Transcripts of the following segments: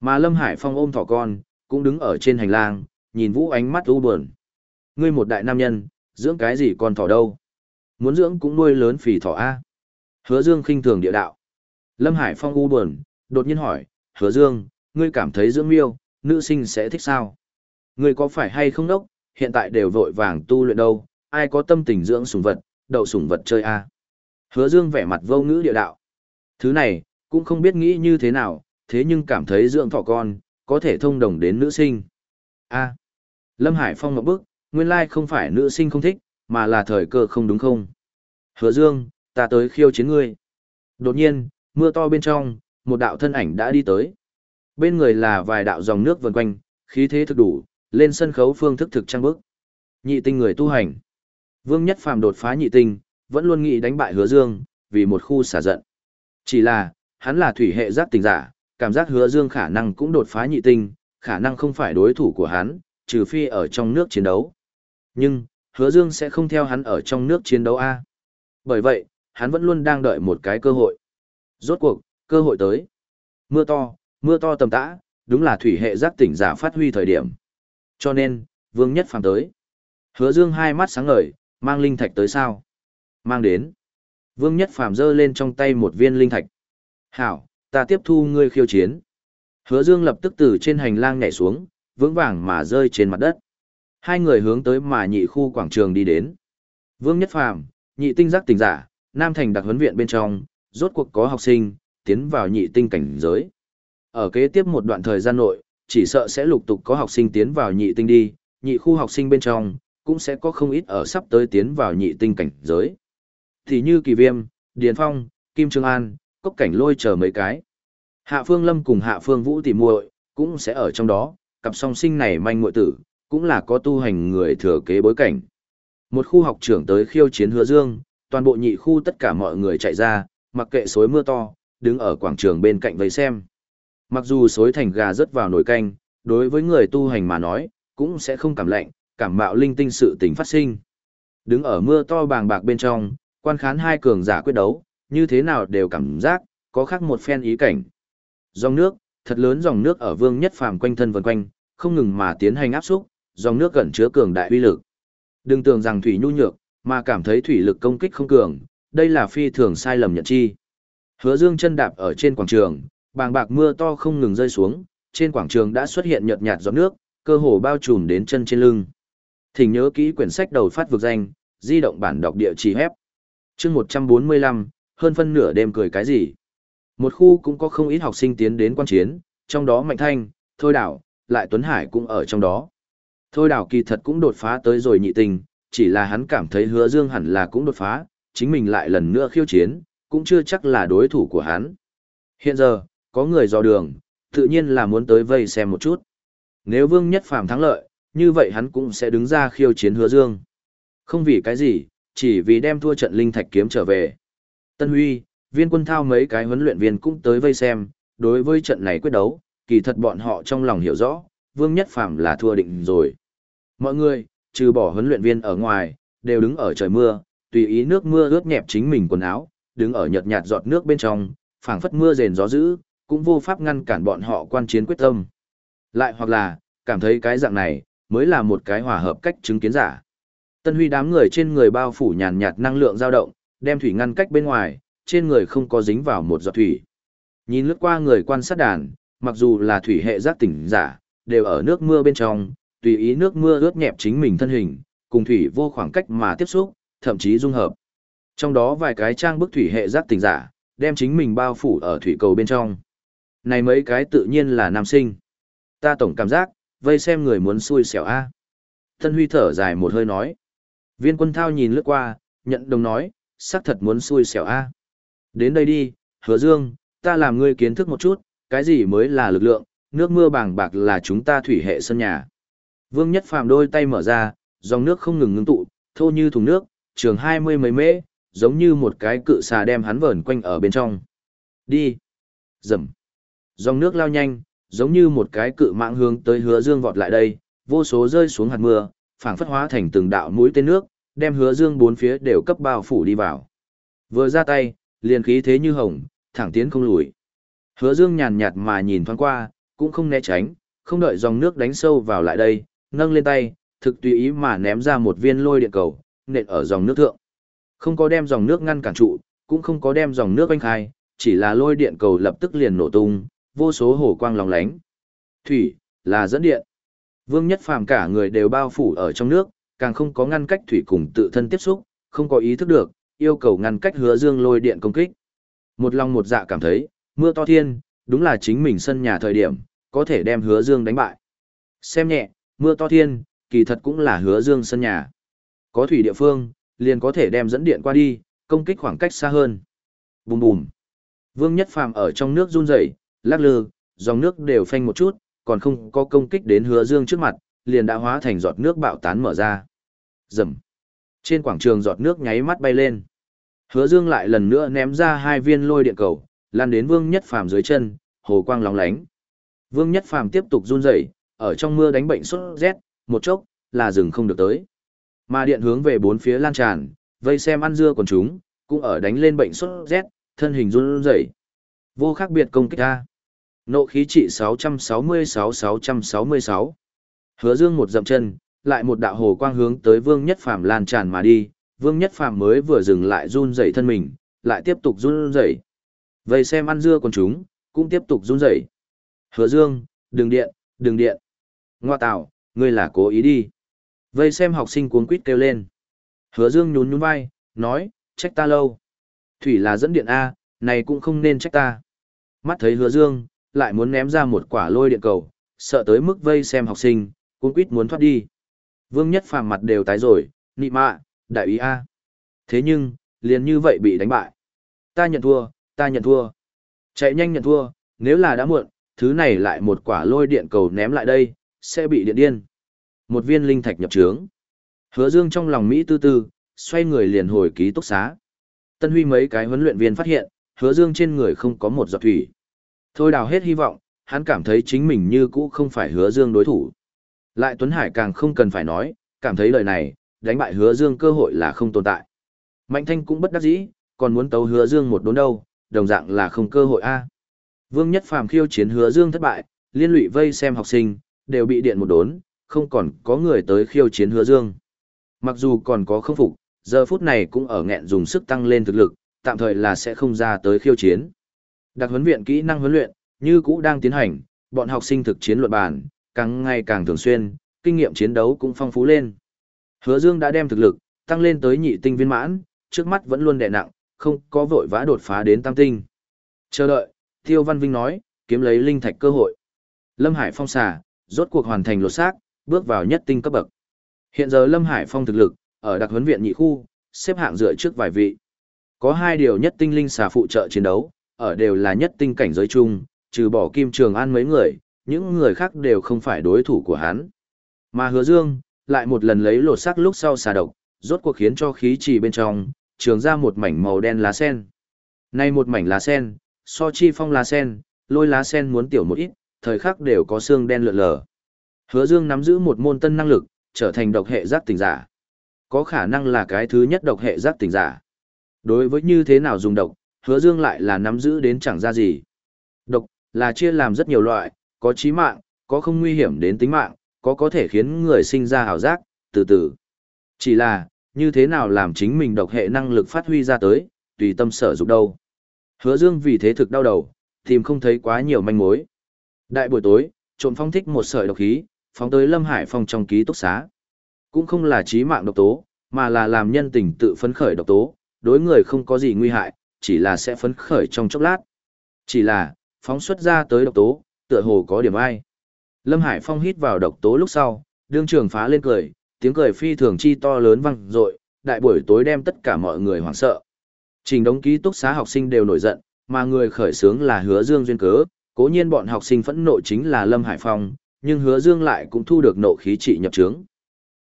Mà Lâm Hải Phong ôm thỏ con, cũng đứng ở trên hành lang, nhìn Vũ ánh mắt u buồn. Ngươi một đại nam nhân, dưỡng cái gì con thỏ đâu? Muốn dưỡng cũng nuôi lớn phì thỏ A. Hứa Dương khinh thường địa đạo. Lâm Hải Phong u buồn, đột nhiên hỏi, Hứa Dương, ngươi cảm thấy dưỡng miêu, nữ sinh sẽ thích sao? Ngươi có phải hay không đốc, hiện tại đều vội vàng tu luyện đâu, ai có tâm tình dưỡng sủng vật, đậu sủng vật chơi A. Hứa Dương vẻ mặt vô ngữ địa đạo. Thứ này, cũng không biết nghĩ như thế nào, thế nhưng cảm thấy dưỡng thỏ con, có thể thông đồng đến nữ sinh. A. Lâm Hải Phong ngậm bức, nguyên lai không phải nữ sinh không thích, mà là thời cơ không đúng không. Hứa Dương, ta tới khiêu chiến ngươi. Đột nhiên, mưa to bên trong, một đạo thân ảnh đã đi tới. Bên người là vài đạo dòng nước vần quanh, khí thế thực đủ, lên sân khấu phương thức thực trang bức. Nhị tinh người tu hành. Vương Nhất Phàm đột phá nhị tinh, vẫn luôn nghĩ đánh bại Hứa Dương, vì một khu xả giận. Chỉ là, hắn là thủy hệ giác tình giả, cảm giác Hứa Dương khả năng cũng đột phá nhị tinh, khả năng không phải đối thủ của hắn, trừ phi ở trong nước chiến đấu. Nhưng, Hứa Dương sẽ không theo hắn ở trong nước chiến đấu a. Bởi vậy, hắn vẫn luôn đang đợi một cái cơ hội. Rốt cuộc, cơ hội tới. Mưa to, mưa to tầm tã, đúng là thủy hệ giác tỉnh giả phát huy thời điểm. Cho nên, Vương Nhất Phàm tới. Hứa Dương hai mắt sáng ngời, mang linh thạch tới sao? Mang đến. Vương Nhất Phàm giơ lên trong tay một viên linh thạch. "Hảo, ta tiếp thu ngươi khiêu chiến." Hứa Dương lập tức từ trên hành lang nhảy xuống, vững vàng mà rơi trên mặt đất. Hai người hướng tới mà nhị khu quảng trường đi đến. Vương Nhất Phàm, nhị tinh giác tỉnh giả, Nam Thành đặc huấn viện bên trong, rốt cuộc có học sinh, tiến vào nhị tinh cảnh giới. Ở kế tiếp một đoạn thời gian nội, chỉ sợ sẽ lục tục có học sinh tiến vào nhị tinh đi, nhị khu học sinh bên trong, cũng sẽ có không ít ở sắp tới tiến vào nhị tinh cảnh giới. Thì như Kỳ Viêm, Điền Phong, Kim Trương An, Cốc Cảnh Lôi chờ mấy cái. Hạ Phương Lâm cùng Hạ Phương Vũ tỉ muội cũng sẽ ở trong đó, cặp song sinh này manh muội tử, cũng là có tu hành người thừa kế bối cảnh. Một khu học trưởng tới khiêu chiến hứa dương, toàn bộ nhị khu tất cả mọi người chạy ra, mặc kệ xối mưa to, đứng ở quảng trường bên cạnh vây xem. Mặc dù xối thành gà rớt vào nồi canh, đối với người tu hành mà nói, cũng sẽ không cảm lạnh, cảm mạo linh tinh sự tình phát sinh. Đứng ở mưa to bàng bạc bên trong, quan khán hai cường giả quyết đấu, như thế nào đều cảm giác, có khác một phen ý cảnh. Dòng nước, thật lớn dòng nước ở vương nhất phàm quanh thân vần quanh, không ngừng mà tiến hành áp xúc, dòng nước gần chứa cường đại uy lực. Đừng tưởng rằng thủy nhu nhược, mà cảm thấy thủy lực công kích không cường, đây là phi thường sai lầm nhận chi. Hứa Dương chân đạp ở trên quảng trường, bàng bạc mưa to không ngừng rơi xuống, trên quảng trường đã xuất hiện nhợt nhạt giọt nước, cơ hồ bao trùm đến chân trên lưng. Thỉnh nhớ kỹ quyển sách đầu phát vực danh, di động bản đọc địa chỉ hép. Chương 145, hơn phân nửa đêm cười cái gì? Một khu cũng có không ít học sinh tiến đến quan chiến, trong đó Mạnh Thanh, Thôi Đảo, lại Tuấn Hải cũng ở trong đó. Thôi Đảo kỳ thật cũng đột phá tới rồi nhị tình, chỉ là hắn cảm thấy hứa dương hẳn là cũng đột phá, chính mình lại lần nữa khiêu chiến, cũng chưa chắc là đối thủ của hắn. Hiện giờ, có người dò đường, tự nhiên là muốn tới vây xem một chút. Nếu Vương Nhất Phàm thắng lợi, như vậy hắn cũng sẽ đứng ra khiêu chiến hứa dương. Không vì cái gì, chỉ vì đem thua trận linh thạch kiếm trở về. Tân Huy, viên quân thao mấy cái huấn luyện viên cũng tới vây xem, đối với trận này quyết đấu, kỳ thật bọn họ trong lòng hiểu rõ, Vương Nhất Phàm là thua định rồi. Mọi người, trừ bỏ huấn luyện viên ở ngoài, đều đứng ở trời mưa, tùy ý nước mưa ướt nhẹp chính mình quần áo, đứng ở nhợt nhạt giọt nước bên trong, phảng phất mưa rền gió dữ, cũng vô pháp ngăn cản bọn họ quan chiến quyết tâm. Lại hoặc là, cảm thấy cái dạng này, mới là một cái hòa hợp cách chứng kiến giả. Tân Huy đám người trên người bao phủ nhàn nhạt năng lượng dao động, đem thủy ngăn cách bên ngoài, trên người không có dính vào một giọt thủy. Nhìn lướt qua người quan sát đàn, mặc dù là thủy hệ giác tỉnh giả, đều ở nước mưa bên trong, tùy ý nước mưa ướt nhẹp chính mình thân hình, cùng thủy vô khoảng cách mà tiếp xúc, thậm chí dung hợp. Trong đó vài cái trang bức thủy hệ giác tỉnh giả, đem chính mình bao phủ ở thủy cầu bên trong. Này mấy cái tự nhiên là nam sinh. Ta tổng cảm giác, vây xem người muốn xui xẻo a. Tân Huy thở dài một hơi nói. Viên quân thao nhìn lướt qua, nhận đồng nói, xác thật muốn xui xẻo a. Đến đây đi, hứa dương, ta làm ngươi kiến thức một chút, cái gì mới là lực lượng, nước mưa bàng bạc là chúng ta thủy hệ sân nhà. Vương Nhất Phàm đôi tay mở ra, dòng nước không ngừng ngưng tụ, thô như thùng nước, trường hai mươi mấy mễ, giống như một cái cự xà đem hắn vờn quanh ở bên trong. Đi. Dầm. Dòng nước lao nhanh, giống như một cái cự mạng hướng tới hứa dương vọt lại đây, vô số rơi xuống hạt mưa, phảng phất hóa thành từng đạo mũi tên nước, đem hứa dương bốn phía đều cấp bao phủ đi vào. Vừa ra tay, liền khí thế như hồng, thẳng tiến không lùi. Hứa dương nhàn nhạt mà nhìn thoáng qua, cũng không né tránh, không đợi dòng nước đánh sâu vào lại đây, nâng lên tay, thực tùy ý mà ném ra một viên lôi điện cầu, nện ở dòng nước thượng. Không có đem dòng nước ngăn cản trụ, cũng không có đem dòng nước quanh khai, chỉ là lôi điện cầu lập tức liền nổ tung, vô số hổ quang lóng lánh. Thủy, là dẫn điện. Vương Nhất Phàm cả người đều bao phủ ở trong nước, càng không có ngăn cách thủy cùng tự thân tiếp xúc, không có ý thức được, yêu cầu ngăn cách hứa dương lôi điện công kích. Một lòng một dạ cảm thấy, mưa to thiên, đúng là chính mình sân nhà thời điểm, có thể đem hứa dương đánh bại. Xem nhẹ, mưa to thiên, kỳ thật cũng là hứa dương sân nhà. Có thủy địa phương, liền có thể đem dẫn điện qua đi, công kích khoảng cách xa hơn. Bùm bùm. Vương Nhất Phàm ở trong nước run rẩy, lắc lư, dòng nước đều phanh một chút, còn không có công kích đến hứa dương trước mặt, liền đã hóa thành giọt nước bạo tán mở ra. Rầm. Trên quảng trường giọt nước nháy mắt bay lên. Hứa Dương lại lần nữa ném ra hai viên lôi điện cầu, lan đến Vương Nhất Phàm dưới chân, hồ quang lóng lánh. Vương Nhất Phàm tiếp tục run rẩy, ở trong mưa đánh bệnh sốt rét, một chốc là dừng không được tới. Mà điện hướng về bốn phía lan tràn, vây xem ăn dưa còn chúng, cũng ở đánh lên bệnh sốt rét, thân hình run rẩy. Vô khác biệt công kích a. Nộ khí trị 666-666. Hứa Dương một dậm chân, lại một đạo hồ quang hướng tới Vương Nhất Phàm lan tràn mà đi, Vương Nhất Phàm mới vừa dừng lại run rẩy thân mình, lại tiếp tục run rẩy. Vậy xem ăn dưa còn chúng, cũng tiếp tục run rẩy. Hứa Dương, đừng điện, đừng điện. Ngoa tạo, ngươi là cố ý đi. Vây xem học sinh cuống quýt kêu lên. Hứa Dương nhún nhún vai, nói, trách ta lâu. Thủy là dẫn điện A, này cũng không nên trách ta. Mắt thấy hứa Dương, lại muốn ném ra một quả lôi điện cầu, sợ tới mức vây xem học sinh, cuống quýt muốn thoát đi. Vương Nhất Phàm mặt đều tái rồi, nị mạ, đại ý A. Thế nhưng, liền như vậy bị đánh bại. Ta nhận thua, ta nhận thua. Chạy nhanh nhận thua, nếu là đã muộn, thứ này lại một quả lôi điện cầu ném lại đây, sẽ bị điện điên. Một viên linh thạch nhập trướng. Hứa Dương trong lòng Mỹ tư tư, xoay người liền hồi ký túc xá. Tân Huy mấy cái huấn luyện viên phát hiện, Hứa Dương trên người không có một giọt thủy. Thôi đào hết hy vọng, hắn cảm thấy chính mình như cũ không phải Hứa Dương đối thủ. Lại Tuấn Hải càng không cần phải nói, cảm thấy lời này, đánh bại hứa dương cơ hội là không tồn tại. Mạnh thanh cũng bất đắc dĩ, còn muốn tấu hứa dương một đốn đâu, đồng dạng là không cơ hội a. Vương Nhất Phàm khiêu chiến hứa dương thất bại, liên lụy vây xem học sinh, đều bị điện một đốn, không còn có người tới khiêu chiến hứa dương. Mặc dù còn có không phục, giờ phút này cũng ở nghẹn dùng sức tăng lên thực lực, tạm thời là sẽ không ra tới khiêu chiến. Đặc huấn viện kỹ năng huấn luyện, như cũ đang tiến hành, bọn học sinh thực chiến luận bàn, càng ngày càng thường xuyên, kinh nghiệm chiến đấu cũng phong phú lên. Hứa Dương đã đem thực lực tăng lên tới nhị tinh viên mãn, trước mắt vẫn luôn đè nặng, không có vội vã đột phá đến tam tinh. Chờ đợi, Tiêu Văn Vinh nói, kiếm lấy linh thạch cơ hội. Lâm Hải Phong xà, rốt cuộc hoàn thành lột xác, bước vào nhất tinh cấp bậc. Hiện giờ Lâm Hải Phong thực lực, ở đặc huấn viện nhị khu, xếp hạng dựa trước vài vị. Có hai điều nhất tinh linh xà phụ trợ chiến đấu, ở đều là nhất tinh cảnh giới chung, trừ bỏ Kim Trường An mấy người, những người khác đều không phải đối thủ của hắn. Mà Hứa Dương, lại một lần lấy lột sắc lúc sau xà độc, rốt cuộc khiến cho khí trì bên trong, trường ra một mảnh màu đen lá sen. Nay một mảnh lá sen, so chi phong lá sen, lôi lá sen muốn tiểu một ít, thời khắc đều có xương đen lượn lờ. Hứa Dương nắm giữ một môn tân năng lực, trở thành độc hệ giác tỉnh giả. Có khả năng là cái thứ nhất độc hệ giác tỉnh giả. Đối với như thế nào dùng độc, Hứa Dương lại là nắm giữ đến chẳng ra gì. Độc là chia làm rất nhiều loại, có chí mạng, có không nguy hiểm đến tính mạng, có có thể khiến người sinh ra hào giác, từ từ. Chỉ là, như thế nào làm chính mình độc hệ năng lực phát huy ra tới, tùy tâm sở dụng đâu. Hứa Dương vì thế thực đau đầu, tìm không thấy quá nhiều manh mối. Đại buổi tối, trộm phong thích một sợi độc khí, phóng tới Lâm Hải phòng trong ký túc xá. Cũng không là chí mạng độc tố, mà là làm nhân tình tự phấn khởi độc tố, đối người không có gì nguy hại, chỉ là sẽ phấn khởi trong chốc lát. Chỉ là, phóng xuất ra tới độc tố, tựa hồ có điểm ai. Lâm Hải Phong hít vào độc tố lúc sau, đương trường phá lên cười, tiếng cười phi thường chi to lớn vang dội, đại buổi tối đem tất cả mọi người hoảng sợ. Trình đống ký túc xá học sinh đều nổi giận, mà người khởi sướng là Hứa Dương duyên cớ, cố nhiên bọn học sinh phẫn nộ chính là Lâm Hải Phong, nhưng Hứa Dương lại cũng thu được nộ khí trị nhập trướng.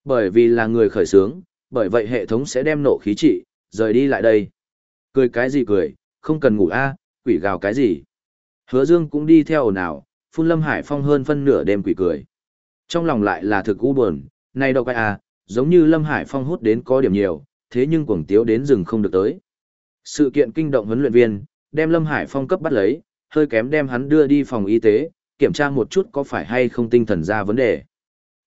Bởi vì là người khởi sướng, bởi vậy hệ thống sẽ đem nộ khí trị rời đi lại đây. Cười cái gì cười, không cần ngủ a, quỷ gào cái gì. Hứa Dương cũng đi theo ồn ào, phun Lâm Hải Phong hơn phân nửa đêm quỷ cười. Trong lòng lại là thực u buồn, này đâu cái à, giống như Lâm Hải Phong hút đến có điểm nhiều, thế nhưng cuồng tiếu đến rừng không được tới. Sự kiện kinh động huấn luyện viên, đem Lâm Hải Phong cấp bắt lấy, hơi kém đem hắn đưa đi phòng y tế, kiểm tra một chút có phải hay không tinh thần ra vấn đề.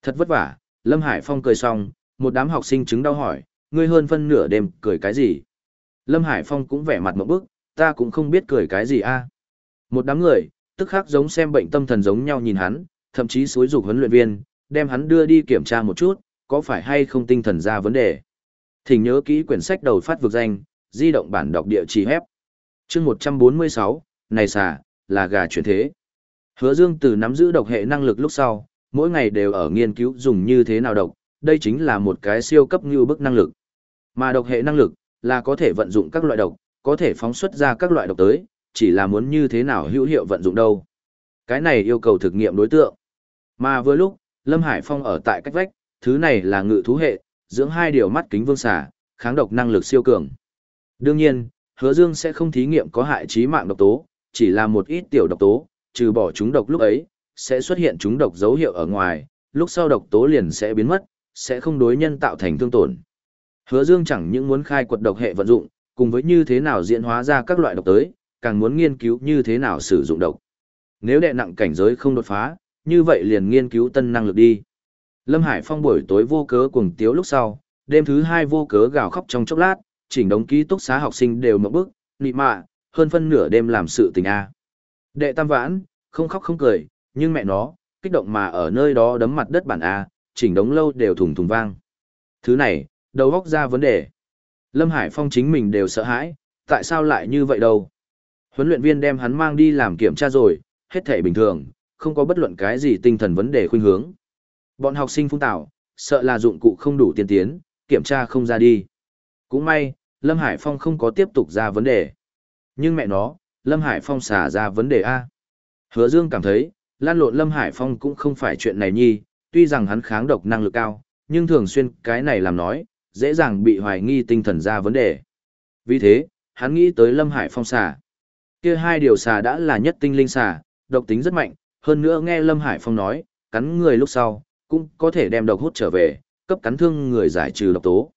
Thật vất vả, Lâm Hải Phong cười xong, một đám học sinh chứng đau hỏi, ngươi hơn phân nửa đêm cười cái gì? Lâm Hải Phong cũng vẻ mặt một bức, ta cũng không biết cười cái gì a. Một đám người, tức khắc giống xem bệnh tâm thần giống nhau nhìn hắn, thậm chí xúi dục huấn luyện viên, đem hắn đưa đi kiểm tra một chút, có phải hay không tinh thần ra vấn đề. Thỉnh nhớ kỹ quyển sách đầu phát vực danh, di động bản đọc địa chỉ hép. chương 146, này xà, là gà chuyển thế. Hứa Dương từ nắm giữ độc hệ năng lực lúc sau, mỗi ngày đều ở nghiên cứu dùng như thế nào độc, đây chính là một cái siêu cấp như bức năng lực. Mà độc hệ năng lực, là có thể vận dụng các loại độc, có thể phóng xuất ra các loại độc tới, chỉ là muốn như thế nào hữu hiệu vận dụng đâu. Cái này yêu cầu thực nghiệm đối tượng. Mà vừa lúc, Lâm Hải Phong ở tại cách vách, thứ này là ngự thú hệ, dưỡng hai điều mắt kính vương xà, kháng độc năng lực siêu cường. Đương nhiên, Hứa Dương sẽ không thí nghiệm có hại trí mạng độc tố, chỉ là một ít tiểu độc tố, trừ bỏ chúng độc lúc ấy, sẽ xuất hiện chúng độc dấu hiệu ở ngoài, lúc sau độc tố liền sẽ biến mất, sẽ không đối nhân tạo thành thương tổn. Hứa Dương chẳng những muốn khai quật độc hệ vận dụng, cùng với như thế nào diễn hóa ra các loại độc tới, càng muốn nghiên cứu như thế nào sử dụng độc. Nếu đệ nặng cảnh giới không đột phá, như vậy liền nghiên cứu tân năng lực đi. Lâm Hải Phong buổi tối vô cớ cuồng tiếu lúc sau, đêm thứ hai vô cớ gào khóc trong chốc lát, chỉnh đống ký túc xá học sinh đều mở bức, nị mạ, hơn phân nửa đêm làm sự tình a. Đệ Tam Vãn, không khóc không cười, nhưng mẹ nó, kích động mà ở nơi đó đấm mặt đất bản a, chỉnh đống lâu đều thùng thùng vang. Thứ này, đầu góc ra vấn đề. Lâm Hải Phong chính mình đều sợ hãi, tại sao lại như vậy đâu? Huấn luyện viên đem hắn mang đi làm kiểm tra rồi, hết thể bình thường, không có bất luận cái gì tinh thần vấn đề khuynh hướng. Bọn học sinh phung tạo, sợ là dụng cụ không đủ tiên tiến, kiểm tra không ra đi. Cũng may, Lâm Hải Phong không có tiếp tục ra vấn đề. Nhưng mẹ nó, Lâm Hải Phong xả ra vấn đề A. Hứa Dương cảm thấy, lan lộn Lâm Hải Phong cũng không phải chuyện này nhi, tuy rằng hắn kháng độc năng lực cao, nhưng thường xuyên cái này làm nói, dễ dàng bị hoài nghi tinh thần ra vấn đề. Vì thế, hắn nghĩ tới Lâm Hải Phong xả. Kia hai điều xà đã là nhất tinh linh xà, độc tính rất mạnh, hơn nữa nghe Lâm Hải Phong nói, cắn người lúc sau, cũng có thể đem độc hút trở về, cấp cắn thương người giải trừ độc tố.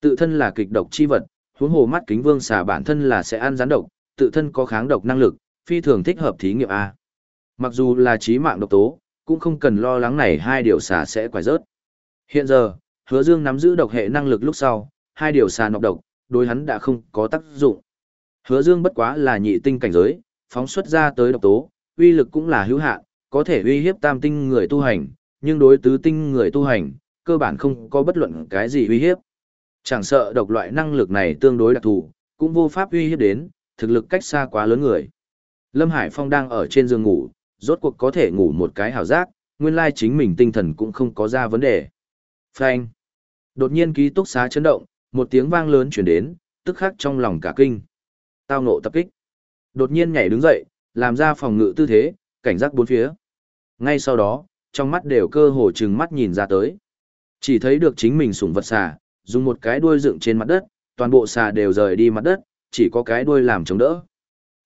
Tự thân là kịch độc chi vật, huống hồ mắt kính vương xà bản thân là sẽ ăn rắn độc, tự thân có kháng độc năng lực, phi thường thích hợp thí nghiệm A. Mặc dù là trí mạng độc tố, cũng không cần lo lắng này hai điều xà sẽ quải rớt. Hiện giờ, hứa dương nắm giữ độc hệ năng lực lúc sau, hai điều xà nọc độc, đối hắn đã không có tác dụng. Hứa dương bất quá là nhị tinh cảnh giới, phóng xuất ra tới độc tố, uy lực cũng là hữu hạn, có thể uy hiếp tam tinh người tu hành, nhưng đối tứ tinh người tu hành, cơ bản không có bất luận cái gì uy hiếp. Chẳng sợ độc loại năng lực này tương đối đặc thù, cũng vô pháp uy hiếp đến, thực lực cách xa quá lớn người. Lâm Hải Phong đang ở trên giường ngủ, rốt cuộc có thể ngủ một cái hào giác, nguyên lai chính mình tinh thần cũng không có ra vấn đề. Phanh. Đột nhiên ký túc xá chấn động, một tiếng vang lớn chuyển đến, tức khắc trong lòng cả kinh. Tao nộ tập kích. Đột nhiên nhảy đứng dậy, làm ra phòng ngự tư thế, cảnh giác bốn phía. Ngay sau đó, trong mắt đều cơ hồ trừng mắt nhìn ra tới. Chỉ thấy được chính mình sủng vật xà, dùng một cái đuôi dựng trên mặt đất, toàn bộ xà đều rời đi mặt đất, chỉ có cái đuôi làm chống đỡ.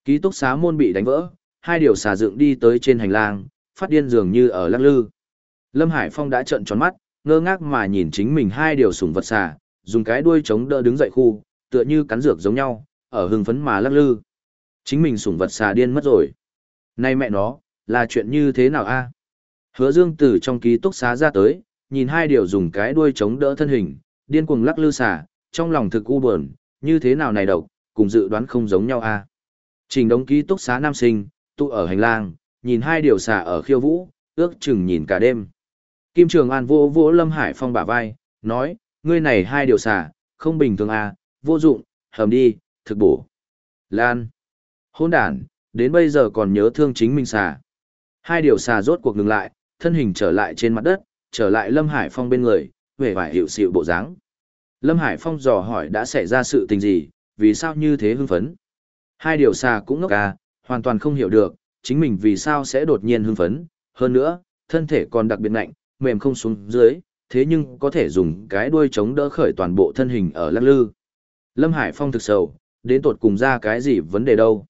Ký túc xá môn bị đánh vỡ, hai điều xà dựng đi tới trên hành lang, phát điên dường như ở lắc lư. Lâm Hải Phong đã trợn tròn mắt, ngơ ngác mà nhìn chính mình hai điều sủng vật xà, dùng cái đuôi chống đỡ đứng dậy khu, tựa như cắn dược giống nhau, ở hưng phấn mà lắc lư. Chính mình sủng vật xà điên mất rồi. Này mẹ nó, là chuyện như thế nào a? Hứa Dương từ trong ký túc xá ra tới, nhìn hai điều dùng cái đuôi chống đỡ thân hình, điên cuồng lắc lư xà, trong lòng thực u buồn, như thế nào này độc, cùng dự đoán không giống nhau a. Trình đống ký túc xá nam sinh, tụ ở hành lang, nhìn hai điều xà ở khiêu vũ, ước chừng nhìn cả đêm. Kim Trường An vô vô Lâm Hải Phong bả vai, nói, ngươi này hai điều xà, không bình thường à, vô dụng, hầm đi, thực bổ. Lan. Hôn đàn, đến bây giờ còn nhớ thương chính mình xà. Hai điều xà rốt cuộc ngừng lại, thân hình trở lại trên mặt đất, trở lại Lâm Hải Phong bên người, vẻ vải hiệu xịu bộ dáng. Lâm Hải Phong dò hỏi đã xảy ra sự tình gì, vì sao như thế hưng phấn. Hai điều xà cũng ngốc à, hoàn toàn không hiểu được, chính mình vì sao sẽ đột nhiên hưng phấn. Hơn nữa, thân thể còn đặc biệt nạnh, mềm không xuống dưới, thế nhưng có thể dùng cái đuôi chống đỡ khởi toàn bộ thân hình ở lắc lư. Lâm Hải Phong thực sầu, đến tột cùng ra cái gì vấn đề đâu.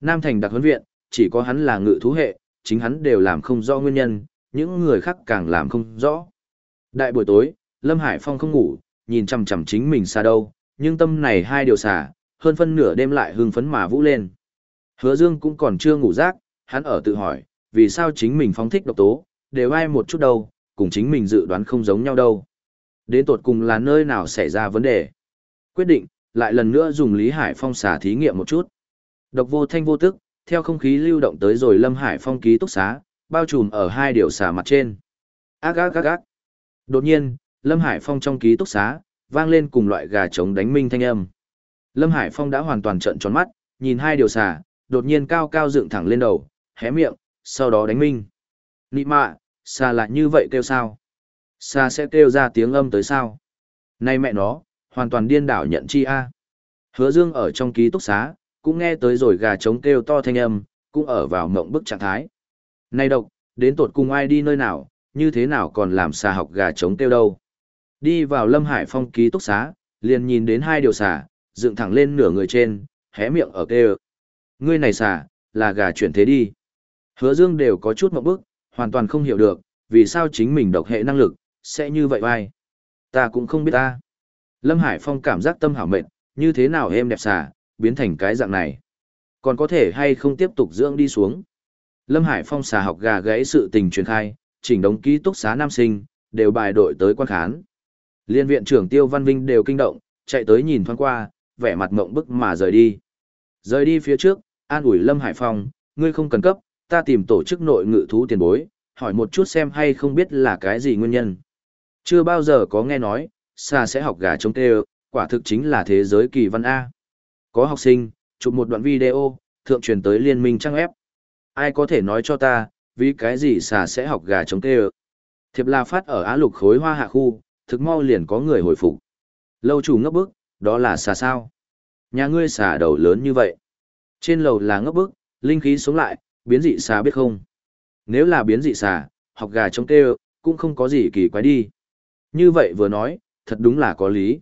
Nam Thành đặc huấn viện, chỉ có hắn là ngự thú hệ, chính hắn đều làm không rõ nguyên nhân, những người khác càng làm không rõ. Đại buổi tối, Lâm Hải Phong không ngủ, nhìn chằm chằm chính mình xa đâu, nhưng tâm này hai điều xả, hơn phân nửa đêm lại hưng phấn mà vũ lên. Hứa Dương cũng còn chưa ngủ giấc, hắn ở tự hỏi, vì sao chính mình phóng thích độc tố, đều ai một chút đâu, cùng chính mình dự đoán không giống nhau đâu. Đến tột cùng là nơi nào xảy ra vấn đề. Quyết định, lại lần nữa dùng Lý Hải Phong xả thí nghiệm một chút. Độc vô thanh vô tức, theo không khí lưu động tới rồi Lâm Hải Phong ký túc xá, bao trùm ở hai điều xả mặt trên. Ác ác ác ác. Đột nhiên, Lâm Hải Phong trong ký túc xá, vang lên cùng loại gà trống đánh minh thanh âm. Lâm Hải Phong đã hoàn toàn trợn tròn mắt, nhìn hai điều xả, đột nhiên cao cao dựng thẳng lên đầu, hé miệng, sau đó đánh minh. Nị mạ, xà lại như vậy kêu sao? Xà sẽ kêu ra tiếng âm tới sao? Nay mẹ nó, hoàn toàn điên đảo nhận chi a. Hứa Dương ở trong ký túc xá, cũng nghe tới rồi gà trống kêu to thanh âm, cũng ở vào mộng bức trạng thái. Này độc, đến tột cùng ai đi nơi nào, như thế nào còn làm xà học gà trống kêu đâu. Đi vào Lâm Hải Phong ký túc xá, liền nhìn đến hai điều xà, dựng thẳng lên nửa người trên, hé miệng ở kêu. Ngươi này xà, là gà chuyển thế đi. Hứa Dương đều có chút mộng bức, hoàn toàn không hiểu được, vì sao chính mình độc hệ năng lực, sẽ như vậy vai. Ta cũng không biết ta. Lâm Hải Phong cảm giác tâm hảo mệnh, như thế nào em đẹp xà, biến thành cái dạng này. Còn có thể hay không tiếp tục dưỡng đi xuống. Lâm Hải Phong xà học gà gãy sự tình truyền khai, chỉnh đống ký túc xá nam sinh, đều bài đội tới quan khán. Liên viện trưởng Tiêu Văn Vinh đều kinh động, chạy tới nhìn thoáng qua, vẻ mặt mộng bức mà rời đi. Rời đi phía trước, an ủi Lâm Hải Phong, ngươi không cần cấp, ta tìm tổ chức nội ngự thú tiền bối, hỏi một chút xem hay không biết là cái gì nguyên nhân. Chưa bao giờ có nghe nói, xa sẽ học gà trống tê quả thực chính là thế giới kỳ văn A. Có học sinh, chụp một đoạn video, thượng truyền tới liên minh trang web. Ai có thể nói cho ta, vì cái gì xà sẽ học gà trống tê Thiệp là phát ở Á lục khối hoa hạ khu, thực mau liền có người hồi phục. Lâu chủ ngấp bức, đó là xà sao? Nhà ngươi xà đầu lớn như vậy. Trên lầu là ngấp bức, linh khí sống lại, biến dị xà biết không? Nếu là biến dị xà, học gà trống tê cũng không có gì kỳ quái đi. Như vậy vừa nói, thật đúng là có lý.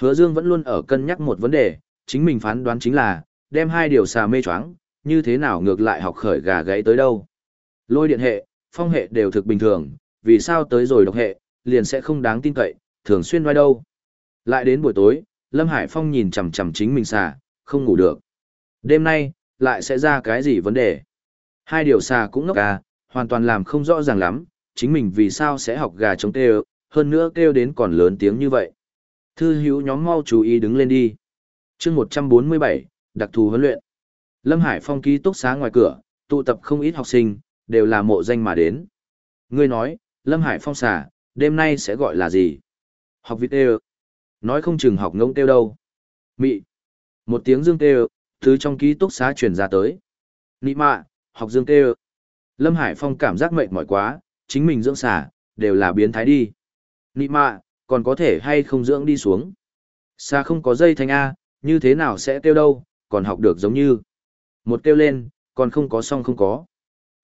Hứa Dương vẫn luôn ở cân nhắc một vấn đề, chính mình phán đoán chính là, đem hai điều xà mê choáng, như thế nào ngược lại học khởi gà gãy tới đâu. Lôi điện hệ, phong hệ đều thực bình thường, vì sao tới rồi độc hệ, liền sẽ không đáng tin cậy, thường xuyên ngoài đâu. Lại đến buổi tối, Lâm Hải Phong nhìn chằm chằm chính mình xà, không ngủ được. Đêm nay, lại sẽ ra cái gì vấn đề? Hai điều xà cũng ngốc gà, hoàn toàn làm không rõ ràng lắm, chính mình vì sao sẽ học gà chống tê hơn nữa kêu đến còn lớn tiếng như vậy. Thư hữu nhóm mau chú ý đứng lên đi. chương 147, đặc thù huấn luyện. Lâm Hải Phong ký túc xá ngoài cửa, tụ tập không ít học sinh, đều là mộ danh mà đến. Ngươi nói, Lâm Hải Phong xả, đêm nay sẽ gọi là gì? Học vịt tê Nói không chừng học ngông têu đâu. Mị. Một tiếng dương têu, thứ trong ký túc xá truyền ra tới. Nị mạ, học dương têu. Lâm Hải Phong cảm giác mệt mỏi quá, chính mình dưỡng xả, đều là biến thái đi. Nị mạ, còn có thể hay không dưỡng đi xuống. Xa không có dây thanh A, như thế nào sẽ kêu đâu, còn học được giống như. Một kêu lên, còn không có song không có.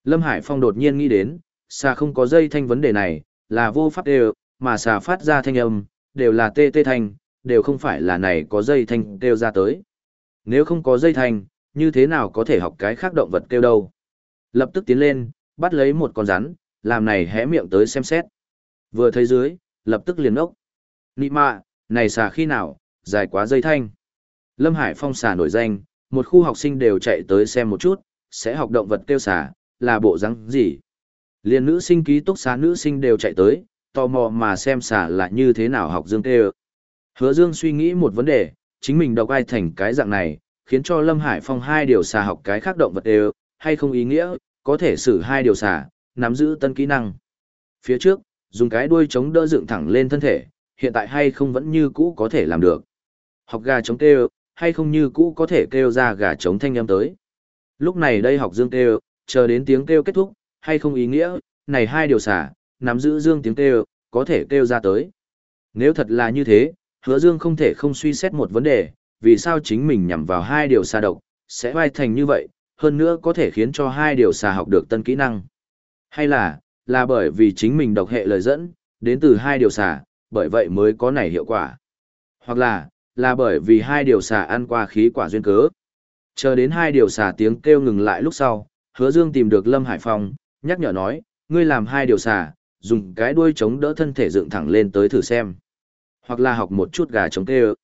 Lâm Hải Phong đột nhiên nghĩ đến, xa không có dây thanh vấn đề này, là vô pháp đều, mà xà phát ra thanh âm, đều là tê tê thanh, đều không phải là này có dây thanh kêu ra tới. Nếu không có dây thanh, như thế nào có thể học cái khác động vật kêu đâu. Lập tức tiến lên, bắt lấy một con rắn, làm này hé miệng tới xem xét. Vừa thấy dưới, lập tức liền ốc. Nị mạ, này xà khi nào, dài quá dây thanh. Lâm Hải Phong xà nổi danh, một khu học sinh đều chạy tới xem một chút, sẽ học động vật kêu xà, là bộ răng gì. Liên nữ sinh ký túc xá nữ sinh đều chạy tới, tò mò mà xem xà là như thế nào học dương kêu. Hứa Dương suy nghĩ một vấn đề, chính mình đọc ai thành cái dạng này, khiến cho Lâm Hải Phong hai điều xà học cái khác động vật đều, hay không ý nghĩa, có thể xử hai điều xà, nắm giữ tân kỹ năng. Phía trước, dùng cái đuôi chống đỡ dựng thẳng lên thân thể, hiện tại hay không vẫn như cũ có thể làm được. Học gà chống kêu, hay không như cũ có thể kêu ra gà chống thanh âm tới. Lúc này đây học dương kêu, chờ đến tiếng kêu kết thúc, hay không ý nghĩa, này hai điều xả, nắm giữ dương tiếng kêu, có thể kêu ra tới. Nếu thật là như thế, hứa dương không thể không suy xét một vấn đề, vì sao chính mình nhằm vào hai điều xà độc, sẽ vai thành như vậy, hơn nữa có thể khiến cho hai điều xà học được tân kỹ năng. Hay là, là bởi vì chính mình độc hệ lời dẫn, đến từ hai điều xà, bởi vậy mới có này hiệu quả. Hoặc là, là bởi vì hai điều xà ăn qua khí quả duyên cớ. Chờ đến hai điều xà tiếng kêu ngừng lại lúc sau, hứa dương tìm được Lâm Hải Phong, nhắc nhở nói, ngươi làm hai điều xà, dùng cái đuôi chống đỡ thân thể dựng thẳng lên tới thử xem. Hoặc là học một chút gà chống kêu.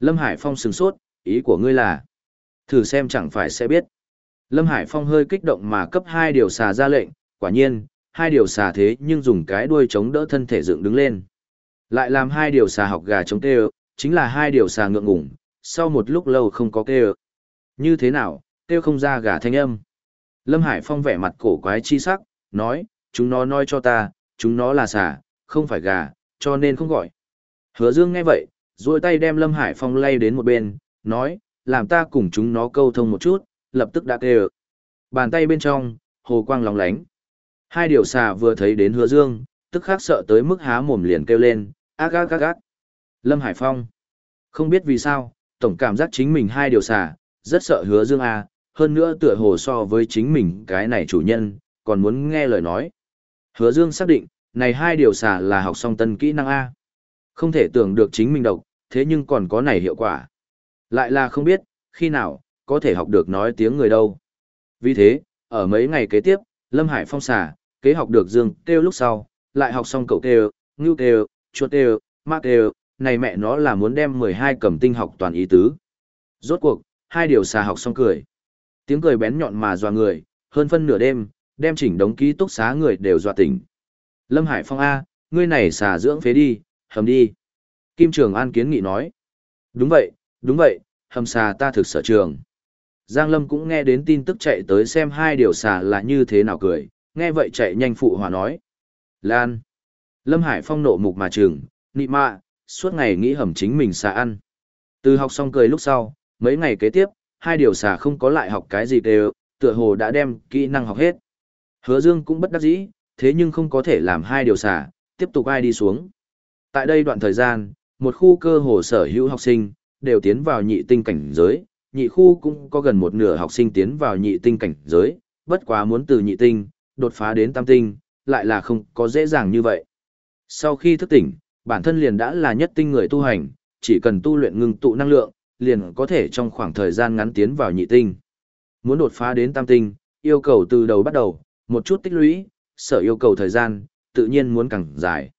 Lâm Hải Phong sừng sốt, ý của ngươi là, thử xem chẳng phải sẽ biết. Lâm Hải Phong hơi kích động mà cấp hai điều xà ra lệnh, quả nhiên, hai điều xà thế nhưng dùng cái đuôi chống đỡ thân thể dựng đứng lên. Lại làm hai điều xà học gà chống kêu, chính là hai điều xà ngượng ngủng, sau một lúc lâu không có kêu. Như thế nào, kêu không ra gà thanh âm. Lâm Hải Phong vẻ mặt cổ quái chi sắc, nói, chúng nó nói cho ta, chúng nó là xà, không phải gà, cho nên không gọi. Hứa Dương nghe vậy, duỗi tay đem Lâm Hải Phong lay đến một bên, nói, làm ta cùng chúng nó câu thông một chút, lập tức đã kêu. Bàn tay bên trong, hồ quang lóng lánh. Hai điều xà vừa thấy đến Hứa Dương, tức khắc sợ tới mức há mồm liền kêu lên, ác ác ác ác. Lâm Hải Phong, không biết vì sao, tổng cảm giác chính mình hai điều xà, rất sợ Hứa Dương a, hơn nữa tựa hồ so với chính mình cái này chủ nhân, còn muốn nghe lời nói. Hứa Dương xác định, này hai điều xà là học xong tân kỹ năng A. Không thể tưởng được chính mình độc, thế nhưng còn có này hiệu quả. Lại là không biết, khi nào, có thể học được nói tiếng người đâu. Vì thế, ở mấy ngày kế tiếp, Lâm Hải phong xà, kế học được Dương kêu lúc sau, lại học xong cậu kêu, ngưu kêu, chuột kêu, ma kêu, này mẹ nó là muốn đem 12 cầm tinh học toàn ý tứ. Rốt cuộc, hai điều xà học xong cười. Tiếng cười bén nhọn mà dọa người, hơn phân nửa đêm, đem chỉnh đống ký túc xá người đều dọa tỉnh. Lâm Hải Phong A, ngươi này xà dưỡng phế đi, hầm đi. Kim Trường An kiến nghị nói. Đúng vậy, đúng vậy, hầm xà ta thực sở trường. Giang Lâm cũng nghe đến tin tức chạy tới xem hai điều xà là như thế nào cười, nghe vậy chạy nhanh phụ hòa nói. Lan. Lâm Hải Phong nộ mục mà trường, nị mạ, suốt ngày nghĩ hầm chính mình xà ăn. Từ học xong cười lúc sau, mấy ngày kế tiếp, hai điều xà không có lại học cái gì đều, tựa hồ đã đem kỹ năng học hết. Hứa Dương cũng bất đắc dĩ, thế nhưng không có thể làm hai điều xả, tiếp tục ai đi xuống. Tại đây đoạn thời gian, một khu cơ hồ sở hữu học sinh, đều tiến vào nhị tinh cảnh giới, nhị khu cũng có gần một nửa học sinh tiến vào nhị tinh cảnh giới, bất quá muốn từ nhị tinh, đột phá đến tam tinh, lại là không có dễ dàng như vậy. Sau khi thức tỉnh, bản thân liền đã là nhất tinh người tu hành, chỉ cần tu luyện ngưng tụ năng lượng, liền có thể trong khoảng thời gian ngắn tiến vào nhị tinh. Muốn đột phá đến tam tinh, yêu cầu từ đầu bắt đầu, một chút tích lũy, sở yêu cầu thời gian, tự nhiên muốn càng dài.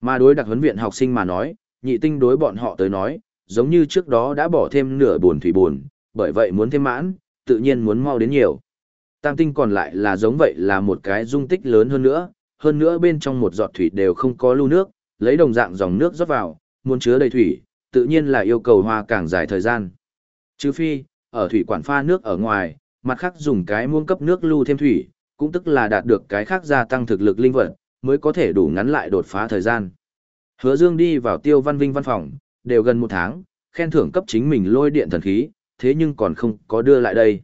Mà đối đặc huấn viện học sinh mà nói, nhị tinh đối bọn họ tới nói, giống như trước đó đã bỏ thêm nửa buồn thủy buồn, bởi vậy muốn thêm mãn, tự nhiên muốn mau đến nhiều. Tam tinh còn lại là giống vậy là một cái dung tích lớn hơn nữa, hơn nữa bên trong một giọt thủy đều không có lưu nước, lấy đồng dạng dòng nước rót vào, muốn chứa đầy thủy, tự nhiên là yêu cầu hoa càng dài thời gian. Trừ phi, ở thủy quản pha nước ở ngoài, mặt khác dùng cái muông cấp nước lưu thêm thủy, cũng tức là đạt được cái khác gia tăng thực lực linh vật, mới có thể đủ ngắn lại đột phá thời gian. Hứa Dương đi vào Tiêu Văn Vinh văn phòng, đều gần một tháng, khen thưởng cấp chính mình lôi điện thần khí, thế nhưng còn không có đưa lại đây.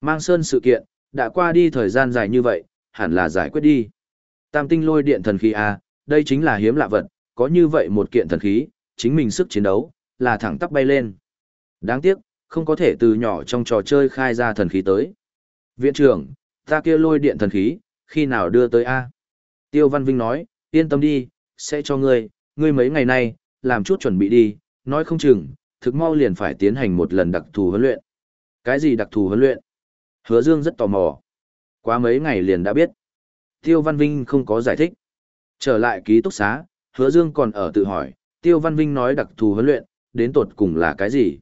Mang Sơn sự kiện, đã qua đi thời gian dài như vậy, hẳn là giải quyết đi. Tam tinh lôi điện thần khí A, đây chính là hiếm lạ vật, có như vậy một kiện thần khí, chính mình sức chiến đấu, là thẳng tắp bay lên. Đáng tiếc, không có thể từ nhỏ trong trò chơi khai ra thần khí tới. Viện trưởng, ta kia lôi điện thần khí, khi nào đưa tới A? Tiêu Văn Vinh nói, yên tâm đi, sẽ cho ngươi, ngươi mấy ngày nay, làm chút chuẩn bị đi, nói không chừng, thực mau liền phải tiến hành một lần đặc thù huấn luyện. Cái gì đặc thù huấn luyện? Hứa Dương rất tò mò. Quá mấy ngày liền đã biết. Tiêu Văn Vinh không có giải thích. Trở lại ký túc xá, Hứa Dương còn ở tự hỏi, Tiêu Văn Vinh nói đặc thù huấn luyện, đến tột cùng là cái gì?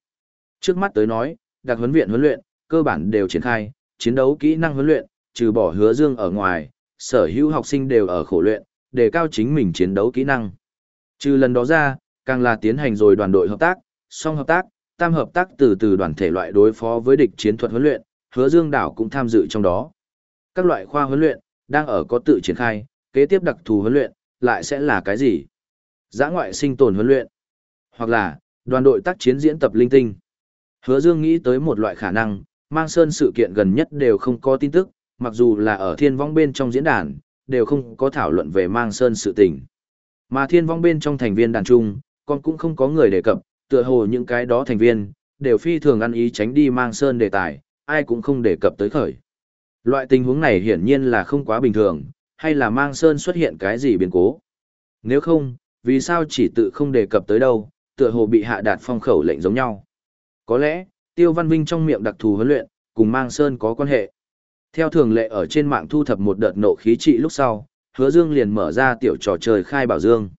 Trước mắt tới nói, đặc huấn viện huấn luyện, cơ bản đều triển khai, chiến đấu kỹ năng huấn luyện, trừ bỏ hứa dương ở ngoài, sở hữu học sinh đều ở khổ luyện, để cao chính mình chiến đấu kỹ năng. Trừ lần đó ra, càng là tiến hành rồi đoàn đội hợp tác, song hợp tác, tam hợp tác từ từ đoàn thể loại đối phó với địch chiến thuật huấn luyện, hứa dương đảo cũng tham dự trong đó. Các loại khoa huấn luyện, đang ở có tự triển khai, kế tiếp đặc thù huấn luyện, lại sẽ là cái gì? Giã ngoại sinh tồn huấn luyện, hoặc là đoàn đội tác chiến diễn tập linh tinh. Hứa Dương nghĩ tới một loại khả năng, mang sơn sự kiện gần nhất đều không có tin tức, mặc dù là ở thiên vong bên trong diễn đàn, đều không có thảo luận về mang sơn sự tình. Mà thiên vong bên trong thành viên đàn trung, còn cũng không có người đề cập, tựa hồ những cái đó thành viên, đều phi thường ăn ý tránh đi mang sơn đề tài, ai cũng không đề cập tới khởi. Loại tình huống này hiển nhiên là không quá bình thường, hay là mang sơn xuất hiện cái gì biến cố. Nếu không, vì sao chỉ tự không đề cập tới đâu, tựa hồ bị hạ đạt phong khẩu lệnh giống nhau. Có lẽ, Tiêu Văn Vinh trong miệng đặc thù huấn luyện, cùng mang sơn có quan hệ. Theo thường lệ ở trên mạng thu thập một đợt nộ khí trị lúc sau, hứa dương liền mở ra tiểu trò chơi khai bảo dương.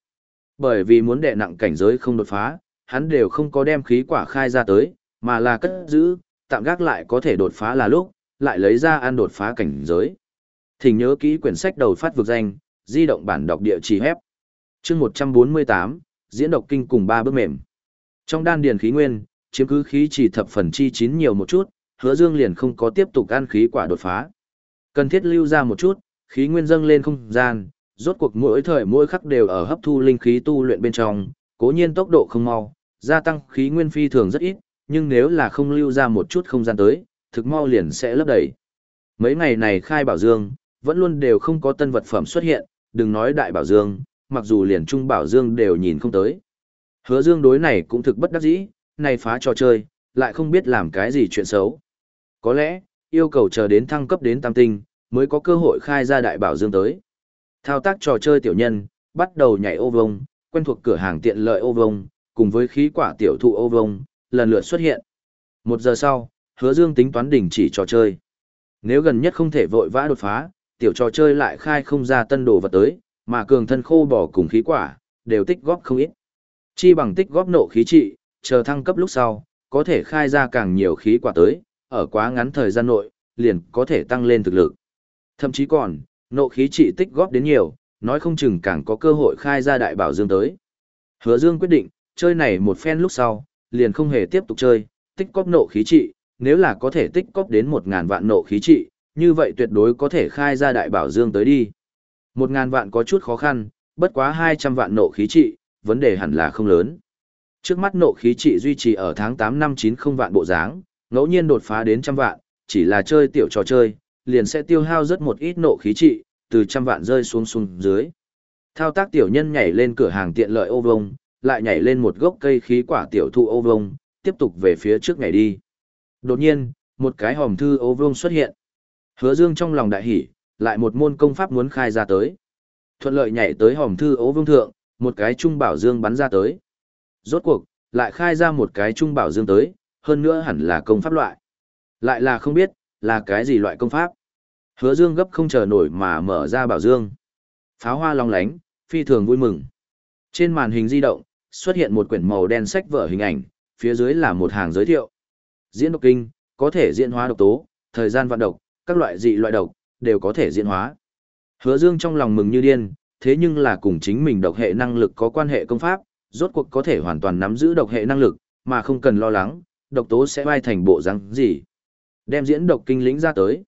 Bởi vì muốn đè nặng cảnh giới không đột phá, hắn đều không có đem khí quả khai ra tới, mà là cất giữ, tạm gác lại có thể đột phá là lúc, lại lấy ra ăn đột phá cảnh giới. Thỉnh nhớ kỹ quyển sách đầu phát vực danh, di động bản đọc địa chỉ hép. Chương 148, diễn độc kinh cùng ba bước mềm. Trong đan điền khí nguyên, chiếm cứ khí chỉ thập phần chi chín nhiều một chút, Hứa Dương liền không có tiếp tục ăn khí quả đột phá. Cần thiết lưu ra một chút, khí nguyên dâng lên không gian, rốt cuộc mỗi thời mỗi khắc đều ở hấp thu linh khí tu luyện bên trong, cố nhiên tốc độ không mau, gia tăng khí nguyên phi thường rất ít, nhưng nếu là không lưu ra một chút không gian tới, thực mau liền sẽ lấp đầy. Mấy ngày này khai bảo dương, vẫn luôn đều không có tân vật phẩm xuất hiện, đừng nói đại bảo dương, mặc dù liền trung bảo dương đều nhìn không tới. Hứa dương đối này cũng thực bất đắc dĩ, này phá trò chơi, lại không biết làm cái gì chuyện xấu. Có lẽ, yêu cầu chờ đến thăng cấp đến tam tinh, mới có cơ hội khai ra đại bảo dương tới. Thao tác trò chơi tiểu nhân, bắt đầu nhảy ô vông, quen thuộc cửa hàng tiện lợi ô vông, cùng với khí quả tiểu thụ ô vông, lần lượt xuất hiện. Một giờ sau, hứa dương tính toán đình chỉ trò chơi. Nếu gần nhất không thể vội vã đột phá, tiểu trò chơi lại khai không ra tân đồ vật tới, mà cường thân khô bỏ cùng khí quả, đều tích góp không ít. Chi bằng tích góp nộ khí trị, chờ thăng cấp lúc sau, có thể khai ra càng nhiều khí quả tới, ở quá ngắn thời gian nội, liền có thể tăng lên thực lực. Thậm chí còn, nộ khí trị tích góp đến nhiều, nói không chừng càng có cơ hội khai ra đại bảo dương tới. Hứa Dương quyết định, chơi này một phen lúc sau, liền không hề tiếp tục chơi, tích cóp nộ khí trị, nếu là có thể tích cóp đến 1000 vạn nộ khí trị, như vậy tuyệt đối có thể khai ra đại bảo dương tới đi. 1000 vạn có chút khó khăn, bất quá 200 vạn nộ khí trị, vấn đề hẳn là không lớn. Trước mắt nộ khí trị duy trì ở tháng 8 năm 90 vạn bộ dáng, ngẫu nhiên đột phá đến trăm vạn, chỉ là chơi tiểu trò chơi, liền sẽ tiêu hao rất một ít nộ khí trị, từ trăm vạn rơi xuống xuống dưới. Thao tác tiểu nhân nhảy lên cửa hàng tiện lợi ô vông, lại nhảy lên một gốc cây khí quả tiểu thụ ô vông, tiếp tục về phía trước nhảy đi. Đột nhiên, một cái hòm thư ô vông xuất hiện. Hứa Dương trong lòng đại hỉ, lại một môn công pháp muốn khai ra tới. Thuận lợi nhảy tới hòm thư ô vông thượng, một cái trung bảo dương bắn ra tới. Rốt cuộc, lại khai ra một cái trung bảo dương tới, hơn nữa hẳn là công pháp loại. Lại là không biết, là cái gì loại công pháp. Hứa Dương gấp không chờ nổi mà mở ra bảo dương. Pháo hoa long lánh, phi thường vui mừng. Trên màn hình di động, xuất hiện một quyển màu đen sách vở hình ảnh, phía dưới là một hàng giới thiệu. Diễn độc kinh, có thể diễn hóa độc tố, thời gian vận độc, các loại dị loại độc, đều có thể diễn hóa. Hứa Dương trong lòng mừng như điên, thế nhưng là cùng chính mình độc hệ năng lực có quan hệ công pháp, rốt cuộc có thể hoàn toàn nắm giữ độc hệ năng lực, mà không cần lo lắng, độc tố sẽ bay thành bộ răng gì. Đem diễn độc kinh lĩnh ra tới.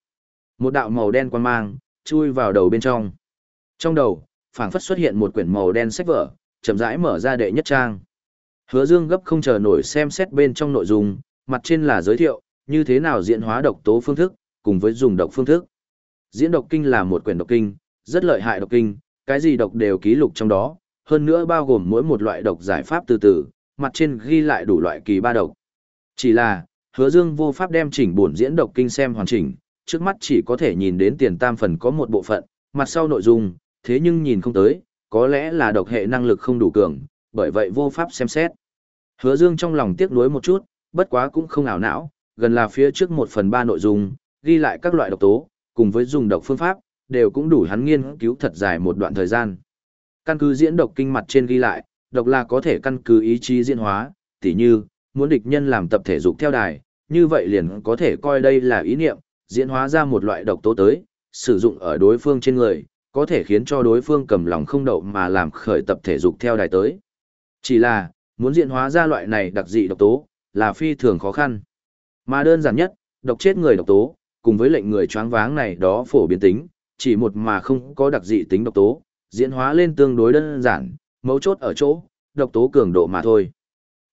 Một đạo màu đen quan mang, chui vào đầu bên trong. Trong đầu, phảng phất xuất hiện một quyển màu đen sách vở, chậm rãi mở ra đệ nhất trang. Hứa Dương gấp không chờ nổi xem xét bên trong nội dung, mặt trên là giới thiệu, như thế nào diễn hóa độc tố phương thức, cùng với dùng độc phương thức. Diễn độc kinh là một quyển độc kinh, rất lợi hại độc kinh, cái gì độc đều ký lục trong đó, hơn nữa bao gồm mỗi một loại độc giải pháp từ từ, mặt trên ghi lại đủ loại kỳ ba độc. Chỉ là, hứa dương vô pháp đem chỉnh bổn diễn độc kinh xem hoàn chỉnh, trước mắt chỉ có thể nhìn đến tiền tam phần có một bộ phận, mặt sau nội dung, thế nhưng nhìn không tới, có lẽ là độc hệ năng lực không đủ cường, bởi vậy vô pháp xem xét. Hứa dương trong lòng tiếc nuối một chút, bất quá cũng không ảo não, gần là phía trước một phần ba nội dung, ghi lại các loại độc tố, cùng với dùng độc phương pháp, đều cũng đủ hắn nghiên cứu thật dài một đoạn thời gian. Căn cứ diễn độc kinh mặt trên ghi lại, độc là có thể căn cứ ý chí diễn hóa, tỉ như, muốn địch nhân làm tập thể dục theo đài, như vậy liền có thể coi đây là ý niệm, diễn hóa ra một loại độc tố tới, sử dụng ở đối phương trên người, có thể khiến cho đối phương cầm lòng không đậu mà làm khởi tập thể dục theo đài tới. Chỉ là, muốn diễn hóa ra loại này đặc dị độc tố, là phi thường khó khăn. Mà đơn giản nhất, độc chết người độc tố, cùng với lệnh người choáng váng này đó phổ biến tính, chỉ một mà không có đặc dị tính độc tố, diễn hóa lên tương đối đơn giản, mấu chốt ở chỗ, độc tố cường độ mà thôi.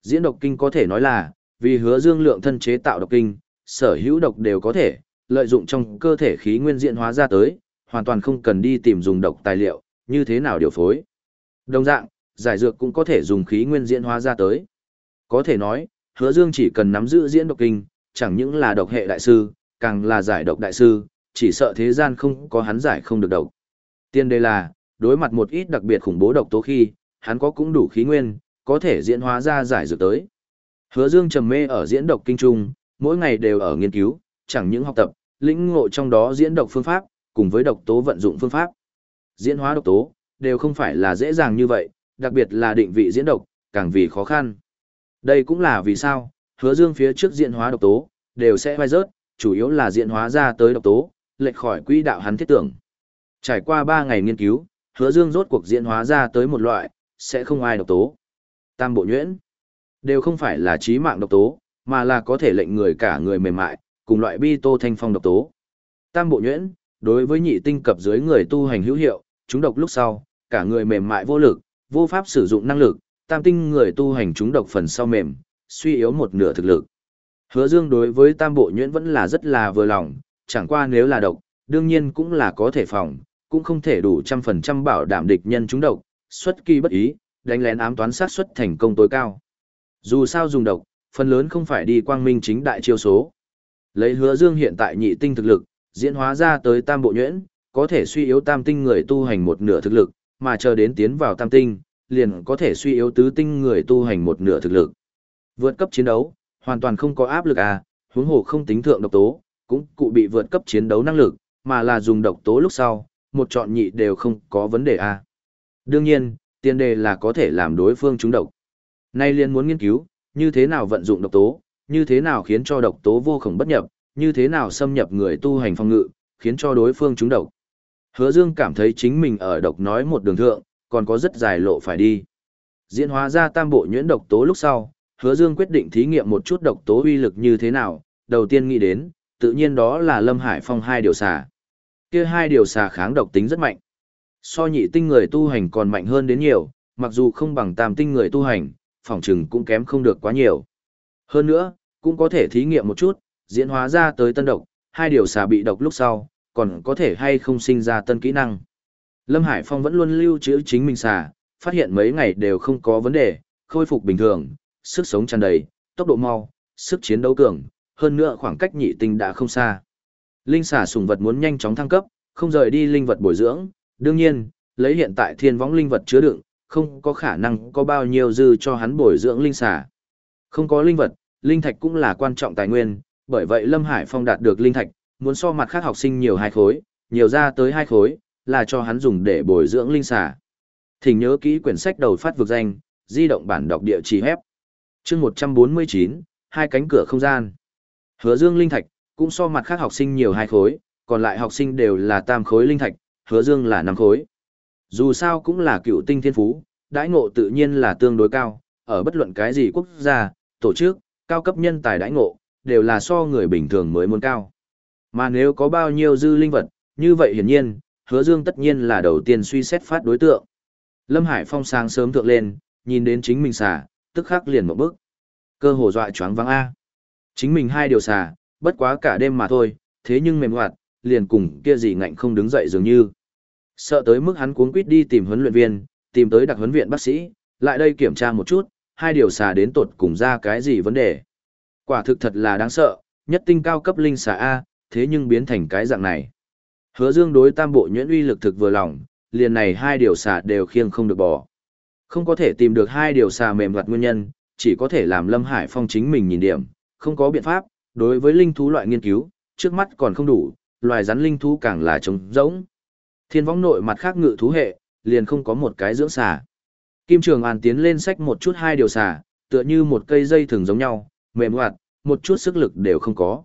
Diễn độc kinh có thể nói là, vì hứa dương lượng thân chế tạo độc kinh, sở hữu độc đều có thể, lợi dụng trong cơ thể khí nguyên diễn hóa ra tới, hoàn toàn không cần đi tìm dùng độc tài liệu, như thế nào điều phối. Đồng dạng, giải dược cũng có thể dùng khí nguyên diễn hóa ra tới. Có thể nói, hứa dương chỉ cần nắm giữ diễn độc kinh, chẳng những là độc hệ đại sư, càng là giải độc đại sư, chỉ sợ thế gian không có hắn giải không được độc. Tiên đề là, đối mặt một ít đặc biệt khủng bố độc tố khi, hắn có cũng đủ khí nguyên, có thể diễn hóa ra giải dược tới. Hứa Dương trầm mê ở diễn độc kinh trung, mỗi ngày đều ở nghiên cứu, chẳng những học tập, lĩnh ngộ trong đó diễn độc phương pháp, cùng với độc tố vận dụng phương pháp. Diễn hóa độc tố, đều không phải là dễ dàng như vậy, đặc biệt là định vị diễn độc, càng vì khó khăn. Đây cũng là vì sao, hứa dương phía trước diễn hóa độc tố, đều sẽ vai rớt, chủ yếu là diễn hóa ra tới độc tố, lệch khỏi quỹ đạo hắn thiết tưởng. Trải qua 3 ngày nghiên cứu, hứa dương rốt cuộc diễn hóa ra tới một loại, sẽ không ai độc tố. Tam bộ nhuyễn, đều không phải là trí mạng độc tố, mà là có thể lệnh người cả người mềm mại, cùng loại bi tô thanh phong độc tố. Tam bộ nhuyễn, đối với nhị tinh cấp dưới người tu hành hữu hiệu, chúng độc lúc sau, cả người mềm mại vô lực, vô pháp sử dụng năng lực, tam tinh người tu hành chúng độc phần sau mềm, suy yếu một nửa thực lực. Hứa Dương đối với tam bộ nhuyễn vẫn là rất là vừa lòng, chẳng qua nếu là độc, đương nhiên cũng là có thể phòng, cũng không thể đủ trăm phần trăm bảo đảm địch nhân chúng độc, xuất kỳ bất ý, đánh lén ám toán sát xuất thành công tối cao. Dù sao dùng độc, phần lớn không phải đi quang minh chính đại chiêu số. Lấy hứa dương hiện tại nhị tinh thực lực, diễn hóa ra tới tam bộ nhuyễn, có thể suy yếu tam tinh người tu hành một nửa thực lực, mà chờ đến tiến vào tam tinh, liền có thể suy yếu tứ tinh người tu hành một nửa thực lực. Vượt cấp chiến đấu, hoàn toàn không có áp lực à, huống hồ không tính thượng độc tố, cũng cụ bị vượt cấp chiến đấu năng lực, mà là dùng độc tố lúc sau, một chọn nhị đều không có vấn đề à. Đương nhiên, tiền đề là có thể làm đối phương trúng độc. Nay liền muốn nghiên cứu, như thế nào vận dụng độc tố, như thế nào khiến cho độc tố vô khổng bất nhập, như thế nào xâm nhập người tu hành phong ngự, khiến cho đối phương trúng độc. Hứa Dương cảm thấy chính mình ở độc nói một đường thượng, còn có rất dài lộ phải đi. Diễn hóa ra tam bộ nhuyễn độc tố lúc sau, Hứa Dương quyết định thí nghiệm một chút độc tố uy lực như thế nào, đầu tiên nghĩ đến, tự nhiên đó là Lâm Hải Phong hai điều xà. Kia hai điều xà kháng độc tính rất mạnh. So nhị tinh người tu hành còn mạnh hơn đến nhiều, mặc dù không bằng tam tinh người tu hành, phòng trừng cũng kém không được quá nhiều. Hơn nữa, cũng có thể thí nghiệm một chút, diễn hóa ra tới tân độc, hai điều xà bị độc lúc sau, còn có thể hay không sinh ra tân kỹ năng. Lâm Hải Phong vẫn luôn lưu trữ chính mình xà, phát hiện mấy ngày đều không có vấn đề, khôi phục bình thường, sức sống tràn đầy, tốc độ mau, sức chiến đấu cường, hơn nữa khoảng cách nhị tinh đã không xa. Linh xà sùng vật muốn nhanh chóng thăng cấp, không rời đi linh vật bồi dưỡng, đương nhiên, lấy hiện tại thiên võng linh vật chứa đựng, không có khả năng có bao nhiêu dư cho hắn bồi dưỡng linh xà. Không có linh vật, linh thạch cũng là quan trọng tài nguyên, bởi vậy Lâm Hải Phong đạt được linh thạch, muốn so mặt khác học sinh nhiều hai khối, nhiều ra tới hai khối, là cho hắn dùng để bồi dưỡng linh xà. Thỉnh nhớ kỹ quyển sách đầu phát vực danh, di động bản đọc địa chỉ hép. Chương 149, hai cánh cửa không gian. Hứa Dương linh thạch cũng so mặt khác học sinh nhiều hai khối, còn lại học sinh đều là tam khối linh thạch, Hứa Dương là năm khối. Dù sao cũng là cựu tinh thiên phú, đãi ngộ tự nhiên là tương đối cao, ở bất luận cái gì quốc gia, tổ chức, cao cấp nhân tài đãi ngộ, đều là so người bình thường mới muốn cao. Mà nếu có bao nhiêu dư linh vật, như vậy hiển nhiên, hứa dương tất nhiên là đầu tiên suy xét phát đối tượng. Lâm Hải Phong sáng sớm thượng lên, nhìn đến chính mình xả, tức khắc liền một bước. Cơ hồ dọa choáng váng A. Chính mình hai điều xả, bất quá cả đêm mà thôi, thế nhưng mềm hoạt, liền cùng kia gì ngạnh không đứng dậy dường như. Sợ tới mức hắn cuống quýt đi tìm huấn luyện viên, tìm tới đặc huấn viện bác sĩ, lại đây kiểm tra một chút, hai điều xà đến tột cùng ra cái gì vấn đề. Quả thực thật là đáng sợ, nhất tinh cao cấp linh xà A, thế nhưng biến thành cái dạng này. Hứa dương đối tam bộ nhuyễn uy lực thực vừa lòng, liền này hai điều xà đều khiêng không được bỏ. Không có thể tìm được hai điều xà mềm vặt nguyên nhân, chỉ có thể làm Lâm Hải Phong chính mình nhìn điểm, không có biện pháp, đối với linh thú loại nghiên cứu, trước mắt còn không đủ, loài rắn linh thú càng là trống rỗng. Thiên võng nội mặt khác ngự thú hệ, liền không có một cái dưỡng xà. Kim Trường An tiến lên sách một chút hai điều xà, tựa như một cây dây thường giống nhau, mềm hoạt, một chút sức lực đều không có.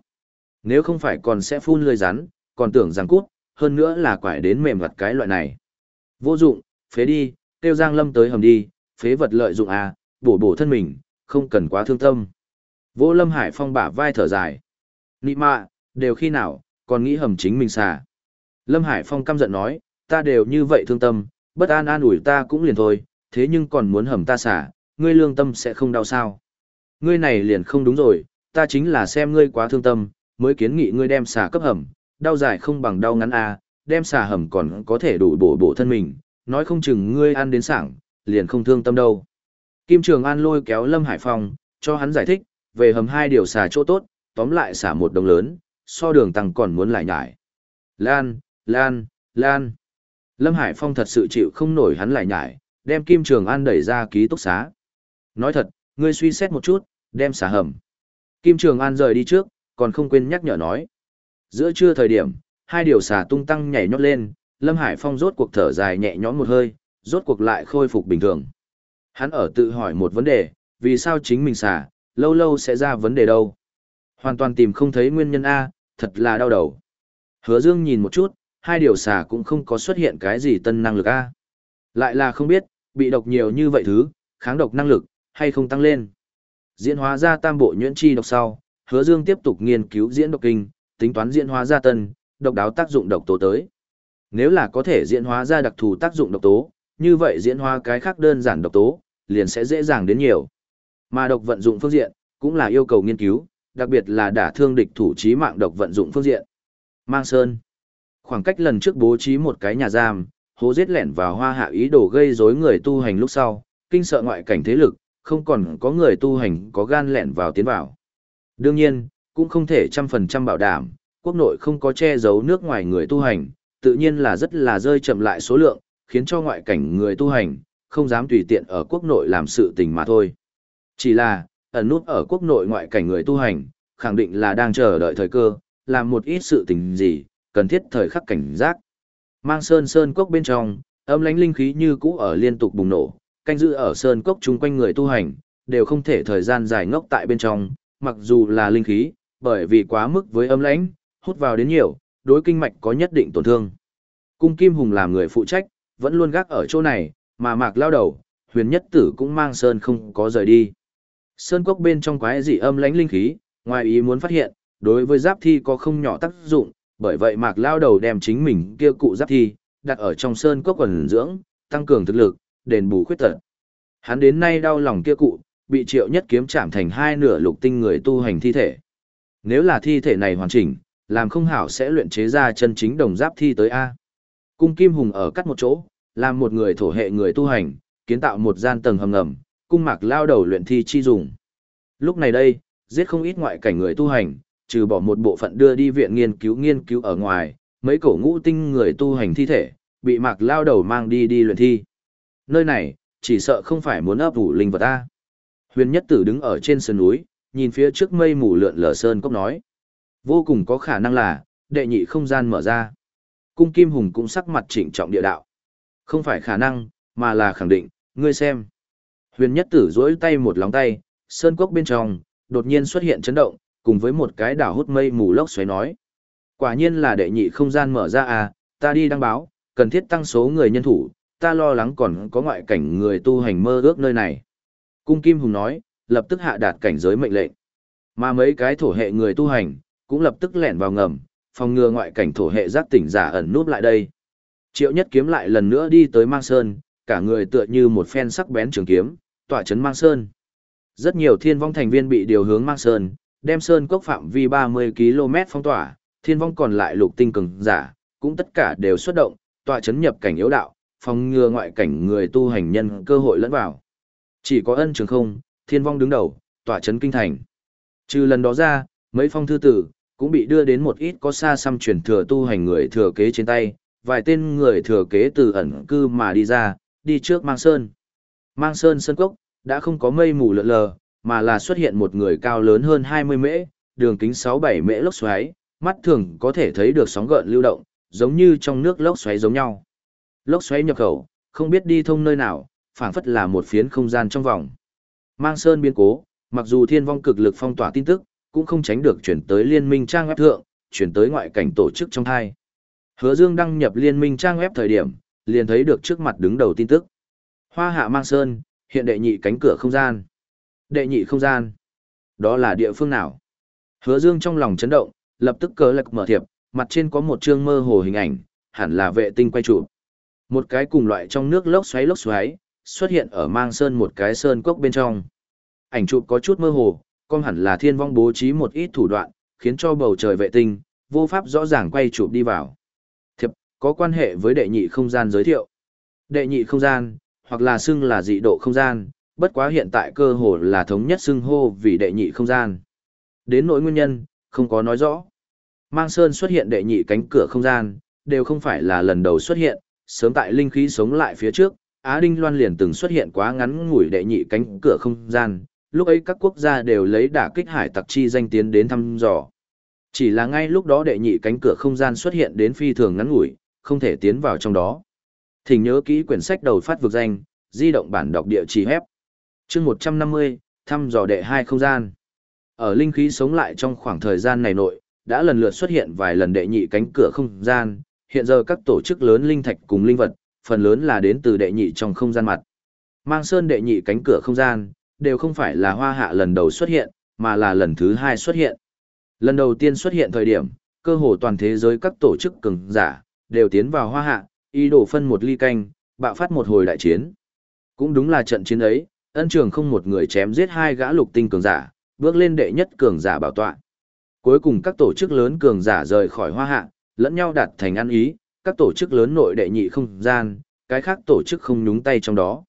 Nếu không phải còn sẽ phun lưỡi rắn, còn tưởng rằng cút, hơn nữa là quải đến mềm vật cái loại này. Vô dụng, phế đi, tiêu Giang Lâm tới hầm đi, phế vật lợi dụng à, bổ bổ thân mình, không cần quá thương tâm. Vô Lâm Hải Phong bả vai thở dài. Nị mạ, đều khi nào, còn nghĩ hầm chính mình xà. Lâm Hải Phong căm giận nói, ta đều như vậy thương tâm, bất an an ủi ta cũng liền thôi, thế nhưng còn muốn hầm ta xả, ngươi lương tâm sẽ không đau sao. Ngươi này liền không đúng rồi, ta chính là xem ngươi quá thương tâm, mới kiến nghị ngươi đem xả cấp hầm, đau dài không bằng đau ngắn à, đem xả hầm còn có thể đủ bổ bổ thân mình, nói không chừng ngươi ăn đến sảng, liền không thương tâm đâu. Kim Trường An lôi kéo Lâm Hải Phong, cho hắn giải thích, về hầm hai điều xả chỗ tốt, tóm lại xả một đồng lớn, so đường tăng còn muốn lại nhải. Lan, Lan, Lan. Lâm Hải Phong thật sự chịu không nổi hắn lại nhải, đem Kim Trường An đẩy ra ký túc xá. Nói thật, ngươi suy xét một chút, đem xả hầm. Kim Trường An rời đi trước, còn không quên nhắc nhở nói. Giữa trưa thời điểm, hai điều xả tung tăng nhảy nhót lên, Lâm Hải Phong rốt cuộc thở dài nhẹ nhõm một hơi, rốt cuộc lại khôi phục bình thường. Hắn ở tự hỏi một vấn đề, vì sao chính mình xả, lâu lâu sẽ ra vấn đề đâu. Hoàn toàn tìm không thấy nguyên nhân A, thật là đau đầu. Hứa Dương nhìn một chút, hai điều xà cũng không có xuất hiện cái gì tân năng lực a. Lại là không biết, bị độc nhiều như vậy thứ, kháng độc năng lực, hay không tăng lên. Diễn hóa ra tam bộ nhuyễn chi độc sau, Hứa Dương tiếp tục nghiên cứu diễn độc kinh, tính toán diễn hóa ra tân, độc đáo tác dụng độc tố tới. Nếu là có thể diễn hóa ra đặc thù tác dụng độc tố, như vậy diễn hóa cái khác đơn giản độc tố, liền sẽ dễ dàng đến nhiều. Mà độc vận dụng phương diện, cũng là yêu cầu nghiên cứu, đặc biệt là đả thương địch thủ trí mạng độc vận dụng phương diện. Mang Sơn. Khoảng cách lần trước bố trí một cái nhà giam, hố giết lẻn vào hoa hạ ý đồ gây rối người tu hành lúc sau, kinh sợ ngoại cảnh thế lực, không còn có người tu hành có gan lẹn vào tiến vào. Đương nhiên, cũng không thể trăm phần trăm bảo đảm, quốc nội không có che giấu nước ngoài người tu hành, tự nhiên là rất là rơi chậm lại số lượng, khiến cho ngoại cảnh người tu hành, không dám tùy tiện ở quốc nội làm sự tình mà thôi. Chỉ là, ẩn nút ở quốc nội ngoại cảnh người tu hành, khẳng định là đang chờ đợi thời cơ, làm một ít sự tình gì, cần thiết thời khắc cảnh giác. Mang sơn sơn cốc bên trong, âm lánh linh khí như cũ ở liên tục bùng nổ, canh giữ ở sơn cốc chung quanh người tu hành, đều không thể thời gian dài ngốc tại bên trong, mặc dù là linh khí, bởi vì quá mức với âm lãnh, hút vào đến nhiều, đối kinh mạch có nhất định tổn thương. Cung Kim Hùng làm người phụ trách, vẫn luôn gác ở chỗ này, mà Mạc lao đầu, huyền nhất tử cũng mang sơn không có rời đi. Sơn cốc bên trong quái dị âm lãnh linh khí, ngoài ý muốn phát hiện, đối với giáp thi có không nhỏ tác dụng, bởi vậy Mạc lao đầu đem chính mình kia cụ giáp thi, đặt ở trong sơn cốc quần dưỡng, tăng cường thực lực, đền bù khuyết tật. Hắn đến nay đau lòng kia cụ, bị triệu nhất kiếm chạm thành hai nửa lục tinh người tu hành thi thể. Nếu là thi thể này hoàn chỉnh, làm không hảo sẽ luyện chế ra chân chính đồng giáp thi tới A. Cung Kim Hùng ở cắt một chỗ, làm một người thổ hệ người tu hành, kiến tạo một gian tầng hầm ngầm, cung mạc lao đầu luyện thi chi dùng. Lúc này đây, giết không ít ngoại cảnh người tu hành, trừ bỏ một bộ phận đưa đi viện nghiên cứu nghiên cứu ở ngoài, mấy cổ ngũ tinh người tu hành thi thể, bị mạc lao đầu mang đi đi luyện thi. Nơi này, chỉ sợ không phải muốn ấp ủ linh vật ta. Huyền nhất tử đứng ở trên sườn núi, nhìn phía trước mây mù lượn lờ sơn cốc nói. Vô cùng có khả năng là, đệ nhị không gian mở ra. Cung Kim Hùng cũng sắc mặt trịnh trọng địa đạo. Không phải khả năng, mà là khẳng định, ngươi xem. Huyền nhất tử dỗi tay một lóng tay, sơn cốc bên trong, đột nhiên xuất hiện chấn động, cùng với một cái đảo hút mây mù lốc xoáy nói. Quả nhiên là đệ nhị không gian mở ra à, ta đi đăng báo, cần thiết tăng số người nhân thủ, ta lo lắng còn có ngoại cảnh người tu hành mơ ước nơi này. Cung Kim Hùng nói, lập tức hạ đạt cảnh giới mệnh lệnh. Mà mấy cái thổ hệ người tu hành, cũng lập tức lẻn vào ngầm, phòng ngừa ngoại cảnh thổ hệ giác tỉnh giả ẩn núp lại đây. Triệu Nhất kiếm lại lần nữa đi tới Mang Sơn, cả người tựa như một phen sắc bén trường kiếm, tỏa chấn Mang Sơn. Rất nhiều thiên vong thành viên bị điều hướng Mang Sơn, đem Sơn cốc phạm vi 30 km phong tỏa, thiên vong còn lại lục tinh cường giả, cũng tất cả đều xuất động, tỏa chấn nhập cảnh yếu đạo, phòng ngừa ngoại cảnh người tu hành nhân cơ hội lẫn vào. Chỉ có ân trường không, thiên vong đứng đầu, tỏa chấn kinh thành. Trừ lần đó ra, mấy phong thư tử, cũng bị đưa đến một ít có xa xăm truyền thừa tu hành người thừa kế trên tay, vài tên người thừa kế từ ẩn cư mà đi ra, đi trước mang sơn. Mang sơn sơn cốc, đã không có mây mù lợn lờ, mà là xuất hiện một người cao lớn hơn 20 mễ, đường kính 6-7 mễ lốc xoáy, mắt thường có thể thấy được sóng gợn lưu động, giống như trong nước lốc xoáy giống nhau. Lốc xoáy nhập khẩu, không biết đi thông nơi nào, phảng phất là một phiến không gian trong vòng. Mang sơn biến cố, mặc dù thiên vong cực lực phong tỏa tin tức, cũng không tránh được chuyển tới liên minh trang web thượng, chuyển tới ngoại cảnh tổ chức trong thai. Hứa Dương đăng nhập liên minh trang web thời điểm, liền thấy được trước mặt đứng đầu tin tức. Hoa hạ mang sơn, hiện đệ nhị cánh cửa không gian. Đệ nhị không gian. Đó là địa phương nào? Hứa Dương trong lòng chấn động, lập tức cớ lạc mở thiệp, mặt trên có một chương mơ hồ hình ảnh, hẳn là vệ tinh quay chụp. Một cái cùng loại trong nước lốc xoáy lốc xoáy, xuất hiện ở mang sơn một cái sơn cốc bên trong. Ảnh chụp có chút mơ hồ, con hẳn là thiên vong bố trí một ít thủ đoạn, khiến cho bầu trời vệ tinh, vô pháp rõ ràng quay chụp đi vào. Thiệp, có quan hệ với đệ nhị không gian giới thiệu. Đệ nhị không gian, hoặc là xưng là dị độ không gian, bất quá hiện tại cơ hồ là thống nhất xưng hô vì đệ nhị không gian. Đến nỗi nguyên nhân, không có nói rõ. Mang Sơn xuất hiện đệ nhị cánh cửa không gian, đều không phải là lần đầu xuất hiện, sớm tại linh khí sống lại phía trước, Á Đinh Loan liền từng xuất hiện quá ngắn ngủi đệ nhị cánh cửa không gian, lúc ấy các quốc gia đều lấy đả kích hải tặc chi danh tiến đến thăm dò. Chỉ là ngay lúc đó đệ nhị cánh cửa không gian xuất hiện đến phi thường ngắn ngủi, không thể tiến vào trong đó. Thỉnh nhớ kỹ quyển sách đầu phát vực danh, di động bản đọc địa chỉ hép. chương 150, thăm dò đệ hai không gian. Ở linh khí sống lại trong khoảng thời gian này nội, đã lần lượt xuất hiện vài lần đệ nhị cánh cửa không gian, hiện giờ các tổ chức lớn linh thạch cùng linh vật, phần lớn là đến từ đệ nhị trong không gian mặt. Mang sơn đệ nhị cánh cửa không gian, đều không phải là hoa hạ lần đầu xuất hiện, mà là lần thứ hai xuất hiện. Lần đầu tiên xuất hiện thời điểm, cơ hồ toàn thế giới các tổ chức cường giả, đều tiến vào hoa hạ, ý đồ phân một ly canh, bạo phát một hồi đại chiến. Cũng đúng là trận chiến ấy, ân trường không một người chém giết hai gã lục tinh cường giả, bước lên đệ nhất cường giả bảo tọa. Cuối cùng các tổ chức lớn cường giả rời khỏi hoa hạ, lẫn nhau đạt thành ăn ý, các tổ chức lớn nội đệ nhị không gian, cái khác tổ chức không nhúng tay trong đó.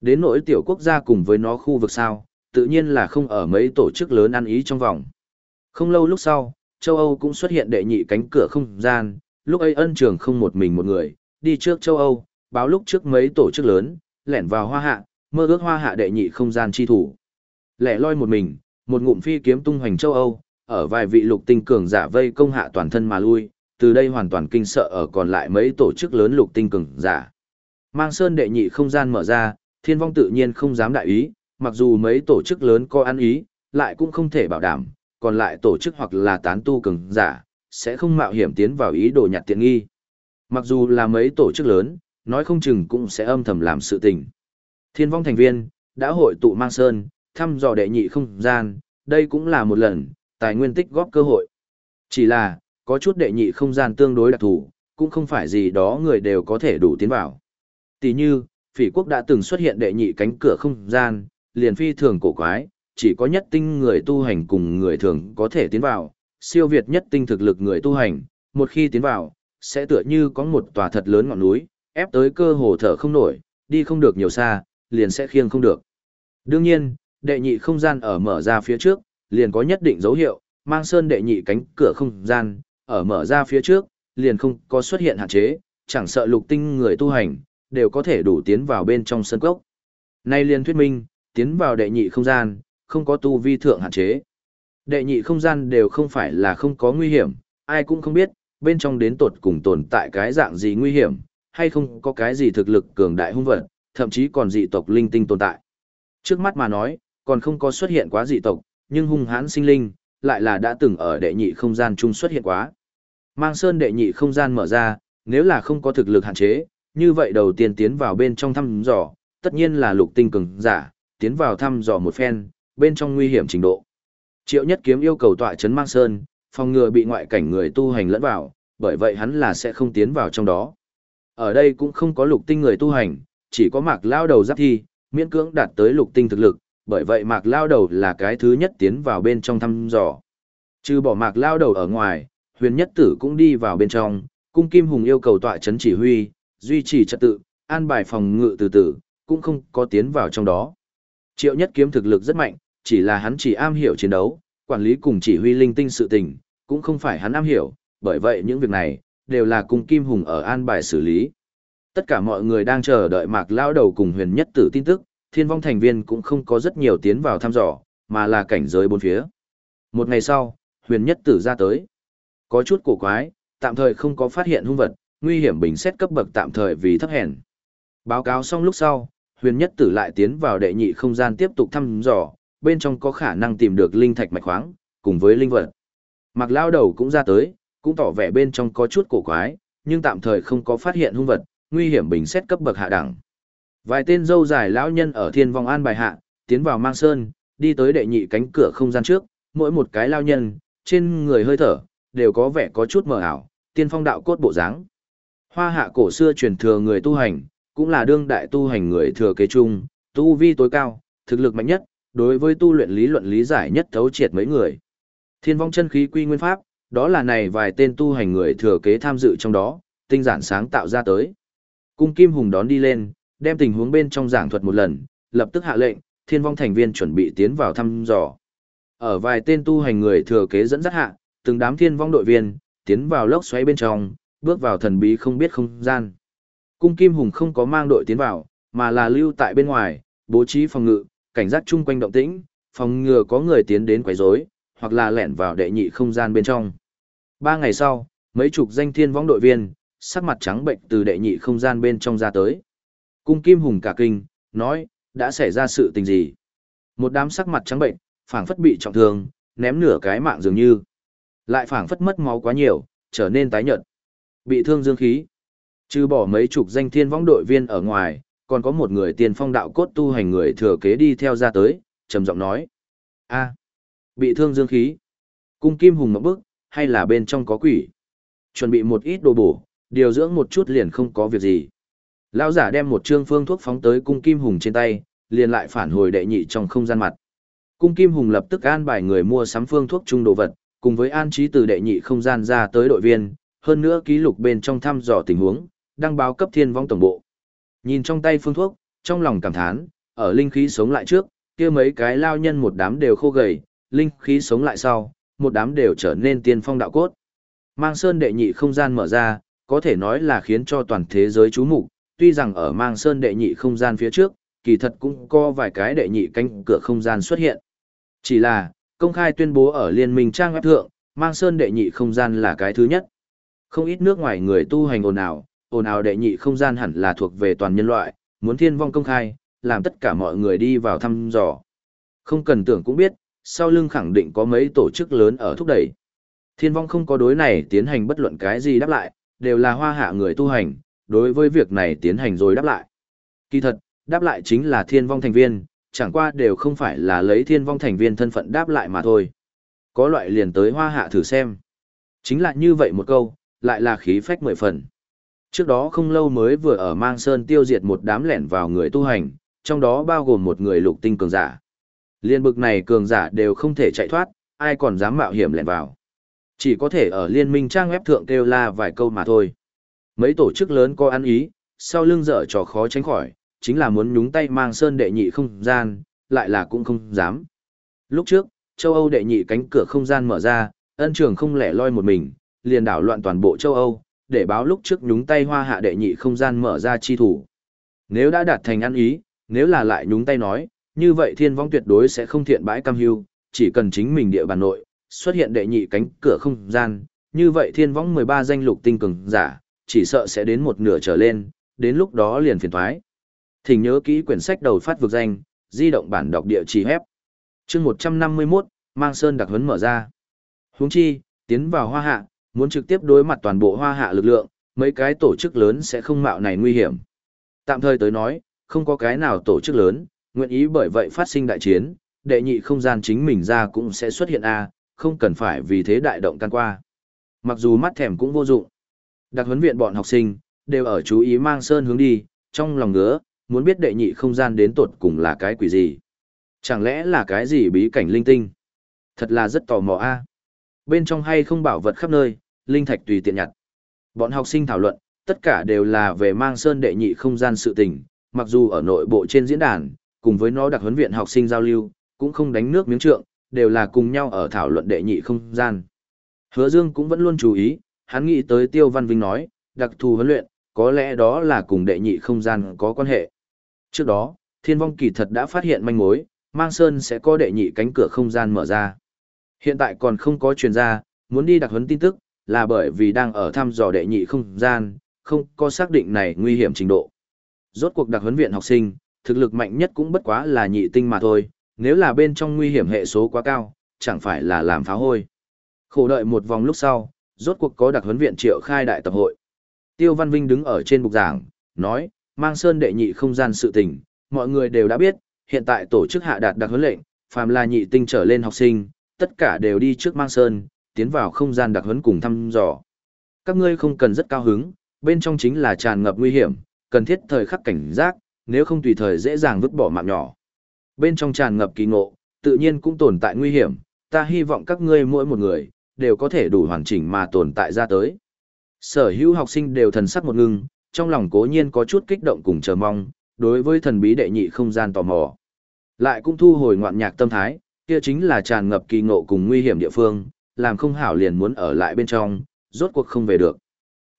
Đến nỗi tiểu quốc gia cùng với nó khu vực sao, tự nhiên là không ở mấy tổ chức lớn ăn ý trong vòng. Không lâu lúc sau, châu Âu cũng xuất hiện đệ nhị cánh cửa không gian, lúc ấy ân trường không một mình một người, đi trước châu Âu, báo lúc trước mấy tổ chức lớn, lẻn vào hoa hạ, mơ ước hoa hạ đệ nhị không gian chi thủ. Lẻ loi một mình, một ngụm phi kiếm tung hoành châu Âu, ở vài vị lục tinh cường giả vây công hạ toàn thân mà lui, từ đây hoàn toàn kinh sợ ở còn lại mấy tổ chức lớn lục tinh cường giả. Mang sơn đệ nhị không gian mở ra, thiên vong tự nhiên không dám đại ý, mặc dù mấy tổ chức lớn có ăn ý, lại cũng không thể bảo đảm, còn lại tổ chức hoặc là tán tu cường giả, sẽ không mạo hiểm tiến vào ý đồ nhặt tiện nghi. Mặc dù là mấy tổ chức lớn, nói không chừng cũng sẽ âm thầm làm sự tình. Thiên vong thành viên, đã hội tụ mang sơn, thăm dò đệ nhị không gian, đây cũng là một lần, tài nguyên tích góp cơ hội. Chỉ là, có chút đệ nhị không gian tương đối đặc thù, cũng không phải gì đó người đều có thể đủ tiến vào. Tỷ như, phỉ quốc đã từng xuất hiện đệ nhị cánh cửa không gian, liền phi thường cổ quái, chỉ có nhất tinh người tu hành cùng người thường có thể tiến vào, siêu việt nhất tinh thực lực người tu hành, một khi tiến vào, sẽ tựa như có một tòa thật lớn ngọn núi, ép tới cơ hồ thở không nổi, đi không được nhiều xa, liền sẽ khiêng không được. Đương nhiên, đệ nhị không gian ở mở ra phía trước, liền có nhất định dấu hiệu, mang sơn đệ nhị cánh cửa không gian, ở mở ra phía trước, liền không có xuất hiện hạn chế, chẳng sợ lục tinh người tu hành, đều có thể đủ tiến vào bên trong sân cốc. Nay liền thuyết minh, tiến vào đệ nhị không gian, không có tu vi thượng hạn chế. Đệ nhị không gian đều không phải là không có nguy hiểm, ai cũng không biết, bên trong đến tột cùng tồn tại cái dạng gì nguy hiểm, hay không có cái gì thực lực cường đại hung vật, thậm chí còn dị tộc linh tinh tồn tại. Trước mắt mà nói, còn không có xuất hiện quá dị tộc, nhưng hung hãn sinh linh, lại là đã từng ở đệ nhị không gian chung xuất hiện quá. Mang sơn đệ nhị không gian mở ra, nếu là không có thực lực hạn chế, như vậy đầu tiên tiến vào bên trong thăm dò, tất nhiên là lục tinh cường giả, tiến vào thăm dò một phen, bên trong nguy hiểm trình độ. Triệu Nhất Kiếm yêu cầu tọa trấn Mang Sơn, phòng ngừa bị ngoại cảnh người tu hành lẫn vào, bởi vậy hắn là sẽ không tiến vào trong đó. Ở đây cũng không có lục tinh người tu hành, chỉ có Mạc Lao Đầu giáp thi, miễn cưỡng đạt tới lục tinh thực lực, bởi vậy Mạc Lao Đầu là cái thứ nhất tiến vào bên trong thăm dò. Trừ bỏ Mạc Lao Đầu ở ngoài, huyền nhất tử cũng đi vào bên trong, cung Kim Hùng yêu cầu tọa chấn chỉ huy, duy trì trật tự, an bài phòng ngự từ từ, cũng không có tiến vào trong đó. Triệu nhất kiếm thực lực rất mạnh, chỉ là hắn chỉ am hiểu chiến đấu, quản lý cùng chỉ huy linh tinh sự tình, cũng không phải hắn am hiểu, bởi vậy những việc này, đều là cung Kim Hùng ở an bài xử lý. Tất cả mọi người đang chờ đợi mạc lao đầu cùng huyền nhất tử tin tức, thiên vong thành viên cũng không có rất nhiều tiến vào thăm dò, mà là cảnh giới bốn phía. Một ngày sau, huyền nhất tử ra tới. Có chút cổ quái, tạm thời không có phát hiện hung vật, nguy hiểm bình xét cấp bậc tạm thời vì thấp hèn. Báo cáo xong lúc sau, huyền nhất tử lại tiến vào đệ nhị không gian tiếp tục thăm dò, bên trong có khả năng tìm được linh thạch mạch khoáng, cùng với linh vật. Mạc lao đầu cũng ra tới, cũng tỏ vẻ bên trong có chút cổ quái, nhưng tạm thời không có phát hiện hung vật, nguy hiểm bình xét cấp bậc hạ đẳng. Vài tên dâu dài lão nhân ở thiên vong an bài hạ, tiến vào mang sơn, đi tới đệ nhị cánh cửa không gian trước, mỗi một cái lao nhân, trên người hơi thở, đều có vẻ có chút mờ ảo, tiên phong đạo cốt bộ dáng. Hoa hạ cổ xưa truyền thừa người tu hành, cũng là đương đại tu hành người thừa kế chung, tu vi tối cao, thực lực mạnh nhất, đối với tu luyện lý luận lý giải nhất thấu triệt mấy người. Thiên vong chân khí quy nguyên pháp, đó là này vài tên tu hành người thừa kế tham dự trong đó, tinh giản sáng tạo ra tới. Cung Kim Hùng đón đi lên, đem tình huống bên trong giảng thuật một lần, lập tức hạ lệnh, thiên vong thành viên chuẩn bị tiến vào thăm dò. Ở vài tên tu hành người thừa kế dẫn dắt hạ, từng đám thiên vong đội viên, tiến vào lốc xoáy bên trong, bước vào thần bí không biết không gian. Cung Kim Hùng không có mang đội tiến vào, mà là lưu tại bên ngoài, bố trí phòng ngự, cảnh giác chung quanh động tĩnh, phòng ngừa có người tiến đến quấy rối, hoặc là lẻn vào đệ nhị không gian bên trong. Ba ngày sau, mấy chục danh thiên vong đội viên, sắc mặt trắng bệnh từ đệ nhị không gian bên trong ra tới. Cung Kim Hùng cả kinh, nói, đã xảy ra sự tình gì? Một đám sắc mặt trắng bệnh, phảng phất bị trọng thương, ném nửa cái mạng dường như. Lại phảng phất mất máu quá nhiều, trở nên tái nhợt. Bị thương dương khí. Trừ bỏ mấy chục danh thiên võng đội viên ở ngoài, còn có một người tiền phong đạo cốt tu hành người thừa kế đi theo ra tới, trầm giọng nói. a bị thương dương khí. Cung kim hùng một bức, hay là bên trong có quỷ. Chuẩn bị một ít đồ bổ, điều dưỡng một chút liền không có việc gì. Lão giả đem một trương phương thuốc phóng tới cung kim hùng trên tay, liền lại phản hồi đệ nhị trong không gian mặt. Cung kim hùng lập tức an bài người mua sắm phương thuốc trung đồ vật, cùng với an trí từ đệ nhị không gian ra tới đội viên, hơn nữa ký lục bên trong thăm dò tình huống, đăng báo cấp thiên vong tổng bộ. Nhìn trong tay phương thuốc, trong lòng cảm thán, ở linh khí sống lại trước, kia mấy cái lao nhân một đám đều khô gầy, linh khí sống lại sau, một đám đều trở nên tiên phong đạo cốt. Mang sơn đệ nhị không gian mở ra, có thể nói là khiến cho toàn thế giới chú mục tuy rằng ở mang sơn đệ nhị không gian phía trước, kỳ thật cũng có vài cái đệ nhị cánh cửa không gian xuất hiện. Chỉ là, công khai tuyên bố ở liên minh trang web thượng, mang sơn đệ nhị không gian là cái thứ nhất. Không ít nước ngoài người tu hành ồn ào, ồn ào đệ nhị không gian hẳn là thuộc về toàn nhân loại, muốn thiên vong công khai, làm tất cả mọi người đi vào thăm dò. Không cần tưởng cũng biết, sau lưng khẳng định có mấy tổ chức lớn ở thúc đẩy. Thiên vong không có đối này tiến hành bất luận cái gì đáp lại, đều là hoa hạ người tu hành, đối với việc này tiến hành rồi đáp lại. Kỳ thật, đáp lại chính là thiên vong thành viên, chẳng qua đều không phải là lấy thiên vong thành viên thân phận đáp lại mà thôi. Có loại liền tới hoa hạ thử xem. Chính là như vậy một câu, lại là khí phách mười phần. Trước đó không lâu mới vừa ở Mang Sơn tiêu diệt một đám lẻn vào người tu hành, trong đó bao gồm một người lục tinh cường giả. Liên bực này cường giả đều không thể chạy thoát, ai còn dám mạo hiểm lẻn vào. Chỉ có thể ở liên minh trang web thượng kêu la vài câu mà thôi. Mấy tổ chức lớn có ăn ý, sau lưng dở trò khó tránh khỏi, chính là muốn nhúng tay mang sơn đệ nhị không gian, lại là cũng không dám. Lúc trước, châu Âu đệ nhị cánh cửa không gian mở ra, ân trường không lẻ loi một mình, liền đảo loạn toàn bộ châu Âu, để báo lúc trước nhúng tay hoa hạ đệ nhị không gian mở ra chi thủ. Nếu đã đạt thành ăn ý, nếu là lại nhúng tay nói, như vậy thiên vong tuyệt đối sẽ không thiện bãi cam hưu, chỉ cần chính mình địa bàn nội, xuất hiện đệ nhị cánh cửa không gian, như vậy thiên vong 13 danh lục tinh cường giả, chỉ sợ sẽ đến một nửa trở lên, đến lúc đó liền phiền thoái. Thỉnh nhớ kỹ quyển sách đầu phát vực danh, di động bản đọc địa chỉ hép. chương 151, mang sơn đặc huấn mở ra. Huống chi, tiến vào hoa hạ, muốn trực tiếp đối mặt toàn bộ hoa hạ lực lượng, mấy cái tổ chức lớn sẽ không mạo này nguy hiểm. Tạm thời tới nói, không có cái nào tổ chức lớn, nguyện ý bởi vậy phát sinh đại chiến, đệ nhị không gian chính mình ra cũng sẽ xuất hiện A, không cần phải vì thế đại động can qua. Mặc dù mắt thèm cũng vô dụng. Đặc huấn viện bọn học sinh, đều ở chú ý mang sơn hướng đi, trong lòng ngứa, muốn biết đệ nhị không gian đến tột cùng là cái quỷ gì. Chẳng lẽ là cái gì bí cảnh linh tinh? Thật là rất tò mò a. Bên trong hay không bảo vật khắp nơi, linh thạch tùy tiện nhặt. Bọn học sinh thảo luận, tất cả đều là về mang sơn đệ nhị không gian sự tình, mặc dù ở nội bộ trên diễn đàn, cùng với nó đặc huấn viện học sinh giao lưu, cũng không đánh nước miếng trượng, đều là cùng nhau ở thảo luận đệ nhị không gian. Hứa Dương cũng vẫn luôn chú ý, hắn nghĩ tới Tiêu Văn Vinh nói, đặc thù huấn luyện, có lẽ đó là cùng đệ nhị không gian có quan hệ. Trước đó, Thiên Vong kỳ thật đã phát hiện manh mối, Mang Sơn sẽ có đệ nhị cánh cửa không gian mở ra. Hiện tại còn không có truyền ra, muốn đi đặc huấn tin tức, là bởi vì đang ở thăm dò đệ nhị không gian, không có xác định này nguy hiểm trình độ. Rốt cuộc đặc huấn viện học sinh, thực lực mạnh nhất cũng bất quá là nhị tinh mà thôi, nếu là bên trong nguy hiểm hệ số quá cao, chẳng phải là làm phá hôi. Khổ đợi một vòng lúc sau, rốt cuộc có đặc huấn viện triệu khai đại tập hội. Tiêu Văn Vinh đứng ở trên bục giảng, nói, mang sơn đệ nhị không gian sự tình, mọi người đều đã biết, hiện tại tổ chức hạ đạt đặc huấn lệnh, phàm là nhị tinh trở lên học sinh, tất cả đều đi trước mang sơn, tiến vào không gian đặc huấn cùng thăm dò. Các ngươi không cần rất cao hứng, bên trong chính là tràn ngập nguy hiểm, cần thiết thời khắc cảnh giác, nếu không tùy thời dễ dàng vứt bỏ mạng nhỏ. Bên trong tràn ngập kỳ ngộ, tự nhiên cũng tồn tại nguy hiểm, ta hy vọng các ngươi mỗi một người, đều có thể đủ hoàn chỉnh mà tồn tại ra tới. Sở hữu học sinh đều thần sắc một ngưng, trong lòng cố nhiên có chút kích động cùng chờ mong, đối với thần bí đệ nhị không gian tò mò. Lại cũng thu hồi ngoạn nhạc tâm thái, kia chính là tràn ngập kỳ ngộ cùng nguy hiểm địa phương, làm không hảo liền muốn ở lại bên trong, rốt cuộc không về được.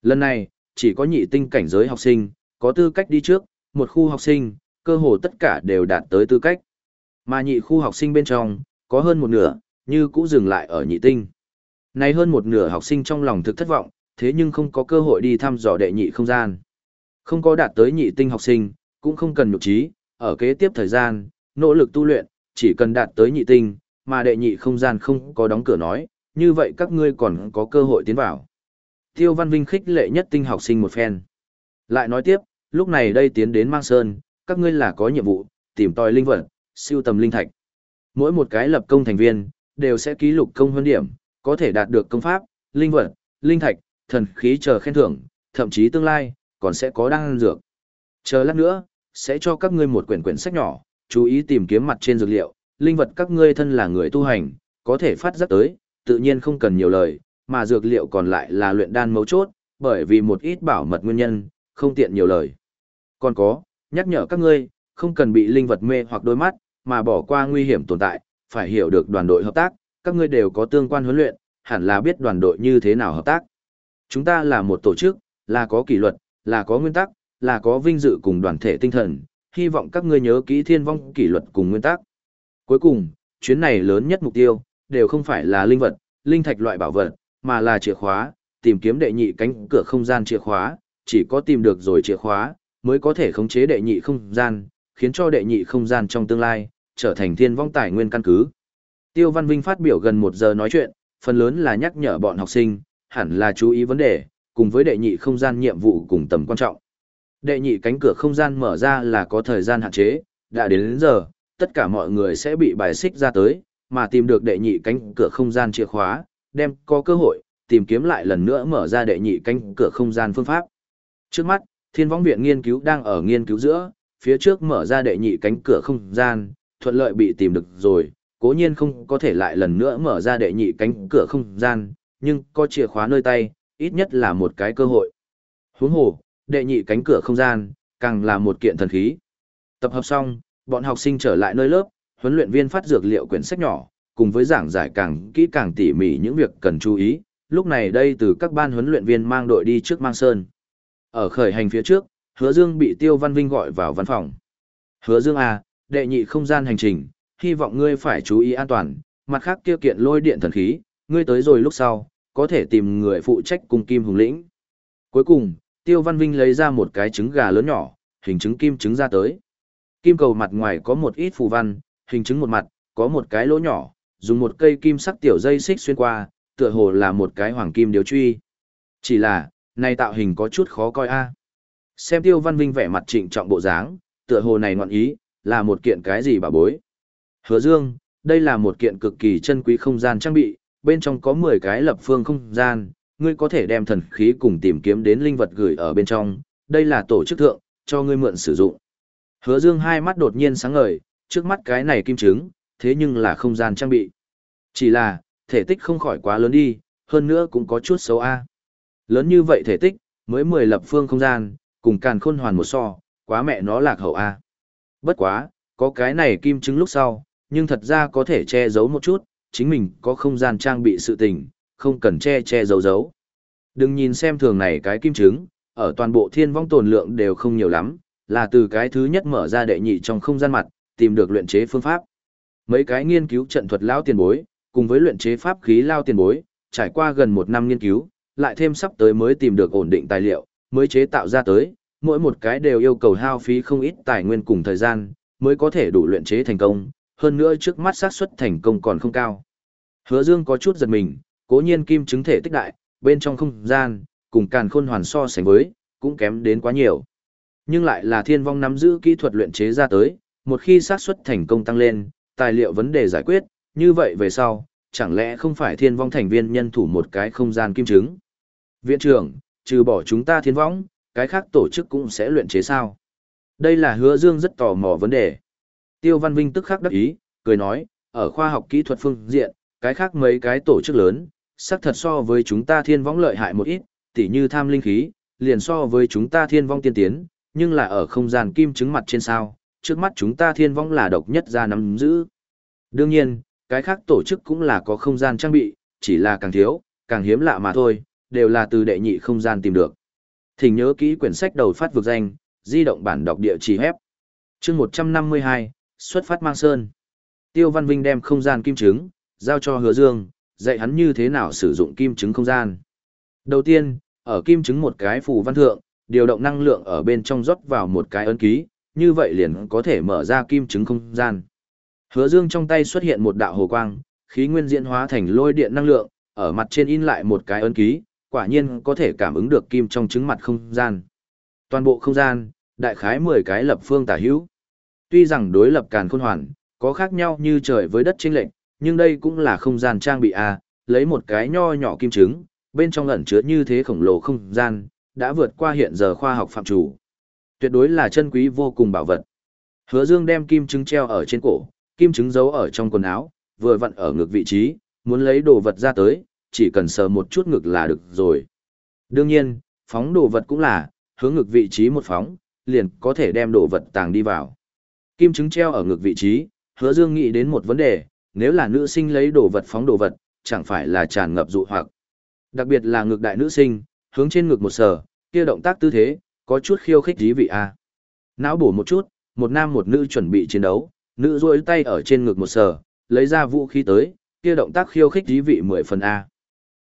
Lần này, chỉ có nhị tinh cảnh giới học sinh, có tư cách đi trước, một khu học sinh, cơ hồ tất cả đều đạt tới tư cách. Mà nhị khu học sinh bên trong, có hơn một nửa, như cũ dừng lại ở nhị tinh. Này hơn một nửa học sinh trong lòng thực thất vọng, thế nhưng không có cơ hội đi thăm dò đệ nhị không gian. Không có đạt tới nhị tinh học sinh, cũng không cần nhục trí, ở kế tiếp thời gian, nỗ lực tu luyện, chỉ cần đạt tới nhị tinh, mà đệ nhị không gian không có đóng cửa nói, như vậy các ngươi còn có cơ hội tiến vào. Tiêu Văn Vinh khích lệ nhất tinh học sinh một phen. Lại nói tiếp, lúc này đây tiến đến Mang Sơn, các ngươi là có nhiệm vụ, tìm tòi linh vật, siêu tầm linh thạch. Mỗi một cái lập công thành viên, đều sẽ ký lục công huân điểm, có thể đạt được công pháp, linh vật, linh thạch, thần khí chờ khen thưởng, thậm chí tương lai, còn sẽ có đăng dược. Chờ lát nữa, sẽ cho các ngươi một quyển quyển sách nhỏ, chú ý tìm kiếm mặt trên dược liệu, linh vật các ngươi thân là người tu hành, có thể phát giác tới, tự nhiên không cần nhiều lời, mà dược liệu còn lại là luyện đan mấu chốt, bởi vì một ít bảo mật nguyên nhân, không tiện nhiều lời. Còn có, nhắc nhở các ngươi, không cần bị linh vật mê hoặc đôi mắt, mà bỏ qua nguy hiểm tồn tại, phải hiểu được đoàn đội hợp tác, các ngươi đều có tương quan huấn luyện, hẳn là biết đoàn đội như thế nào hợp tác. Chúng ta là một tổ chức, là có kỷ luật, là có nguyên tắc, là có vinh dự cùng đoàn thể tinh thần, hy vọng các ngươi nhớ kỹ thiên vong kỷ luật cùng nguyên tắc. Cuối cùng, chuyến này lớn nhất mục tiêu, đều không phải là linh vật, linh thạch loại bảo vật, mà là chìa khóa, tìm kiếm đệ nhị cánh cửa không gian chìa khóa, chỉ có tìm được rồi chìa khóa, mới có thể khống chế đệ nhị không gian, khiến cho đệ nhị không gian trong tương lai, trở thành thiên vong tài nguyên căn cứ. Tiêu Văn Vinh phát biểu gần một giờ nói chuyện, phần lớn là nhắc nhở bọn học sinh, hẳn là chú ý vấn đề, cùng với đệ nhị không gian nhiệm vụ cùng tầm quan trọng. Đệ nhị cánh cửa không gian mở ra là có thời gian hạn chế, đã đến đến giờ, tất cả mọi người sẽ bị bài xích ra tới, mà tìm được đệ nhị cánh cửa không gian chìa khóa, đem có cơ hội, tìm kiếm lại lần nữa mở ra đệ nhị cánh cửa không gian phương pháp. Trước mắt, Thiên Võng Viện nghiên cứu đang ở nghiên cứu giữa, phía trước mở ra đệ nhị cánh cửa không gian, thuận lợi bị tìm được rồi, cố nhiên không có thể lại lần nữa mở ra đệ nhị cánh cửa không gian, nhưng có chìa khóa nơi tay, ít nhất là một cái cơ hội. Huống hồ, đệ nhị cánh cửa không gian, càng là một kiện thần khí. Tập hợp xong, bọn học sinh trở lại nơi lớp, huấn luyện viên phát dược liệu quyển sách nhỏ, cùng với giảng giải càng kỹ càng tỉ mỉ những việc cần chú ý. Lúc này đây từ các ban huấn luyện viên mang đội đi trước mang sơn. Ở khởi hành phía trước, Hứa Dương bị Tiêu Văn Vinh gọi vào văn phòng. Hứa Dương à, đệ nhị không gian hành trình, hy vọng ngươi phải chú ý an toàn, mặt khác kia kiện lôi điện thần khí, ngươi tới rồi lúc sau, có thể tìm người phụ trách cùng Kim Hùng Lĩnh. Cuối cùng, Tiêu Văn Vinh lấy ra một cái trứng gà lớn nhỏ, hình trứng kim trứng ra tới. Kim cầu mặt ngoài có một ít phù văn, hình trứng một mặt, có một cái lỗ nhỏ, dùng một cây kim sắc tiểu dây xích xuyên qua, tựa hồ là một cái hoàng kim điếu truy. Chỉ là, này tạo hình có chút khó coi a. Xem Tiêu Văn Vinh vẻ mặt trịnh trọng bộ dáng, tựa hồ này ngoạn ý, là một kiện cái gì bà bối. Hứa Dương, đây là một kiện cực kỳ chân quý không gian trang bị, bên trong có 10 cái lập phương không gian, ngươi có thể đem thần khí cùng tìm kiếm đến linh vật gửi ở bên trong, đây là tổ chức thượng, cho ngươi mượn sử dụng. Hứa Dương hai mắt đột nhiên sáng ngời, trước mắt cái này kim trứng, thế nhưng là không gian trang bị. Chỉ là, thể tích không khỏi quá lớn đi, hơn nữa cũng có chút xấu a. Lớn như vậy thể tích, mới 10 lập phương không gian, cùng càn khôn hoàn một so, quá mẹ nó lạc hậu a. Bất quá, có cái này kim trứng lúc sau, nhưng thật ra có thể che giấu một chút, chính mình có không gian trang bị sự tình, không cần che che giấu giấu. Đừng nhìn xem thường này cái kim trứng, ở toàn bộ thiên vong tồn lượng đều không nhiều lắm, là từ cái thứ nhất mở ra đệ nhị trong không gian mặt, tìm được luyện chế phương pháp. Mấy cái nghiên cứu trận thuật lao tiền bối, cùng với luyện chế pháp khí lao tiền bối, trải qua gần một năm nghiên cứu, lại thêm sắp tới mới tìm được ổn định tài liệu, mới chế tạo ra tới, mỗi một cái đều yêu cầu hao phí không ít tài nguyên cùng thời gian, mới có thể đủ luyện chế thành công, hơn nữa trước mắt xác suất thành công còn không cao. Hứa Dương có chút giật mình, cố nhiên kim chứng thể tích đại, bên trong không gian, cùng càn khôn hoàn so sánh với, cũng kém đến quá nhiều. Nhưng lại là thiên vong nắm giữ kỹ thuật luyện chế ra tới, một khi xác suất thành công tăng lên, tài liệu vấn đề giải quyết, như vậy về sau, chẳng lẽ không phải thiên vong thành viên nhân thủ một cái không gian kim chứng? Viện trưởng, trừ bỏ chúng ta thiên vong, cái khác tổ chức cũng sẽ luyện chế sao? Đây là hứa dương rất tò mò vấn đề. Tiêu Văn Vinh tức khắc đắc ý, cười nói, ở khoa học kỹ thuật phương diện, cái khác mấy cái tổ chức lớn, xác thật so với chúng ta thiên vong lợi hại một ít, tỉ như tham linh khí, liền so với chúng ta thiên vong tiên tiến, nhưng là ở không gian kim chứng mặt trên sao, trước mắt chúng ta thiên vong là độc nhất ra nắm giữ. Đương nhiên, cái khác tổ chức cũng là có không gian trang bị, chỉ là càng thiếu, càng hiếm lạ mà thôi, đều là từ đệ nhị không gian tìm được. Thỉnh nhớ kỹ quyển sách đầu phát vực danh, di động bản đọc địa chỉ hép. chương 152, xuất phát mang sơn. Tiêu Văn Vinh đem không gian kim trứng giao cho hứa dương, dạy hắn như thế nào sử dụng kim trứng không gian. Đầu tiên, ở kim trứng một cái phù văn thượng, điều động năng lượng ở bên trong rót vào một cái ấn ký, như vậy liền có thể mở ra kim trứng không gian. Hứa Dương trong tay xuất hiện một đạo hồ quang, khí nguyên diễn hóa thành lôi điện năng lượng, ở mặt trên in lại một cái ấn ký, quả nhiên có thể cảm ứng được kim trong trứng mặt không gian. Toàn bộ không gian, đại khái 10 cái lập phương tả hữu. Tuy rằng đối lập càn khôn hoàn, có khác nhau như trời với đất chính lệnh, nhưng đây cũng là không gian trang bị A, lấy một cái nho nhỏ kim trứng, bên trong ẩn chứa như thế khổng lồ không gian, đã vượt qua hiện giờ khoa học phạm chủ. Tuyệt đối là chân quý vô cùng bảo vật. Hứa Dương đem kim trứng treo ở trên cổ, kim trứng giấu ở trong quần áo, vừa vặn ở ngực vị trí, muốn lấy đồ vật ra tới, chỉ cần sờ một chút ngực là được rồi. Đương nhiên, phóng đồ vật cũng là, hướng ngực vị trí một phóng, liền có thể đem đồ vật tàng đi vào. Kim trứng treo ở ngực vị trí, hứa dương nghĩ đến một vấn đề, nếu là nữ sinh lấy đồ vật phóng đồ vật, chẳng phải là tràn ngập dụ hoặc. Đặc biệt là ngực đại nữ sinh, hướng trên ngực một sở, kia động tác tư thế, có chút khiêu khích dí vị a. Não bổ một chút, một nam một nữ chuẩn bị chiến đấu, nữ duỗi tay ở trên ngực một sở, lấy ra vũ khí tới, kia động tác khiêu khích dí vị mười phần a.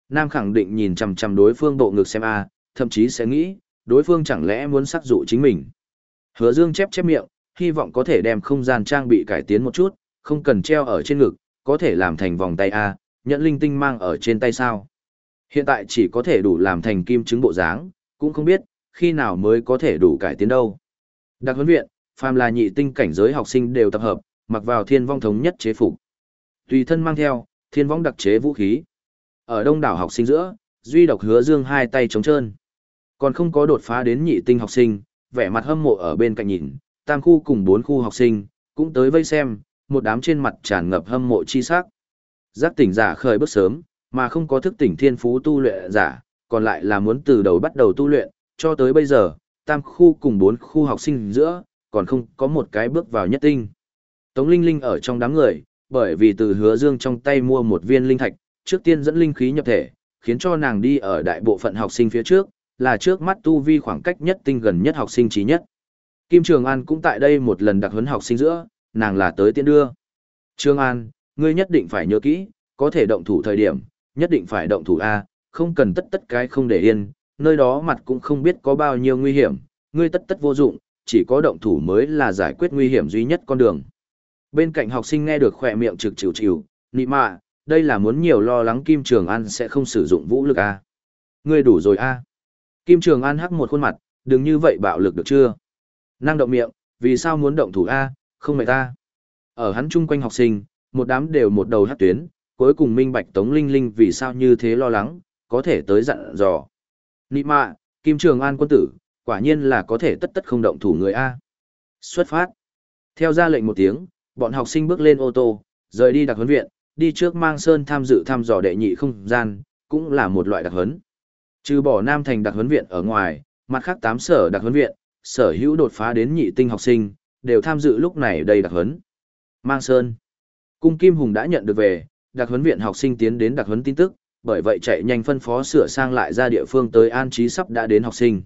Nam khẳng định nhìn chằm chằm đối phương bộ ngực xem a, thậm chí sẽ nghĩ, đối phương chẳng lẽ muốn sắc dụ chính mình. Hứa Dương chép chép miệng, hy vọng có thể đem không gian trang bị cải tiến một chút, không cần treo ở trên ngực, có thể làm thành vòng tay A, nhận linh tinh mang ở trên tay sao. Hiện tại chỉ có thể đủ làm thành kim chứng bộ dáng, cũng không biết, khi nào mới có thể đủ cải tiến đâu. Đặc huấn viện, phàm là nhị tinh cảnh giới học sinh đều tập hợp, mặc vào thiên vong thống nhất chế phục. Tùy thân mang theo, thiên vong đặc chế vũ khí. Ở đông đảo học sinh giữa, duy độc hứa dương hai tay trống trơn. Còn không có đột phá đến nhị tinh học sinh, vẻ mặt hâm mộ ở bên cạnh nhìn, tam khu cùng bốn khu học sinh, cũng tới vây xem, một đám trên mặt tràn ngập hâm mộ chi sắc. Giác tỉnh giả khởi bước sớm, mà không có thức tỉnh thiên phú tu luyện giả, còn lại là muốn từ đầu bắt đầu tu luyện, cho tới bây giờ, tam khu cùng bốn khu học sinh giữa, còn không có một cái bước vào nhất tinh. Tống Linh Linh ở trong đám người, bởi vì từ hứa dương trong tay mua một viên linh thạch, trước tiên dẫn linh khí nhập thể, khiến cho nàng đi ở đại bộ phận học sinh phía trước, là trước mắt tu vi khoảng cách nhất tinh gần nhất học sinh trí nhất. Kim Trường An cũng tại đây một lần đặc huấn học sinh giữa, nàng là tới Tiên đưa. Trường An, ngươi nhất định phải nhớ kỹ, có thể động thủ thời điểm, nhất định phải động thủ A, không cần tất tất cái không để yên, nơi đó mặt cũng không biết có bao nhiêu nguy hiểm, ngươi tất tất vô dụng, chỉ có động thủ mới là giải quyết nguy hiểm duy nhất con đường. Bên cạnh học sinh nghe được khỏe miệng trực chịu chịu, nị mạ, đây là muốn nhiều lo lắng Kim Trường An sẽ không sử dụng vũ lực A. Ngươi đủ rồi A. Kim Trường An hắc một khuôn mặt, đừng như vậy bạo lực được chưa? Năng động miệng, vì sao muốn động thủ A, không mệt ta. Ở hắn chung quanh học sinh, một đám đều một đầu hát tuyến, cuối cùng minh bạch Tống Linh Linh vì sao như thế lo lắng, có thể tới dặn dò. Nị mạ, Kim Trường An quân tử, quả nhiên là có thể tất tất không động thủ người A. Xuất phát. Theo ra lệnh một tiếng, bọn học sinh bước lên ô tô, rời đi đặc huấn viện, đi trước mang sơn tham dự thăm dò đệ nhị không gian, cũng là một loại đặc huấn. Trừ bỏ Nam Thành đặc huấn viện ở ngoài, mặt khác tám sở đặc huấn viện, sở hữu đột phá đến nhị tinh học sinh, đều tham dự lúc này đây đặc huấn. Mang Sơn. Cung Kim Hùng đã nhận được về, đặc huấn viện học sinh tiến đến đặc huấn tin tức, bởi vậy chạy nhanh phân phó sửa sang lại ra địa phương tới an trí sắp đã đến học sinh.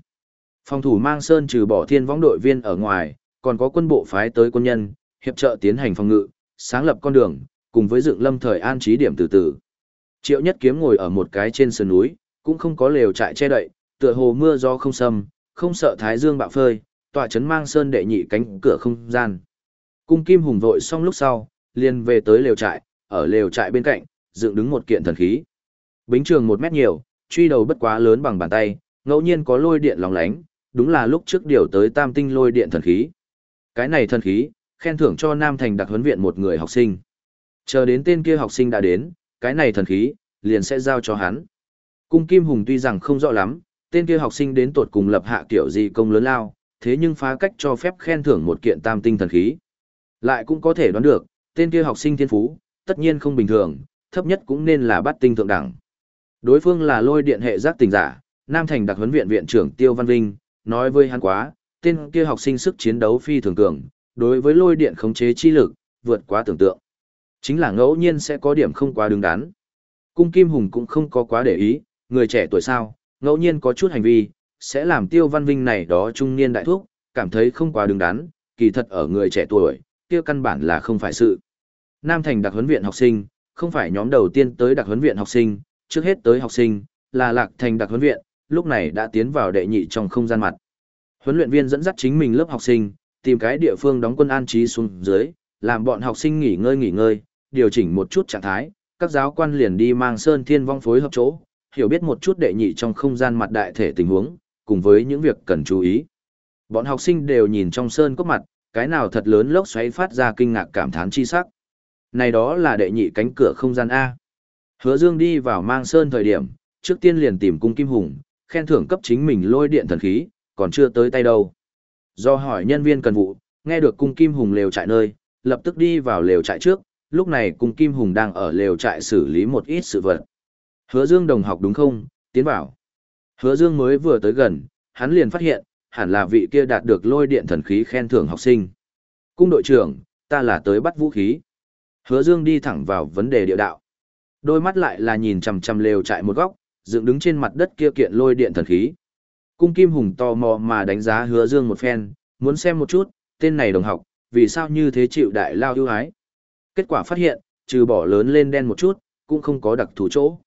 Phòng thủ Mang Sơn trừ bỏ thiên võng đội viên ở ngoài, còn có quân bộ phái tới quân nhân, hiệp trợ tiến hành phòng ngự, sáng lập con đường, cùng với dựng lâm thời an trí điểm từ từ. Triệu Nhất Kiếm ngồi ở một cái trên sườn núi, cũng không có lều trại che đậy, tựa hồ mưa gió không xâm, không sợ thái dương bạo phơi, tọa chấn mang sơn đệ nhị cánh cửa không gian. Cung Kim Hùng vội xong lúc sau, liền về tới lều trại, ở lều trại bên cạnh, dựng đứng một kiện thần khí. Bính trường một mét nhiều, truy đầu bất quá lớn bằng bàn tay, ngẫu nhiên có lôi điện lóng lánh, đúng là lúc trước điều tới tam tinh lôi điện thần khí. Cái này thần khí, khen thưởng cho Nam Thành đặc huấn viện một người học sinh. Chờ đến tên kia học sinh đã đến, cái này thần khí, liền sẽ giao cho hắn. Cung Kim Hùng tuy rằng không rõ lắm, tên kia học sinh đến tột cùng lập hạ kiểu gì công lớn lao, thế nhưng phá cách cho phép khen thưởng một kiện tam tinh thần khí. Lại cũng có thể đoán được, tên kia học sinh thiên phú, tất nhiên không bình thường, thấp nhất cũng nên là bắt tinh thượng đẳng. Đối phương là lôi điện hệ giác tình giả, Nam Thành đặc huấn viện viện trưởng Tiêu Văn Vinh, nói với hắn quá, tên kia học sinh sức chiến đấu phi thường cường, đối với lôi điện khống chế chi lực, vượt quá tưởng tượng. Chính là ngẫu nhiên sẽ có điểm không quá đứng đắn. Cung Kim Hùng cũng không có quá để ý, người trẻ tuổi sao, ngẫu nhiên có chút hành vi, sẽ làm tiêu văn vinh này đó trung niên đại thuốc, cảm thấy không quá đứng đắn, kỳ thật ở người trẻ tuổi, kia căn bản là không phải sự. Nam Thành đặc huấn viện học sinh, không phải nhóm đầu tiên tới đặc huấn viện học sinh, trước hết tới học sinh, là Lạc Thành đặc huấn viện, lúc này đã tiến vào đệ nhị trong không gian mặt. Huấn luyện viên dẫn dắt chính mình lớp học sinh, tìm cái địa phương đóng quân an trí xuống dưới, làm bọn học sinh nghỉ ngơi nghỉ ngơi, điều chỉnh một chút trạng thái, các giáo quan liền đi mang Sơn Thiên Vong phối hợp chỗ, hiểu biết một chút đệ nhị trong không gian mặt đại thể tình huống, cùng với những việc cần chú ý. Bọn học sinh đều nhìn trong sơn cốc mặt, cái nào thật lớn lốc xoáy phát ra kinh ngạc cảm thán chi sắc. Này đó là đệ nhị cánh cửa không gian A. Hứa Dương đi vào mang sơn thời điểm, trước tiên liền tìm cung kim hùng, khen thưởng cấp chính mình lôi điện thần khí, còn chưa tới tay đâu. Do hỏi nhân viên cần vụ, nghe được cung kim hùng lều trại nơi, lập tức đi vào lều trại trước, lúc này cung kim hùng đang ở lều trại xử lý một ít sự vật. Hứa Dương đồng học đúng không, tiến vào. Hứa Dương mới vừa tới gần, hắn liền phát hiện, hẳn là vị kia đạt được lôi điện thần khí khen thưởng học sinh. Cung đội trưởng, ta là tới bắt vũ khí. Hứa Dương đi thẳng vào vấn đề địa đạo. Đôi mắt lại là nhìn chằm chằm lều trại một góc, dựng đứng trên mặt đất kia kiện lôi điện thần khí. Cung Kim Hùng tò mò mà đánh giá Hứa Dương một phen, muốn xem một chút, tên này đồng học, vì sao như thế chịu đại lao ưu ái. Kết quả phát hiện, trừ bỏ lớn lên đen một chút, cũng không có đặc thù chỗ.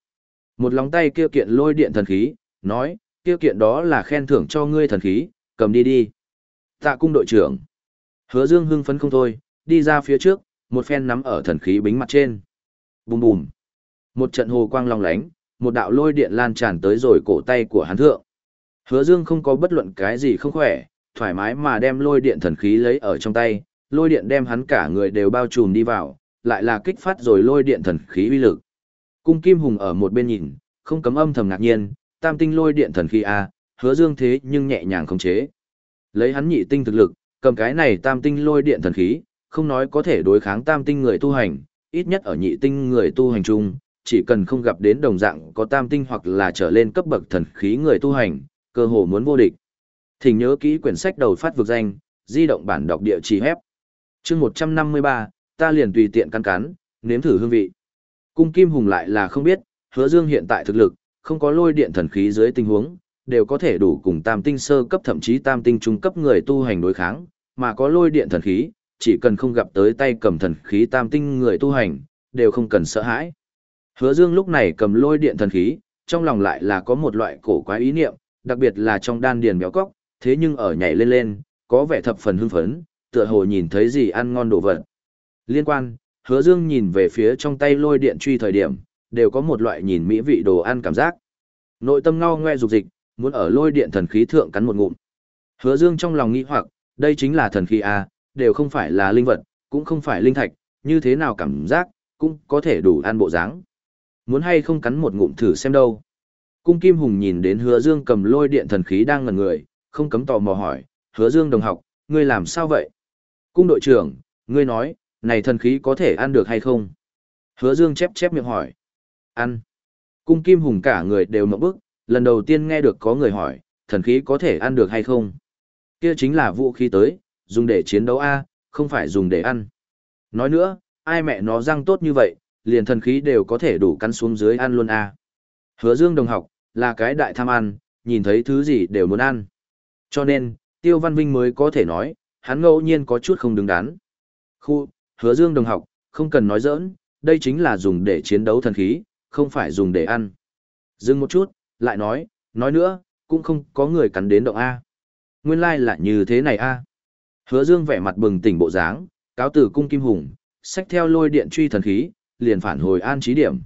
Một lòng tay kia kiện lôi điện thần khí, nói, kia kiện đó là khen thưởng cho ngươi thần khí, cầm đi đi. Tạ cung đội trưởng. Hứa Dương hưng phấn không thôi, đi ra phía trước, một phen nắm ở thần khí bính mặt trên. Bùm bùm. Một trận hồ quang long lánh, một đạo lôi điện lan tràn tới rồi cổ tay của hắn thượng. Hứa Dương không có bất luận cái gì không khỏe, thoải mái mà đem lôi điện thần khí lấy ở trong tay, lôi điện đem hắn cả người đều bao trùm đi vào, lại là kích phát rồi lôi điện thần khí uy lực. Cung Kim Hùng ở một bên nhìn, không cấm âm thầm ngạc nhiên, tam tinh lôi điện thần khí a, hứa dương thế nhưng nhẹ nhàng khống chế. Lấy hắn nhị tinh thực lực, cầm cái này tam tinh lôi điện thần khí, không nói có thể đối kháng tam tinh người tu hành, ít nhất ở nhị tinh người tu hành chung, chỉ cần không gặp đến đồng dạng có tam tinh hoặc là trở lên cấp bậc thần khí người tu hành, cơ hồ muốn vô địch. Thỉnh nhớ kỹ quyển sách đầu phát vực danh, di động bản đọc địa chỉ hép. Chương 153, ta liền tùy tiện căn cắn, nếm thử hương vị. Cung Kim Hùng lại là không biết, Hứa Dương hiện tại thực lực, không có lôi điện thần khí dưới tình huống, đều có thể đủ cùng tam tinh sơ cấp thậm chí tam tinh trung cấp người tu hành đối kháng, mà có lôi điện thần khí, chỉ cần không gặp tới tay cầm thần khí tam tinh người tu hành, đều không cần sợ hãi. Hứa Dương lúc này cầm lôi điện thần khí, trong lòng lại là có một loại cổ quái ý niệm, đặc biệt là trong đan điền béo cóc, thế nhưng ở nhảy lên lên, có vẻ thập phần hưng phấn, tựa hồ nhìn thấy gì ăn ngon đồ vật. Liên quan, Hứa Dương nhìn về phía trong tay lôi điện truy thời điểm, đều có một loại nhìn mỹ vị đồ ăn cảm giác. Nội tâm ngao ngoe dục dịch, muốn ở lôi điện thần khí thượng cắn một ngụm. Hứa Dương trong lòng nghĩ hoặc, đây chính là thần khí à đều không phải là linh vật, cũng không phải linh thạch, như thế nào cảm giác, cũng có thể đủ ăn bộ dáng. Muốn hay không cắn một ngụm thử xem đâu. Cung Kim Hùng nhìn đến Hứa Dương cầm lôi điện thần khí đang ngẩn người, không cấm tò mò hỏi, Hứa Dương đồng học, ngươi làm sao vậy? Cung đội trưởng, ngươi nói, này thần khí có thể ăn được hay không? Hứa Dương chép chép miệng hỏi. Ăn. Cung Kim Hùng cả người đều mộng bức, lần đầu tiên nghe được có người hỏi, thần khí có thể ăn được hay không? Kia chính là vũ khí tới, dùng để chiến đấu A, không phải dùng để ăn. Nói nữa, ai mẹ nó răng tốt như vậy, liền thần khí đều có thể đủ cắn xuống dưới ăn luôn A. Hứa Dương đồng học, là cái đại tham ăn, nhìn thấy thứ gì đều muốn ăn. Cho nên, Tiêu Văn Vinh mới có thể nói, hắn ngẫu nhiên có chút không đứng đắn. Khu, Hứa Dương đồng học, không cần nói giỡn, đây chính là dùng để chiến đấu thần khí, không phải dùng để ăn. Dừng một chút, lại nói, nói nữa, cũng không có người cắn đến động A. Nguyên lai like là như thế này A. Hứa dương vẻ mặt bừng tỉnh bộ dáng, cáo tử cung kim hùng, xách theo lôi điện truy thần khí, liền phản hồi an trí điểm.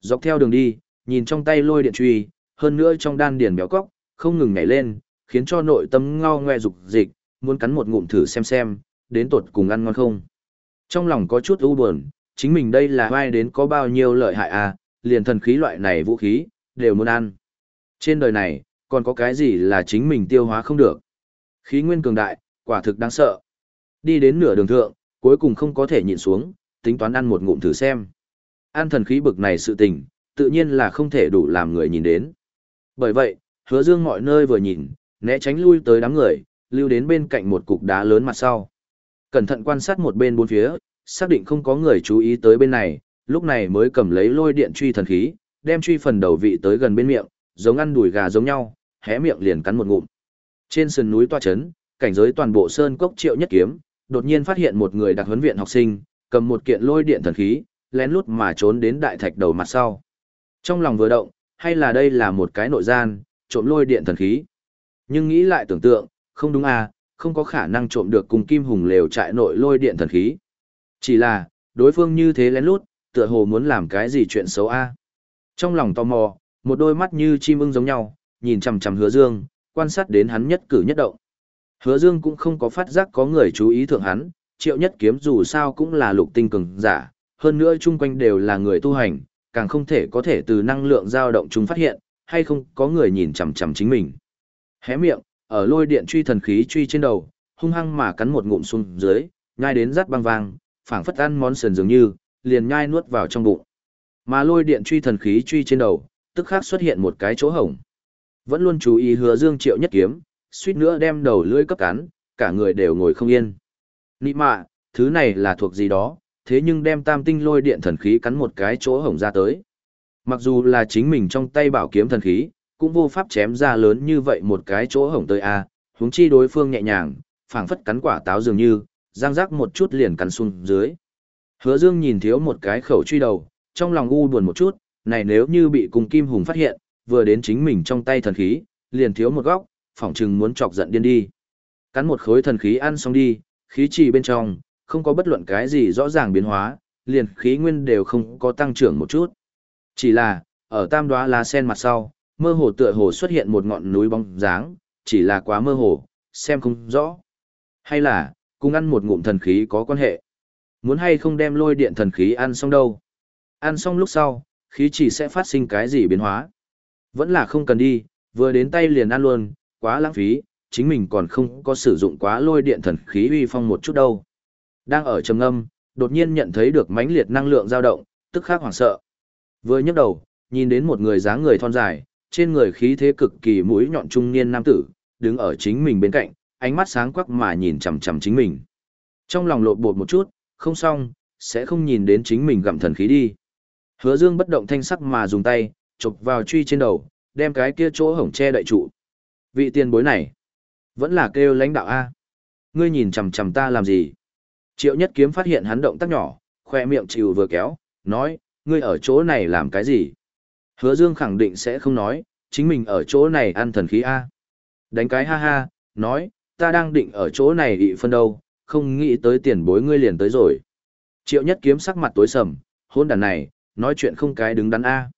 Dọc theo đường đi, nhìn trong tay lôi điện truy, hơn nữa trong đan điền béo cóc, không ngừng nhảy lên, khiến cho nội tâm ngao ngoe dục dịch, muốn cắn một ngụm thử xem xem, đến tột cùng ăn ngon không. Trong lòng có chút u buồn, chính mình đây là vai đến có bao nhiêu lợi hại à, liền thần khí loại này vũ khí, đều muốn ăn. Trên đời này, còn có cái gì là chính mình tiêu hóa không được. Khí nguyên cường đại, quả thực đáng sợ. Đi đến nửa đường thượng, cuối cùng không có thể nhịn xuống, tính toán ăn một ngụm thử xem. Ăn thần khí bực này sự tình, tự nhiên là không thể đủ làm người nhìn đến. Bởi vậy, hứa dương mọi nơi vừa nhìn, né tránh lui tới đám người, lưu đến bên cạnh một cục đá lớn mặt sau. Cẩn thận quan sát một bên bốn phía, xác định không có người chú ý tới bên này, lúc này mới cầm lấy lôi điện truy thần khí, đem truy phần đầu vị tới gần bên miệng, giống ăn đùi gà giống nhau, hé miệng liền cắn một ngụm. Trên sườn núi toa chấn, cảnh giới toàn bộ sơn cốc triệu nhất kiếm, đột nhiên phát hiện một người đặc huấn viện học sinh, cầm một kiện lôi điện thần khí, lén lút mà trốn đến đại thạch đầu mặt sau. Trong lòng vừa động, hay là đây là một cái nội gian, trộm lôi điện thần khí. Nhưng nghĩ lại tưởng tượng, không đúng à, không có khả năng trộm được cùng kim hùng lều trại nội lôi điện thần khí. Chỉ là, đối phương như thế lén lút, tựa hồ muốn làm cái gì chuyện xấu a. Trong lòng tò mò, một đôi mắt như chim ưng giống nhau, nhìn chằm chằm Hứa Dương, quan sát đến hắn nhất cử nhất động. Hứa Dương cũng không có phát giác có người chú ý thượng hắn, Triệu Nhất Kiếm dù sao cũng là lục tinh cường giả, hơn nữa chung quanh đều là người tu hành, càng không thể có thể từ năng lượng dao động chúng phát hiện, hay không có người nhìn chằm chằm chính mình. Hé miệng, ở lôi điện truy thần khí truy trên đầu, hung hăng mà cắn một ngụm xuống dưới, nhai đến rát băng vàng, phảng phất ăn món sườn dường như, liền nhai nuốt vào trong bụng. Mà lôi điện truy thần khí truy trên đầu, tức khắc xuất hiện một cái chỗ hổng. Vẫn luôn chú ý hứa dương triệu nhất kiếm, suýt nữa đem đầu lưỡi cấp cắn, cả người đều ngồi không yên. Nị mạ, thứ này là thuộc gì đó, thế nhưng đem tam tinh lôi điện thần khí cắn một cái chỗ hổng ra tới. Mặc dù là chính mình trong tay bảo kiếm thần khí, cũng vô pháp chém ra lớn như vậy một cái chỗ hổng tới a, huống chi đối phương nhẹ nhàng, phảng phất cắn quả táo dường như, giang rắc một chút liền cắn xuống dưới. Hứa Dương nhìn thiếu một cái khẩu truy đầu, trong lòng u buồn một chút, này nếu như bị cùng Kim Hùng phát hiện, vừa đến chính mình trong tay thần khí, liền thiếu một góc, phỏng chừng muốn chọc giận điên đi. Cắn một khối thần khí ăn xong đi, khí trì bên trong, không có bất luận cái gì rõ ràng biến hóa, liền khí nguyên đều không có tăng trưởng một chút. Chỉ là, ở tam đoá lá sen mặt sau, mơ hồ tựa hồ xuất hiện một ngọn núi bóng dáng, chỉ là quá mơ hồ, xem không rõ. Hay là, cùng ăn một ngụm thần khí có quan hệ. Muốn hay không đem lôi điện thần khí ăn xong đâu. Ăn xong lúc sau, khí chỉ sẽ phát sinh cái gì biến hóa. Vẫn là không cần đi, vừa đến tay liền ăn luôn, quá lãng phí, chính mình còn không có sử dụng quá lôi điện thần khí uy phong một chút đâu. Đang ở trầm âm, đột nhiên nhận thấy được mãnh liệt năng lượng dao động, tức khắc hoảng sợ. Vừa nhấc đầu, nhìn đến một người dáng người thon dài, trên người khí thế cực kỳ mũi nhọn trung niên nam tử, đứng ở chính mình bên cạnh, ánh mắt sáng quắc mà nhìn chằm chằm chính mình. Trong lòng lột bột một chút, không xong, sẽ không nhìn đến chính mình gặm thần khí đi. Hứa Dương bất động thanh sắc mà dùng tay, chụp vào truy trên đầu, đem cái kia chỗ hổng che đậy trụ. Vị tiền bối này, vẫn là kêu lãnh đạo A. Ngươi nhìn chằm chằm ta làm gì? Triệu nhất kiếm phát hiện hắn động tác nhỏ, khoe miệng chịu vừa kéo, nói, ngươi ở chỗ này làm cái gì? Hứa Dương khẳng định sẽ không nói, chính mình ở chỗ này ăn thần khí A. Đánh cái ha ha, nói, ta đang định ở chỗ này ị phân đâu, không nghĩ tới tiền bối ngươi liền tới rồi. Triệu nhất kiếm sắc mặt tối sầm, hôn đàn này, nói chuyện không cái đứng đắn A.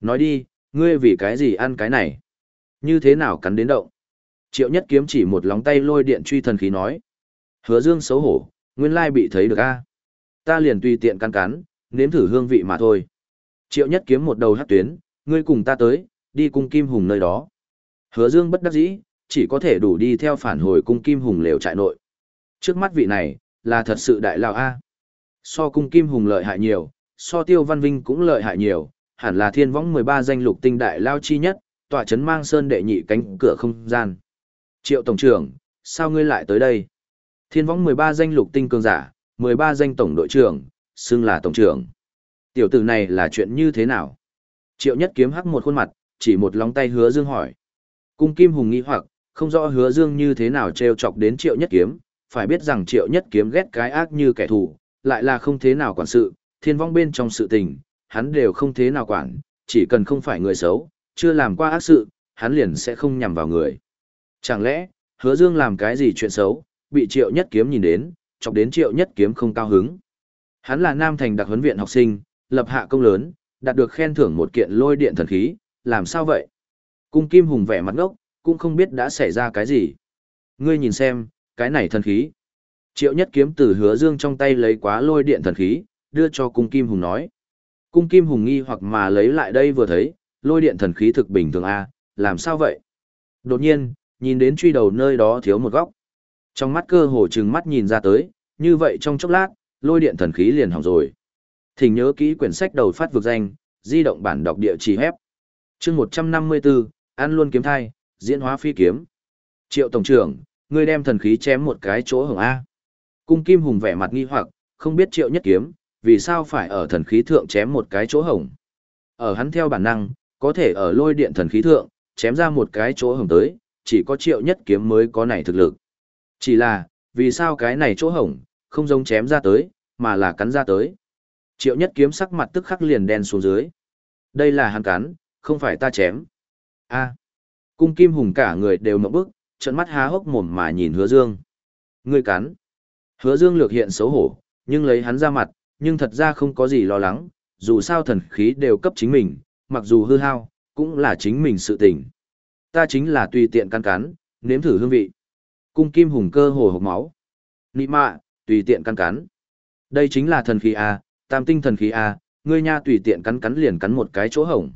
Nói đi, ngươi vì cái gì ăn cái này? Như thế nào cắn đến động? Triệu nhất kiếm chỉ một lóng tay lôi điện truy thần khí nói. Hứa dương xấu hổ, nguyên lai bị thấy được A. Ta liền tùy tiện cắn cắn, nếm thử hương vị mà thôi. Triệu nhất kiếm một đầu hát tuyến, ngươi cùng ta tới, đi cung kim hùng nơi đó. Hứa dương bất đắc dĩ, chỉ có thể đủ đi theo phản hồi cung kim hùng lều trại nội. Trước mắt vị này, là thật sự đại lão A. So cung kim hùng lợi hại nhiều, so tiêu văn vinh cũng lợi hại nhiều, hẳn là thiên võng 13 danh lục tinh đại lao chi nhất, tọa chấn mang sơn đệ nhị cánh cửa không gian. Triệu Tổng trưởng, sao ngươi lại tới đây? Thiên võng 13 danh lục tinh cường giả, 13 danh tổng đội trưởng, xưng là tổng trưởng. Tiểu tử này là chuyện như thế nào? Triệu nhất kiếm hắc một khuôn mặt, chỉ một lóng tay hứa dương hỏi. Cung kim hùng nghi hoặc, không rõ hứa dương như thế nào treo chọc đến triệu nhất kiếm, phải biết rằng triệu nhất kiếm ghét cái ác như kẻ thù, lại là không thế nào quản sự, thiên vong bên trong sự tình, hắn đều không thế nào quản, chỉ cần không phải người xấu, chưa làm qua ác sự, hắn liền sẽ không nhằm vào người. Chẳng lẽ, hứa dương làm cái gì chuyện xấu, bị triệu nhất kiếm nhìn đến, chọc đến triệu nhất kiếm không cao hứng. Hắn là nam thành đặc huấn viện học sinh, lập hạ công lớn, đạt được khen thưởng một kiện lôi điện thần khí, làm sao vậy? Cung Kim Hùng vẻ mặt ngốc, cũng không biết đã xảy ra cái gì. Ngươi nhìn xem, cái này thần khí. Triệu nhất kiếm từ hứa dương trong tay lấy quá lôi điện thần khí, đưa cho cung Kim Hùng nói. Cung Kim Hùng nghi hoặc mà lấy lại đây vừa thấy, lôi điện thần khí thực bình thường a, làm sao vậy? Đột nhiên, nhìn đến truy đầu nơi đó thiếu một góc. Trong mắt cơ hồ trừng mắt nhìn ra tới, như vậy trong chốc lát, lôi điện thần khí liền hỏng rồi. Thỉnh nhớ kỹ quyển sách đầu phát vực danh, di động bản đọc địa chỉ hép. chương 154, ăn luôn kiếm thai, diễn hóa phi kiếm. Triệu Tổng trưởng, ngươi đem thần khí chém một cái chỗ hồng A. Cung Kim Hùng vẻ mặt nghi hoặc, không biết triệu nhất kiếm, vì sao phải ở thần khí thượng chém một cái chỗ hồng. Ở hắn theo bản năng, có thể ở lôi điện thần khí thượng, chém ra một cái chỗ hồng tới, chỉ có triệu nhất kiếm mới có này thực lực. Chỉ là, vì sao cái này chỗ hồng, không giống chém ra tới, mà là cắn ra tới. Triệu nhất kiếm sắc mặt tức khắc liền đen xuống dưới. Đây là hắn cắn, không phải ta chém. a cung kim hùng cả người đều mộng bức, trận mắt há hốc mồm mà nhìn hứa dương. Ngươi cắn. Hứa dương lược hiện xấu hổ, nhưng lấy hắn ra mặt, nhưng thật ra không có gì lo lắng, dù sao thần khí đều cấp chính mình, mặc dù hư hao, cũng là chính mình sự tình. Ta chính là tùy tiện căn cắn, nếm thử hương vị. Cung kim hùng cơ hồ hộc máu. Nị mạ, tùy tiện căn cắn. Đây chính là thần khí A, tam tinh thần khí A, ngươi nha tùy tiện cắn cắn liền cắn một cái chỗ hổng.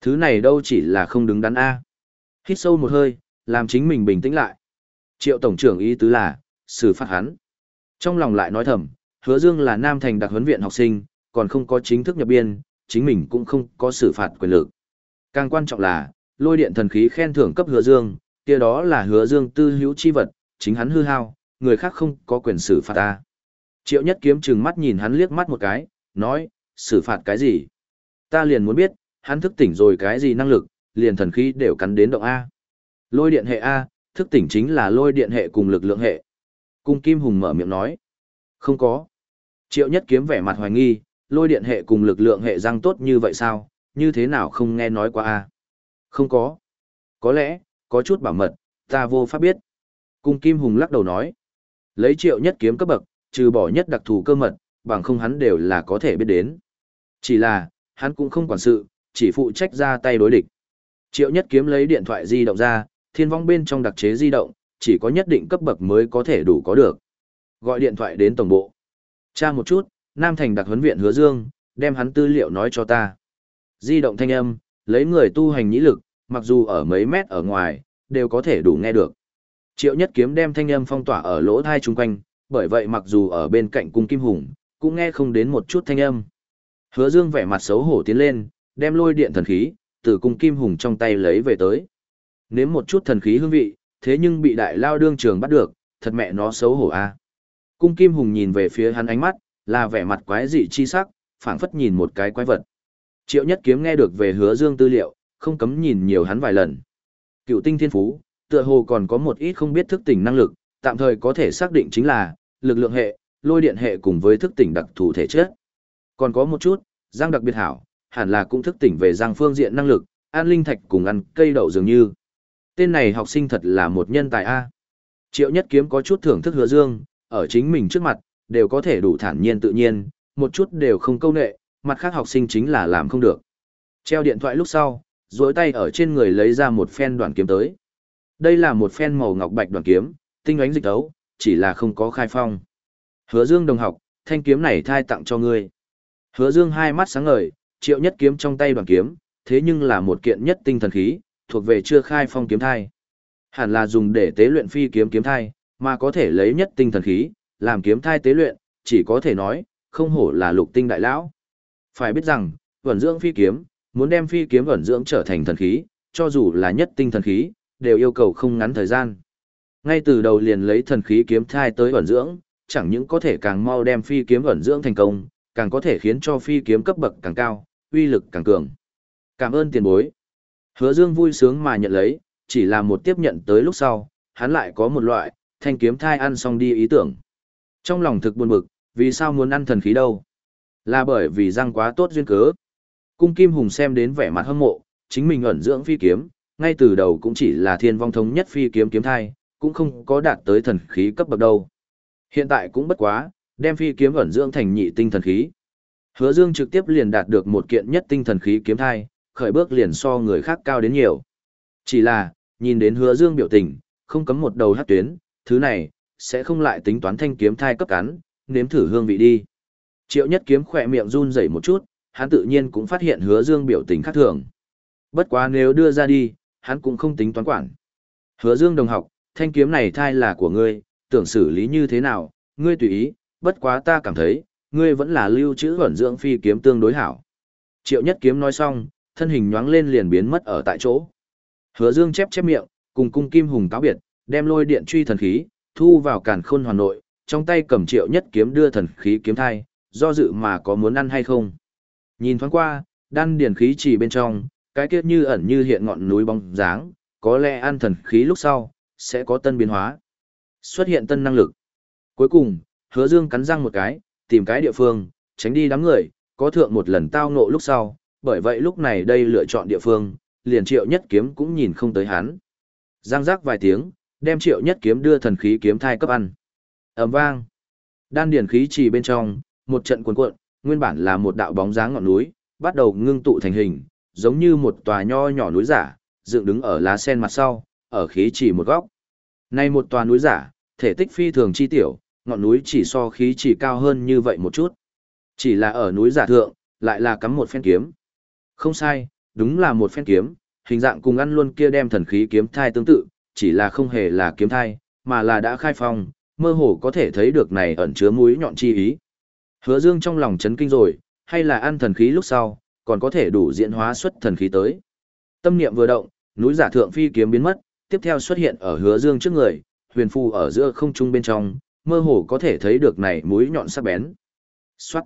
Thứ này đâu chỉ là không đứng đắn A. Hít sâu một hơi, làm chính mình bình tĩnh lại. Triệu tổng trưởng ý tứ là, xử phạt hắn. Trong lòng lại nói thầm, hứa dương là nam thành đặc huấn viện học sinh, còn không có chính thức nhập biên, chính mình cũng không có xử phạt quyền lực. Càng quan trọng là, lôi điện thần khí khen thưởng cấp hứa dương, kia đó là hứa dương tư hữu chi vật, chính hắn hư hao, người khác không có quyền xử phạt ta. Triệu nhất kiếm trừng mắt nhìn hắn liếc mắt một cái, nói, xử phạt cái gì? Ta liền muốn biết, hắn thức tỉnh rồi cái gì năng lực, liền thần khí đều cắn đến động A. Lôi điện hệ A, thức tỉnh chính là lôi điện hệ cùng lực lượng hệ. Cung Kim Hùng mở miệng nói. Không có. Triệu nhất kiếm vẻ mặt hoài nghi, lôi điện hệ cùng lực lượng hệ răng tốt như vậy sao, như thế nào không nghe nói qua A. Không có. Có lẽ, có chút bảo mật, ta vô pháp biết. Cung Kim Hùng lắc đầu nói. Lấy triệu nhất kiếm cấp bậc, trừ bỏ nhất đặc thù cơ mật, bằng không hắn đều là có thể biết đến. Chỉ là, hắn cũng không quản sự, chỉ phụ trách ra tay đối địch. Triệu nhất kiếm lấy điện thoại di động ra, thiên vong bên trong đặc chế di động, chỉ có nhất định cấp bậc mới có thể đủ có được. Gọi điện thoại đến tổng bộ. Tra một chút, Nam Thành đặc huấn viện hứa dương, đem hắn tư liệu nói cho ta. Di động thanh âm, lấy người tu hành nhĩ lực, mặc dù ở mấy mét ở ngoài, đều có thể đủ nghe được. Triệu nhất kiếm đem thanh âm phong tỏa ở lỗ tai chung quanh, bởi vậy mặc dù ở bên cạnh cung kim hùng, cũng nghe không đến một chút thanh âm. Hứa dương vẻ mặt xấu hổ tiến lên, đem lôi điện thần khí, từ cung kim hùng trong tay lấy về tới. Nếm một chút thần khí hương vị, thế nhưng bị đại lao đương trường bắt được, thật mẹ nó xấu hổ a. À. Cung kim hùng nhìn về phía hắn ánh mắt, là vẻ mặt quái dị chi sắc, phảng phất nhìn một cái quái vật. Triệu nhất kiếm nghe được về hứa dương tư liệu, không cấm nhìn nhiều hắn vài lần. Cựu tinh thiên phú, tựa hồ còn có một ít không biết thức tỉnh năng lực, tạm thời có thể xác định chính là lực lượng hệ, lôi điện hệ cùng với thức tỉnh đặc thù thể chất. Còn có một chút, giang đặc biệt hảo, hẳn là cũng thức tỉnh về giang phương diện năng lực, an linh thạch cùng ăn cây đậu dường như. Tên này học sinh thật là một nhân tài A. Triệu nhất kiếm có chút thưởng thức hứa dương, ở chính mình trước mặt, đều có thể đủ thản nhiên tự nhiên, một chút đều không câu nệ, mặt khác học sinh chính là làm không được. Treo điện thoại lúc sau, duỗi tay ở trên người lấy ra một phen đoàn kiếm tới. Đây là một phen màu ngọc bạch đoàn kiếm, tinh ánh dịch tấu, chỉ là không có khai phong. Hứa Dương đồng học, thanh kiếm này thai tặng cho ngươi. Hứa Dương hai mắt sáng ngời, triệu nhất kiếm trong tay đoàn kiếm, thế nhưng là một kiện nhất tinh thần khí, thuộc về chưa khai phong kiếm thai. Hẳn là dùng để tế luyện phi kiếm kiếm thai, mà có thể lấy nhất tinh thần khí, làm kiếm thai tế luyện, chỉ có thể nói, không hổ là lục tinh đại lão. Phải biết rằng, vẩn dưỡng phi kiếm, muốn đem phi kiếm vẩn dưỡng trở thành thần khí, cho dù là nhất tinh thần khí, đều yêu cầu không ngắn thời gian. Ngay từ đầu liền lấy thần khí kiếm thai tới ẩn dưỡng, chẳng những có thể càng mau đem phi kiếm ẩn dưỡng thành công, càng có thể khiến cho phi kiếm cấp bậc càng cao, uy lực càng cường. Cảm ơn tiền bối. Hứa Dương vui sướng mà nhận lấy, chỉ là một tiếp nhận tới lúc sau, hắn lại có một loại, thanh kiếm thai ăn xong đi ý tưởng. Trong lòng thực buồn bực, vì sao muốn ăn thần khí đâu? Là bởi vì răng quá tốt duyên cớ. Cung Kim Hùng xem đến vẻ mặt hâm mộ, chính mình ẩn dưỡng phi kiếm, ngay từ đầu cũng chỉ là thiên vong thống nhất phi kiếm kiếm thai, cũng không có đạt tới thần khí cấp bậc đâu. Hiện tại cũng bất quá, đem phi kiếm ẩn dưỡng thành nhị tinh thần khí. Hứa Dương trực tiếp liền đạt được một kiện nhất tinh thần khí kiếm thai, khởi bước liền so người khác cao đến nhiều. Chỉ là, nhìn đến Hứa Dương biểu tình, không cấm một đầu hắc tuyến, thứ này sẽ không lại tính toán thanh kiếm thai cấp cắn, nếm thử hương vị đi. Triệu Nhất kiếm khỏe miệng run rẩy một chút, hắn tự nhiên cũng phát hiện Hứa Dương biểu tình khác thường. Bất quá nếu đưa ra đi, hắn cũng không tính toán quản. Hứa Dương đồng học, thanh kiếm này thai là của ngươi, tưởng xử lý như thế nào, ngươi tùy ý, bất quá ta cảm thấy, ngươi vẫn là lưu trữ ẩn dưỡng phi kiếm tương đối hảo. Triệu nhất kiếm nói xong, thân hình nhoáng lên liền biến mất ở tại chỗ. Hứa Dương chép chép miệng, cùng cung kim hùng cáo biệt, đem lôi điện truy thần khí, thu vào càn khôn hoàn nội, trong tay cầm triệu nhất kiếm đưa thần khí kiếm thai, do dự mà có muốn ăn hay không. Nhìn thoáng qua, đan điển khí chỉ bên trong, cái kiết như ẩn như hiện ngọn núi bóng dáng, có lẽ ăn thần khí lúc sau, sẽ có tân biến hóa. Xuất hiện tân năng lực. Cuối cùng, hứa dương cắn răng một cái, tìm cái địa phương, tránh đi đám người, có thượng một lần tao ngộ lúc sau, bởi vậy lúc này đây lựa chọn địa phương, liền triệu nhất kiếm cũng nhìn không tới hắn. Giang giác vài tiếng, đem triệu nhất kiếm đưa thần khí kiếm thai cấp ăn. ầm vang. Đan điển khí trì bên trong, một trận cuồn cuộn, nguyên bản là một đạo bóng dáng ngọn núi, bắt đầu ngưng tụ thành hình, giống như một tòa nho nhỏ núi giả, dựng đứng ở lá sen mặt sau, ở khí chỉ một góc. Nay một tòa núi giả, thể tích phi thường chi tiểu, ngọn núi chỉ so khí chỉ cao hơn như vậy một chút. Chỉ là ở núi giả thượng, lại là cắm một phen kiếm. Không sai, đúng là một phen kiếm, hình dạng cùng ăn luôn kia đem thần khí kiếm thai tương tự, chỉ là không hề là kiếm thai, mà là đã khai phong, mơ hồ có thể thấy được này ẩn chứa mũi nhọn chi ý. Hứa Dương trong lòng chấn kinh rồi, hay là ăn thần khí lúc sau, còn có thể đủ diễn hóa xuất thần khí tới. Tâm niệm vừa động, núi giả thượng phi kiếm biến mất, tiếp theo xuất hiện ở Hứa Dương trước người, huyền phù ở giữa không trung bên trong, mơ hồ có thể thấy được này mũi nhọn sắc bén. Xoát.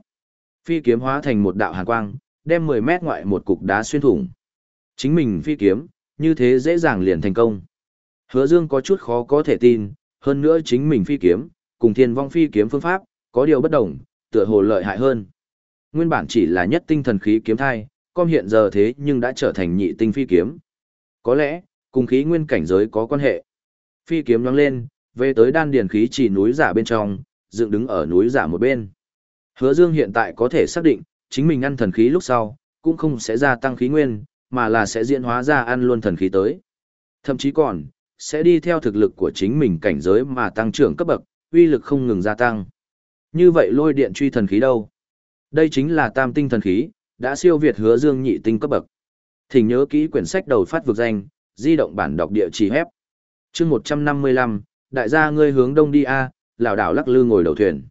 Phi kiếm hóa thành một đạo hàn quang, đem 10 mét ngoại một cục đá xuyên thủng. Chính mình phi kiếm, như thế dễ dàng liền thành công. Hứa Dương có chút khó có thể tin, hơn nữa chính mình phi kiếm, cùng thiên vong phi kiếm phương pháp, có điều bất đồng, tựa hồ lợi hại hơn. Nguyên bản chỉ là nhất tinh thần khí kiếm thai, con hiện giờ thế nhưng đã trở thành nhị tinh phi kiếm. Có lẽ, cùng khí nguyên cảnh giới có quan hệ. Phi kiếm nhoáng lên, về tới đan điền khí chỉ núi giả bên trong, dựng đứng ở núi giả một bên. Hứa Dương hiện tại có thể xác định, chính mình ăn thần khí lúc sau, cũng không sẽ gia tăng khí nguyên, mà là sẽ diễn hóa ra ăn luôn thần khí tới. Thậm chí còn, sẽ đi theo thực lực của chính mình cảnh giới mà tăng trưởng cấp bậc, uy lực không ngừng gia tăng. Như vậy lôi điện truy thần khí đâu? Đây chính là tam tinh thần khí, đã siêu việt hứa dương nhị tinh cấp bậc. Thỉnh nhớ kỹ quyển sách đầu phát vực danh, di động bản đọc địa chỉ hép. chương 155, đại gia ngươi hướng đông đi A, lào đảo lắc lư ngồi đầu thuyền.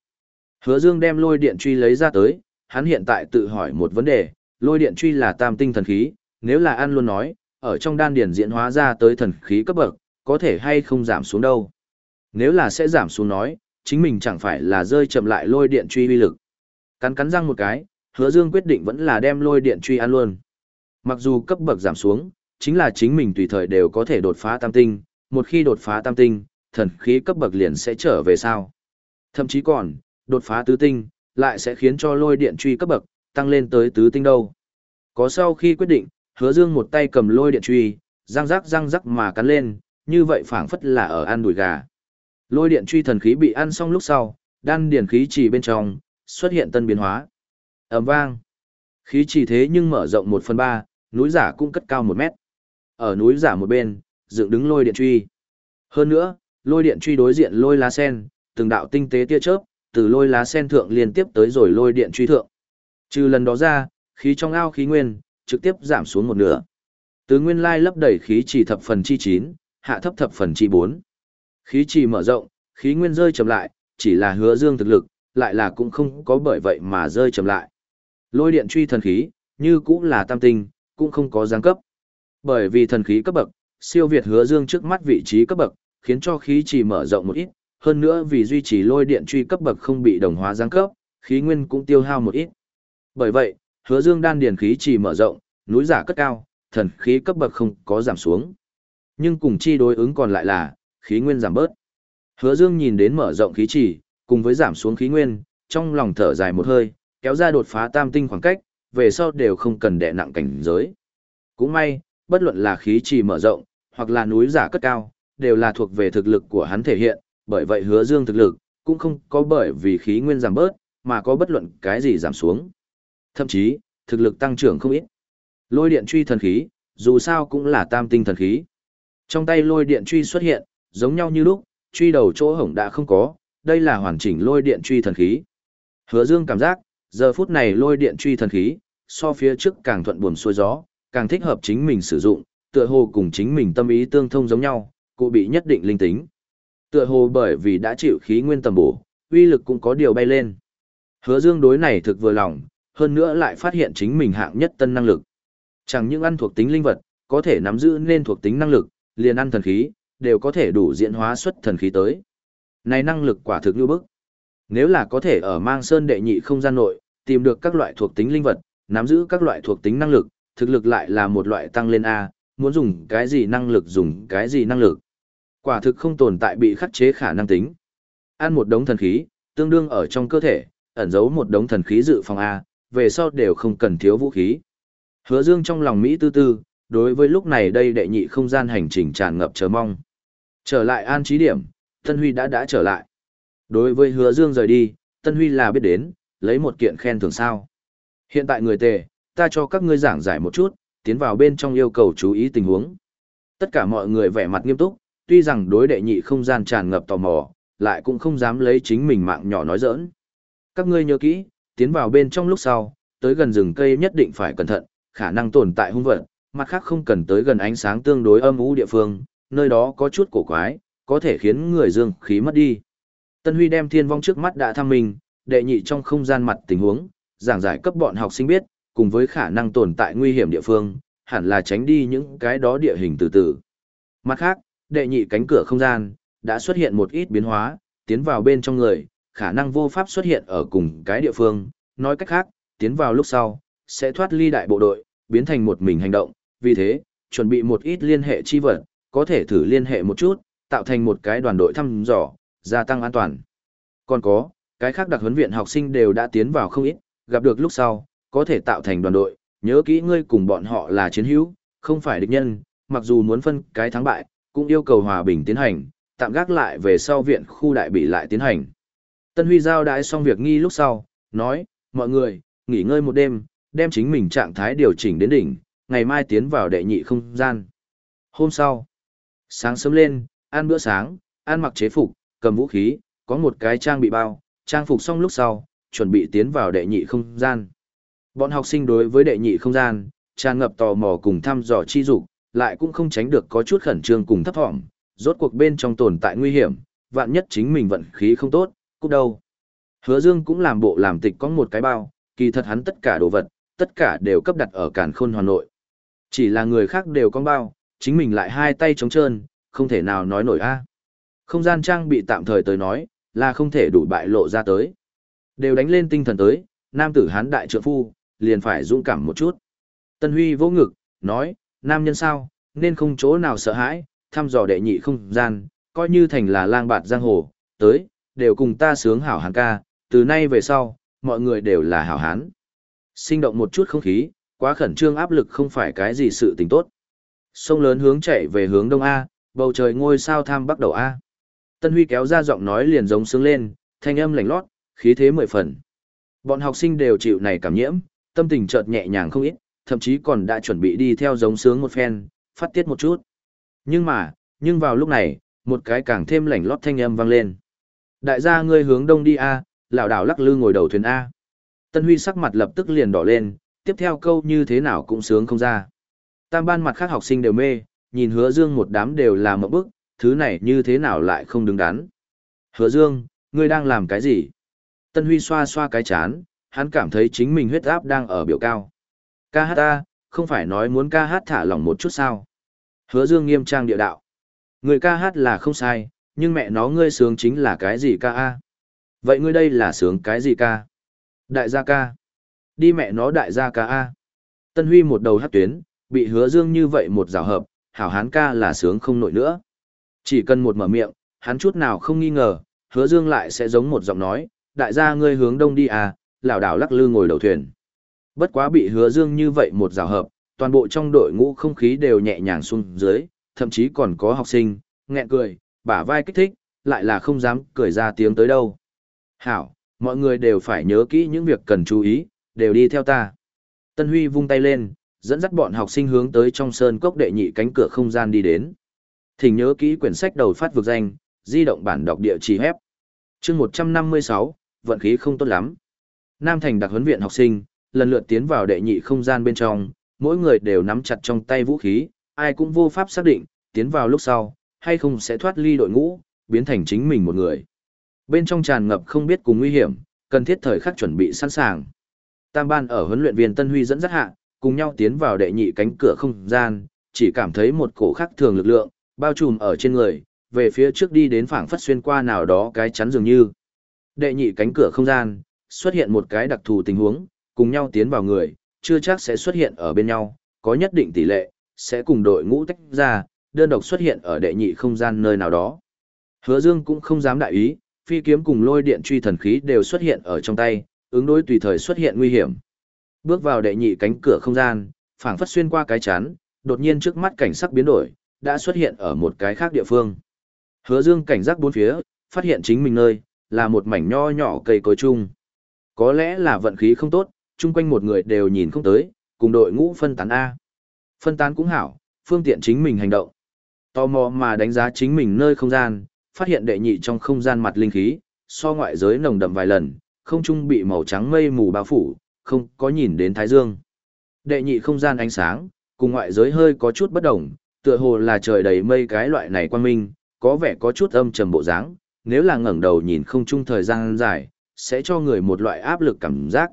Hứa dương đem lôi điện truy lấy ra tới, hắn hiện tại tự hỏi một vấn đề, lôi điện truy là tam tinh thần khí, nếu là ăn luôn nói, ở trong đan điển diễn hóa ra tới thần khí cấp bậc, có thể hay không giảm xuống đâu. Nếu là sẽ giảm xuống nói, chính mình chẳng phải là rơi chậm lại lôi điện truy uy lực. Cắn cắn răng một cái, hứa dương quyết định vẫn là đem lôi điện truy ăn luôn. Mặc dù cấp bậc giảm xuống, chính là chính mình tùy thời đều có thể đột phá tam tinh, một khi đột phá tam tinh, thần khí cấp bậc liền sẽ trở về sao. Thậm chí còn, đột phá tứ tinh, lại sẽ khiến cho lôi điện truy cấp bậc, tăng lên tới tứ tinh đâu. Có sau khi quyết định, hứa dương một tay cầm lôi điện truy, răng rắc răng rắc mà cắn lên, như vậy phảng phất là ở ăn đùi gà. Lôi điện truy thần khí bị ăn xong lúc sau, đan điển khí chỉ bên trong, xuất hiện tân biến hóa. ầm vang. Khí chỉ thế nhưng mở rộng một phần ba, núi giả cũng cất cao một mét. Ở núi giả một bên, dựng đứng lôi điện truy. Hơn nữa, lôi điện truy đối diện lôi lá sen, từng đạo tinh tế tia chớp, từ lôi lá sen thượng liên tiếp tới rồi lôi điện truy thượng. Trừ lần đó ra, khí trong ao khí nguyên, trực tiếp giảm xuống một nửa. Từ nguyên lai lấp đầy khí chỉ thập phần chi 9, hạ thấp thập phần chi 4. Khí chỉ mở rộng, khí nguyên rơi chậm lại, chỉ là hứa dương thực lực, lại là cũng không có bởi vậy mà rơi chậm lại. Lôi điện truy thần khí, như cũng là tam tinh, cũng không có giáng cấp. Bởi vì thần khí cấp bậc, siêu việt hứa dương trước mắt vị trí cấp bậc, khiến cho khí chỉ mở rộng một ít, hơn nữa vì duy trì lôi điện truy cấp bậc không bị đồng hóa giáng cấp, khí nguyên cũng tiêu hao một ít. Bởi vậy, hứa dương đan điền khí chỉ mở rộng, núi giả cất cao, thần khí cấp bậc không có giảm xuống. Nhưng cùng chi đối ứng còn lại là, khí nguyên giảm bớt. Hứa Dương nhìn đến mở rộng khí chỉ, cùng với giảm xuống khí nguyên, trong lòng thở dài một hơi, kéo ra đột phá tam tinh khoảng cách, về sau đều không cần đè nặng cảnh giới. Cũng may, bất luận là khí chỉ mở rộng, hoặc là núi giả cất cao, đều là thuộc về thực lực của hắn thể hiện, bởi vậy hứa dương thực lực, cũng không có bởi vì khí nguyên giảm bớt, mà có bất luận cái gì giảm xuống. Thậm chí, thực lực tăng trưởng không ít. Lôi điện truy thần khí, dù sao cũng là tam tinh thần khí. Trong tay lôi điện truy xuất hiện, giống nhau như lúc, truy đầu chỗ hổng đã không có, đây là hoàn chỉnh lôi điện truy thần khí. Hứa Dương cảm giác, giờ phút này lôi điện truy thần khí, so phía trước càng thuận buồm xuôi gió, càng thích hợp chính mình sử dụng, tựa hồ cùng chính mình tâm ý tương thông giống nhau, cụ bị nhất định linh tính. Tựa hồ bởi vì đã chịu khí nguyên tầm bổ, uy lực cũng có điều bay lên. Hứa Dương đối này thực vừa lòng, hơn nữa lại phát hiện chính mình hạng nhất tân năng lực. Chẳng những ăn thuộc tính linh vật, có thể nắm giữ nên thuộc tính năng lực, liền ăn thần khí, đều có thể đủ diễn hóa xuất thần khí tới. Này năng lực quả thực như bức. Nếu là có thể ở mang sơn đệ nhị không gian nội, tìm được các loại thuộc tính linh vật, nắm giữ các loại thuộc tính năng lực, thực lực lại là một loại tăng lên A, muốn dùng cái gì năng lực dùng cái gì năng lực. Quả thực không tồn tại bị khắc chế khả năng tính. Ăn một đống thần khí, tương đương ở trong cơ thể, ẩn giấu một đống thần khí dự phòng A, về sau đều không cần thiếu vũ khí. Hứa Dương trong lòng Mỹ tư tư, đối với lúc này đây đệ nhị không gian hành trình tràn ngập chờ mong. Trở lại an trí điểm, Tân Huy đã đã trở lại. Đối với hứa dương rời đi, Tân Huy là biết đến, lấy một kiện khen thưởng sao. Hiện tại người tề, ta cho các ngươi giảng giải một chút, tiến vào bên trong yêu cầu chú ý tình huống. Tất cả mọi người vẻ mặt nghiêm túc, tuy rằng đối đệ nhị không gian tràn ngập tò mò, lại cũng không dám lấy chính mình mạng nhỏ nói giỡn. Các ngươi nhớ kỹ, tiến vào bên trong lúc sau, tới gần rừng cây nhất định phải cẩn thận, khả năng tồn tại hung vật, mặt khác không cần tới gần ánh sáng tương đối âm u địa phương, nơi đó có chút cổ quái, có thể khiến người dương khí mất đi. Tân Huy đem thiên vong trước mắt đã thăm mình, đệ nhị trong không gian mặt tình huống, giảng giải cấp bọn học sinh biết, cùng với khả năng tồn tại nguy hiểm địa phương, hẳn là tránh đi những cái đó địa hình từ từ. Mặt khác, đệ nhị cánh cửa không gian, đã xuất hiện một ít biến hóa, tiến vào bên trong người, khả năng vô pháp xuất hiện ở cùng cái địa phương, nói cách khác, tiến vào lúc sau, sẽ thoát ly đại bộ đội, biến thành một mình hành động, vì thế, chuẩn bị một ít liên hệ chi vật, có thể thử liên hệ một chút, tạo thành một cái đoàn đội thăm dò, gia tăng an toàn. Còn có, cái khác đặc huấn viện học sinh đều đã tiến vào không ít, gặp được lúc sau, có thể tạo thành đoàn đội, nhớ kỹ ngươi cùng bọn họ là chiến hữu, không phải địch nhân, mặc dù muốn phân cái thắng bại, cũng yêu cầu hòa bình tiến hành, tạm gác lại về sau viện khu đại bị lại tiến hành. Tân Huy giao đãi xong việc nghi lúc sau, nói, mọi người, nghỉ ngơi một đêm, đem chính mình trạng thái điều chỉnh đến đỉnh, ngày mai tiến vào đệ nhị không gian. Hôm sau, sáng sớm lên, ăn bữa sáng, ăn mặc chế phục, cầm vũ khí, có một cái trang bị bao, trang phục xong lúc sau, chuẩn bị tiến vào đệ nhị không gian. Bọn học sinh đối với đệ nhị không gian, tràn ngập tò mò cùng thăm dò chi dục, lại cũng không tránh được có chút khẩn trương cùng thấp thỏm, rốt cuộc bên trong tồn tại nguy hiểm, vạn nhất chính mình vận khí không tốt, cúp đâu. Hứa Dương cũng làm bộ làm tịch có một cái bao, kỳ thật hắn tất cả đồ vật, tất cả đều cấp đặt ở càn khôn hoàn nội. Chỉ là người khác đều có bao, chính mình lại hai tay trống trơn, không thể nào nói nổi a. Không gian trang bị tạm thời tới nói, là không thể đủ bại lộ ra tới. Đều đánh lên tinh thần tới, nam tử hán đại trượng phu, liền phải dũng cảm một chút. Tân Huy vỗ ngực, nói, nam nhân sao, nên không chỗ nào sợ hãi, thăm dò đệ nhị không gian, coi như thành là lang bạt giang hồ, tới, đều cùng ta sướng hảo hán ca, từ nay về sau, mọi người đều là hảo hán. Sinh động một chút không khí, quá khẩn trương áp lực không phải cái gì sự tình tốt. Sông lớn hướng chạy về hướng đông A, bầu trời ngôi sao tham bắt đầu A. Tân Huy kéo ra giọng nói liền giống sướng lên, thanh âm lạnh lót, khí thế mười phần. Bọn học sinh đều chịu này cảm nhiễm, tâm tình chợt nhẹ nhàng không ít, thậm chí còn đã chuẩn bị đi theo giống sướng một phen, phát tiết một chút. Nhưng mà, nhưng vào lúc này, một cái càng thêm lạnh lót thanh âm vang lên. Đại gia ngươi hướng đông đi A, lão đảo lắc lư ngồi đầu thuyền A. Tân Huy sắc mặt lập tức liền đỏ lên, tiếp theo câu như thế nào cũng sướng không ra. Tam ban mặt khác học sinh đều mê, nhìn hứa dương một đám đều là một bức, thứ này như thế nào lại không đứng đắn. Hứa dương, ngươi đang làm cái gì? Tân Huy xoa xoa cái chán, hắn cảm thấy chính mình huyết áp đang ở biểu cao. Ca hát ta, không phải nói muốn ca hát thả lỏng một chút sao? Hứa dương nghiêm trang địa đạo. Người ca hát là không sai, nhưng mẹ nó ngươi sướng chính là cái gì ca a? Vậy ngươi đây là sướng cái gì ca? Đại gia ca. Đi mẹ nó đại gia ca A. Tân Huy một đầu hát tuyến, bị hứa dương như vậy một rào hợp, hảo hán ca là sướng không nổi nữa. Chỉ cần một mở miệng, hắn chút nào không nghi ngờ, hứa dương lại sẽ giống một giọng nói, đại gia ngươi hướng đông đi à, lảo đảo lắc lư ngồi đầu thuyền. Bất quá bị hứa dương như vậy một rào hợp, toàn bộ trong đội ngũ không khí đều nhẹ nhàng xuống dưới, thậm chí còn có học sinh, nghẹn cười, bả vai kích thích, lại là không dám cười ra tiếng tới đâu. Hảo, mọi người đều phải nhớ kỹ những việc cần chú ý, đều đi theo ta. Tân Huy vung tay lên, dẫn dắt bọn học sinh hướng tới trong sơn cốc đệ nhị cánh cửa không gian đi đến. Thỉnh nhớ kỹ quyển sách đầu phát vực danh, di động bản đọc địa chỉ hép. chương 156, vận khí không tốt lắm. Nam Thành đặc huấn viện học sinh, lần lượt tiến vào đệ nhị không gian bên trong, mỗi người đều nắm chặt trong tay vũ khí, ai cũng vô pháp xác định, tiến vào lúc sau, hay không sẽ thoát ly đội ngũ, biến thành chính mình một người. Bên trong tràn ngập không biết cùng nguy hiểm, cần thiết thời khắc chuẩn bị sẵn sàng. Tam ban ở huấn luyện viên Tân Huy dẫn dắt hạ, cùng nhau tiến vào đệ nhị cánh cửa không gian, chỉ cảm thấy một cổ khắc thường lực lượng, bao trùm ở trên người, về phía trước đi đến phảng phất xuyên qua nào đó cái chắn dường như. Đệ nhị cánh cửa không gian, xuất hiện một cái đặc thù tình huống, cùng nhau tiến vào người, chưa chắc sẽ xuất hiện ở bên nhau, có nhất định tỷ lệ, sẽ cùng đội ngũ tách ra, đơn độc xuất hiện ở đệ nhị không gian nơi nào đó. Hứa Dương cũng không dám đại ý, phi kiếm cùng lôi điện truy thần khí đều xuất hiện ở trong tay, ứng đối tùy thời xuất hiện nguy hiểm. Bước vào đệ nhị cánh cửa không gian, phảng phất xuyên qua cái chắn, đột nhiên trước mắt cảnh sắc biến đổi, đã xuất hiện ở một cái khác địa phương. Hứa Dương cảnh giác bốn phía, phát hiện chính mình nơi là một mảnh nho nhỏ cây cối chung. Có lẽ là vận khí không tốt, chung quanh một người đều nhìn không tới, cùng đội ngũ phân tán A. Phân tán cũng hảo, phương tiện chính mình hành động. Tò mò mà đánh giá chính mình nơi không gian, phát hiện đệ nhị trong không gian mặt linh khí, so ngoại giới nồng đậm vài lần, không trung bị màu trắng mây mù bao phủ, không có nhìn đến thái dương. Đệ nhị không gian ánh sáng, cùng ngoại giới hơi có chút bất đồng, tựa hồ là trời đầy mây cái loại này quan minh, có vẻ có chút âm trầm bộ dáng, nếu là ngẩng đầu nhìn không trung thời gian dài, sẽ cho người một loại áp lực cảm giác.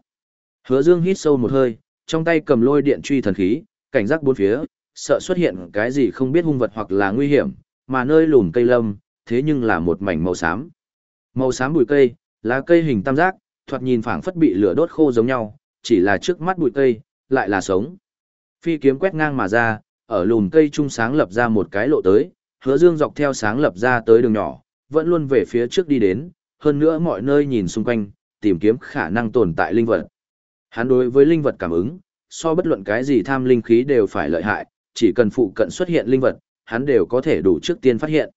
Hứa Dương hít sâu một hơi, trong tay cầm lôi điện truy thần khí, cảnh giác bốn phía, sợ xuất hiện cái gì không biết hung vật hoặc là nguy hiểm, mà nơi lùm cây lâm, thế nhưng là một mảnh màu xám. Màu xám bụi cây, lá cây hình tam giác, thoạt nhìn phảng phất bị lửa đốt khô giống nhau, chỉ là trước mắt bụi cây, lại là sống. Phi kiếm quét ngang mà ra, ở lùm cây trung sáng lập ra một cái lộ tới, hứa dương dọc theo sáng lập ra tới đường nhỏ, vẫn luôn về phía trước đi đến, hơn nữa mọi nơi nhìn xung quanh, tìm kiếm khả năng tồn tại linh vật. Hắn đối với linh vật cảm ứng, so bất luận cái gì tham linh khí đều phải lợi hại, chỉ cần phụ cận xuất hiện linh vật, hắn đều có thể đủ trước tiên phát hiện.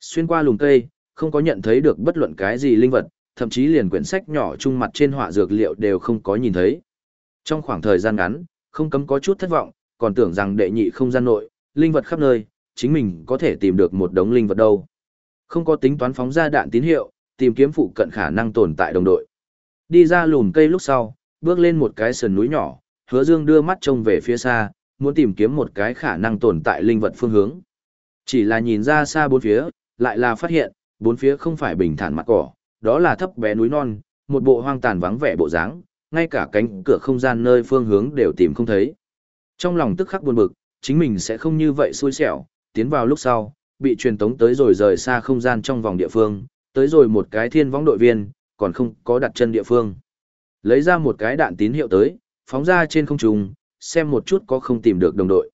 Xuyên qua lùm cây, không có nhận thấy được bất luận cái gì linh vật, thậm chí liền quyển sách nhỏ trung mặt trên họa dược liệu đều không có nhìn thấy. Trong khoảng thời gian ngắn, không cấm có chút thất vọng, còn tưởng rằng đệ nhị không gian nội, linh vật khắp nơi, chính mình có thể tìm được một đống linh vật đâu. Không có tính toán phóng ra đạn tín hiệu, tìm kiếm phụ cận khả năng tồn tại đồng đội. Đi ra lùm cây lúc sau, bước lên một cái sườn núi nhỏ, hứa dương đưa mắt trông về phía xa, muốn tìm kiếm một cái khả năng tồn tại linh vật phương hướng. Chỉ là nhìn ra xa bốn phía, lại là phát hiện, bốn phía không phải bình thản mặt cỏ, đó là thấp bé núi non, một bộ hoang tàn vắng vẻ bộ dáng, ngay cả cánh cửa không gian nơi phương hướng đều tìm không thấy. Trong lòng tức khắc buồn bực, chính mình sẽ không như vậy xui xẻo, tiến vào lúc sau, bị truyền tống tới rồi rời xa không gian trong vòng địa phương, tới rồi một cái thiên võng đội viên, còn không có đặt chân địa phương. Lấy ra một cái đạn tín hiệu tới, phóng ra trên không trung, xem một chút có không tìm được đồng đội.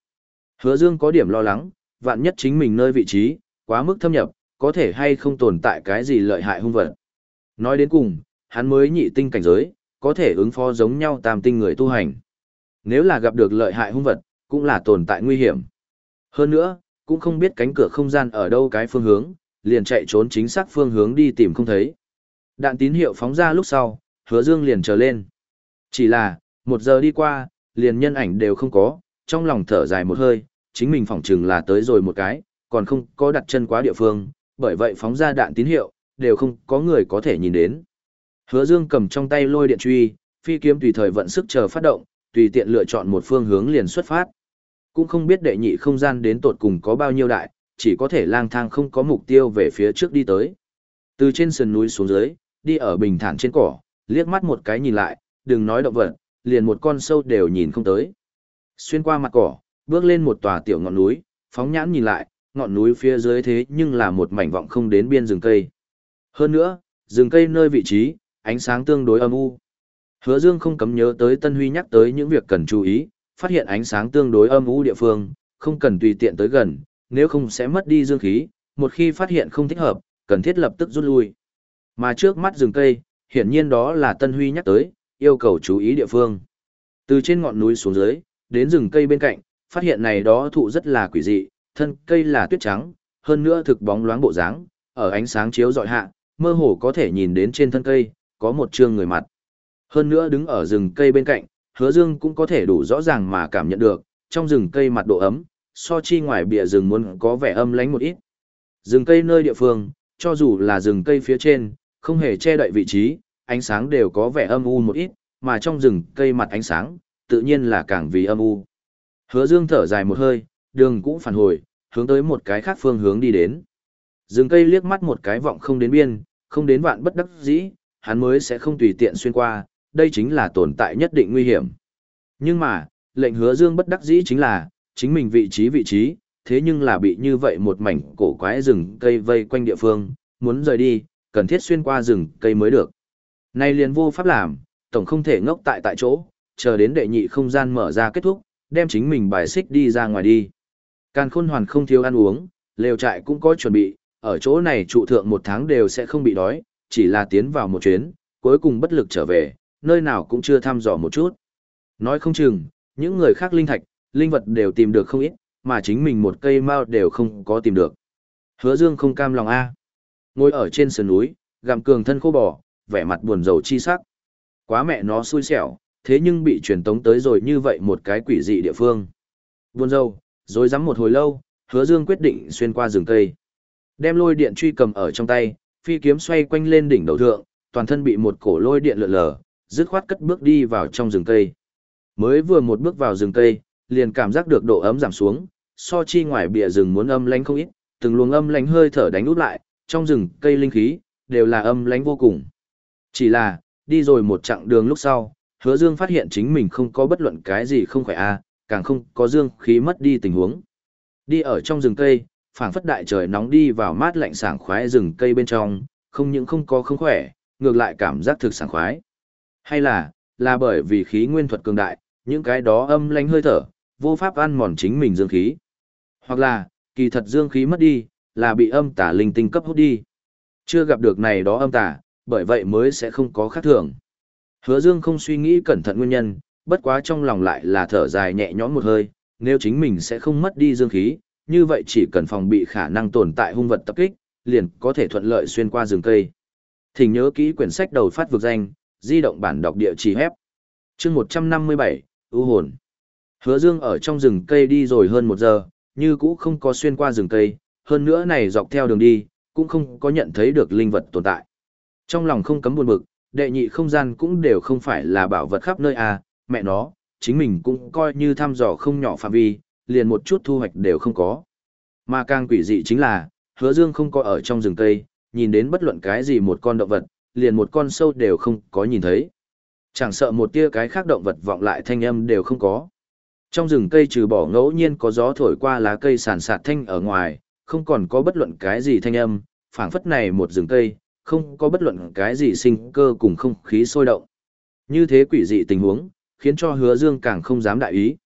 Hứa Dương có điểm lo lắng, vạn nhất chính mình nơi vị trí, quá mức thâm nhập, có thể hay không tồn tại cái gì lợi hại hung vật. Nói đến cùng, hắn mới nhị tinh cảnh giới, có thể ứng phó giống nhau tam tinh người tu hành. Nếu là gặp được lợi hại hung vật, cũng là tồn tại nguy hiểm. Hơn nữa, cũng không biết cánh cửa không gian ở đâu cái phương hướng, liền chạy trốn chính xác phương hướng đi tìm không thấy. Đạn tín hiệu phóng ra lúc sau, hứa dương liền trở lên. Chỉ là, một giờ đi qua, liền nhân ảnh đều không có, trong lòng thở dài một hơi, chính mình phỏng chừng là tới rồi một cái, còn không có đặt chân quá địa phương, bởi vậy phóng ra đạn tín hiệu, đều không có người có thể nhìn đến. Hứa Dương cầm trong tay lôi điện truy, phi kiếm tùy thời vận sức chờ phát động, tùy tiện lựa chọn một phương hướng liền xuất phát. Cũng không biết đệ nhị không gian đến tột cùng có bao nhiêu đại, chỉ có thể lang thang không có mục tiêu về phía trước đi tới. Từ trên sườn núi xuống dưới, đi ở bình thản trên cỏ, liếc mắt một cái nhìn lại, đừng nói động vật, liền một con sâu đều nhìn không tới. Xuyên qua mặt cỏ, bước lên một tòa tiểu ngọn núi, phóng nhãn nhìn lại, ngọn núi phía dưới thế nhưng là một mảnh vọng không đến biên rừng cây. Hơn nữa, rừng cây nơi vị trí, ánh sáng tương đối âm u. Hứa Dương không cấm nhớ tới Tân Huy nhắc tới những việc cần chú ý, phát hiện ánh sáng tương đối âm u địa phương, không cần tùy tiện tới gần, nếu không sẽ mất đi dương khí, một khi phát hiện không thích hợp, cần thiết lập tức rút lui. Mà trước mắt rừng cây, hiển nhiên đó là Tân Huy nhắc tới, yêu cầu chú ý địa phương. Từ trên ngọn núi xuống dưới, đến rừng cây bên cạnh, phát hiện này đó thụ rất là quỷ dị, thân cây là tuyết trắng, hơn nữa thực bóng loáng bộ dáng, ở ánh sáng chiếu dọi hạ, mơ hồ có thể nhìn đến trên thân cây, có một trương người mặt. Hơn nữa đứng ở rừng cây bên cạnh, hứa dương cũng có thể đủ rõ ràng mà cảm nhận được, trong rừng cây mặt độ ấm, so chi ngoài bìa rừng muốn có vẻ âm lánh một ít. Rừng cây nơi địa phương, cho dù là rừng cây phía trên, không hề che đậy vị trí, ánh sáng đều có vẻ âm u một ít, mà trong rừng cây mặt ánh sáng, tự nhiên là càng vì âm u. Hứa dương thở dài một hơi, đường cũng phản hồi, hướng tới một cái khác phương hướng đi đến. Rừng cây liếc mắt một cái vọng không đến biên, không đến vạn bất đắc dĩ, hắn mới sẽ không tùy tiện xuyên qua, đây chính là tồn tại nhất định nguy hiểm. Nhưng mà, lệnh hứa dương bất đắc dĩ chính là, chính mình vị trí vị trí, thế nhưng là bị như vậy một mảnh cổ quái rừng cây vây quanh địa phương, muốn rời đi, cần thiết xuyên qua rừng cây mới được. nay liền vô pháp làm, tổng không thể ngốc tại tại chỗ, chờ đến đệ nhị không gian mở ra kết thúc, đem chính mình bài xích đi ra ngoài đi. Càn khôn hoàn không thiếu ăn uống, lều trại cũng có chuẩn bị, ở chỗ này trụ thượng một tháng đều sẽ không bị đói, chỉ là tiến vào một chuyến, cuối cùng bất lực trở về, nơi nào cũng chưa thăm dò một chút. Nói không chừng, những người khác linh thạch, linh vật đều tìm được không ít, mà chính mình một cây mao đều không có tìm được. Hứa Dương không cam lòng a. Ngồi ở trên sườn núi, gặm cường thân khô bò, vẻ mặt buồn rầu chi sắc. Quá mẹ nó xui xẻo, thế nhưng bị truyền tống tới rồi như vậy một cái quỷ dị địa phương. Buồn rầu, rồi dám một hồi lâu, hứa dương quyết định xuyên qua rừng cây. Đem lôi điện truy cầm ở trong tay, phi kiếm xoay quanh lên đỉnh đầu thượng, toàn thân bị một cổ lôi điện lượn lờ, dứt khoát cất bước đi vào trong rừng cây. Mới vừa một bước vào rừng cây, liền cảm giác được độ ấm giảm xuống, so chi ngoài bìa rừng muốn âm lánh không ít, từng luồng âm lánh hơi thở đánh út lại, trong rừng cây linh khí đều là âm lánh vô cùng. Chỉ là, đi rồi một chặng đường lúc sau, Hứa Dương phát hiện chính mình không có bất luận cái gì không khỏe a, càng không có dương khí mất đi tình huống. Đi ở trong rừng cây, phảng phất đại trời nóng đi vào mát lạnh sảng khoái rừng cây bên trong, không những không có không khỏe, ngược lại cảm giác thực sảng khoái. Hay là, là bởi vì khí nguyên thuật cường đại, những cái đó âm lãnh hơi thở, vô pháp ăn mòn chính mình dương khí. Hoặc là, kỳ thật dương khí mất đi, là bị âm tà linh tinh cấp hút đi. Chưa gặp được này đó âm tà, bởi vậy mới sẽ không có khác thường. Hứa Dương không suy nghĩ cẩn thận nguyên nhân, bất quá trong lòng lại là thở dài nhẹ nhõm một hơi, nếu chính mình sẽ không mất đi dương khí, như vậy chỉ cần phòng bị khả năng tồn tại hung vật tập kích, liền có thể thuận lợi xuyên qua rừng cây. Thỉnh nhớ kỹ quyển sách đầu phát vực danh, di động bản đọc địa chỉ hép. Chương 157, ưu hồn. Hứa Dương ở trong rừng cây đi rồi hơn một giờ, như cũ không có xuyên qua rừng cây, hơn nữa này dọc theo đường đi, cũng không có nhận thấy được linh vật tồn tại. Trong lòng không cấm buồn bực, đệ nhị không gian cũng đều không phải là bảo vật khắp nơi à, mẹ nó, chính mình cũng coi như thăm dò không nhỏ phạm vi, liền một chút thu hoạch đều không có. Mà càng quỷ dị chính là, hứa dương không có ở trong rừng cây, nhìn đến bất luận cái gì một con động vật, liền một con sâu đều không có nhìn thấy. Chẳng sợ một tia cái khác động vật vọng lại thanh âm đều không có. Trong rừng cây trừ bỏ ngẫu nhiên có gió thổi qua lá cây sàn sạt thanh ở ngoài, không còn có bất luận cái gì thanh âm, phảng phất này một rừng cây, không có bất luận cái gì sinh cơ cùng không khí sôi động. Như thế quỷ dị tình huống, khiến cho hứa dương càng không dám đại ý.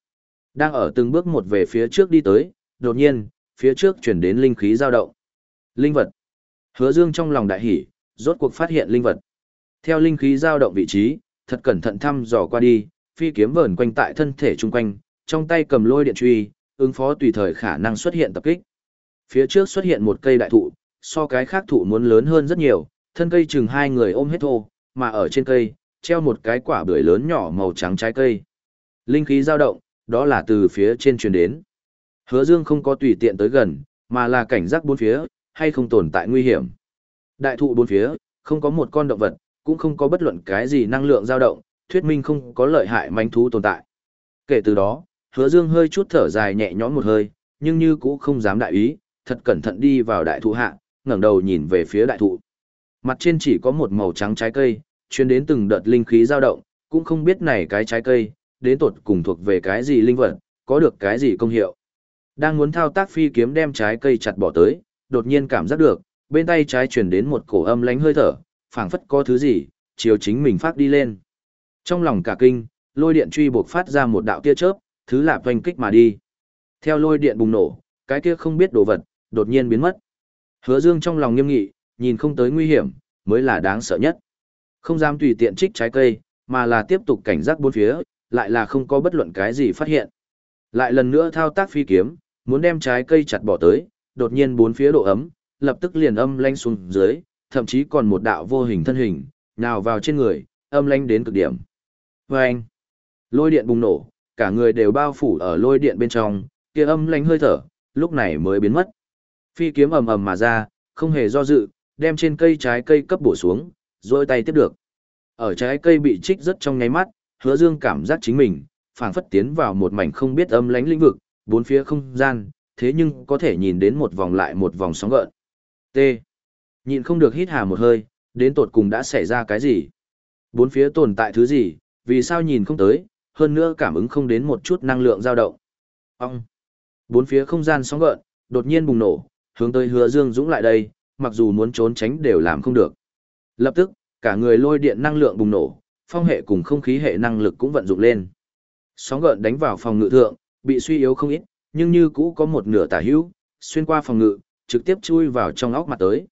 Đang ở từng bước một về phía trước đi tới, đột nhiên, phía trước chuyển đến linh khí dao động. Linh vật. Hứa dương trong lòng đại hỉ, rốt cuộc phát hiện linh vật. Theo linh khí dao động vị trí, thật cẩn thận thăm dò qua đi, phi kiếm vờn quanh tại thân thể chung quanh, trong tay cầm lôi điện truy, ứng phó tùy thời khả năng xuất hiện tập kích. Phía trước xuất hiện một cây đại thụ, so cái khác thụ muốn lớn hơn rất nhiều, thân cây chừng hai người ôm hết thô, mà ở trên cây, treo một cái quả bưởi lớn nhỏ màu trắng trái cây. Linh khí dao động, đó là từ phía trên truyền đến. Hứa Dương không có tùy tiện tới gần, mà là cảnh giác bốn phía, hay không tồn tại nguy hiểm. Đại thụ bốn phía, không có một con động vật, cũng không có bất luận cái gì năng lượng dao động, thuyết minh không có lợi hại manh thú tồn tại. Kể từ đó, Hứa Dương hơi chút thở dài nhẹ nhõm một hơi, nhưng như cũ không dám đại ý, thật cẩn thận đi vào đại thụ hạ, ngẩng đầu nhìn về phía đại thụ. Mặt trên chỉ có một màu trắng trái cây, chuyên đến từng đợt linh khí dao động, cũng không biết này cái trái cây, đến tột cùng thuộc về cái gì linh vật, có được cái gì công hiệu. Đang muốn thao tác phi kiếm đem trái cây chặt bỏ tới, đột nhiên cảm giác được, bên tay trái truyền đến một cổ âm lánh hơi thở, phảng phất có thứ gì, chiều chính mình phát đi lên. Trong lòng cả kinh, lôi điện truy buộc phát ra một đạo tia chớp, thứ lạp oanh kích mà đi. Theo lôi điện bùng nổ, cái kia không biết đồ vật, đột nhiên biến mất. Hứa Dương trong lòng nghiêm nghị, nhìn không tới nguy hiểm, mới là đáng sợ nhất. Không dám tùy tiện trích trái cây, mà là tiếp tục cảnh giác bốn phía, lại là không có bất luận cái gì phát hiện. Lại lần nữa thao tác phi kiếm, muốn đem trái cây chặt bỏ tới, đột nhiên bốn phía độ ấm, lập tức liền âm lanh xuống dưới, thậm chí còn một đạo vô hình thân hình, nào vào trên người, âm lanh đến cực điểm. Vâng! Lôi điện bùng nổ, cả người đều bao phủ ở lôi điện bên trong, kia âm lãnh hơi thở, lúc này mới biến mất. Phi kiếm ầm ầm mà ra, không hề do dự, đem trên cây trái cây cấp bổ xuống, rồi tay tiếp được. Ở trái cây bị trích rất trong nháy mắt, hứa dương cảm giác chính mình, phảng phất tiến vào một mảnh không biết âm lánh lĩnh vực, bốn phía không gian, thế nhưng có thể nhìn đến một vòng lại một vòng sóng gợn. T. Nhìn không được hít hà một hơi, đến tột cùng đã xảy ra cái gì? Bốn phía tồn tại thứ gì, vì sao nhìn không tới, hơn nữa cảm ứng không đến một chút năng lượng dao động. Ông. Bốn phía không gian sóng gợn, đột nhiên bùng nổ, hướng tới hứa dương dũng lại đây, mặc dù muốn trốn tránh đều làm không được. Lập tức, cả người lôi điện năng lượng bùng nổ, phong hệ cùng không khí hệ năng lực cũng vận dụng lên. Sóng gợn đánh vào phòng ngự thượng, bị suy yếu không ít, nhưng như cũ có một nửa tả hữu, xuyên qua phòng ngự, trực tiếp chui vào trong óc mặt tới.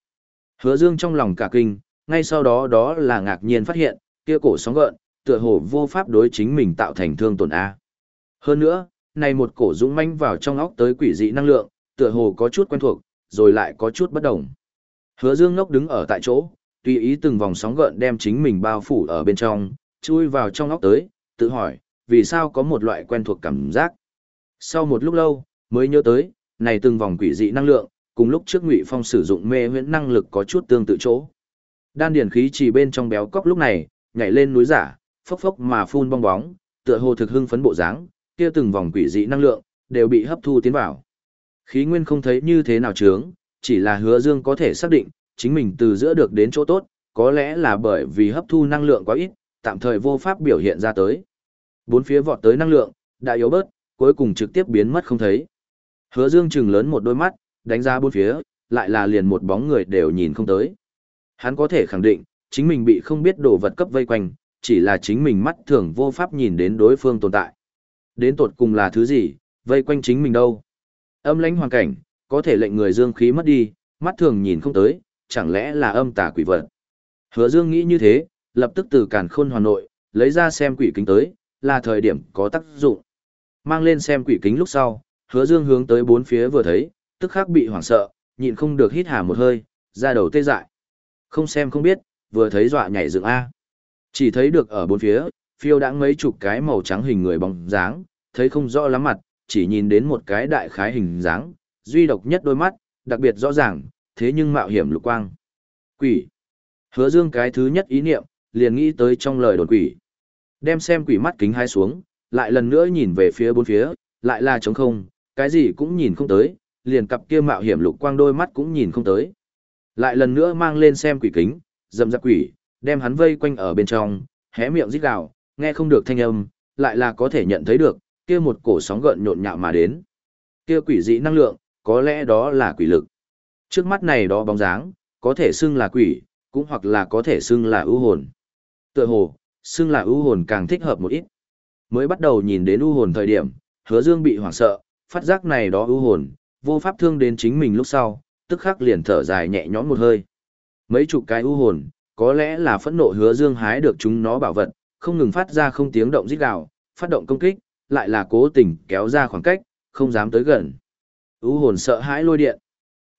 Hứa Dương trong lòng cả kinh, ngay sau đó đó là ngạc nhiên phát hiện, kia cổ sóng gợn, tựa hồ vô pháp đối chính mình tạo thành thương tổn a. Hơn nữa, này một cổ dũng manh vào trong óc tới quỷ dị năng lượng, tựa hồ có chút quen thuộc, rồi lại có chút bất đồng. Hứa Dương ngốc đứng ở tại chỗ, tùy ý từng vòng sóng gợn đem chính mình bao phủ ở bên trong, chui vào trong óc tới, tự hỏi, vì sao có một loại quen thuộc cảm giác. Sau một lúc lâu, mới nhớ tới, này từng vòng quỷ dị năng lượng, cùng lúc trước Ngụy Phong sử dụng mê huyễn năng lực có chút tương tự chỗ. Đan điển khí chỉ bên trong béo cóc lúc này, nhảy lên núi giả, phốc phốc mà phun bong bóng, tựa hồ thực hưng phấn bộ dáng, kia từng vòng quỷ dị năng lượng đều bị hấp thu tiến vào. Khí nguyên không thấy như thế nào chướng, chỉ là Hứa Dương có thể xác định, chính mình từ giữa được đến chỗ tốt, có lẽ là bởi vì hấp thu năng lượng quá ít, tạm thời vô pháp biểu hiện ra tới. Bốn phía vọt tới năng lượng, đã yếu bớt, cuối cùng trực tiếp biến mất không thấy. Hứa Dương trừng lớn một đôi mắt, đánh ra bốn phía, lại là liền một bóng người đều nhìn không tới. Hắn có thể khẳng định, chính mình bị không biết đồ vật cấp vây quanh, chỉ là chính mình mắt thường vô pháp nhìn đến đối phương tồn tại. Đến tột cùng là thứ gì, vây quanh chính mình đâu. Âm lãnh hoàn cảnh, có thể lệnh người dương khí mất đi, mắt thường nhìn không tới, chẳng lẽ là âm tà quỷ vật. Hứa dương nghĩ như thế, lập tức từ càn khôn hoàn nội, lấy ra xem quỷ kính tới, là thời điểm có tác dụng. Mang lên xem quỷ kính lúc sau, hứa dương hướng tới bốn phía vừa thấy, tức khắc bị hoảng sợ, nhịn không được hít hà một hơi, ra đầu tê dại. Không xem không biết, vừa thấy dọa nhảy dựng A. Chỉ thấy được ở bốn phía, phiêu đã mấy chục cái màu trắng hình người bóng dáng, thấy không rõ lắm mặt, chỉ nhìn đến một cái đại khái hình dáng, duy độc nhất đôi mắt, đặc biệt rõ ràng, thế nhưng mạo hiểm lục quang. Quỷ. Hứa dương cái thứ nhất ý niệm, liền nghĩ tới trong lời đồn quỷ. Đem xem quỷ mắt kính hai xuống, lại lần nữa nhìn về phía bốn phía, lại là trống không, cái gì cũng nhìn không tới, liền cặp kia mạo hiểm lục quang đôi mắt cũng nhìn không tới. Lại lần nữa mang lên xem quỷ kính, dầm dạp quỷ, đem hắn vây quanh ở bên trong, hé miệng rít gào, nghe không được thanh âm, lại là có thể nhận thấy được, kia một cổ sóng gợn nhộn nhạo mà đến. Kia quỷ dị năng lượng, có lẽ đó là quỷ lực. Trước mắt này đó bóng dáng, có thể xưng là quỷ, cũng hoặc là có thể xưng là ưu hồn. Tựa hồ, xưng là ưu hồn càng thích hợp một ít. Mới bắt đầu nhìn đến ưu hồn thời điểm, hứa dương bị hoảng sợ, phát giác này đó ưu hồn, vô pháp thương đến chính mình lúc sau, tức khắc liền thở dài nhẹ nhõm một hơi. Mấy chục cái ưu hồn, có lẽ là phẫn nộ hứa dương hái được chúng nó bảo vật, không ngừng phát ra không tiếng động rít gào, phát động công kích, lại là cố tình kéo ra khoảng cách, không dám tới gần. u hồn sợ hãi lôi điện.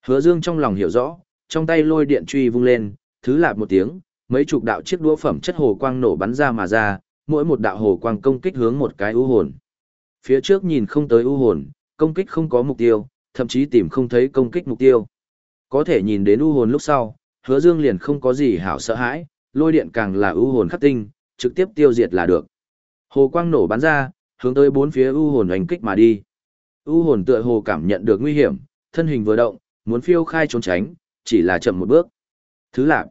Hứa dương trong lòng hiểu rõ, trong tay lôi điện truy vung lên, thứ lạp một tiếng, mấy chục đạo chiếc đũa phẩm chất hồ quang nổ bắn ra mà ra, mỗi một đạo hồ quang công kích hướng một cái u hồn. Phía trước nhìn không tới u hồn, công kích không có mục tiêu, thậm chí tìm không thấy công kích mục tiêu. Có thể nhìn đến u hồn lúc sau, hứa dương liền không có gì hảo sợ hãi, lôi điện càng là ưu hồn khắc tinh, trực tiếp tiêu diệt là được. Hồ quang nổ bắn ra, hướng tới bốn phía ưu hồn đánh kích mà đi. ưu hồn tựa hồ cảm nhận được nguy hiểm, thân hình vừa động, muốn phiêu khai trốn tránh, chỉ là chậm một bước. Thứ lạc.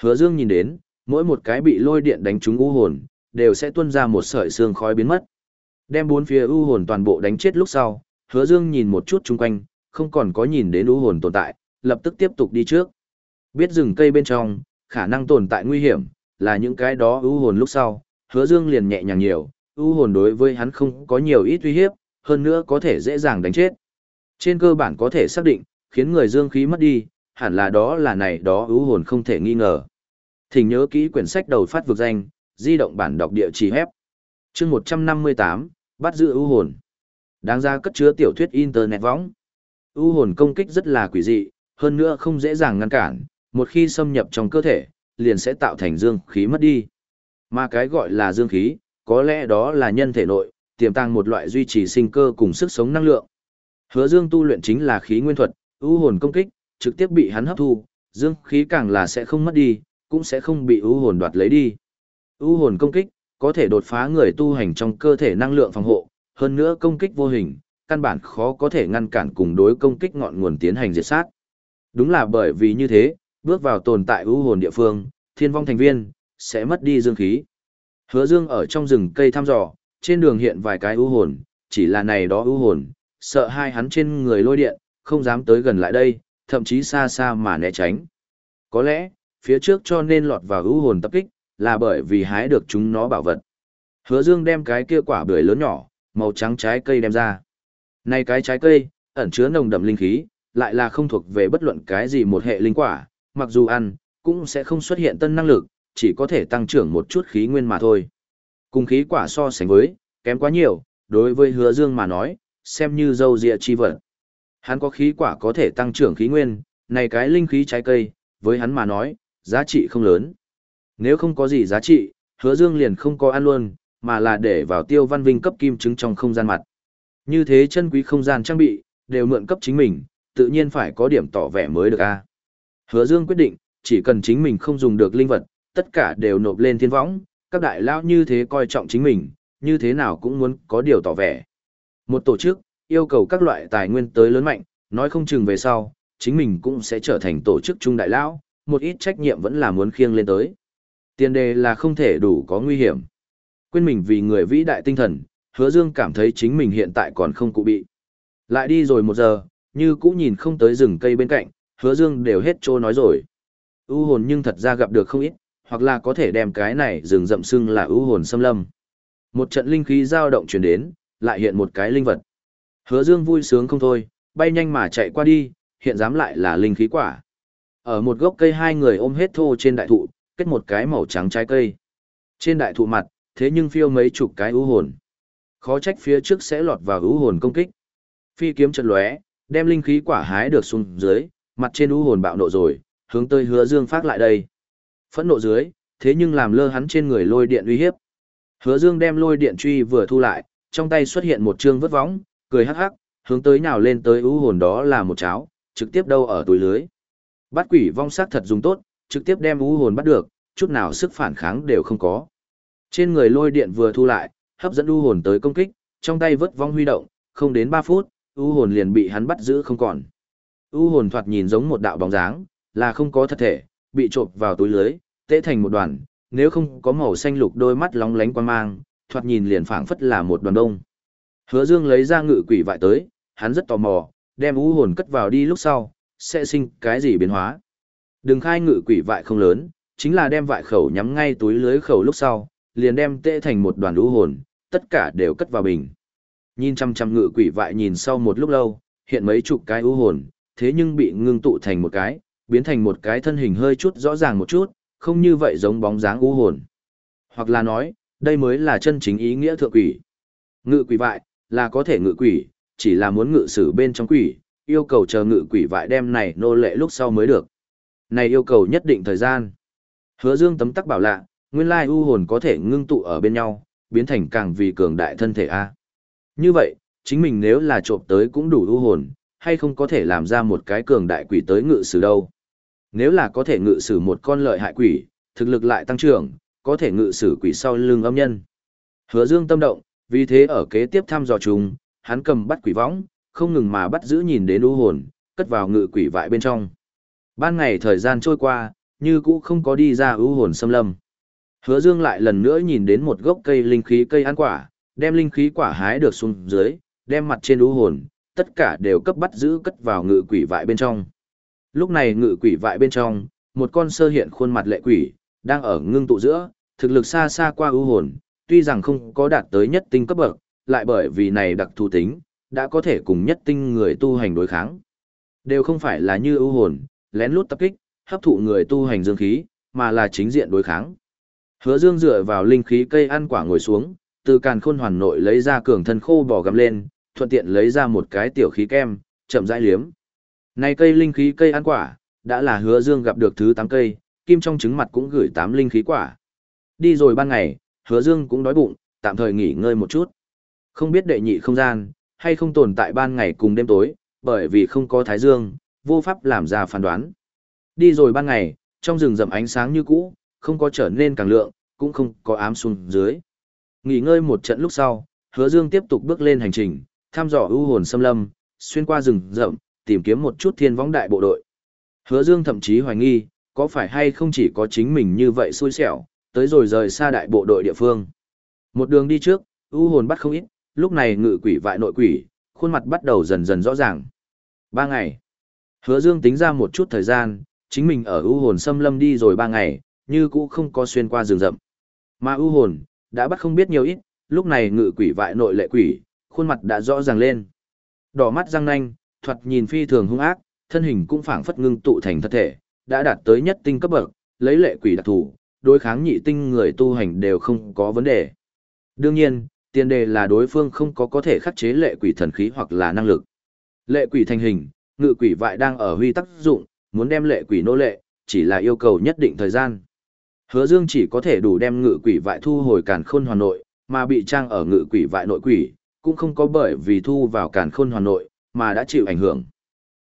Hứa Dương nhìn đến, mỗi một cái bị lôi điện đánh trúng ưu hồn, đều sẽ tuôn ra một sợi xương khói biến mất. Đem bốn phía ưu hồn toàn bộ đánh chết lúc sau, Hứa Dương nhìn một chút chung quanh, không còn có nhìn đến ưu hồn tồn tại, lập tức tiếp tục đi trước. Biết rừng cây bên trong, khả năng tồn tại nguy hiểm, là những cái đó ưu hồn lúc sau, Hứa Dương liền nhẹ nhàng nhiều, ưu hồn đối với hắn không có nhiều ít uy hiếp, hơn nữa có thể dễ dàng đánh chết. Trên cơ bản có thể xác định, khiến người dương khí mất đi, hẳn là đó là này đó ưu hồn không thể nghi ngờ. Thỉnh nhớ kỹ quyển sách đầu phát vực danh, di động bản đọc địa chỉ hép. Chương 158, bắt giữ ưu hồn. Đáng ra cất chứa tiểu thuyết internet võng. ưu hồn công kích rất là quỷ dị, hơn nữa không dễ dàng ngăn cản, một khi xâm nhập trong cơ thể, liền sẽ tạo thành dương khí mất đi. Mà cái gọi là dương khí, có lẽ đó là nhân thể nội, tiềm tàng một loại duy trì sinh cơ cùng sức sống năng lượng. Hứa Dương tu luyện chính là khí nguyên thuật, ưu hồn công kích, trực tiếp bị hắn hấp thu, dương khí càng là sẽ không mất đi, cũng sẽ không bị ưu hồn đoạt lấy đi. ưu hồn công kích, có thể đột phá người tu hành trong cơ thể năng lượng phòng hộ, hơn nữa công kích vô hình, căn bản khó có thể ngăn cản cùng đối công kích ngọn nguồn tiến hành diệt sát. Đúng là bởi vì như thế, bước vào tồn tại ưu hồn địa phương, thiên vong thành viên, sẽ mất đi dương khí. Hứa dương ở trong rừng cây thăm dò, trên đường hiện vài cái ưu hồn, chỉ là này đó ưu hồn, sợ hai hắn trên người lôi điện, không dám tới gần lại đây, thậm chí xa xa mà né tránh. Có lẽ, phía trước cho nên lọt vào ưu hồn tập kích, là bởi vì hái được chúng nó bảo vật. Hứa Dương đem cái kia quả bưởi lớn nhỏ, màu trắng trái cây đem ra. Này cái trái cây, ẩn chứa nồng đậm linh khí, lại là không thuộc về bất luận cái gì một hệ linh quả, mặc dù ăn, cũng sẽ không xuất hiện tân năng lực, chỉ có thể tăng trưởng một chút khí nguyên mà thôi. Cùng khí quả so sánh với, kém quá nhiều, đối với hứa dương mà nói, xem như dâu dịa chi vật. Hắn có khí quả có thể tăng trưởng khí nguyên, này cái linh khí trái cây, với hắn mà nói, giá trị không lớn. Nếu không có gì giá trị, hứa dương liền không có ăn luôn, mà là để vào tiêu văn vinh cấp kim chứng trong không gian mặt. Như thế chân quý không gian trang bị, đều mượn cấp chính mình, tự nhiên phải có điểm tỏ vẻ mới được a. Hứa Dương quyết định, chỉ cần chính mình không dùng được linh vật, tất cả đều nộp lên thiên võng, các đại lão như thế coi trọng chính mình, như thế nào cũng muốn có điều tỏ vẻ. Một tổ chức, yêu cầu các loại tài nguyên tới lớn mạnh, nói không chừng về sau, chính mình cũng sẽ trở thành tổ chức trung đại lão, một ít trách nhiệm vẫn là muốn khiêng lên tới. Tiền đề là không thể đủ có nguy hiểm. Quên mình vì người vĩ đại tinh thần, hứa dương cảm thấy chính mình hiện tại còn không cụ bị. Lại đi rồi một giờ, như cũ nhìn không tới rừng cây bên cạnh, hứa dương đều hết trô nói rồi. u hồn nhưng thật ra gặp được không ít, hoặc là có thể đem cái này rừng rậm xưng là u hồn xâm lâm. Một trận linh khí dao động chuyển đến, lại hiện một cái linh vật. Hứa dương vui sướng không thôi, bay nhanh mà chạy qua đi, hiện dám lại là linh khí quả. Ở một gốc cây hai người ôm hết thô trên đại thụ, kết một cái màu trắng trái cây. Trên đại thụ mặt, thế nhưng phiêu mấy chục cái u hồn. Khó trách phía trước sẽ lọt vào u hồn công kích. Phi kiếm chật lóe, đem linh khí quả hái được xuống dưới, mặt trên ưu hồn bạo nộ rồi, hướng tới hứa dương phát lại đây. Phẫn nộ dưới, thế nhưng làm lơ hắn trên người lôi điện uy hiếp. Hứa dương đem lôi điện truy vừa thu lại, trong tay xuất hiện một trương vứt võng, cười hắc hắc, hướng tới nào lên tới ưu hồn đó là một cháo, trực tiếp đâu ở túi lưới. Bắt quỷ vong sát thật dùng tốt, trực tiếp đem ưu hồn bắt được, chút nào sức phản kháng đều không có. Trên người lôi điện vừa thu lại, hấp dẫn ưu hồn tới công kích, trong tay vớt vong huy động, không đến 3 phút, ưu hồn liền bị hắn bắt giữ không còn. U hồn thoạt nhìn giống một đạo bóng dáng, là không có thật thể, bị trộn vào túi lưới, tễ thành một đoàn, nếu không có màu xanh lục đôi mắt lóng lánh quan mang, thoạt nhìn liền phảng phất là một đoàn đông. Hứa Dương lấy ra ngự quỷ vại tới, hắn rất tò mò, đem u hồn cất vào đi lúc sau, sẽ sinh cái gì biến hóa. Đừng khai ngự quỷ vại không lớn, chính là đem vại khẩu nhắm ngay túi lưới khẩu lúc sau, liền đem tệ thành một đoàn u hồn, tất cả đều cất vào bình. Nhìn chăm chăm ngự quỷ vại nhìn sau một lúc lâu, hiện mấy chục cái u hồn, thế nhưng bị ngưng tụ thành một cái, biến thành một cái thân hình hơi chút rõ ràng một chút, không như vậy giống bóng dáng u hồn. Hoặc là nói, đây mới là chân chính ý nghĩa thượng quỷ. Ngự quỷ vại, là có thể ngự quỷ, chỉ là muốn ngự sử bên trong quỷ, yêu cầu chờ ngự quỷ vại đem này nô lệ lúc sau mới được. Này yêu cầu nhất định thời gian. Hứa Dương tấm tắc bảo lạ, nguyên lai u hồn có thể ngưng tụ ở bên nhau, biến thành càng vì cường đại thân thể a. Như vậy, chính mình nếu là trộm tới cũng đủ u hồn, hay không có thể làm ra một cái cường đại quỷ tới ngự sử đâu. Nếu là có thể ngự sử một con lợi hại quỷ, thực lực lại tăng trưởng, có thể ngự sử quỷ sau lưng âm nhân. Hứa Dương tâm động, vì thế ở kế tiếp thăm dò chúng, hắn cầm bắt quỷ võng, không ngừng mà bắt giữ nhìn đến u hồn, cất vào ngự quỷ vại bên trong. Ban ngày thời gian trôi qua, như cũ không có đi ra u hồn xâm lâm. Hứa Dương lại lần nữa nhìn đến một gốc cây linh khí cây ăn quả, đem linh khí quả hái được xuống dưới, đem mặt trên u hồn, tất cả đều cấp bắt giữ cất vào ngự quỷ vại bên trong. Lúc này ngự quỷ vại bên trong, một con sơ hiện khuôn mặt lệ quỷ, đang ở ngưng tụ giữa, thực lực xa xa qua ưu hồn, tuy rằng không có đạt tới nhất tinh cấp bậc, lại bởi vì này đặc thù tính, đã có thể cùng nhất tinh người tu hành đối kháng. Đều không phải là như ưu hồn, lén lút tập kích, hấp thụ người tu hành dương khí, mà là chính diện đối kháng. Hứa Dương dựa vào linh khí cây ăn quả ngồi xuống, từ càn khôn hoàn nội lấy ra cường thân khô bò gầm lên, thuận tiện lấy ra một cái tiểu khí kem, chậm rãi liếm. Này cây linh khí cây ăn quả, đã là Hứa Dương gặp được thứ 8 cây, kim trong trứng mặt cũng gửi 8 linh khí quả. Đi rồi ban ngày, Hứa Dương cũng đói bụng, tạm thời nghỉ ngơi một chút. Không biết đệ nhị không gian, hay không tồn tại ban ngày cùng đêm tối, bởi vì không có thái dương, vô pháp làm ra phán đoán. Đi rồi ban ngày, trong rừng rậm ánh sáng như cũ, không có trở nên càng lượng, cũng không có ám xuống dưới. Nghỉ ngơi một trận lúc sau, hứa dương tiếp tục bước lên hành trình, thăm dò ưu hồn xâm lâm, xuyên qua rừng rậm, tìm kiếm một chút thiên võng đại bộ đội. Hứa dương thậm chí hoài nghi, có phải hay không chỉ có chính mình như vậy xui xẻo, tới rồi rời xa đại bộ đội địa phương. Một đường đi trước, ưu hồn bắt không ít, lúc này ngự quỷ vại nội quỷ, khuôn mặt bắt đầu dần dần rõ ràng. Ba ngày. Hứa Dương tính ra một chút thời gian, chính mình ở ưu hồn xâm lâm đi rồi ba ngày, như cũ không có xuyên qua rừng rậm. Mà ưu hồn, đã bắt không biết nhiều ít, lúc này ngự quỷ vại nội lệ quỷ, khuôn mặt đã rõ ràng lên. Đỏ mắt răng nanh, thoạt nhìn phi thường hung ác, thân hình cũng phảng phất ngưng tụ thành thật thể, đã đạt tới nhất tinh cấp bậc, lấy lệ quỷ đặc thủ, đối kháng nhị tinh người tu hành đều không có vấn đề. Đương nhiên, tiền đề là đối phương không có có thể khắc chế lệ quỷ thần khí hoặc là năng lực. Lệ quỷ thành hình, ngự quỷ vại đang ở huy tác dụng, muốn đem lệ quỷ nô lệ, chỉ là yêu cầu nhất định thời gian. Hứa Dương chỉ có thể đủ đem ngự quỷ vại thu hồi càn khôn hoàn nội, mà bị trang ở ngự quỷ vại nội quỷ, cũng không có bởi vì thu vào càn khôn hoàn nội, mà đã chịu ảnh hưởng.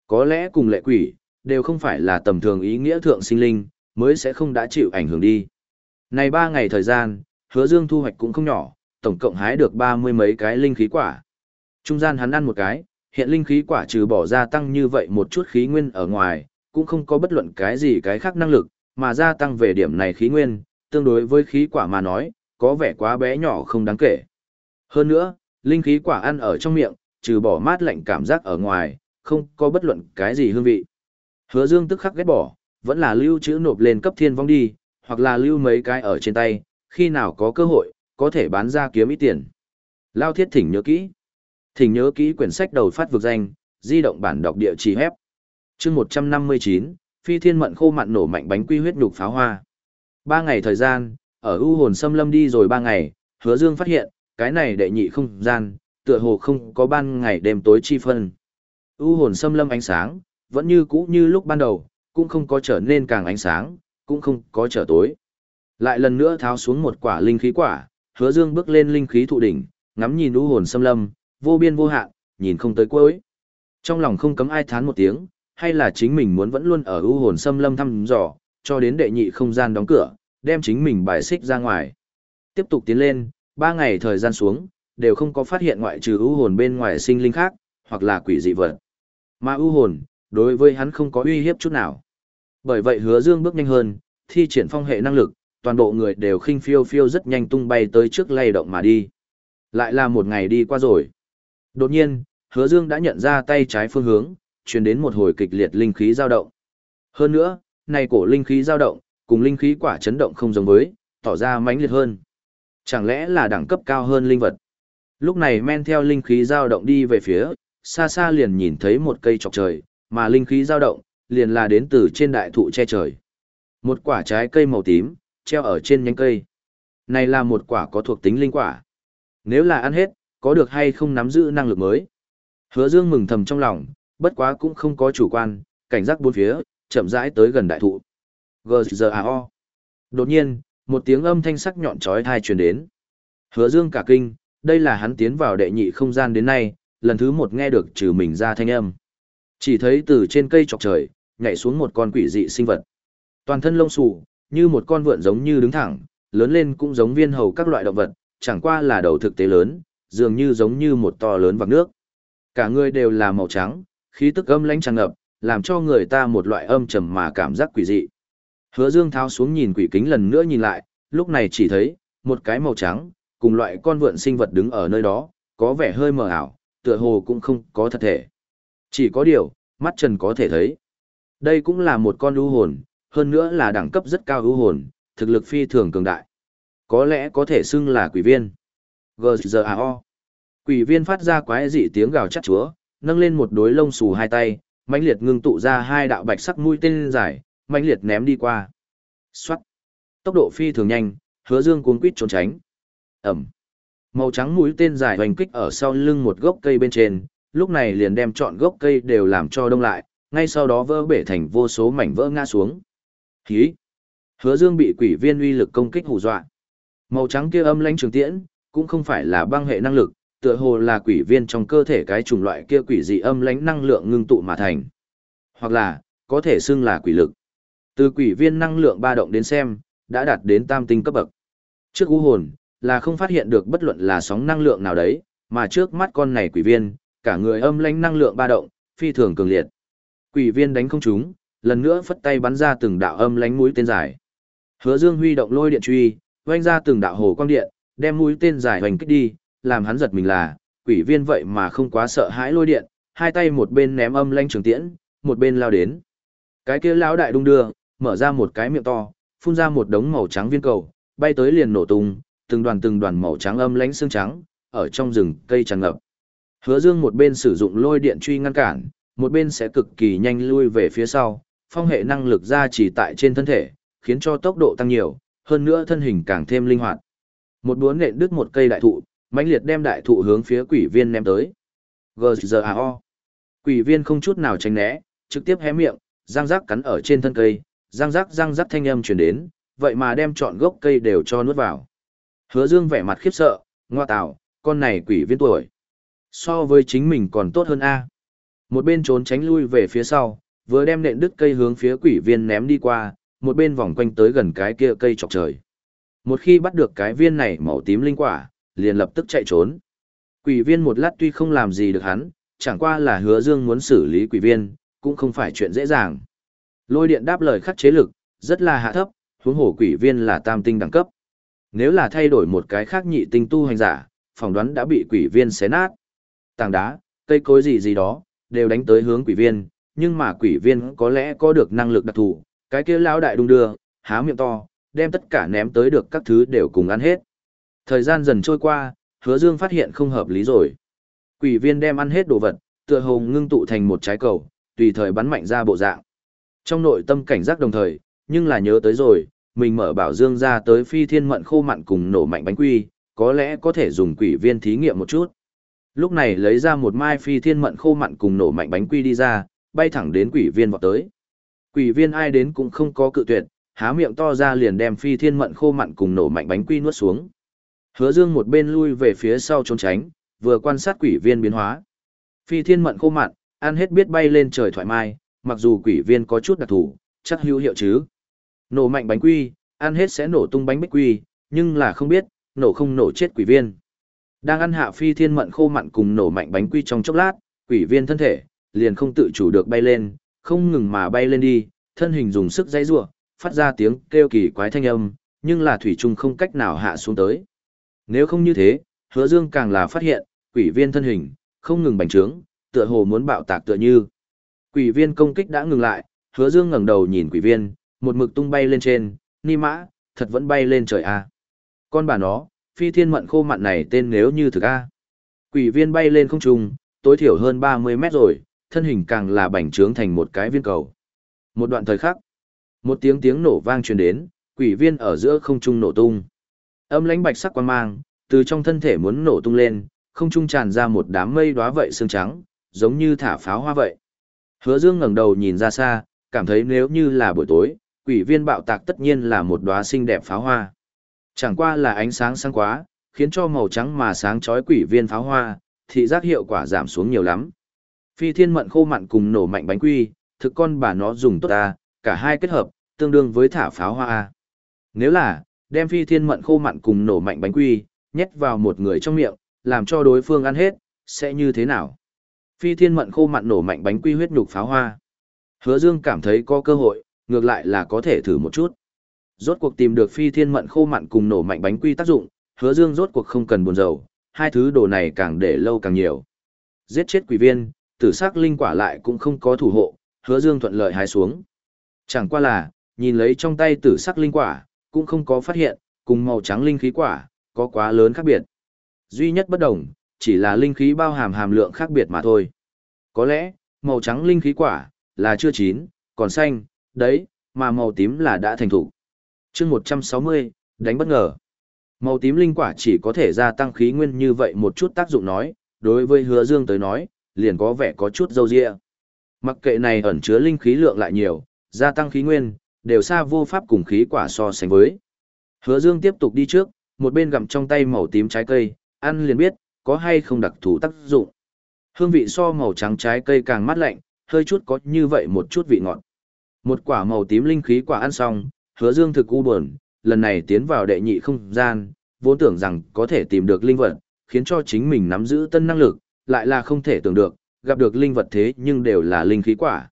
Có lẽ cùng lệ quỷ, đều không phải là tầm thường ý nghĩa thượng sinh linh, mới sẽ không đã chịu ảnh hưởng đi. Này ba ngày thời gian, hứa dương thu hoạch cũng không nhỏ, tổng cộng hái được ba mươi mấy cái linh khí quả. Trung gian hắn ăn một cái, hiện linh khí quả trừ bỏ ra tăng như vậy một chút khí nguyên ở ngoài, cũng không có bất luận cái gì cái khác năng lực, mà gia tăng về điểm này khí nguyên, tương đối với khí quả mà nói, có vẻ quá bé nhỏ không đáng kể. Hơn nữa, linh khí quả ăn ở trong miệng, trừ bỏ mát lạnh cảm giác ở ngoài, không có bất luận cái gì hương vị. Hứa Dương tức khắc ghét bỏ, vẫn là lưu trữ nộp lên cấp thiên vong đi, hoặc là lưu mấy cái ở trên tay, khi nào có cơ hội, có thể bán ra kiếm ít tiền. Lao thiết thỉnh nhớ kỹ. Thỉnh nhớ kỹ quyển sách đầu phát vực danh, di động bản đọc địa chỉ hép. chương 159, phi thiên mận khô mặn nổ mạnh bánh quy huyết nhục pháo hoa. Ba ngày thời gian, ở U hồn xâm lâm đi rồi ba ngày, hứa dương phát hiện, cái này đệ nhị không gian, tựa hồ không có ban ngày đêm tối chi phân. U hồn xâm lâm ánh sáng, vẫn như cũ như lúc ban đầu, cũng không có trở nên càng ánh sáng, cũng không có trở tối. Lại lần nữa tháo xuống một quả linh khí quả, hứa dương bước lên linh khí thụ đỉnh, ngắm nhìn u hồn xâm lâm, vô biên vô hạn, nhìn không tới cuối. Trong lòng không cấm ai thán một tiếng, hay là chính mình muốn vẫn luôn ở u hồn xâm lâm thăm dò, cho đến đệ nhị không gian đóng cửa, đem chính mình bài xích ra ngoài. Tiếp tục tiến lên, ba ngày thời gian xuống, đều không có phát hiện ngoại trừ u hồn bên ngoài sinh linh khác, hoặc là quỷ dị vật. Mà u hồn, đối với hắn không có uy hiếp chút nào. Bởi vậy hứa dương bước nhanh hơn, thi triển phong hệ năng lực, toàn bộ người đều khinh phiêu phiêu rất nhanh tung bay tới trước lay động mà đi. Lại là một ngày đi qua rồi. Đột nhiên, hứa dương đã nhận ra tay trái phương hướng, truyền đến một hồi kịch liệt linh khí dao động. Hơn nữa, này cổ linh khí dao động, cùng linh khí quả chấn động không giống với, tỏ ra mãnh liệt hơn. Chẳng lẽ là đẳng cấp cao hơn linh vật? Lúc này men theo linh khí dao động đi về phía, xa xa liền nhìn thấy một cây chọc trời, mà linh khí dao động, liền là đến từ trên đại thụ che trời. Một quả trái cây màu tím, treo ở trên nhánh cây. Này là một quả có thuộc tính linh quả. Nếu là ăn hết, có được hay không nắm giữ năng lực mới. Hứa Dương mừng thầm trong lòng, bất quá cũng không có chủ quan, cảnh giác bốn phía, chậm rãi tới gần đại thụ. G-Z-A-O. Đột nhiên, một tiếng âm thanh sắc nhọn chói tai truyền đến. Hứa Dương cả kinh, đây là hắn tiến vào đệ nhị không gian đến nay, lần thứ một nghe được trừ mình ra thanh âm. Chỉ thấy từ trên cây chọc trời, nhảy xuống một con quỷ dị sinh vật. Toàn thân lông xù, như một con vượn giống như đứng thẳng, lớn lên cũng giống viên hầu các loại động vật, chẳng qua là đầu thực tế lớn, dường như giống như một to lớn vạc nước. Cả người đều là màu trắng, khí tức âm lãnh tràn ngập, làm cho người ta một loại âm trầm mà cảm giác quỷ dị. Hứa Dương tháo xuống nhìn quỷ kính lần nữa nhìn lại, lúc này chỉ thấy một cái màu trắng, cùng loại con vượn sinh vật đứng ở nơi đó, có vẻ hơi mờ ảo, tựa hồ cũng không có thật thể. Chỉ có điều, mắt trần có thể thấy. Đây cũng là một con ưu hồn, hơn nữa là đẳng cấp rất cao ưu hồn, thực lực phi thường cường đại. Có lẽ có thể xưng là quỷ viên. G.G.A.O. Quỷ viên phát ra quái dị tiếng gào chát chúa, nâng lên một đối lông xù hai tay, mãnh liệt ngưng tụ ra hai đạo bạch sắc mũi tên dài, mạnh liệt ném đi qua. Xoát. Tốc độ phi thường nhanh, hứa dương cuốn quýt trốn tránh. Ẩm. Màu trắng mũi tên dài hoành kích ở sau lưng một gốc cây bên trên, lúc này liền đem trọn gốc cây đều làm cho đông lại, ngay sau đó vỡ bể thành vô số mảnh vỡ ngã xuống. Hí! Hứa Dương bị quỷ viên uy lực công kích hù dọa. Màu trắng kia âm lãnh trường tiễn, cũng không phải là băng hệ năng lực, tựa hồ là quỷ viên trong cơ thể cái chủng loại kia quỷ dị âm lãnh năng lượng ngưng tụ mà thành. Hoặc là, có thể xưng là quỷ lực. Từ quỷ viên năng lượng ba động đến xem, đã đạt đến tam tinh cấp bậc. Trước u hồn, là không phát hiện được bất luận là sóng năng lượng nào đấy, mà trước mắt con này quỷ viên, cả người âm lãnh năng lượng ba động, phi thường cường liệt. Quỷ viên đánh không trúng, lần nữa phất tay bắn ra từng đạo âm lãnh mũi tên dài. Hứa Dương huy động lôi điện truy, vung ra từng đạo hồ quang điện, đem mũi tên dài hoành kích đi, làm hắn giật mình là, quỷ viên vậy mà không quá sợ hãi lôi điện, hai tay một bên ném âm lãnh trường tiễn, một bên lao đến. Cái kia lão đại đung đưa, mở ra một cái miệng to, phun ra một đống màu trắng viên cầu, bay tới liền nổ tung, từng đoàn từng đoàn màu trắng âm lãnh xương trắng, ở trong rừng cây tràn ngập. Hứa Dương một bên sử dụng lôi điện truy ngăn cản, một bên sẽ cực kỳ nhanh lui về phía sau, phong hệ năng lực ra chỉ tại trên thân thể, khiến cho tốc độ tăng nhiều, hơn nữa thân hình càng thêm linh hoạt. Một đũa nện đứt một cây đại thụ, mãnh liệt đem đại thụ hướng phía quỷ viên ném tới. GZAO. Quỷ viên không chút nào tránh né, trực tiếp hé miệng, răng rắc cắn ở trên thân cây, răng rắc răng rắc thanh âm truyền đến, vậy mà đem trọn gốc cây đều cho nuốt vào. Hứa Dương vẻ mặt khiếp sợ, ngoa tạo, con này quỷ viên tuổi. So với chính mình còn tốt hơn A. Một bên trốn tránh lui về phía sau, vừa đem nện đứt cây hướng phía quỷ viên ném đi qua, một bên vòng quanh tới gần cái kia cây chọc trời. Một khi bắt được cái viên này màu tím linh quả, liền lập tức chạy trốn. Quỷ viên một lát tuy không làm gì được hắn, chẳng qua là hứa dương muốn xử lý quỷ viên, cũng không phải chuyện dễ dàng. Lôi điện đáp lời khắc chế lực, rất là hạ thấp, huống hồ quỷ viên là tam tinh đẳng cấp. Nếu là thay đổi một cái khác nhị tinh tu hành giả, phỏng đoán đã bị quỷ viên xé nát. Tảng đá, cây cối gì gì đó, đều đánh tới hướng quỷ viên, nhưng mà quỷ viên có lẽ có được năng lực đặc thù, cái kia lão đại đung đưa, há miệng to, đem tất cả ném tới được các thứ đều cùng ăn hết. Thời gian dần trôi qua, hứa dương phát hiện không hợp lý rồi. Quỷ viên đem ăn hết đồ vật, tựa hồ ngưng tụ thành một trái cầu, tùy thời bắn mạnh ra bộ dạng. Trong nội tâm cảnh giác đồng thời, nhưng là nhớ tới rồi, mình mở bảo dương ra tới phi thiên mận khô mặn cùng nổ mạnh bánh quy, có lẽ có thể dùng quỷ viên thí nghiệm một chút. Lúc này lấy ra một mai phi thiên mận khô mặn cùng nổ mạnh bánh quy đi ra, bay thẳng đến quỷ viên vọt tới. Quỷ viên ai đến cũng không có cự tuyệt, há miệng to ra liền đem phi thiên mận khô mặn cùng nổ mạnh bánh quy nuốt xuống. Hứa Dương một bên lui về phía sau trốn tránh, vừa quan sát quỷ viên biến hóa. Phi thiên mận khô mặn, ăn hết biết bay lên trời thoải mái, mặc dù quỷ viên có chút đặc thù, chắc hữu hiệu chứ. Nổ mạnh bánh quy, ăn hết sẽ nổ tung bánh bích quy, nhưng là không biết, nổ không nổ chết quỷ viên. Đang ăn hạ phi thiên mận khô mặn cùng nổ mạnh bánh quy trong chốc lát, quỷ viên thân thể, liền không tự chủ được bay lên, không ngừng mà bay lên đi, thân hình dùng sức dãy rủa, phát ra tiếng kêu kỳ quái thanh âm, nhưng là thủy chung không cách nào hạ xuống tới. Nếu không như thế, Hứa Dương càng là phát hiện, quỷ viên thân hình không ngừng bành trướng, tựa hồ muốn bạo tạc tựa như. Quỷ viên công kích đã ngừng lại, Hứa Dương ngẩng đầu nhìn quỷ viên, một mực tung bay lên trên, ni mã, thật vẫn bay lên trời a. Con bà nó, phi thiên mận khô mặn này tên nếu như thực a. Quỷ viên bay lên không trung, tối thiểu hơn 30 mét rồi, thân hình càng là bành trướng thành một cái viên cầu. Một đoạn thời khắc, một tiếng tiếng nổ vang truyền đến, quỷ viên ở giữa không trung nổ tung. Âm lãnh bạch sắc quang mang, từ trong thân thể muốn nổ tung lên, không trung tràn ra một đám mây đóa vậy xương trắng, giống như thả pháo hoa vậy. Hứa Dương ngẩng đầu nhìn ra xa, cảm thấy nếu như là buổi tối, quỷ viên bạo tạc tất nhiên là một đóa xinh đẹp pháo hoa. Chẳng qua là ánh sáng sáng quá, khiến cho màu trắng mà sáng chói quỷ viên pháo hoa, thị giác hiệu quả giảm xuống nhiều lắm. Phi thiên mận khô mặn cùng nổ mạnh bánh quy, thực con bà nó dùng tốt ta, cả hai kết hợp, tương đương với thả pháo hoa. Nếu là, đem phi thiên mận khô mặn cùng nổ mạnh bánh quy, nhét vào một người trong miệng, làm cho đối phương ăn hết, sẽ như thế nào? Phi thiên mận khô mặn nổ mạnh bánh quy huyết nhục pháo hoa. Hứa Dương cảm thấy có cơ hội, ngược lại là có thể thử một chút. Rốt cuộc tìm được phi thiên mận khô mặn cùng nổ mạnh bánh quy tác dụng, Hứa Dương rốt cuộc không cần buồn rầu, hai thứ đồ này càng để lâu càng nhiều. Giết chết quỷ viên, tử sắc linh quả lại cũng không có thủ hộ, Hứa Dương thuận lợi hái xuống. Chẳng qua là, nhìn lấy trong tay tử sắc linh quả, cũng không có phát hiện, cùng màu trắng linh khí quả, có quá lớn khác biệt. Duy nhất bất đồng, chỉ là linh khí bao hàm hàm lượng khác biệt mà thôi. Có lẽ, màu trắng linh khí quả, là chưa chín, còn xanh, đấy, mà màu tím là đã thành thủ. chương 160, đánh bất ngờ. Màu tím linh quả chỉ có thể gia tăng khí nguyên như vậy một chút tác dụng nói, đối với hứa dương tới nói, liền có vẻ có chút dâu dịa. Mặc kệ này ẩn chứa linh khí lượng lại nhiều, gia tăng khí nguyên, đều xa vô pháp cùng khí quả so sánh với. Hứa Dương tiếp tục đi trước, một bên gặm trong tay màu tím trái cây, ăn liền biết, có hay không đặc thù tác dụng. Hương vị so màu trắng trái cây càng mát lạnh, hơi chút có như vậy một chút vị ngọt. Một quả màu tím linh khí quả ăn xong, Hứa Dương thực u buồn, lần này tiến vào đệ nhị không gian, vốn tưởng rằng có thể tìm được linh vật, khiến cho chính mình nắm giữ tân năng lực, lại là không thể tưởng được, gặp được linh vật thế nhưng đều là linh khí quả.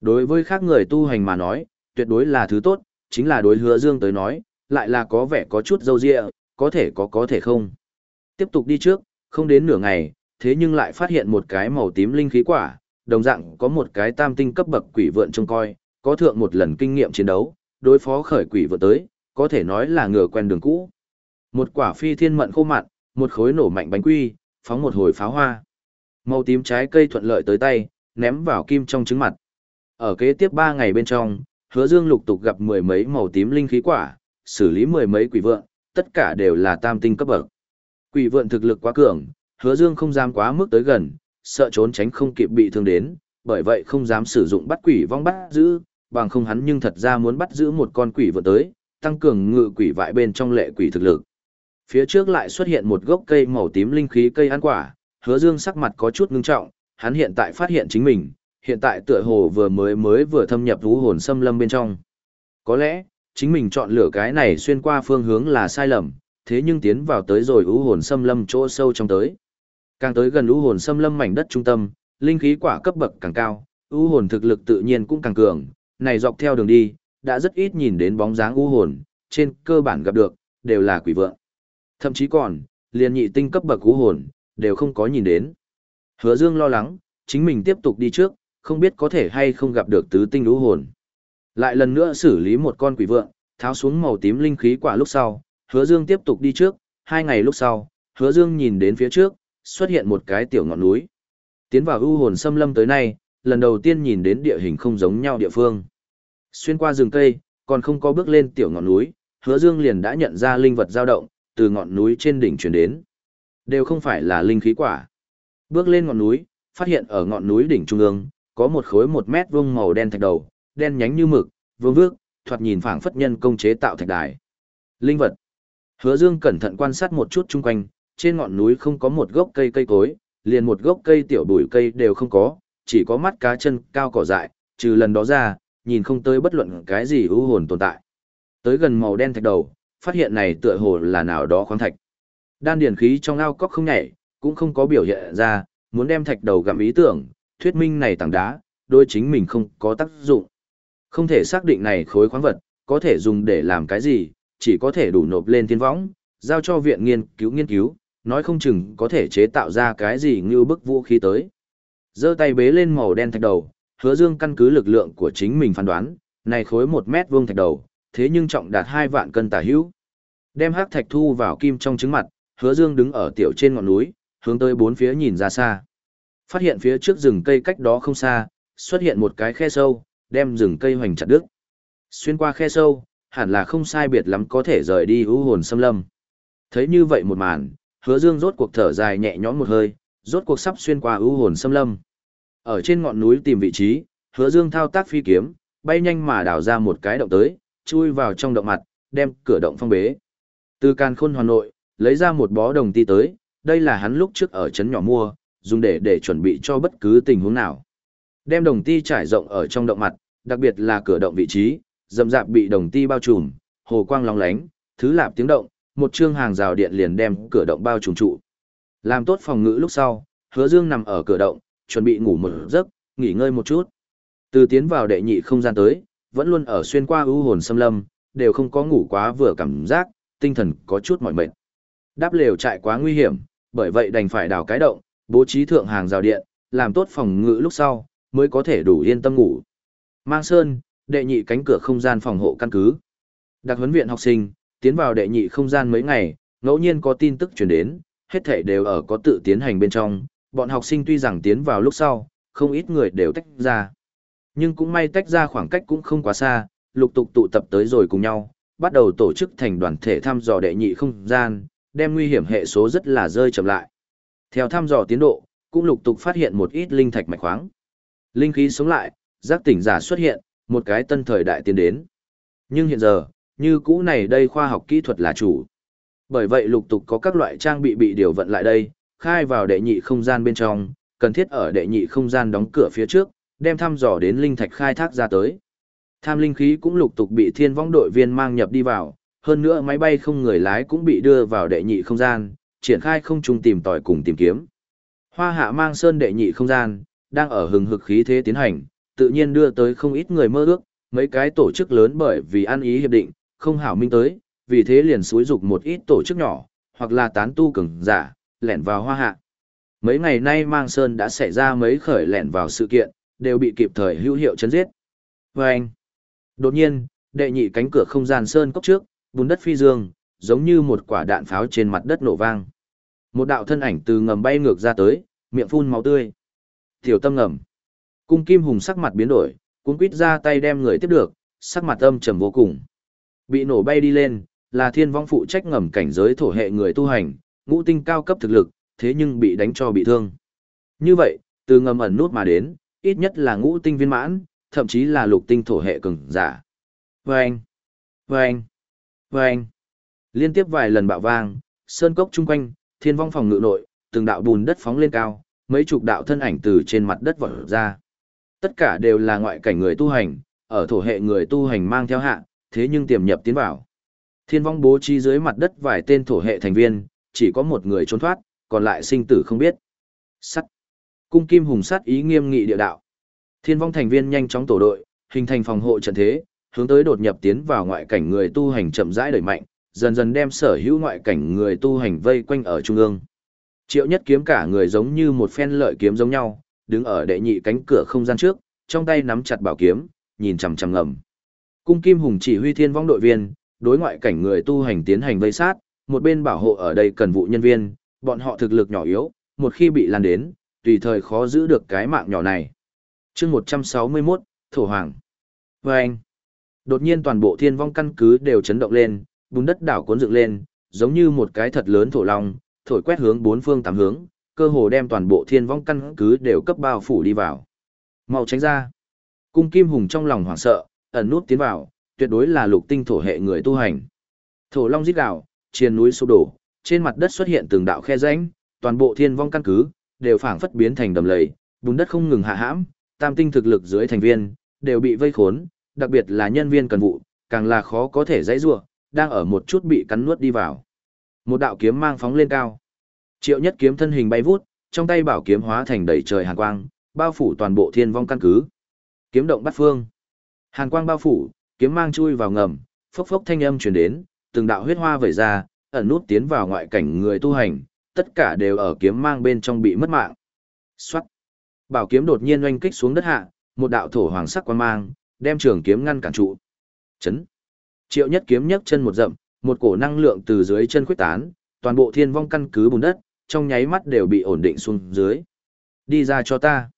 Đối với khác người tu hành mà nói, tuyệt đối là thứ tốt, chính là đối hứa dương tới nói, lại là có vẻ có chút dâu dịa, có thể có có thể không. Tiếp tục đi trước, không đến nửa ngày, thế nhưng lại phát hiện một cái màu tím linh khí quả, đồng dạng có một cái tam tinh cấp bậc quỷ vượn trông coi, có thượng một lần kinh nghiệm chiến đấu, đối phó khởi quỷ vượn tới, có thể nói là ngựa quen đường cũ. Một quả phi thiên mận khô mặn, một khối nổ mạnh bánh quy, phóng một hồi pháo hoa. Màu tím trái cây thuận lợi tới tay, ném vào kim trong trứng mặt. Ở kế tiếp 3 ngày bên trong, hứa dương lục tục gặp mười mấy màu tím linh khí quả, xử lý mười mấy quỷ vượn, tất cả đều là tam tinh cấp bậc. Quỷ vượn thực lực quá cường, hứa dương không dám quá mức tới gần, sợ trốn tránh không kịp bị thương đến, bởi vậy không dám sử dụng bắt quỷ vong bắt giữ, bằng không hắn nhưng thật ra muốn bắt giữ một con quỷ vượn tới, tăng cường ngự quỷ vại bên trong lệ quỷ thực lực. Phía trước lại xuất hiện một gốc cây màu tím linh khí cây ăn quả, hứa dương sắc mặt có chút ngưng trọng, hắn hiện tại phát hiện chính mình, hiện tại tựa hồ vừa mới mới vừa thâm nhập vũ hồn xâm lâm bên trong. Có lẽ, chính mình chọn lựa cái này xuyên qua phương hướng là sai lầm, thế nhưng tiến vào tới rồi u hồn xâm lâm chỗ sâu trong tới. Càng tới gần u hồn xâm lâm mảnh đất trung tâm, linh khí quả cấp bậc càng cao, u hồn thực lực tự nhiên cũng càng cường, này dọc theo đường đi, đã rất ít nhìn đến bóng dáng u hồn, trên cơ bản gặp được, đều là quỷ vượng. Thậm chí còn, liền nhị tinh cấp bậc u hồn, đều không có nhìn đến. Hứa Dương lo lắng, chính mình tiếp tục đi trước, không biết có thể hay không gặp được tứ tinh u hồn. Lại lần nữa xử lý một con quỷ vượng, tháo xuống màu tím linh khí quả lúc sau, Hứa Dương tiếp tục đi trước, hai ngày lúc sau, Hứa Dương nhìn đến phía trước, xuất hiện một cái tiểu ngọn núi. Tiến vào u hồn xâm lâm tới nay, lần đầu tiên nhìn đến địa hình không giống nhau địa phương. Xuyên qua rừng cây, còn không có bước lên tiểu ngọn núi, Hứa Dương liền đã nhận ra linh vật dao động, từ ngọn núi trên đỉnh truyền đến. Đều không phải là linh khí quả. Bước lên ngọn núi, phát hiện ở ngọn núi đỉnh trung ương, có một khối một mét vuông màu đen thạch đầu, đen nhánh như mực, vương vước, thoạt nhìn phảng phất nhân công chế tạo thạch đài. Linh vật. Hứa Dương cẩn thận quan sát một chút chung quanh, trên ngọn núi không có một gốc cây cây cối, liền một gốc cây tiểu bụi cây đều không có, chỉ có mắt cá chân cao cỏ dại, trừ lần đó ra, nhìn không tới bất luận cái gì ưu hồn tồn tại. Tới gần màu đen thạch đầu, phát hiện này tựa hồ là nào đó khoáng thạch. Đan điển khí trong ao cóc không nhảy, cũng không có biểu hiện ra, muốn đem thạch đầu gặm ý tưởng, thuyết minh này tảng đá, đôi chính mình không có tác dụng. Không thể xác định này khối khoáng vật, có thể dùng để làm cái gì, chỉ có thể đủ nộp lên thiên võng, giao cho viện nghiên cứu nghiên cứu, nói không chừng có thể chế tạo ra cái gì như bức vũ khí tới. giơ tay bế lên màu đen thạch đầu, hứa dương căn cứ lực lượng của chính mình phán đoán, này khối một mét vuông thạch đầu, thế nhưng trọng đạt hai vạn cân tả hữu. Đem hắc thạch thu vào kim trong trứng mặt, hứa dương đứng ở tiểu trên ngọn núi, hướng tới bốn phía nhìn ra xa. Phát hiện phía trước rừng cây cách đó không xa, xuất hiện một cái khe sâu, đem rừng cây hoành chặt đứt. Xuyên qua khe sâu, hẳn là không sai biệt lắm có thể rời đi ưu hồn xâm lâm. Thấy như vậy một màn, hứa dương rốt cuộc thở dài nhẹ nhõm một hơi, rốt cuộc sắp xuyên qua ưu hồn xâm lâm. Ở trên ngọn núi tìm vị trí, hứa dương thao tác phi kiếm, bay nhanh mà đào ra một cái động tới, chui vào trong động mặt, đem cửa động phong bế. Từ can khôn hoàn nội, lấy ra một bó đồng ti tới, đây là hắn lúc trước ở trấn nhỏ mua, dùng để để chuẩn bị cho bất cứ tình huống nào. Đem đồng ti trải rộng ở trong động mặt, đặc biệt là cửa động vị trí, dầm dạp bị đồng ti bao trùm, hồ quang long lánh, thứ lạp tiếng động, một chương hàng rào điện liền đem cửa động bao trùm trụ. Làm tốt phòng ngự lúc sau, Hứa Dương nằm ở cửa động, chuẩn bị ngủ một giấc, nghỉ ngơi một chút. Từ tiến vào đệ nhị không gian tới, vẫn luôn ở xuyên qua ưu hồn xâm lâm, đều không có ngủ quá vừa cảm giác, tinh thần có chút mỏi mệt. Đáp lều trại quá nguy hiểm, bởi vậy đành phải đào cái động, bố trí thượng hàng rào điện, làm tốt phòng ngự lúc sau, mới có thể đủ yên tâm ngủ. Mang Sơn, đệ nhị cánh cửa không gian phòng hộ căn cứ. Đặc huấn viện học sinh, tiến vào đệ nhị không gian mấy ngày, ngẫu nhiên có tin tức truyền đến, hết thảy đều ở có tự tiến hành bên trong, bọn học sinh tuy rằng tiến vào lúc sau, không ít người đều tách ra. Nhưng cũng may tách ra khoảng cách cũng không quá xa, lục tục tụ tập tới rồi cùng nhau, bắt đầu tổ chức thành đoàn thể thăm dò đệ nhị không gian, đem nguy hiểm hệ số rất là rơi chậm lại. Theo thăm dò tiến độ, cũng lục tục phát hiện một ít linh thạch mạch khoáng. Linh khí sống lại, giác tỉnh giả xuất hiện, một cái tân thời đại tiến đến. Nhưng hiện giờ, như cũ này đây khoa học kỹ thuật là chủ. Bởi vậy lục tục có các loại trang bị bị điều vận lại đây, khai vào đệ nhị không gian bên trong, cần thiết ở đệ nhị không gian đóng cửa phía trước, đem thăm dò đến linh thạch khai thác ra tới. Tham linh khí cũng lục tục bị thiên vong đội viên mang nhập đi vào, hơn nữa máy bay không người lái cũng bị đưa vào đệ nhị không gian, triển khai không trung tìm tòi cùng tìm kiếm. Hoa hạ mang sơn đệ nhị không gian, đang ở hừng hực khí thế tiến hành, tự nhiên đưa tới không ít người mơ ước, mấy cái tổ chức lớn bởi vì ăn ý hiệp định, không hảo minh tới, vì thế liền xúi dục một ít tổ chức nhỏ, hoặc là tán tu cường giả, lẻn vào hoa hạ. Mấy ngày nay mang sơn đã xảy ra mấy khởi lẻn vào sự kiện, đều bị kịp thời hữu hiệu chấn giết. Và anh, đột nhiên, đệ nhị cánh cửa không gian sơn cốc trước, bùn đất phi dương, giống như một quả đạn pháo trên mặt đất nổ vang. Một đạo thân ảnh từ ngầm bay ngược ra tới, miệng phun máu tươi. Tiểu tâm ngầm. Cung Kim Hùng sắc mặt biến đổi, cuốn quýt ra tay đem người tiếp được, sắc mặt âm trầm vô cùng. Bị nổ bay đi lên, là thiên vong phụ trách ngầm cảnh giới thổ hệ người tu hành, ngũ tinh cao cấp thực lực, thế nhưng bị đánh cho bị thương. Như vậy, từ ngầm ẩn nút mà đến, ít nhất là ngũ tinh viên mãn, thậm chí là lục tinh thổ hệ cường giả. Vâng! Vâng! Vâng! liên tiếp vài lần bạo vang, sơn cốc chung quanh, thiên vong phòng ngự nội, từng đạo bùn đất phóng lên cao, mấy chục đạo thân ảnh từ trên mặt đất vọt ra. Tất cả đều là ngoại cảnh người tu hành, ở thổ hệ người tu hành mang theo hạ, thế nhưng tiềm nhập tiến vào. Thiên vong bố trí dưới mặt đất vài tên thổ hệ thành viên, chỉ có một người trốn thoát, còn lại sinh tử không biết. Sắt. Cung kim hùng sắt ý nghiêm nghị địa đạo. Thiên vong thành viên nhanh chóng tổ đội, hình thành phòng hộ trận thế, hướng tới đột nhập tiến vào ngoại cảnh người tu hành chậm rãi đẩy mạnh, dần dần đem sở hữu ngoại cảnh người tu hành vây quanh ở trung ương. Triệu nhất kiếm cả người giống như một phen lợi kiếm giống nhau, đứng ở đệ nhị cánh cửa không gian trước, trong tay nắm chặt bảo kiếm, nhìn chằm chằm ngầm. Cung Kim Hùng chỉ huy thiên vong đội viên, đối ngoại cảnh người tu hành tiến hành vây sát, một bên bảo hộ ở đây cần vụ nhân viên, bọn họ thực lực nhỏ yếu, một khi bị lan đến, tùy thời khó giữ được cái mạng nhỏ này. chương 161, Thổ Hoàng. Vâng! đột nhiên toàn bộ thiên vong căn cứ đều chấn động lên, bùn đất đảo cuốn dựng lên, giống như một cái thật lớn thổ long, thổi quét hướng bốn phương tám hướng, cơ hồ đem toàn bộ thiên vong căn cứ đều cấp bao phủ đi vào. Mau tránh ra. Cung Kim Hùng trong lòng hoảng sợ, ẩn nút tiến vào, tuyệt đối là lục tinh thổ hệ người tu hành. Thổ long rít gào, triền núi sụp đổ, trên mặt đất xuất hiện từng đạo khe rãnh, toàn bộ thiên vong căn cứ đều phảng phất biến thành đầm lầy, bùn đất không ngừng hạ hãm, tam tinh thực lực dưới thành viên đều bị vây khốn, đặc biệt là nhân viên cần vụ, càng là khó có thể dãy rủa, đang ở một chút bị cắn nuốt đi vào. Một đạo kiếm mang phóng lên cao. Triệu Nhất kiếm thân hình bay vút, trong tay bảo kiếm hóa thành đầy trời hàn quang, bao phủ toàn bộ thiên vong căn cứ. Kiếm động bắt phương. Hàn quang bao phủ, kiếm mang chui vào ngầm, phốc phốc thanh âm truyền đến, từng đạo huyết hoa vẩy ra, ẩn nút tiến vào ngoại cảnh người tu hành, tất cả đều ở kiếm mang bên trong bị mất mạng. Xoát. Bảo kiếm đột nhiên oanh kích xuống đất hạ, một đạo thổ hoàng sắc quang mang, đem trường kiếm ngăn cản trụ. Chấn. Triệu Nhất kiếm nhấc chân một dậm, một cổ năng lượng từ dưới chân khuếch tán, toàn bộ thiên vong căn cứ bùn đất, trong nháy mắt đều bị ổn định xuống dưới. Đi ra cho ta.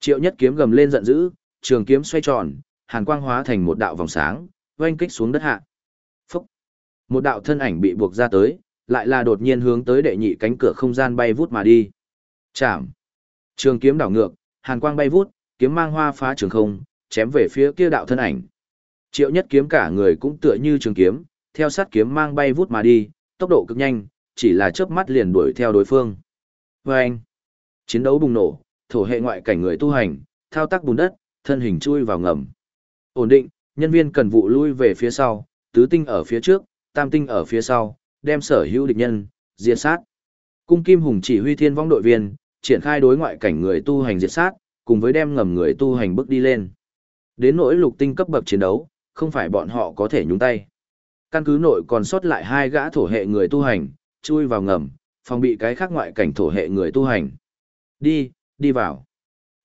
Triệu Nhất kiếm gầm lên giận dữ, trường kiếm xoay tròn, hàn quang hóa thành một đạo vòng sáng, oanh kích xuống đất hạ. Phúc! Một đạo thân ảnh bị buộc ra tới, lại là đột nhiên hướng tới đệ nhị cánh cửa không gian bay vút mà đi. Chạm! Trường kiếm đảo ngược, hàn quang bay vút, kiếm mang hoa phá trường không, chém về phía kia đạo thân ảnh. Triệu nhất kiếm cả người cũng tựa như trường kiếm, theo sát kiếm mang bay vút mà đi, tốc độ cực nhanh, chỉ là chớp mắt liền đuổi theo đối phương. Vâng! Chiến đấu bùng nổ, thổ hệ ngoại cảnh người tu hành, thao tác bùn đất, thân hình chui vào ngầm. Ổn định, nhân viên cần vụ lui về phía sau, tứ tinh ở phía trước, tam tinh ở phía sau, đem sở hữu địch nhân, diệt sát. Cung Kim Hùng chỉ huy thiên vong đội viên, triển khai đối ngoại cảnh người tu hành diệt sát, cùng với đem ngầm người tu hành bước đi lên. Đến nỗi lục tinh cấp bậc chiến đấu, không phải bọn họ có thể nhúng tay. Căn cứ nội còn sót lại hai gã thổ hệ người tu hành, chui vào ngầm, phòng bị cái khác ngoại cảnh thổ hệ người tu hành. Đi, đi vào.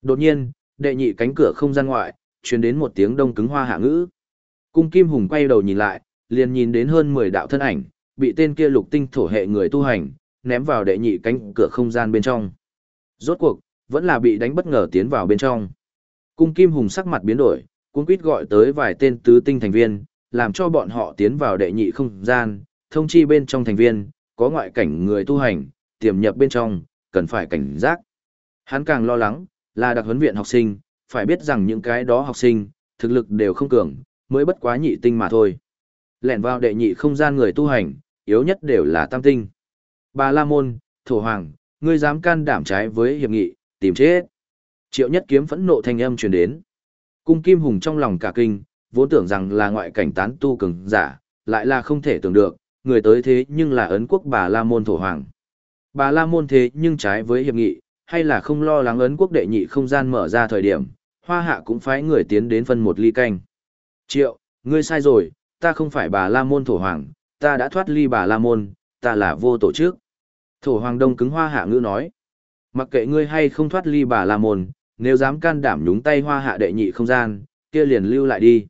Đột nhiên, đệ nhị cánh cửa không gian ngoại, truyền đến một tiếng đông cứng hoa hạ ngữ. Cung Kim Hùng quay đầu nhìn lại, liền nhìn đến hơn 10 đạo thân ảnh, bị tên kia lục tinh thổ hệ người tu hành, ném vào đệ nhị cánh cửa không gian bên trong. Rốt cuộc, vẫn là bị đánh bất ngờ tiến vào bên trong. Cung Kim Hùng sắc mặt biến đổi, cung quýt gọi tới vài tên tứ tinh thành viên, làm cho bọn họ tiến vào đệ nhị không gian, thông chi bên trong thành viên, có ngoại cảnh người tu hành, tiềm nhập bên trong, cần phải cảnh giác. Hắn càng lo lắng, là đặc huấn viện học sinh, phải biết rằng những cái đó học sinh, thực lực đều không cường, mới bất quá nhị tinh mà thôi. Lẻn vào đệ nhị không gian người tu hành, yếu nhất đều là tam tinh. Bà La Môn, Thổ Hoàng, ngươi dám can đảm trái với hiệp nghị, tìm chết. Triệu nhất kiếm phẫn nộ thanh âm truyền đến. Cung Kim Hùng trong lòng cả kinh, vốn tưởng rằng là ngoại cảnh tán tu cường giả, lại là không thể tưởng được, người tới thế nhưng là ấn quốc bà La Môn Thổ Hoàng. Bà La Môn thế nhưng trái với hiệp nghị, hay là không lo lắng ấn quốc đệ nhị không gian mở ra thời điểm, hoa hạ cũng phái người tiến đến phân một ly canh. Triệu, ngươi sai rồi, ta không phải bà La Môn Thổ Hoàng, ta đã thoát ly bà La Môn, ta là vô tổ chức. Thổ Hoàng Đông cứng hoa hạ ngữ nói. Mặc kệ ngươi hay không thoát ly bà La Môn, nếu dám can đảm nhúng tay hoa hạ đệ nhị không gian, kia liền lưu lại đi.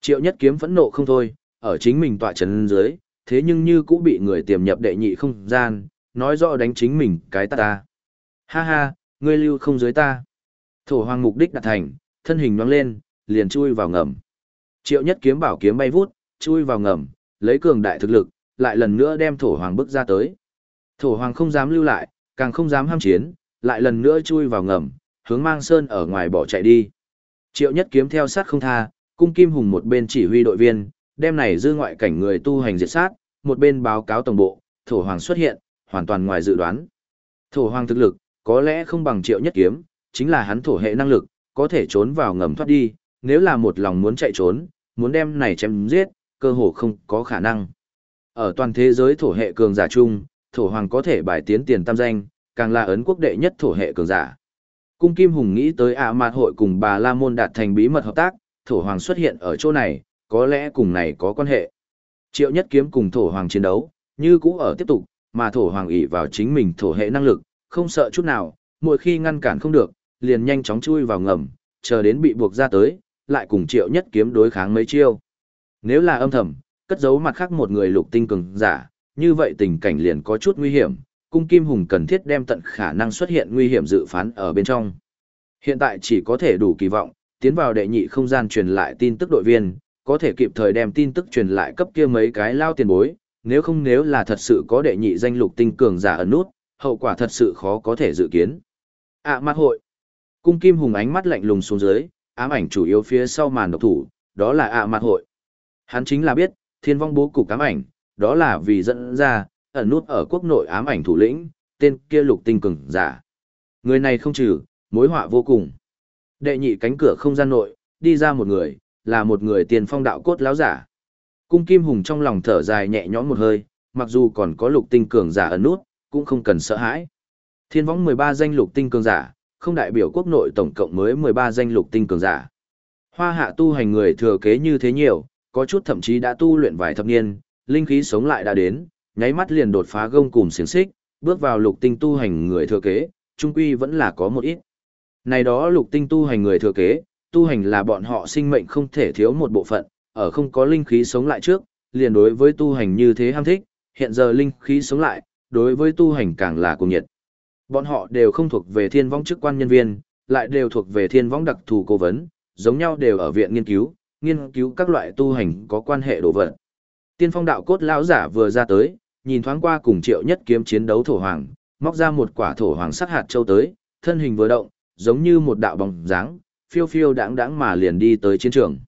Triệu nhất kiếm phẫn nộ không thôi, ở chính mình tọa trấn dưới, thế nhưng như cũng bị người tiềm nhập đệ nhị không gian, nói rõ đánh chính mình cái ta ta. Ha ha, ngươi lưu không dưới ta. Thổ hoàng mục đích đạt thành, thân hình nhoang lên, liền chui vào ngầm. Triệu nhất kiếm bảo kiếm bay vút, chui vào ngầm, lấy cường đại thực lực, lại lần nữa đem thổ hoàng bước ra tới. Thổ hoàng không dám lưu lại, càng không dám ham chiến, lại lần nữa chui vào ngầm, hướng mang sơn ở ngoài bỏ chạy đi. Triệu nhất kiếm theo sát không tha, cung kim hùng một bên chỉ huy đội viên, đem này dư ngoại cảnh người tu hành diệt sát, một bên báo cáo tổng bộ, thổ hoàng xuất hiện, hoàn toàn ngoài dự đoán. Thổ hoàng thực lực, có lẽ không bằng triệu nhất kiếm, chính là hắn thổ hệ năng lực, có thể trốn vào ngầm thoát đi, nếu là một lòng muốn chạy trốn, muốn đem này chém giết, cơ hồ không có khả năng. Ở toàn thế giới thổ hệ cường giả chung, thổ hoàng có thể bài tiến tiền tam danh, càng là ấn quốc đệ nhất thổ hệ cường giả. Cung Kim Hùng nghĩ tới ạ mạt hội cùng bà La Môn đạt thành bí mật hợp tác, thổ hoàng xuất hiện ở chỗ này, có lẽ cùng này có quan hệ. Triệu nhất kiếm cùng thổ hoàng chiến đấu, như cũ ở tiếp tục, mà thổ hoàng ỷ vào chính mình thổ hệ năng lực, không sợ chút nào, mỗi khi ngăn cản không được, liền nhanh chóng chui vào ngầm, chờ đến bị buộc ra tới, lại cùng triệu nhất kiếm đối kháng mấy chiêu. Nếu là âm thầm, cất giấu mặt khác một người lục tinh cường giả, như vậy tình cảnh liền có chút nguy hiểm, cung kim hùng cần thiết đem tận khả năng xuất hiện nguy hiểm dự phán ở bên trong. Hiện tại chỉ có thể đủ kỳ vọng, tiến vào đệ nhị không gian truyền lại tin tức đội viên, có thể kịp thời đem tin tức truyền lại cấp kia mấy cái lao tiền bối, nếu không nếu là thật sự có đệ nhị danh lục tinh cường giả ẩn nút, hậu quả thật sự khó có thể dự kiến. ạ à, mặt hội. Cung kim hùng ánh mắt lạnh lùng xuống dưới, ám ảnh chủ yếu phía sau màn độc thủ, đó là ạ à, mặt hội. Hắn chính là biết, thiên vong bố cục ám ảnh, đó là vì dẫn ra, ẩn nút ở quốc nội ám ảnh thủ lĩnh, tên kia lục tinh cường giả. Người này không trừ, mối họa vô cùng. Đệ nhị cánh cửa không gian nội, đi ra một người, là một người tiền phong đạo cốt láo giả. Cung Kim Hùng trong lòng thở dài nhẹ nhõm một hơi, mặc dù còn có lục tinh cường giả ẩn nút, cũng không cần sợ hãi. Thiên võng 13 danh lục tinh cường giả, không đại biểu quốc nội tổng cộng mới 13 danh lục tinh cường giả. Hoa hạ tu hành người thừa kế như thế nhiều, có chút thậm chí đã tu luyện vài thập niên, linh khí sống lại đã đến, nháy mắt liền đột phá gông cùm xiềng xích, bước vào lục tinh tu hành người thừa kế, trung quy vẫn là có một ít. Này đó lục tinh tu hành người thừa kế, tu hành là bọn họ sinh mệnh không thể thiếu một bộ phận, ở không có linh khí sống lại trước, liền đối với tu hành như thế ham thích, hiện giờ linh khí sống lại, đối với tu hành càng là cùng nhiệt. Bọn họ đều không thuộc về thiên vong chức quan nhân viên, lại đều thuộc về thiên vong đặc thù cố vấn, giống nhau đều ở viện nghiên cứu, nghiên cứu các loại tu hành có quan hệ đồ vật. Tiên phong đạo cốt lão giả vừa ra tới, nhìn thoáng qua cùng triệu nhất kiếm chiến đấu thổ hoàng, móc ra một quả thổ hoàng sắc hạt châu tới, thân hình vừa động, giống như một đạo bóng dáng, phiêu phiêu đáng đáng mà liền đi tới chiến trường.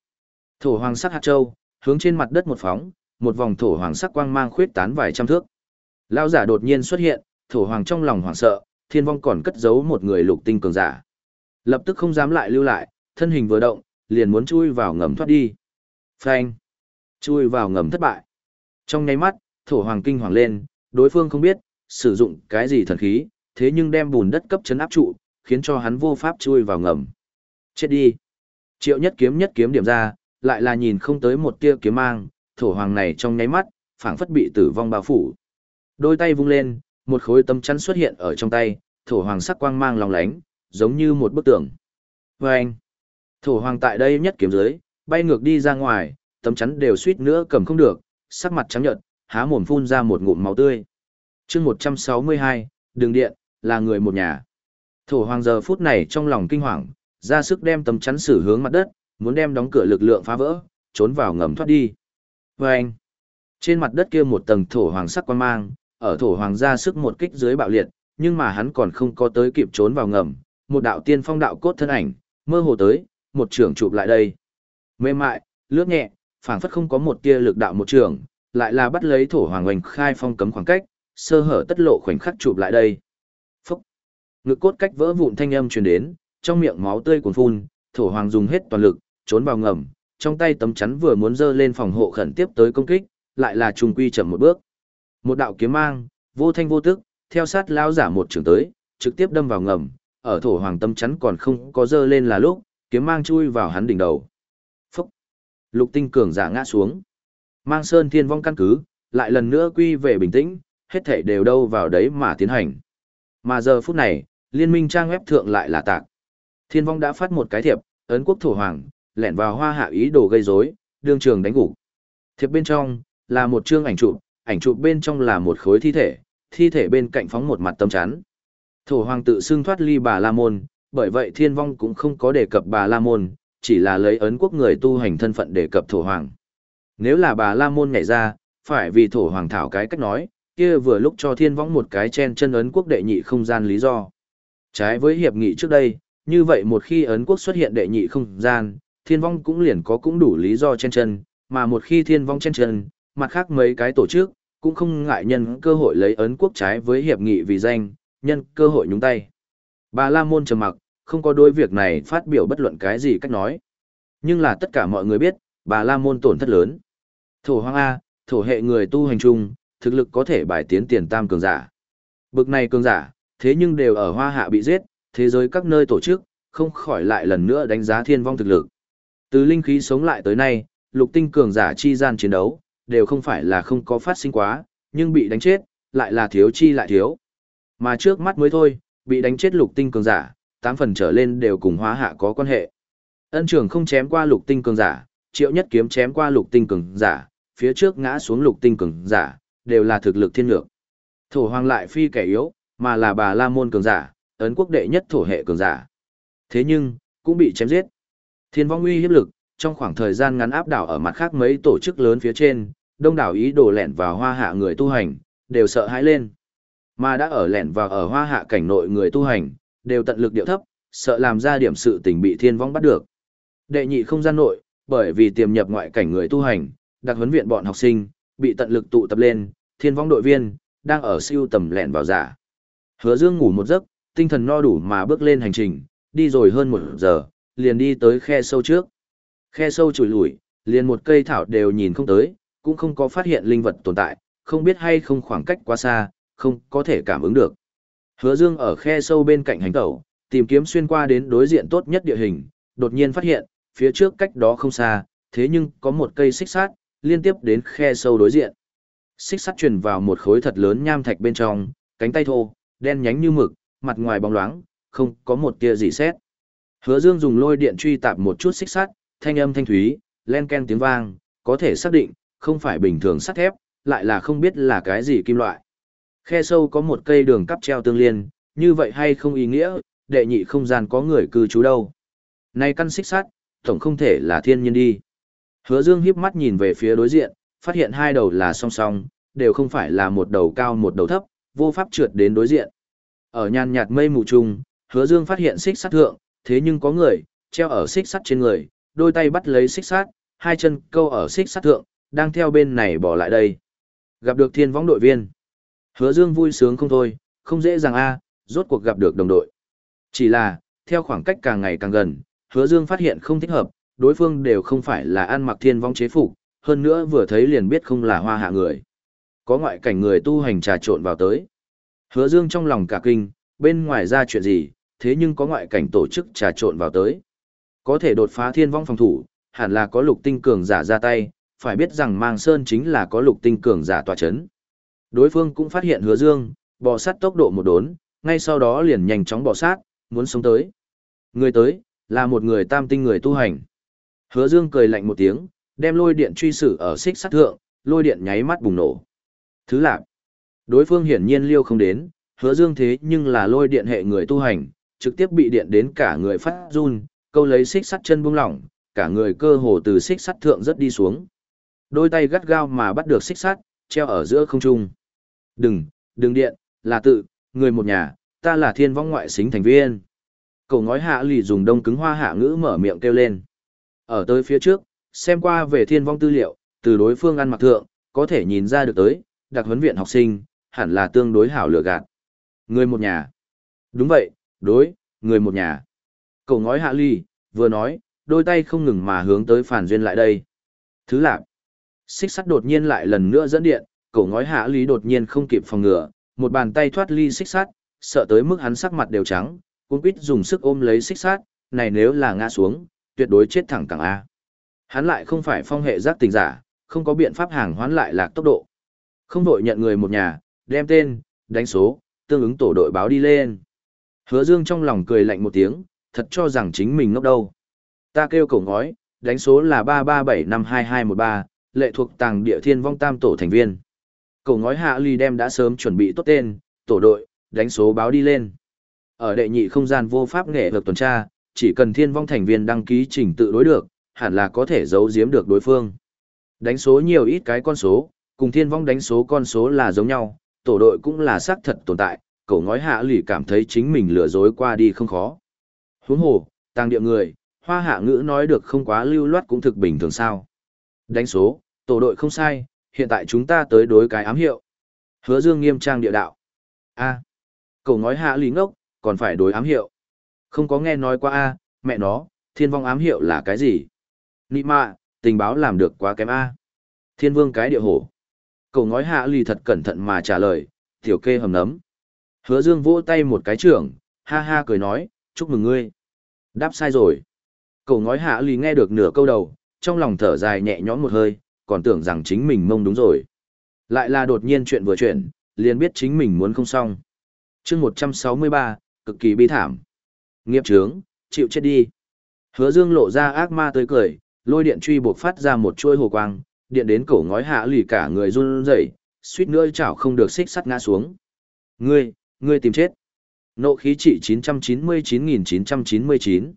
Thổ hoàng sắc hạt châu, hướng trên mặt đất một phóng, một vòng thổ hoàng sắc quang mang khuyết tán vài trăm thước. Lão giả đột nhiên xuất hiện, thổ hoàng trong lòng hoảng sợ, thiên vong còn cất giấu một người lục tinh cường giả. Lập tức không dám lại lưu lại, thân hình vừa động, liền muốn chui vào ngầm thoát đi. Phanh! Chui vào ngầm thất bại. Trong nháy mắt, thổ hoàng kinh hoàng lên, đối phương không biết, sử dụng cái gì thần khí, thế nhưng đem bùn đất cấp chấn áp trụ, khiến cho hắn vô pháp chui vào ngầm. Chết đi! Triệu nhất kiếm nhất kiếm điểm ra, lại là nhìn không tới một tia kiếm mang, thổ hoàng này trong nháy mắt, phảng phất bị tử vong bao phủ. Đôi tay vung lên, một khối tấm chắn xuất hiện ở trong tay, thổ hoàng sắc quang mang lòng lánh, giống như một bức tường. Vâng! Thổ hoàng tại đây nhất kiếm dưới, bay ngược đi ra ngoài, tấm chắn đều suýt nữa cầm không được, sắc mặt trắng nhợt, há mồm phun ra một ngụm máu tươi. chương 162, đường điện, là người một nhà. Thổ hoàng giờ phút này trong lòng kinh hoàng, ra sức đem tấm chắn xử hướng mặt đất, muốn đem đóng cửa lực lượng phá vỡ, trốn vào ngầm thoát đi. Vâng! Trên mặt đất kia một tầng thổ hoàng sắc quan mang, ở thổ hoàng ra sức một kích dưới bạo liệt, nhưng mà hắn còn không có tới kịp trốn vào ngầm, một đạo tiên phong đạo cốt thân ảnh, mơ hồ tới, một trưởng chụp lại đây. Mềm mại, lướt nhẹ, phảng phất không có một tia lực đạo một trường, lại là bắt lấy thổ hoàng hoành khai phong cấm khoảng cách, sơ hở tất lộ khoảnh khắc chụp lại đây. Phúc! Ngực cốt cách vỡ vụn thanh âm truyền đến, trong miệng máu tươi cuồn phun, thổ hoàng dùng hết toàn lực, trốn vào ngầm, trong tay tấm chắn vừa muốn dơ lên phòng hộ khẩn tiếp tới công kích, lại là trùng quy chậm một bước. Một đạo kiếm mang, vô thanh vô tức, theo sát lão giả một trường tới, trực tiếp đâm vào ngầm, ở thổ hoàng tâm chắn còn không có dơ lên là lúc, kiếm mang chui vào hắn đỉnh đầu. Phúc! Lục tinh cường giả ngã xuống. Mang sơn thiên vong căn cứ, lại lần nữa quy về bình tĩnh, hết thảy đều đâu vào đấy mà tiến hành. Mà giờ phút này, liên minh trang web thượng lại là tạc. Thiên vong đã phát một cái thiệp, ấn quốc thổ hoàng, lẻn vào hoa hạ ý đồ gây rối, đương trường đánh gục. Thiệp bên trong là một chương ảnh chụp, ảnh chụp bên trong là một khối thi thể, thi thể bên cạnh phóng một mặt tấm chắn. Thổ hoàng tự xưng thoát ly bà La Môn, bởi vậy thiên vong cũng không có đề cập bà La Môn, chỉ là lấy ấn quốc người tu hành thân phận đề cập thổ hoàng. Nếu là bà La Môn nhảy ra, phải vì thổ hoàng thảo cái cách nói, kia vừa lúc cho thiên vong một cái chen chân ấn quốc đệ nhị không gian lý do. Trái với hiệp nghị trước đây, như vậy một khi ấn quốc xuất hiện đệ nhị không gian, thiên vong cũng liền có cũng đủ lý do chen chân, mà một khi thiên vong chen chân, mặt khác mấy cái tổ chức, cũng không ngại nhân cơ hội lấy ấn quốc trái với hiệp nghị vì danh, nhân cơ hội nhúng tay. Bà La Môn trầm mặc, không có đối việc này phát biểu bất luận cái gì cách nói. Nhưng là tất cả mọi người biết, bà La Môn tổn thất lớn. Thổ hoang A, thổ hệ người tu hành chung, thực lực có thể bài tiến tiền tam cường giả. Bực này cường giả, thế nhưng đều ở hoa hạ bị giết, thế giới các nơi tổ chức, không khỏi lại lần nữa đánh giá thiên vong thực lực. Từ linh khí sống lại tới nay, lục tinh cường giả chi gian chiến đấu, đều không phải là không có phát sinh quá, nhưng bị đánh chết, lại là thiếu chi lại thiếu. Mà trước mắt mới thôi, bị đánh chết lục tinh cường giả, tám phần trở lên đều cùng hóa hạ có quan hệ. Ân trưởng không chém qua lục tinh cường giả, triệu nhất kiếm chém qua lục tinh cường giả, phía trước ngã xuống lục tinh cường giả, đều là thực lực thiên lược. Thổ hoàng lại phi kẻ yếu, mà là bà la môn cường giả, ấn quốc đệ nhất thổ hệ cường giả. Thế nhưng, cũng bị chém giết. Thiên vong uy hiếp lực, trong khoảng thời gian ngắn áp đảo ở mặt khác mấy tổ chức lớn phía trên, đông đảo ý đồ lẻn vào hoa hạ người tu hành, đều sợ hãi lên. Mà đã ở lẻn vào ở hoa hạ cảnh nội người tu hành, đều tận lực điệu thấp, sợ làm ra điểm sự tình bị thiên vong bắt được. Đệ nhị không gian nội, bởi vì tiềm nhập ngoại cảnh người tu hành, đặc huấn viện bọn học sinh, bị tận lực tụ tập lên, thiên vong đội viên, đang ở siêu tầm lẻn vào giả. Hứa Dương ngủ một giấc, tinh thần no đủ mà bước lên hành trình, đi rồi hơn một giờ, liền đi tới khe sâu trước. Khe sâu chùi lủi, liền một cây thảo đều nhìn không tới, cũng không có phát hiện linh vật tồn tại, không biết hay không khoảng cách quá xa, không có thể cảm ứng được. Hứa Dương ở khe sâu bên cạnh hành tẩu, tìm kiếm xuyên qua đến đối diện tốt nhất địa hình, đột nhiên phát hiện, phía trước cách đó không xa, thế nhưng có một cây xích sắt liên tiếp đến khe sâu đối diện. Xích sắt truyền vào một khối thật lớn nham thạch bên trong, cánh tay thô, đen nhánh như mực, mặt ngoài bóng loáng, không có một tia gì xét. Hứa Dương dùng lôi điện truy tạp một chút xích sắt, thanh âm thanh thúy, len ken tiếng vang, có thể xác định, không phải bình thường sắt thép, lại là không biết là cái gì kim loại. Khe sâu có một cây đường cắp treo tương liên, như vậy hay không ý nghĩa, đệ nhị không gian có người cư trú đâu. Này căn xích sắt, tổng không thể là thiên nhiên đi. Hứa Dương híp mắt nhìn về phía đối diện, phát hiện hai đầu là song song, đều không phải là một đầu cao một đầu thấp, vô pháp trượt đến đối diện. Ở nhàn nhạt mây mù trùng, Hứa Dương phát hiện xích sắt thượng, thế nhưng có người treo ở xích sắt trên người, đôi tay bắt lấy xích sắt, hai chân câu ở xích sắt thượng, đang theo bên này bỏ lại đây. Gặp được thiên võng đội viên. Hứa Dương vui sướng không thôi, không dễ dàng a, rốt cuộc gặp được đồng đội. Chỉ là, theo khoảng cách càng ngày càng gần, Hứa Dương phát hiện không thích hợp, đối phương đều không phải là ăn mặc thiên vong chế phục, hơn nữa vừa thấy liền biết không là hoa hạ người. Có ngoại cảnh người tu hành trà trộn vào tới. Hứa Dương trong lòng cả kinh, bên ngoài ra chuyện gì, thế nhưng có ngoại cảnh tổ chức trà trộn vào tới. Có thể đột phá thiên vong phòng thủ, hẳn là có lục tinh cường giả ra tay, phải biết rằng Mang Sơn chính là có lục tinh cường giả tòa chấn. Đối phương cũng phát hiện hứa dương, bò sát tốc độ một đốn, ngay sau đó liền nhanh chóng bò sát, muốn sống tới. Người tới, là một người tam tinh người tu hành. Hứa dương cười lạnh một tiếng, đem lôi điện truy sử ở xích sắt thượng, lôi điện nháy mắt bùng nổ. Thứ lạc. Đối phương hiển nhiên liêu không đến, hứa dương thế nhưng là lôi điện hệ người tu hành, trực tiếp bị điện đến cả người phát run, câu lấy xích sắt chân buông lỏng, cả người cơ hồ từ xích sắt thượng rất đi xuống. Đôi tay gắt gao mà bắt được xích sắt, treo ở giữa không trung. Đừng, đừng điện, là tự, người một nhà, ta là thiên vong ngoại xính thành viên. Cậu ngói hạ lì dùng đông cứng hoa hạ ngữ mở miệng kêu lên. Ở tới phía trước, xem qua về thiên vong tư liệu, từ đối phương ăn mặc thượng, có thể nhìn ra được tới, đặc huấn viện học sinh, hẳn là tương đối hảo lựa gạt. Người một nhà. Đúng vậy, đối, người một nhà. Cậu ngói hạ ly, vừa nói, đôi tay không ngừng mà hướng tới phản duyên lại đây. Thứ lạc. Xích sắt đột nhiên lại lần nữa dẫn điện, cậu ngói hạ ly đột nhiên không kịp phòng ngừa, một bàn tay thoát ly xích sắt, sợ tới mức hắn sắc mặt đều trắng, cũng quýt dùng sức ôm lấy xích sắt, này nếu là ngã xuống, tuyệt đối chết thẳng cẳng A. Hắn lại không phải phong hệ giác tình giả, không có biện pháp hàng hoán lại lạc tốc độ. Không đội nhận người một nhà, đem tên, đánh số, tương ứng tổ đội báo đi lên. Hứa Dương trong lòng cười lạnh một tiếng, thật cho rằng chính mình ngốc đâu. Ta kêu cổ ngói, đánh số là 337522213, lệ thuộc tàng địa thiên vong tam tổ thành viên. Cổ ngói hạ ly đem đã sớm chuẩn bị tốt tên, tổ đội, đánh số báo đi lên. Ở đệ nhị không gian vô pháp nghệ lực tuần tra, chỉ cần thiên vong thành viên đăng ký trình tự đối được, hẳn là có thể giấu giếm được đối phương. Đánh số nhiều ít cái con số, cùng thiên vong đánh số con số là giống nhau, tổ đội cũng là xác thật tồn tại, cậu ngói hạ lì cảm thấy chính mình lừa dối qua đi không khó. Huống hồ, tăng địa người, hoa hạ ngữ nói được không quá lưu loát cũng thực bình thường sao. Đánh số, tổ đội không sai, hiện tại chúng ta tới đối cái ám hiệu. Hứa Dương nghiêm trang địa đạo. A. Cậu ngói hạ lì ngốc, còn phải đối ám hiệu. Không có nghe nói qua A, mẹ nó, thiên vong ám hiệu là cái gì? Nị mạ, tình báo làm được quá kém A. Thiên vương cái địa hổ. Cậu ngói hạ lì thật cẩn thận mà trả lời, tiểu kê hầm nấm. Hứa dương vỗ tay một cái trưởng, ha ha cười nói, chúc mừng ngươi. Đáp sai rồi. Cậu ngói hạ lì nghe được nửa câu đầu, trong lòng thở dài nhẹ nhõm một hơi, còn tưởng rằng chính mình mông đúng rồi. Lại là đột nhiên chuyện vừa chuyển, liền biết chính mình muốn không xong. chương 163, cực kỳ bi thảm. Nghiệp trướng, chịu chết đi. Hứa dương lộ ra ác ma tới cười, lôi điện truy buộc phát ra một chuôi hồ quang, điện đến cổ ngói hạ lì cả người run rẩy, suýt nữa chảo không được xích sắt ngã xuống. Ngươi, ngươi tìm chết. Nộ khí trị 999.999.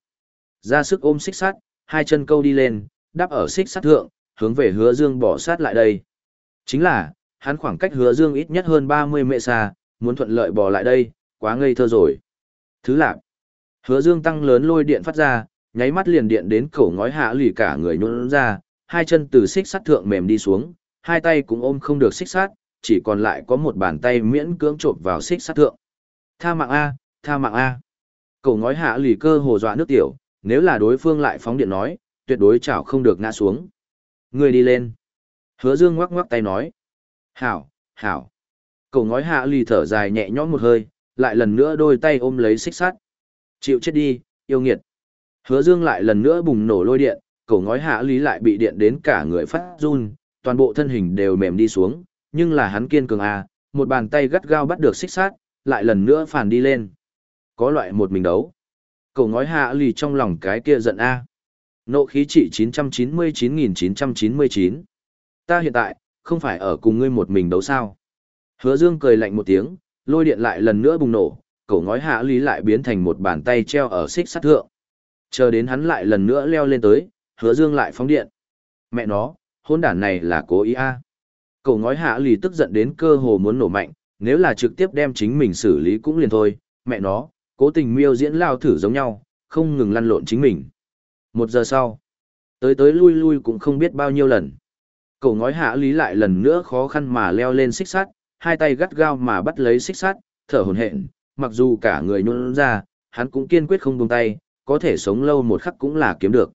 Ra sức ôm xích sắt, hai chân câu đi lên, đáp ở xích sắt thượng, hướng về hứa dương bỏ sát lại đây. Chính là, hắn khoảng cách hứa dương ít nhất hơn 30 mệ xa, muốn thuận lợi bỏ lại đây, quá ngây thơ rồi. Thứ lạc. Hứa dương tăng lớn lôi điện phát ra, nháy mắt liền điện đến cổ ngói hạ lì cả người nhún ra, hai chân từ xích sắt thượng mềm đi xuống, hai tay cũng ôm không được xích sắt, chỉ còn lại có một bàn tay miễn cưỡng chộp vào xích sắt thượng. Tha mạng A, tha mạng A. Cậu ngói hạ lì cơ hồ dọa nước tiểu, nếu là đối phương lại phóng điện nói, tuyệt đối chảo không được ngã xuống. Người đi lên. Hứa dương ngoắc ngoắc tay nói. Hảo, hảo. Cậu ngói hạ lì thở dài nhẹ nhõm một hơi, lại lần nữa đôi tay ôm lấy xích sắt. Chịu chết đi, yêu nghiệt. Hứa dương lại lần nữa bùng nổ lôi điện, cổ ngói hạ lý lại bị điện đến cả người phát run, toàn bộ thân hình đều mềm đi xuống, nhưng là hắn kiên cường à, một bàn tay gắt gao bắt được xích sát, lại lần nữa phản đi lên. Có loại một mình đấu. Cổ ngói hạ lì trong lòng cái kia giận a. Nộ khí trị 999.999. Ta hiện tại, không phải ở cùng ngươi một mình đấu sao. Hứa dương cười lạnh một tiếng, lôi điện lại lần nữa bùng nổ, cổ ngói hạ lý lại biến thành một bàn tay treo ở xích sắt thượng. Chờ đến hắn lại lần nữa leo lên tới, hứa dương lại phóng điện. Mẹ nó, hôn đản này là cố ý a. À. Cậu ngói hạ lì tức giận đến cơ hồ muốn nổ mạnh, nếu là trực tiếp đem chính mình xử lý cũng liền thôi, mẹ nó, cố tình miêu diễn lao thử giống nhau, không ngừng lăn lộn chính mình. Một giờ sau, tới tới lui lui cũng không biết bao nhiêu lần. Cậu ngói hạ lý lại lần nữa khó khăn mà leo lên xích sắt, hai tay gắt gao mà bắt lấy xích sắt, thở hổn hển, mặc dù cả người nhún ra, hắn cũng kiên quyết không buông tay, có thể sống lâu một khắc cũng là kiếm được.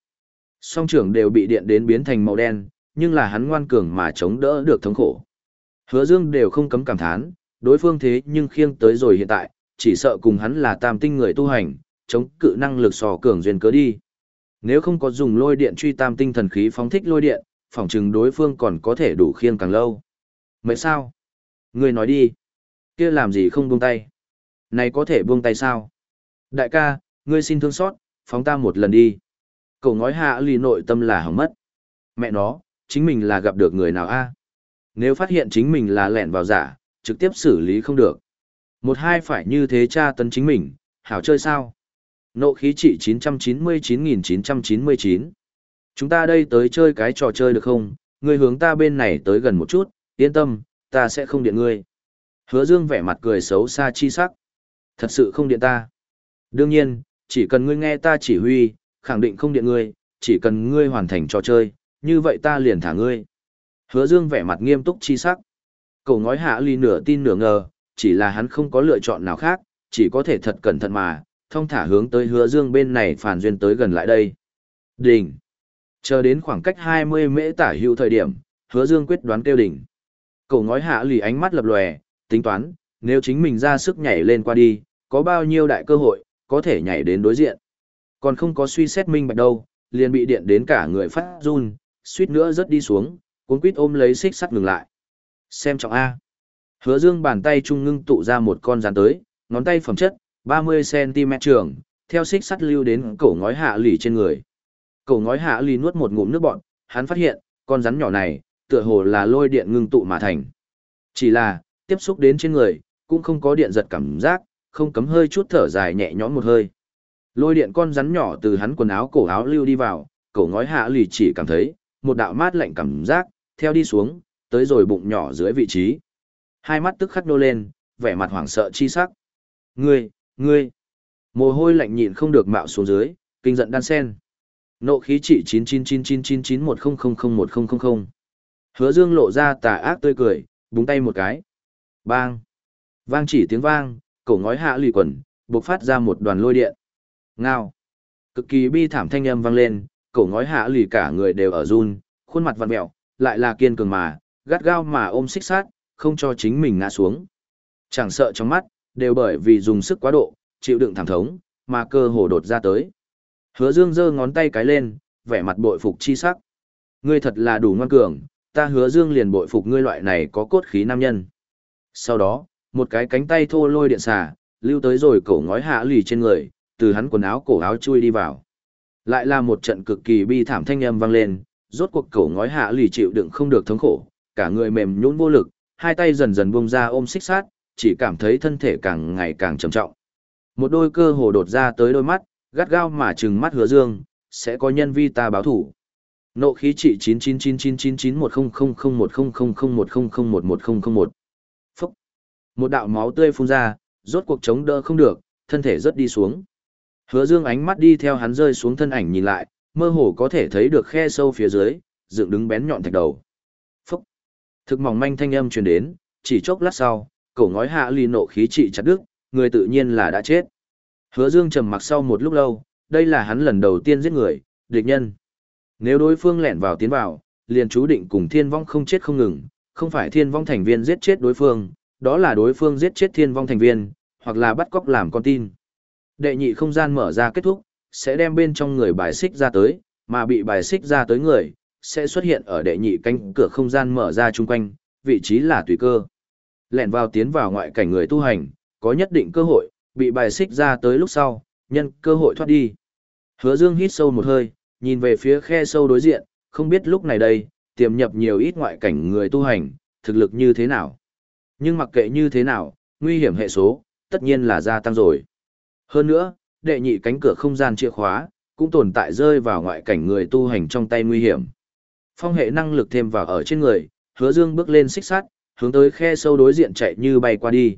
Song trưởng đều bị điện đến biến thành màu đen, nhưng là hắn ngoan cường mà chống đỡ được thống khổ. Hứa Dương đều không cấm cảm thán, đối phương thế nhưng khiêng tới rồi hiện tại, chỉ sợ cùng hắn là tam tinh người tu hành, chống cự năng lực sò cường duyên cớ đi. Nếu không có dùng lôi điện truy tam tinh thần khí phóng thích lôi điện, phỏng chừng đối phương còn có thể đủ khiêng càng lâu. Mấy sao? Ngươi nói đi. Kia làm gì không buông tay? Này có thể buông tay sao? Đại ca, ngươi xin thương xót, phóng ta một lần đi. Cậu ngói hạ lì nội tâm là hỏng mất. Mẹ nó, chính mình là gặp được người nào a? Nếu phát hiện chính mình là lẻn vào giả, trực tiếp xử lý không được. Một hai phải như thế tra tấn chính mình, hảo chơi sao? Nộ khí trị 999.999. Chúng ta đây tới chơi cái trò chơi được không? Ngươi hướng ta bên này tới gần một chút, yên tâm, ta sẽ không điện ngươi. Hứa dương vẻ mặt cười xấu xa chi sắc. Thật sự không điện ta. Đương nhiên, chỉ cần ngươi nghe ta chỉ huy, khẳng định không điện ngươi, chỉ cần ngươi hoàn thành trò chơi, như vậy ta liền thả ngươi. Hứa Dương vẻ mặt nghiêm túc chi sắc. Cậu ngói hạ ly nửa tin nửa ngờ, chỉ là hắn không có lựa chọn nào khác, chỉ có thể thật cẩn thận mà, thông thả hướng tới hứa Dương bên này phản duyên tới gần lại đây. Đỉnh. Chờ đến khoảng cách 20 mễ tả hữu thời điểm, hứa Dương quyết đoán kêu đỉnh. Cậu ngói hạ lì ánh mắt lập lòe, tính toán, nếu chính mình ra sức nhảy lên qua đi, có bao nhiêu đại cơ hội, có thể nhảy đến đối diện. Còn không có suy xét minh bạch đâu, liền bị điện đến cả người phát run, suýt nữa rớt đi xuống, cuốn quýt ôm lấy xích sắt ngừng lại. Xem trọng A. Hứa dương bàn tay trung ngưng tụ ra một con rắn tới, ngón tay phẩm chất, 30cm trường, theo xích sắt lưu đến cổ ngói hạ lì trên người. Cổ ngói hạ lì nuốt một ngụm nước bọn, hắn phát hiện, con rắn nhỏ này, tựa hồ là lôi điện ngưng tụ mà thành. Chỉ là, tiếp xúc đến trên người, cũng không có điện giật cảm giác, không cấm hơi chút thở dài nhẹ nhõm một hơi. Lôi điện con rắn nhỏ từ hắn quần áo cổ áo lưu đi vào, cổ ngói hạ lì chỉ cảm thấy, một đạo mát lạnh cảm giác, theo đi xuống, tới rồi bụng nhỏ dưới vị trí. Hai mắt tức khắc nô lên, vẻ mặt hoảng sợ chi sắc. Ngươi, ngươi, mồ hôi lạnh nhịn không được mạo xuống dưới, kinh giận đan sen. Nộ khí trị 9999991000100. Hứa Dương lộ ra tà ác tươi cười, búng tay một cái. Bang! Vang chỉ tiếng vang, cổ ngói hạ lì quần, bộc phát ra một đoàn lôi điện. Ngao! Cực kỳ bi thảm thanh âm vang lên, cổ ngói hạ lì cả người đều ở run, khuôn mặt vặn mẹo, lại là kiên cường mà, gắt gao mà ôm xích sát, không cho chính mình ngã xuống. Chẳng sợ trong mắt, đều bởi vì dùng sức quá độ, chịu đựng thảm thống, mà cơ hồ đột ra tới. Hứa Dương giơ ngón tay cái lên, vẻ mặt bội phục chi sắc. Ngươi thật là đủ ngoan cường, ta hứa Dương liền bội phục ngươi loại này có cốt khí nam nhân. Sau đó, một cái cánh tay thô lôi điện xà, lưu tới rồi cổ ngói hạ lì trên người, từ hắn quần áo cổ áo chui đi vào. Lại là một trận cực kỳ bi thảm thanh âm vang lên, rốt cuộc cổ ngói hạ lì chịu đựng không được thống khổ, cả người mềm nhũn vô lực, hai tay dần dần buông ra ôm xích sát, chỉ cảm thấy thân thể càng ngày càng trầm trọng. Một đôi cơ hồ đột ra tới đôi mắt, gắt gao mà trừng mắt hứa dương, sẽ có nhân vi ta báo thủ. Nộ khí trị 99999910001000100110011. Phúc. Một đạo máu tươi phun ra, rốt cuộc chống đỡ không được, thân thể rất đi xuống. Hứa dương ánh mắt đi theo hắn rơi xuống thân ảnh nhìn lại, mơ hồ có thể thấy được khe sâu phía dưới, dựng đứng bén nhọn thạch đầu. Phúc. Thực mỏng manh thanh âm truyền đến, chỉ chốc lát sau, cổ ngói hạ ly nộ khí trị chặt đứt, người tự nhiên là đã chết. Hứa Dương trầm mặc sau một lúc lâu, đây là hắn lần đầu tiên giết người, địch nhân. Nếu đối phương lẻn vào tiến vào, liền chú định cùng thiên vong không chết không ngừng, không phải thiên vong thành viên giết chết đối phương, đó là đối phương giết chết thiên vong thành viên, hoặc là bắt cóc làm con tin. Đệ nhị không gian mở ra kết thúc, sẽ đem bên trong người bài xích ra tới, mà bị bài xích ra tới người, sẽ xuất hiện ở đệ nhị cánh cửa không gian mở ra chung quanh, vị trí là tùy cơ. Lẻn vào tiến vào ngoại cảnh người tu hành, có nhất định cơ hội, bị bài xích ra tới lúc sau, nhân cơ hội thoát đi. Hứa Dương hít sâu một hơi, nhìn về phía khe sâu đối diện, không biết lúc này đây, tiềm nhập nhiều ít ngoại cảnh người tu hành, thực lực như thế nào. Nhưng mặc kệ như thế nào, nguy hiểm hệ số, tất nhiên là gia tăng rồi. Hơn nữa, đệ nhị cánh cửa không gian chìa khóa, cũng tồn tại rơi vào ngoại cảnh người tu hành trong tay nguy hiểm. Phong hệ năng lực thêm vào ở trên người, hứa dương bước lên xích sắt, hướng tới khe sâu đối diện chạy như bay qua đi.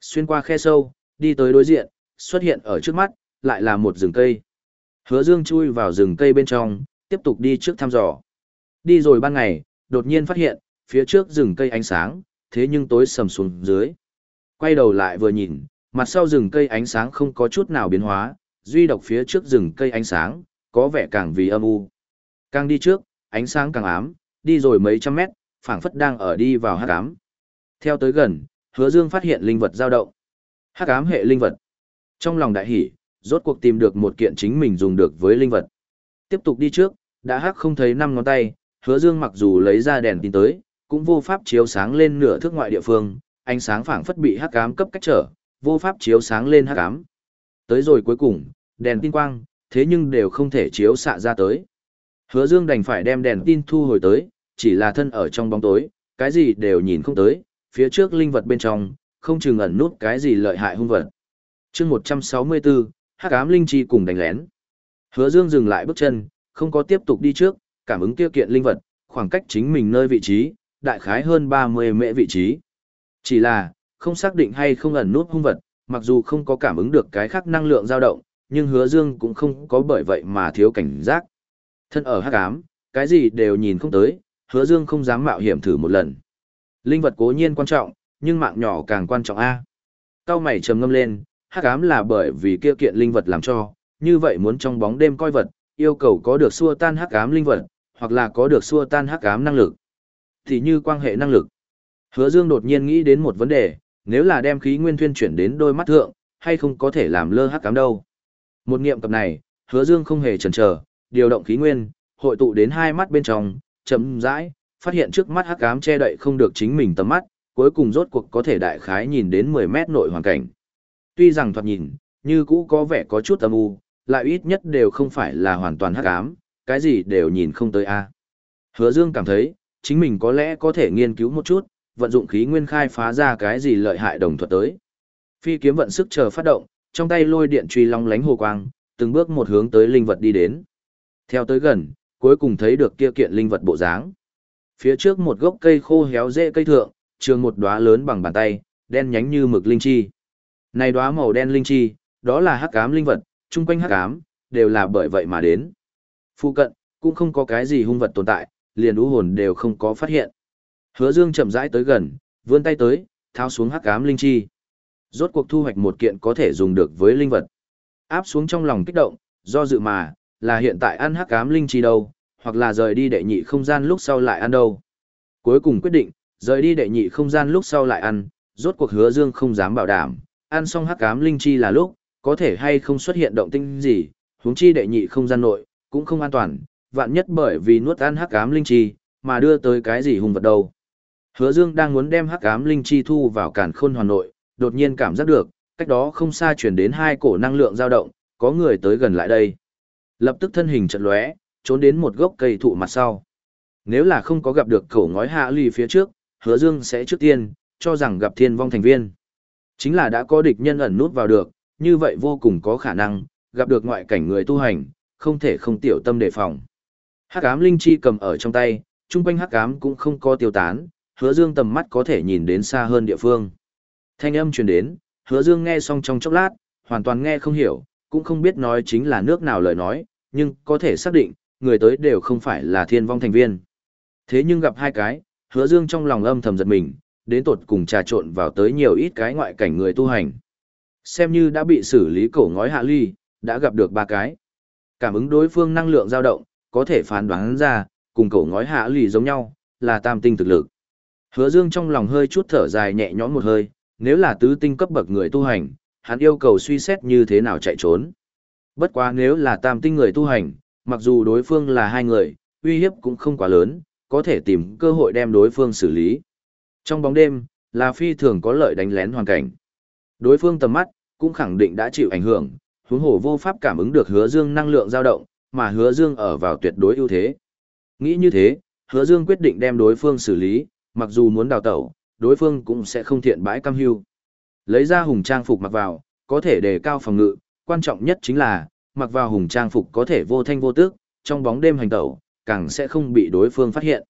Xuyên qua khe sâu, đi tới đối diện, xuất hiện ở trước mắt, lại là một rừng cây. Hứa Dương chui vào rừng cây bên trong, tiếp tục đi trước thăm dò. Đi rồi ban ngày, đột nhiên phát hiện, phía trước rừng cây ánh sáng, thế nhưng tối sầm xuống dưới. Quay đầu lại vừa nhìn, mặt sau rừng cây ánh sáng không có chút nào biến hóa, duy độc phía trước rừng cây ánh sáng, có vẻ càng vì âm u. Càng đi trước, ánh sáng càng ám, đi rồi mấy trăm mét, phảng phất đang ở đi vào hắc ám. Theo tới gần, Hứa Dương phát hiện linh vật dao động. Hắc ám hệ linh vật. Trong lòng đại hỉ, rốt cuộc tìm được một kiện chính mình dùng được với linh vật. Tiếp tục đi trước, đã hắc không thấy năm ngón tay, Hứa Dương mặc dù lấy ra đèn tin tới, cũng vô pháp chiếu sáng lên nửa thước ngoại địa phương, ánh sáng phảng phất bị hắc ám cấp cách trở, vô pháp chiếu sáng lên hắc ám. Tới rồi cuối cùng, đèn tin quang, thế nhưng đều không thể chiếu xạ ra tới. Hứa Dương đành phải đem đèn tin thu hồi tới, chỉ là thân ở trong bóng tối, cái gì đều nhìn không tới, phía trước linh vật bên trong, không chừng ẩn nút cái gì lợi hại hung vật. chương 164, hắc ám linh chi cùng đánh lén. Hứa Dương dừng lại bước chân, không có tiếp tục đi trước, cảm ứng tiêu kiện linh vật, khoảng cách chính mình nơi vị trí, đại khái hơn 30 mệ vị trí. Chỉ là, không xác định hay không ẩn nút hung vật, mặc dù không có cảm ứng được cái khác năng lượng dao động, nhưng hứa dương cũng không có bởi vậy mà thiếu cảnh giác. Thân ở hắc ám, cái gì đều nhìn không tới, hứa dương không dám mạo hiểm thử một lần. Linh vật cố nhiên quan trọng, nhưng mạng nhỏ càng quan trọng a. Cao mày trầm ngâm lên, hắc ám là bởi vì kia kiện linh vật làm cho, như vậy muốn trong bóng đêm coi vật, yêu cầu có được xua tan hắc ám linh vật, hoặc là có được xua tan hắc ám năng lực. Thì như quan hệ năng lực. Hứa Dương đột nhiên nghĩ đến một vấn đề, nếu là đem khí nguyên thuyên chuyển đến đôi mắt thượng, hay không có thể làm lơ hắc ám đâu. Một niệm cập này, Hứa Dương không hề chần chờ, điều động khí nguyên, hội tụ đến hai mắt bên trong, chậm rãi, phát hiện trước mắt hắc ám che đậy không được chính mình tầm mắt, cuối cùng rốt cuộc có thể đại khái nhìn đến 10 mét nội hoàn cảnh. Tuy rằng thoạt nhìn, như cũ có vẻ có chút âm u, lại ít nhất đều không phải là hoàn toàn hắc ám, cái gì đều nhìn không tới a. Hứa Dương cảm thấy, chính mình có lẽ có thể nghiên cứu một chút, vận dụng khí nguyên khai phá ra cái gì lợi hại đồng thuật tới. Phi kiếm vận sức chờ phát động, trong tay lôi điện truy long lánh hồ quang, từng bước một hướng tới linh vật đi đến. Theo tới gần, cuối cùng thấy được kia kiện linh vật bộ dáng. Phía trước một gốc cây khô héo rễ cây thượng, trường một đóa lớn bằng bàn tay, đen nhánh như mực linh chi. Này đóa màu đen linh chi, đó là hắc ám linh vật, chung quanh hắc ám, đều là bởi vậy mà đến. Phu cận, cũng không có cái gì hung vật tồn tại, liền u hồn đều không có phát hiện. Hứa Dương chậm rãi tới gần, vươn tay tới, tháo xuống hắc ám linh chi. Rốt cuộc thu hoạch một kiện có thể dùng được với linh vật. Áp xuống trong lòng kích động, do dự mà, là hiện tại ăn hắc ám linh chi đâu, hoặc là rời đi đệ nhị không gian lúc sau lại ăn đâu. Cuối cùng quyết định, rời đi đệ nhị không gian lúc sau lại ăn, rốt cuộc hứa dương không dám bảo đảm, ăn xong hắc ám linh chi là lúc, có thể hay không xuất hiện động tĩnh gì, huống chi đệ nhị không gian nội, cũng không an toàn, vạn nhất bởi vì nuốt ăn hắc ám linh chi, mà đưa tới cái gì hung vật đâu. Hứa Dương đang muốn đem hắc ám linh chi thu vào càn khôn hoàn nội, đột nhiên cảm giác được, cách đó không xa truyền đến hai cổ năng lượng dao động, có người tới gần lại đây. Lập tức thân hình chợt lóe, trốn đến một gốc cây thụ mặt sau. Nếu là không có gặp được cổ ngói hạ lì phía trước, Hứa Dương sẽ trước tiên cho rằng gặp Thiên Vong thành viên. Chính là đã có địch nhân ẩn nút vào được, như vậy vô cùng có khả năng gặp được ngoại cảnh người tu hành, không thể không tiểu tâm đề phòng. Hắc ám linh chi cầm ở trong tay, trung quanh hắc ám cũng không có tiêu tán, Hứa Dương tầm mắt có thể nhìn đến xa hơn địa phương. Thanh âm truyền đến, Hứa Dương nghe xong trong chốc lát, hoàn toàn nghe không hiểu, cũng không biết nói chính là nước nào lời nói, nhưng có thể xác định, người tới đều không phải là thiên vong thành viên. Thế nhưng gặp hai cái, Hứa Dương trong lòng âm thầm giật mình, đến tột cùng trà trộn vào tới nhiều ít cái ngoại cảnh người tu hành. Xem như đã bị xử lý cổ ngói hạ ly, đã gặp được ba cái. Cảm ứng đối phương năng lượng dao động, có thể phán đoán ra, cùng cổ ngói hạ ly giống nhau, là tam tinh thực lực. Hứa Dương trong lòng hơi chút thở dài nhẹ nhõm một hơi, nếu là tứ tinh cấp bậc người tu hành, hắn yêu cầu suy xét như thế nào chạy trốn. Bất quá nếu là tam tinh người tu hành, mặc dù đối phương là hai người, uy hiếp cũng không quá lớn, có thể tìm cơ hội đem đối phương xử lý. Trong bóng đêm, là phi thường có lợi đánh lén hoàn cảnh. Đối phương tầm mắt, cũng khẳng định đã chịu ảnh hưởng, huống hồ vô pháp cảm ứng được hứa dương năng lượng dao động, mà hứa dương ở vào tuyệt đối ưu thế. Nghĩ như thế, hứa dương quyết định đem đối phương xử lý, mặc dù muốn đào tẩu, đối phương cũng sẽ không thiện bãi cam hưu. Lấy ra hùng trang phục mặc vào, có thể đề cao phòng ngự, quan trọng nhất chính là, mặc vào hùng trang phục có thể vô thanh vô tước, trong bóng đêm hành tẩu, càng sẽ không bị đối phương phát hiện.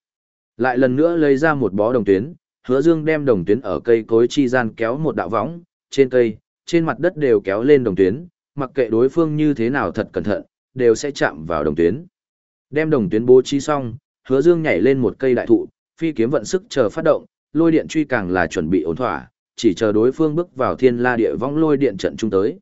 Lại lần nữa lấy ra một bó đồng tuyến, hứa dương đem đồng tuyến ở cây cối chi gian kéo một đạo võng, trên cây, trên mặt đất đều kéo lên đồng tuyến, mặc kệ đối phương như thế nào thật cẩn thận, đều sẽ chạm vào đồng tuyến. Đem đồng tuyến bố trí xong, hứa dương nhảy lên một cây đại thụ, phi kiếm vận sức chờ phát động, lôi điện truy càng là chuẩn bị ổn thỏa, chỉ chờ đối phương bước vào thiên la địa vong lôi điện trận trung tới.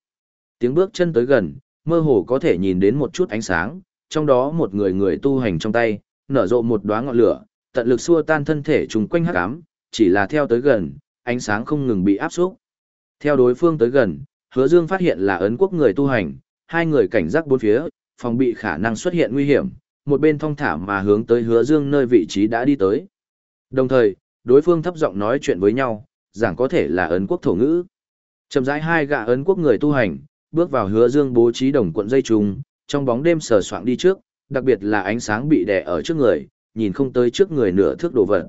Tiếng bước chân tới gần, mơ hồ có thể nhìn đến một chút ánh sáng, trong đó một người người tu hành trong tay, nở rộ một đóa ngọn lửa, tận lực xua tan thân thể trùng quanh hắc ám, chỉ là theo tới gần, ánh sáng không ngừng bị áp xúc. Theo đối phương tới gần, Hứa Dương phát hiện là ấn quốc người tu hành, hai người cảnh giác bốn phía, phòng bị khả năng xuất hiện nguy hiểm, một bên thong thả mà hướng tới Hứa Dương nơi vị trí đã đi tới. Đồng thời, đối phương thấp giọng nói chuyện với nhau, giảng có thể là ấn quốc thổ ngữ. Chậm rãi hai gã ấn quốc người tu hành, bước vào hứa dương bố trí đồng cuộn dây trùng, trong bóng đêm sờ soạng đi trước, đặc biệt là ánh sáng bị đè ở trước người, nhìn không tới trước người nửa thước đồ vật.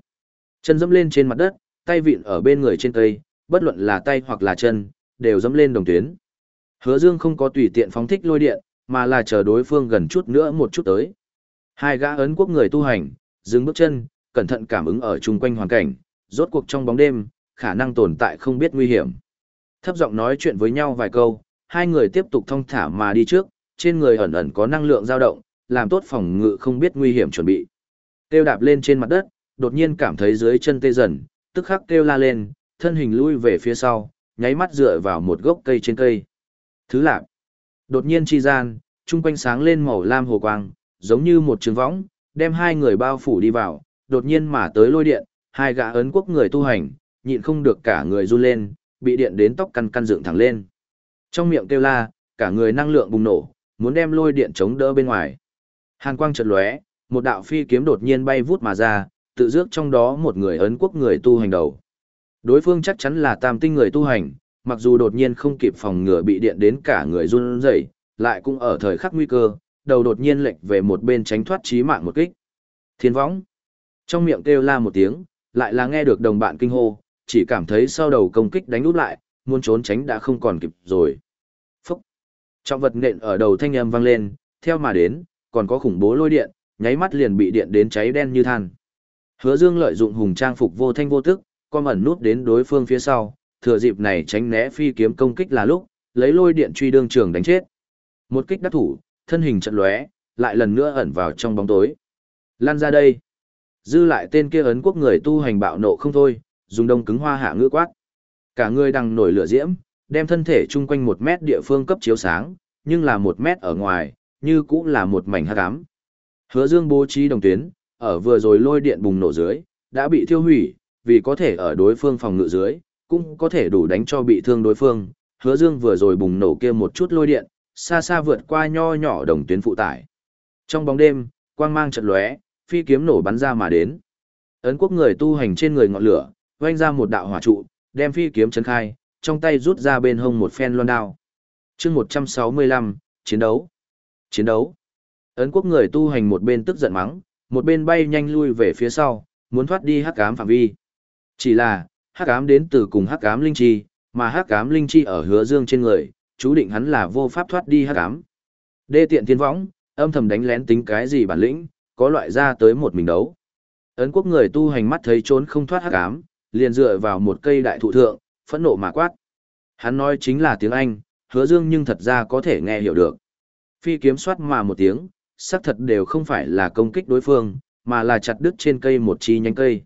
Chân dẫm lên trên mặt đất, tay vịn ở bên người trên cây, bất luận là tay hoặc là chân, đều dẫm lên đồng tuyến. Hứa Dương không có tùy tiện phóng thích lôi điện, mà là chờ đối phương gần chút nữa một chút tới. Hai gã ấn quốc người tu hành, dừng bước chân, cẩn thận cảm ứng ở chung quanh hoàn cảnh, rốt cuộc trong bóng đêm, khả năng tồn tại không biết nguy hiểm. Thấp giọng nói chuyện với nhau vài câu, hai người tiếp tục thông thả mà đi trước, trên người ẩn ẩn có năng lượng dao động, làm tốt phòng ngự không biết nguy hiểm chuẩn bị. Tiêu đạp lên trên mặt đất, đột nhiên cảm thấy dưới chân tê dần, tức khắc kêu la lên, thân hình lui về phía sau, nháy mắt dựa vào một gốc cây trên cây. Thứ lạc. Đột nhiên chi gian, trung quanh sáng lên màu lam hồ quang, giống như một trường võng, đem hai người bao phủ đi vào, đột nhiên mà tới lôi điện, hai gã ấn quốc người tu hành, nhịn không được cả người run lên, bị điện đến tóc căn căn dựng thẳng lên. Trong miệng kêu la, cả người năng lượng bùng nổ, muốn đem lôi điện chống đỡ bên ngoài. Hàn quang chợt lóe, một đạo phi kiếm đột nhiên bay vút mà ra, tự rước trong đó một người ấn quốc người tu hành đầu. Đối phương chắc chắn là tam tinh người tu hành, mặc dù đột nhiên không kịp phòng ngừa bị điện đến cả người run rẩy, lại cũng ở thời khắc nguy cơ, đầu đột nhiên lệch về một bên tránh thoát chí mạng một kích. Thiên võng. Trong miệng kêu la một tiếng, lại là nghe được đồng bạn kinh hô, chỉ cảm thấy sau đầu công kích đánh úp lại, muốn trốn tránh đã không còn kịp rồi. Phúc! Trọng vật nện ở đầu thanh âm vang lên, theo mà đến, còn có khủng bố lôi điện, nháy mắt liền bị điện đến cháy đen như than. Hứa Dương lợi dụng hùng trang phục vô thanh vô tức, con ẩn nút đến đối phương phía sau, thừa dịp này tránh né phi kiếm công kích là lúc, lấy lôi điện truy đương trường đánh chết. Một kích đắc thủ, thân hình chợt lóe, lại lần nữa ẩn vào trong bóng tối. Lan ra đây. Dư lại tên kia ấn quốc người tu hành bạo nộ không thôi, dùng đông cứng hoa hạ ngữ quát. Cả người đằng nổi lửa diễm, đem thân thể chung quanh một mét địa phương cấp chiếu sáng, nhưng là một mét ở ngoài, như cũng là một mảnh hắc ám. Hứa Dương bố trí đồng tuyến, ở vừa rồi lôi điện bùng nổ dưới, đã bị thiêu hủy, vì có thể ở đối phương phòng ngự dưới, cũng có thể đủ đánh cho bị thương đối phương. Hứa Dương vừa rồi bùng nổ kia một chút lôi điện, xa xa vượt qua nho nhỏ đồng tuyến phụ tải. Trong bóng đêm, quang mang chợt lóe, phi kiếm nổ bắn ra mà đến. Ấn quốc người tu hành trên người ngọn lửa, vang ra một đạo hỏa trụ, đem phi kiếm chấn khai, trong tay rút ra bên hông một phen loan đao. Chương 165, chiến đấu. Chiến đấu. Ấn quốc người tu hành một bên tức giận mắng, một bên bay nhanh lui về phía sau, muốn thoát đi hắc ám phạm vi. Chỉ là, hắc ám đến từ cùng hắc ám linh chi, mà hắc ám linh chi ở hứa dương trên người, chú định hắn là vô pháp thoát đi hắc ám. Đê tiện thiên võng, âm thầm đánh lén tính cái gì bản lĩnh, có loại ra tới một mình đấu. Ấn quốc người tu hành mắt thấy trốn không thoát hắc ám, liền dựa vào một cây đại thụ thượng, phẫn nộ mà quát. Hắn nói chính là tiếng Anh, hứa dương nhưng thật ra có thể nghe hiểu được. Phi kiếm soát mà một tiếng, xác thật đều không phải là công kích đối phương, mà là chặt đứt trên cây một chi nhánh cây.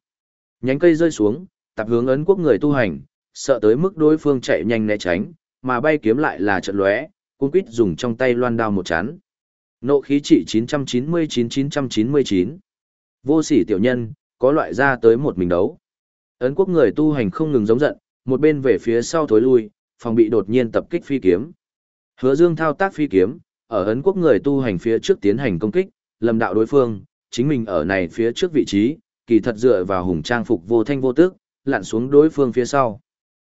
Nhánh cây rơi xuống, tập hướng ấn quốc người tu hành, sợ tới mức đối phương chạy nhanh né tránh, mà bay kiếm lại là trận lóe, cung quýt dùng trong tay loan đao một chán. Nộ khí trị 999-999. Vô sỉ tiểu nhân, có loại ra tới một mình đấu. Ấn quốc người tu hành không ngừng giống giận, một bên về phía sau thối lui, phòng bị đột nhiên tập kích phi kiếm. Hứa Dương thao tác phi kiếm, ở ấn quốc người tu hành phía trước tiến hành công kích, lầm đạo đối phương, chính mình ở này phía trước vị trí, kỳ thật dựa vào hùng trang phục vô thanh vô tức, lặn xuống đối phương phía sau.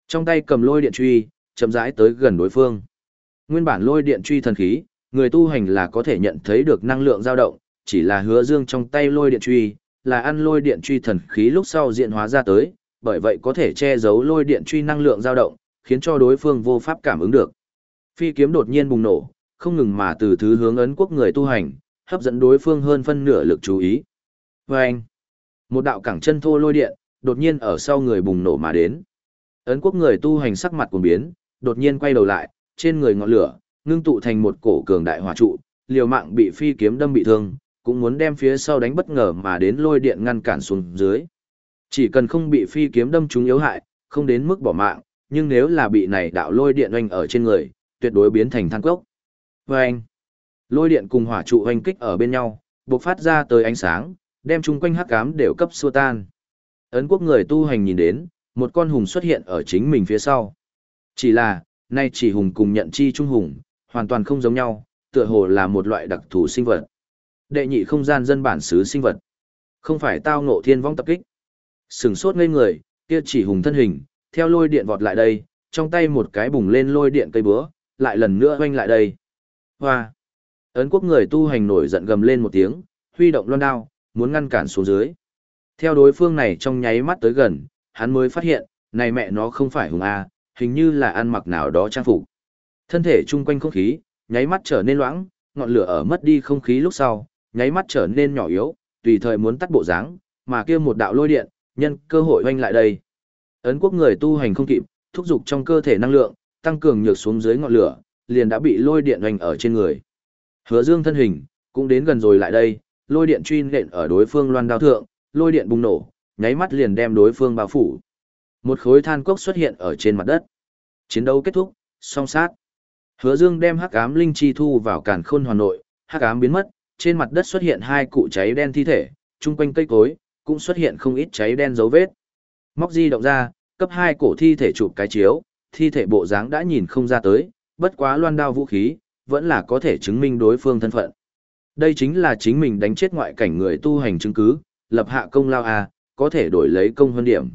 Trong tay cầm lôi điện truy, chậm rãi tới gần đối phương. Nguyên bản lôi điện truy thần khí, người tu hành là có thể nhận thấy được năng lượng dao động, chỉ là hứa dương trong tay lôi điện truy, là ăn lôi điện truy thần khí lúc sau diện hóa ra tới, bởi vậy có thể che giấu lôi điện truy năng lượng dao động, khiến cho đối phương vô pháp cảm ứng được. Phi kiếm đột nhiên bùng nổ, không ngừng mà từ thứ hướng ấn quốc người tu hành, hấp dẫn đối phương hơn phân nửa lực chú ý. Và anh, một đạo cẳng chân thô lôi điện, đột nhiên ở sau người bùng nổ mà đến. Ấn quốc người tu hành sắc mặt cuồng biến, đột nhiên quay đầu lại, trên người ngọn lửa, ngưng tụ thành một cổ cường đại hỏa trụ, liều mạng bị phi kiếm đâm bị thương, cũng muốn đem phía sau đánh bất ngờ mà đến lôi điện ngăn cản xuống dưới. Chỉ cần không bị phi kiếm đâm trúng yếu hại, không đến mức bỏ mạng, nhưng nếu là bị này đạo lôi điện oanh ở trên người, tuyệt đối biến thành than cốc. Oanh! lôi điện cùng hỏa trụ oanh kích ở bên nhau, bộc phát ra tới ánh sáng, đem chung quanh hắc ám đều cấp xua tan. Ấn quốc người tu hành nhìn đến, một con hùng xuất hiện ở chính mình phía sau. Chỉ là, nay chỉ hùng cùng nhận chi trung hùng, hoàn toàn không giống nhau, tựa hồ là một loại đặc thù sinh vật. Đệ nhị không gian dân bản xứ sinh vật. Không phải tao ngộ thiên vong tập kích. Sừng sốt ngây người, kia chỉ hùng thân hình, theo lôi điện vọt lại đây, trong tay một cái bùng lên lôi điện cây búa, lại lần nữa oanh lại đây. Hoa! Ấn quốc người tu hành nổi giận gầm lên một tiếng, huy động loan đao, muốn ngăn cản xuống dưới. Theo đối phương này trong nháy mắt tới gần, hắn mới phát hiện, này mẹ nó không phải hùng A, hình như là ăn mặc nào đó trang phục. Thân thể chung quanh không khí, nháy mắt trở nên loãng, ngọn lửa ở mất đi không khí lúc sau, nháy mắt trở nên nhỏ yếu, tùy thời muốn tắt bộ dáng, mà kia một đạo lôi điện, nhân cơ hội oanh lại đây. Ấn quốc người tu hành không kịp, thúc giục trong cơ thể năng lượng, tăng cường nhược xuống dưới ngọn lửa, liền đã bị lôi điện oanh ở trên người. Hứa Dương thân hình cũng đến gần rồi lại đây, lôi điện truy nện ở đối phương loan đao thượng, lôi điện bùng nổ, nháy mắt liền đem đối phương bao phủ. Một khối than cốc xuất hiện ở trên mặt đất. Chiến đấu kết thúc, song sát. Hứa Dương đem hắc ám linh chi thu vào càn khôn hoàn nội, hắc ám biến mất, trên mặt đất xuất hiện hai cụ cháy đen thi thể, chung quanh cây cối cũng xuất hiện không ít cháy đen dấu vết. Móc di động ra, cấp hai cổ thi thể chụp cái chiếu, thi thể bộ dáng đã nhìn không ra tới, bất quá loan đao vũ khí, vẫn là có thể chứng minh đối phương thân phận. Đây chính là chính mình đánh chết ngoại cảnh người tu hành chứng cứ, lập hạ công lao à? có thể đổi lấy công hơn điểm.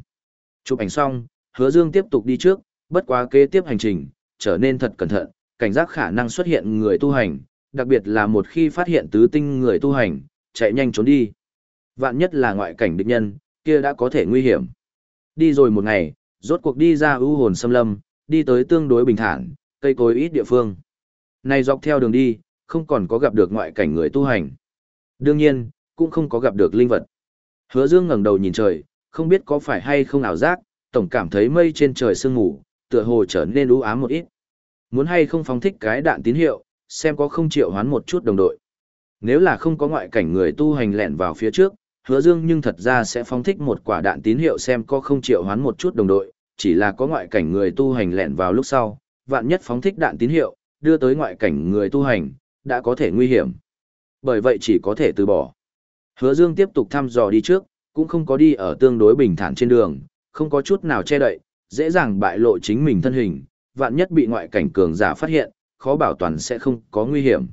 Chụp ảnh xong, Hứa Dương tiếp tục đi trước, bất quá kế tiếp hành trình, trở nên thật cẩn thận, cảnh giác khả năng xuất hiện người tu hành, đặc biệt là một khi phát hiện tứ tinh người tu hành, chạy nhanh trốn đi. Vạn nhất là ngoại cảnh địch nhân, kia đã có thể nguy hiểm. Đi rồi một ngày, rốt cuộc đi ra ưu hồn xâm lâm, đi tới tương đối bình thản, cây cối ít địa phương. Này dọc theo đường đi, không còn có gặp được ngoại cảnh người tu hành. Đương nhiên, cũng không có gặp được linh vật. Hứa Dương ngẩng đầu nhìn trời, không biết có phải hay không ảo giác, tổng cảm thấy mây trên trời sương mù, tựa hồ trở nên u ám một ít. Muốn hay không phóng thích cái đạn tín hiệu, xem có không triệu hoán một chút đồng đội. Nếu là không có ngoại cảnh người tu hành lẻn vào phía trước, hứa dương nhưng thật ra sẽ phóng thích một quả đạn tín hiệu xem có không triệu hoán một chút đồng đội, chỉ là có ngoại cảnh người tu hành lẻn vào lúc sau, vạn nhất phóng thích đạn tín hiệu, đưa tới ngoại cảnh người tu hành, đã có thể nguy hiểm. Bởi vậy chỉ có thể từ bỏ. Hứa Dương tiếp tục thăm dò đi trước, cũng không có đi ở tương đối bình thản trên đường, không có chút nào che đậy, dễ dàng bại lộ chính mình thân hình, vạn nhất bị ngoại cảnh cường giả phát hiện, khó bảo toàn sẽ không có nguy hiểm.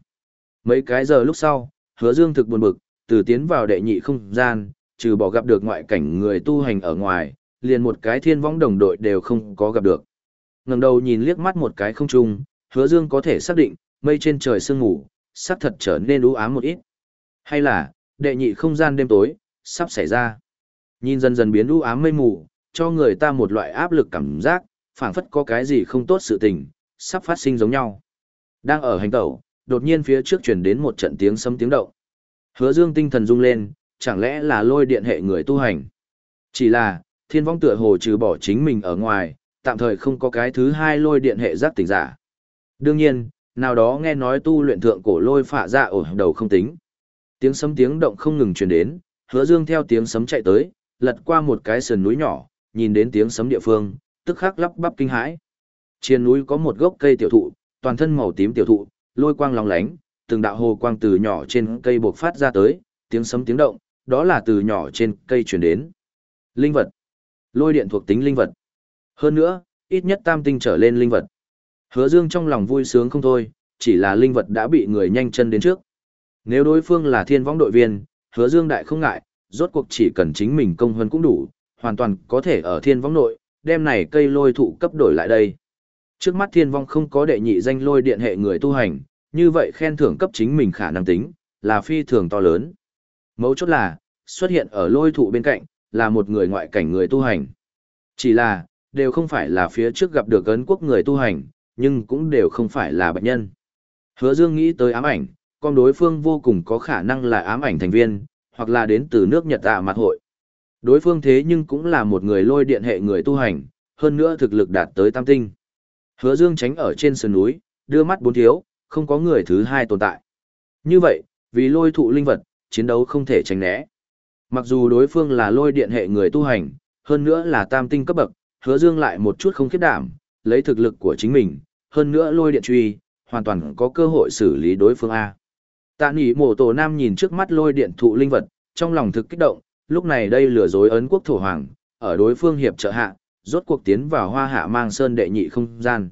Mấy cái giờ lúc sau, Hứa Dương thực buồn bực, từ tiến vào đệ nhị không gian, trừ bỏ gặp được ngoại cảnh người tu hành ở ngoài, liền một cái thiên võng đồng đội đều không có gặp được. Ngẩng đầu nhìn liếc mắt một cái không trung, Hứa Dương có thể xác định, mây trên trời sương mù, sắp thật trở nên u ám một ít. Hay là, đệ nhị không gian đêm tối, sắp xảy ra. Nhìn dần dần biến u ám mây mù, cho người ta một loại áp lực cảm giác, phảng phất có cái gì không tốt sự tình, sắp phát sinh giống nhau. Đang ở hành tẩu, đột nhiên phía trước truyền đến một trận tiếng sấm tiếng động. Hứa Dương tinh thần rung lên, chẳng lẽ là lôi điện hệ người tu hành. Chỉ là, thiên vong tựa hồ trừ bỏ chính mình ở ngoài, tạm thời không có cái thứ hai lôi điện hệ giác tỉnh giả. Đương nhiên, nào đó nghe nói tu luyện thượng cổ lôi phạ ra ổ đầu không tính. Tiếng sấm tiếng động không ngừng truyền đến, hứa dương theo tiếng sấm chạy tới, lật qua một cái sườn núi nhỏ, nhìn đến tiếng sấm địa phương, tức khắc lắp bắp kinh hãi. Trên núi có một gốc cây tiểu thụ, toàn thân màu tím tiểu thụ, lôi quang lóng lánh, từng đạo hồ quang từ nhỏ trên cây buộc phát ra tới, tiếng sấm tiếng động, đó là từ nhỏ trên cây truyền đến. Linh vật. Lôi điện thuộc tính linh vật. Hơn nữa, ít nhất tam tinh trở lên linh vật. Hứa Dương trong lòng vui sướng không thôi, chỉ là linh vật đã bị người nhanh chân đến trước. Nếu đối phương là thiên võng đội viên, Hứa Dương đại không ngại, rốt cuộc chỉ cần chính mình công hơn cũng đủ, hoàn toàn có thể ở thiên võng nội, đem này cây lôi thụ cấp đổi lại đây. Trước mắt thiên vong không có đệ nhị danh lôi điện hệ người tu hành, như vậy khen thưởng cấp chính mình khả năng tính, là phi thường to lớn. Mấu chốt là, xuất hiện ở lôi thụ bên cạnh, là một người ngoại cảnh người tu hành. Chỉ là, đều không phải là phía trước gặp được ấn quốc người tu hành, nhưng cũng đều không phải là bệnh nhân. Hứa Dương nghĩ tới ám ảnh, con đối phương vô cùng có khả năng là ám ảnh thành viên, hoặc là đến từ nước Nhật tạ mặt hội. Đối phương thế nhưng cũng là một người lôi điện hệ người tu hành, hơn nữa thực lực đạt tới tam tinh. Hứa Dương tránh ở trên sườn núi, đưa mắt bốn thiếu, không có người thứ hai tồn tại. Như vậy, vì lôi thụ linh vật, chiến đấu không thể tránh né. Mặc dù đối phương là lôi điện hệ người tu hành, hơn nữa là tam tinh cấp bậc, hứa dương lại một chút không khiếp đảm, lấy thực lực của chính mình, hơn nữa lôi điện truy, hoàn toàn có cơ hội xử lý đối phương A. Tạ nỉ mổ tổ nam nhìn trước mắt lôi điện thụ linh vật, trong lòng thực kích động, lúc này đây lừa dối ấn quốc thổ hoàng, ở đối phương hiệp trợ hạ, rốt cuộc tiến vào hoa hạ mang sơn đệ nhị không gian.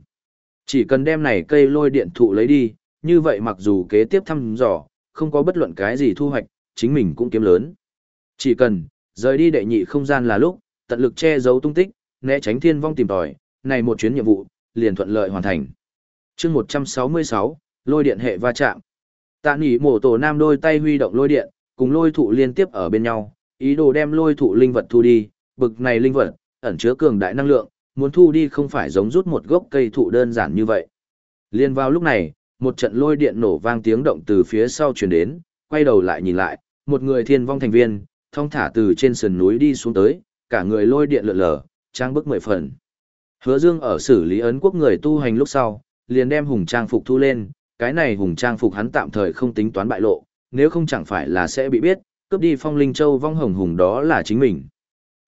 Chỉ cần đem này cây lôi điện thụ lấy đi, như vậy mặc dù kế tiếp thăm dò, không có bất luận cái gì thu hoạch, chính mình cũng kiếm lớn. Chỉ cần, rời đi đệ nhị không gian là lúc, tận lực che giấu tung tích, né tránh thiên vong tìm tòi, này một chuyến nhiệm vụ, liền thuận lợi hoàn thành. chương 166, lôi điện hệ va chạm. Tạ nỉ mổ tổ nam đôi tay huy động lôi điện, cùng lôi thụ liên tiếp ở bên nhau, ý đồ đem lôi thụ linh vật thu đi, bực này linh vật, ẩn chứa cường đại năng lượng, muốn thu đi không phải giống rút một gốc cây thụ đơn giản như vậy. Liên vào lúc này, một trận lôi điện nổ vang tiếng động từ phía sau truyền đến, quay đầu lại nhìn lại, một người thiên vong thành viên, thong thả từ trên sườn núi đi xuống tới, cả người lôi điện lượn lờ, trang bức mười phần. Hứa Dương ở xử lý ấn quốc người tu hành lúc sau, liền đem hùng trang phục thu lên, cái này hùng trang phục hắn tạm thời không tính toán bại lộ, nếu không chẳng phải là sẽ bị biết, cướp đi phong linh châu vong hồng hùng đó là chính mình.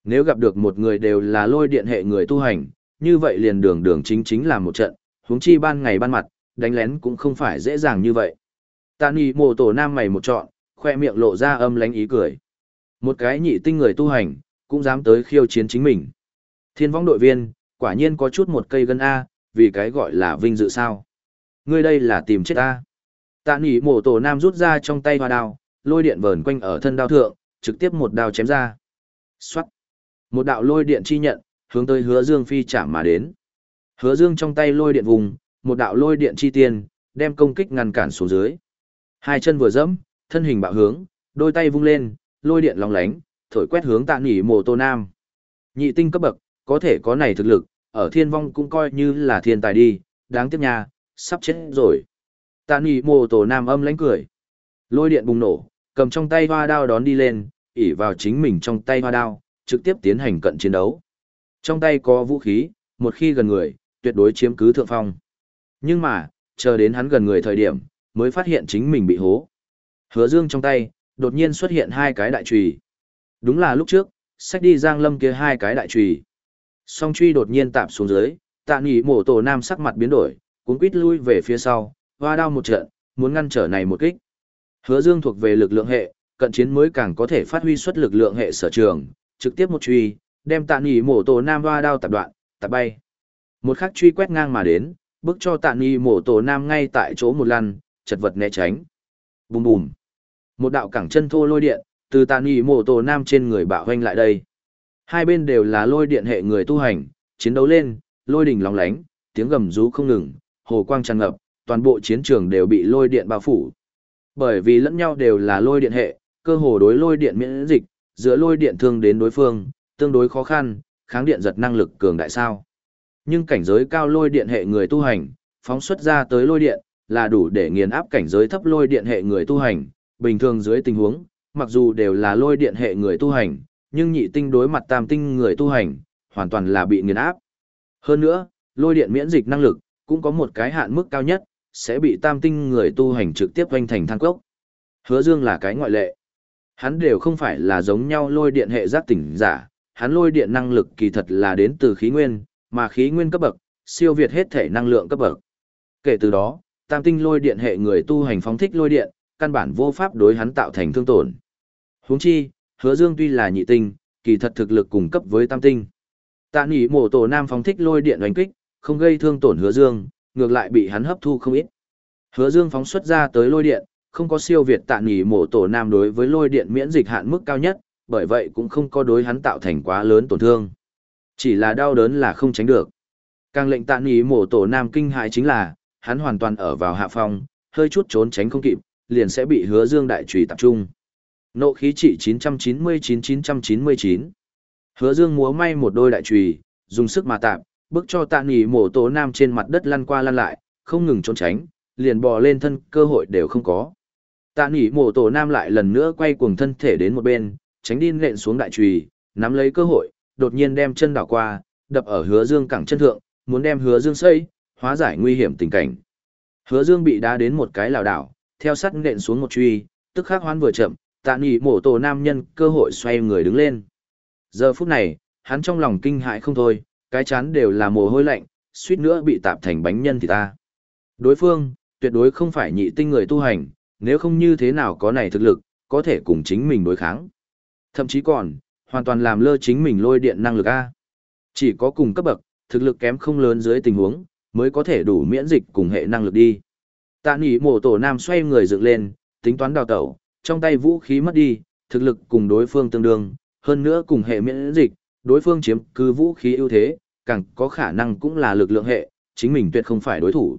Nếu gặp được một người đều là lôi điện hệ người tu hành, như vậy liền đường đường chính chính là một trận, huống chi ban ngày ban mặt, đánh lén cũng không phải dễ dàng như vậy. Tạ Nhi mồ tổ nam mày một trọn, khoe miệng lộ ra âm lánh ý cười. Một cái nhị tinh người tu hành, cũng dám tới khiêu chiến chính mình. Thiên võng đội viên, quả nhiên có chút một cây gân A, vì cái gọi là vinh dự sao. Ngươi đây là tìm chết A. Tạ nỉ mổ tổ nam rút ra trong tay hoa đao, lôi điện vờn quanh ở thân đao thượng, trực tiếp một đao chém ra. Xoát. Một đạo lôi điện chi nhận, hướng tới hứa dương phi chạm mà đến. Hứa dương trong tay lôi điện vùng, một đạo lôi điện chi tiên, đem công kích ngăn cản xuống dưới. Hai chân vừa dẫm, thân hình bạo hướng, đôi tay vung lên, lôi điện long lánh, thổi quét hướng tạ nỉ mồ tô nam. Nhị tinh cấp bậc, có thể có này thực lực, ở thiên vong cũng coi như là thiên tài đi, đáng tiếc nha, sắp chết rồi. Tạ nỉ mồ Tô nam âm lánh cười. Lôi điện bùng nổ, cầm trong tay hoa đao đón đi lên, ỉ vào chính mình trong tay hoa đao, trực tiếp tiến hành cận chiến đấu. Trong tay có vũ khí, một khi gần người, tuyệt đối chiếm cứ thượng phong. Nhưng mà, chờ đến hắn gần người thời điểm, mới phát hiện chính mình bị hố. Hứa Dương trong tay, đột nhiên xuất hiện hai cái đại chùy. Đúng là lúc trước, sách đi Giang Lâm kia hai cái đại chùy. Song truy đột nhiên tạm xuống dưới, tạ nghỉ mổ tổ nam sắc mặt biến đổi, cuốn quít lui về phía sau, hoa đao một trận, muốn ngăn trở này một kích. Hứa Dương thuộc về lực lượng hệ, cận chiến mới càng có thể phát huy xuất lực lượng hệ sở trường, trực tiếp một truy, đem tạ Nghị Mộ tổ nam hoa đao tập đoạn, tập bay. Một khắc truy quét ngang mà đến, bức cho tạ Nghị Mộ tổ nam ngay tại chỗ một lần, chật vật né tránh. Bùm bùm. Một đạo cẳng chân thô lôi điện, từ tạ Nghị Mộ tổ nam trên người bạo hoành lại đây. Hai bên đều là lôi điện hệ người tu hành, chiến đấu lên, lôi đỉnh lóng lánh, tiếng gầm rú không ngừng, hồ quang tràn ngập, toàn bộ chiến trường đều bị lôi điện bao phủ. Bởi vì lẫn nhau đều là lôi điện hệ, cơ hồ đối lôi điện miễn dịch, giữa lôi điện thương đến đối phương, tương đối khó khăn, kháng điện giật năng lực cường đại sao. Nhưng cảnh giới cao lôi điện hệ người tu hành, phóng xuất ra tới lôi điện, là đủ để nghiền áp cảnh giới thấp lôi điện hệ người tu hành, bình thường dưới tình huống, mặc dù đều là lôi điện hệ người tu hành, nhưng nhị tinh đối mặt tam tinh người tu hành, hoàn toàn là bị nghiền áp. Hơn nữa, lôi điện miễn dịch năng lực, cũng có một cái hạn mức cao nhất, sẽ bị tam tinh người tu hành trực tiếp vanh thành than cốc. Hứa Dương là cái ngoại lệ. Hắn đều không phải là giống nhau lôi điện hệ giác tỉnh giả, hắn lôi điện năng lực kỳ thật là đến từ khí nguyên, mà khí nguyên cấp bậc, siêu việt hết thể năng lượng cấp bậc. Kể từ đó, tam tinh lôi điện hệ người tu hành phóng thích lôi điện, căn bản vô pháp đối hắn tạo thành thương tổn. Huống chi, Hứa Dương tuy là nhị tinh, kỳ thật thực lực cùng cấp với tam tinh. Tạ Nghị Mộ Tổ Nam phóng thích lôi điện đánh kích, không gây thương tổn Hứa Dương, ngược lại bị hắn hấp thu không ít. Hứa Dương phóng xuất ra tới lôi điện, không có siêu việt Tạ nghỉ mổ Tổ Nam đối với lôi điện miễn dịch hạn mức cao nhất, bởi vậy cũng không có đối hắn tạo thành quá lớn tổn thương. Chỉ là đau đớn là không tránh được. Càng lệnh Tạ nghỉ mổ Tổ Nam kinh hại chính là, hắn hoàn toàn ở vào hạ phong, hơi chút trốn tránh không kịp, liền sẽ bị Hứa Dương đại chùy tập trung. Nộ khí trị 999-999. Hứa Dương múa may một đôi đại chùy, dùng sức mà tạm, bước cho tạ nghỉ mổ tổ nam trên mặt đất lăn qua lăn lại, không ngừng trốn tránh, liền bò lên thân cơ hội đều không có. Tạ nghỉ mổ tổ nam lại lần nữa quay cuồng thân thể đến một bên, tránh đi nện xuống đại trùy, nắm lấy cơ hội, đột nhiên đem chân đảo qua, đập ở hứa dương cẳng chân thượng, muốn đem hứa dương xây, hóa giải nguy hiểm tình cảnh. Hứa dương bị đá đến một cái lảo đảo, theo sắt nện xuống một truy, tức khắc hoán vừa chậm, tạ nghỉ mổ tổ nam nhân cơ hội xoay người đứng lên. Giờ phút này, hắn trong lòng kinh hãi không thôi, cái chán đều là mồ hôi lạnh, suýt nữa bị tạp thành bánh nhân thì ta. Đối phương, tuyệt đối không phải nhị tinh người tu hành, nếu không như thế nào có này thực lực, có thể cùng chính mình đối kháng. Thậm chí còn, hoàn toàn làm lơ chính mình lôi điện năng lực A. Chỉ có cùng cấp bậc, thực lực kém không lớn dưới tình huống, mới có thể đủ miễn dịch cùng hệ năng lực đi. Tạ nỉ mổ tổ nam xoay người dựng lên, tính toán đào tẩu, trong tay vũ khí mất đi, thực lực cùng đối phương tương đương, hơn nữa cùng hệ miễn dịch, đối phương chiếm cứ vũ khí ưu thế, càng có khả năng cũng là lực lượng hệ, chính mình tuyệt không phải đối thủ.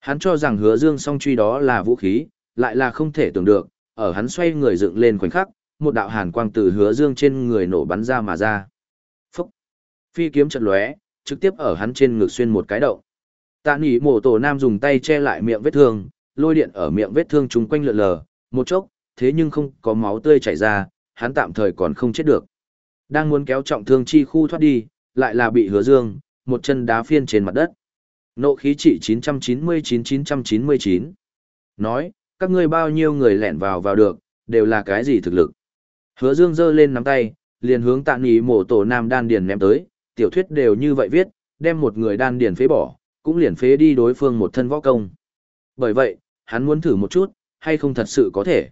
Hắn cho rằng hứa dương song truy đó là vũ khí, lại là không thể tưởng được, ở hắn xoay người dựng lên khoảnh khắc, một đạo hàn quang từ hứa dương trên người nổ bắn ra mà ra. Phúc! Phi kiếm trận lóe, trực tiếp ở hắn trên ngực xuyên một cái động. Tạ nỉ mổ tổ nam dùng tay che lại miệng vết thương, lôi điện ở miệng vết thương chúng quanh lượn lờ, một chốc, thế nhưng không có máu tươi chảy ra, hắn tạm thời còn không chết được. Đang muốn kéo trọng thương chi khu thoát đi, lại là bị hứa dương, một chân đá phiên trên mặt đất. Nộ khí trị 999-999. Nói, các ngươi bao nhiêu người lẻn vào vào được, đều là cái gì thực lực. Hứa dương giơ lên nắm tay, liền hướng tạ nghỉ mổ tổ nam đan điền ném tới, tiểu thuyết đều như vậy viết, đem một người đan điền phế bỏ, cũng liền phế đi đối phương một thân võ công. Bởi vậy, hắn muốn thử một chút, hay không thật sự có thể.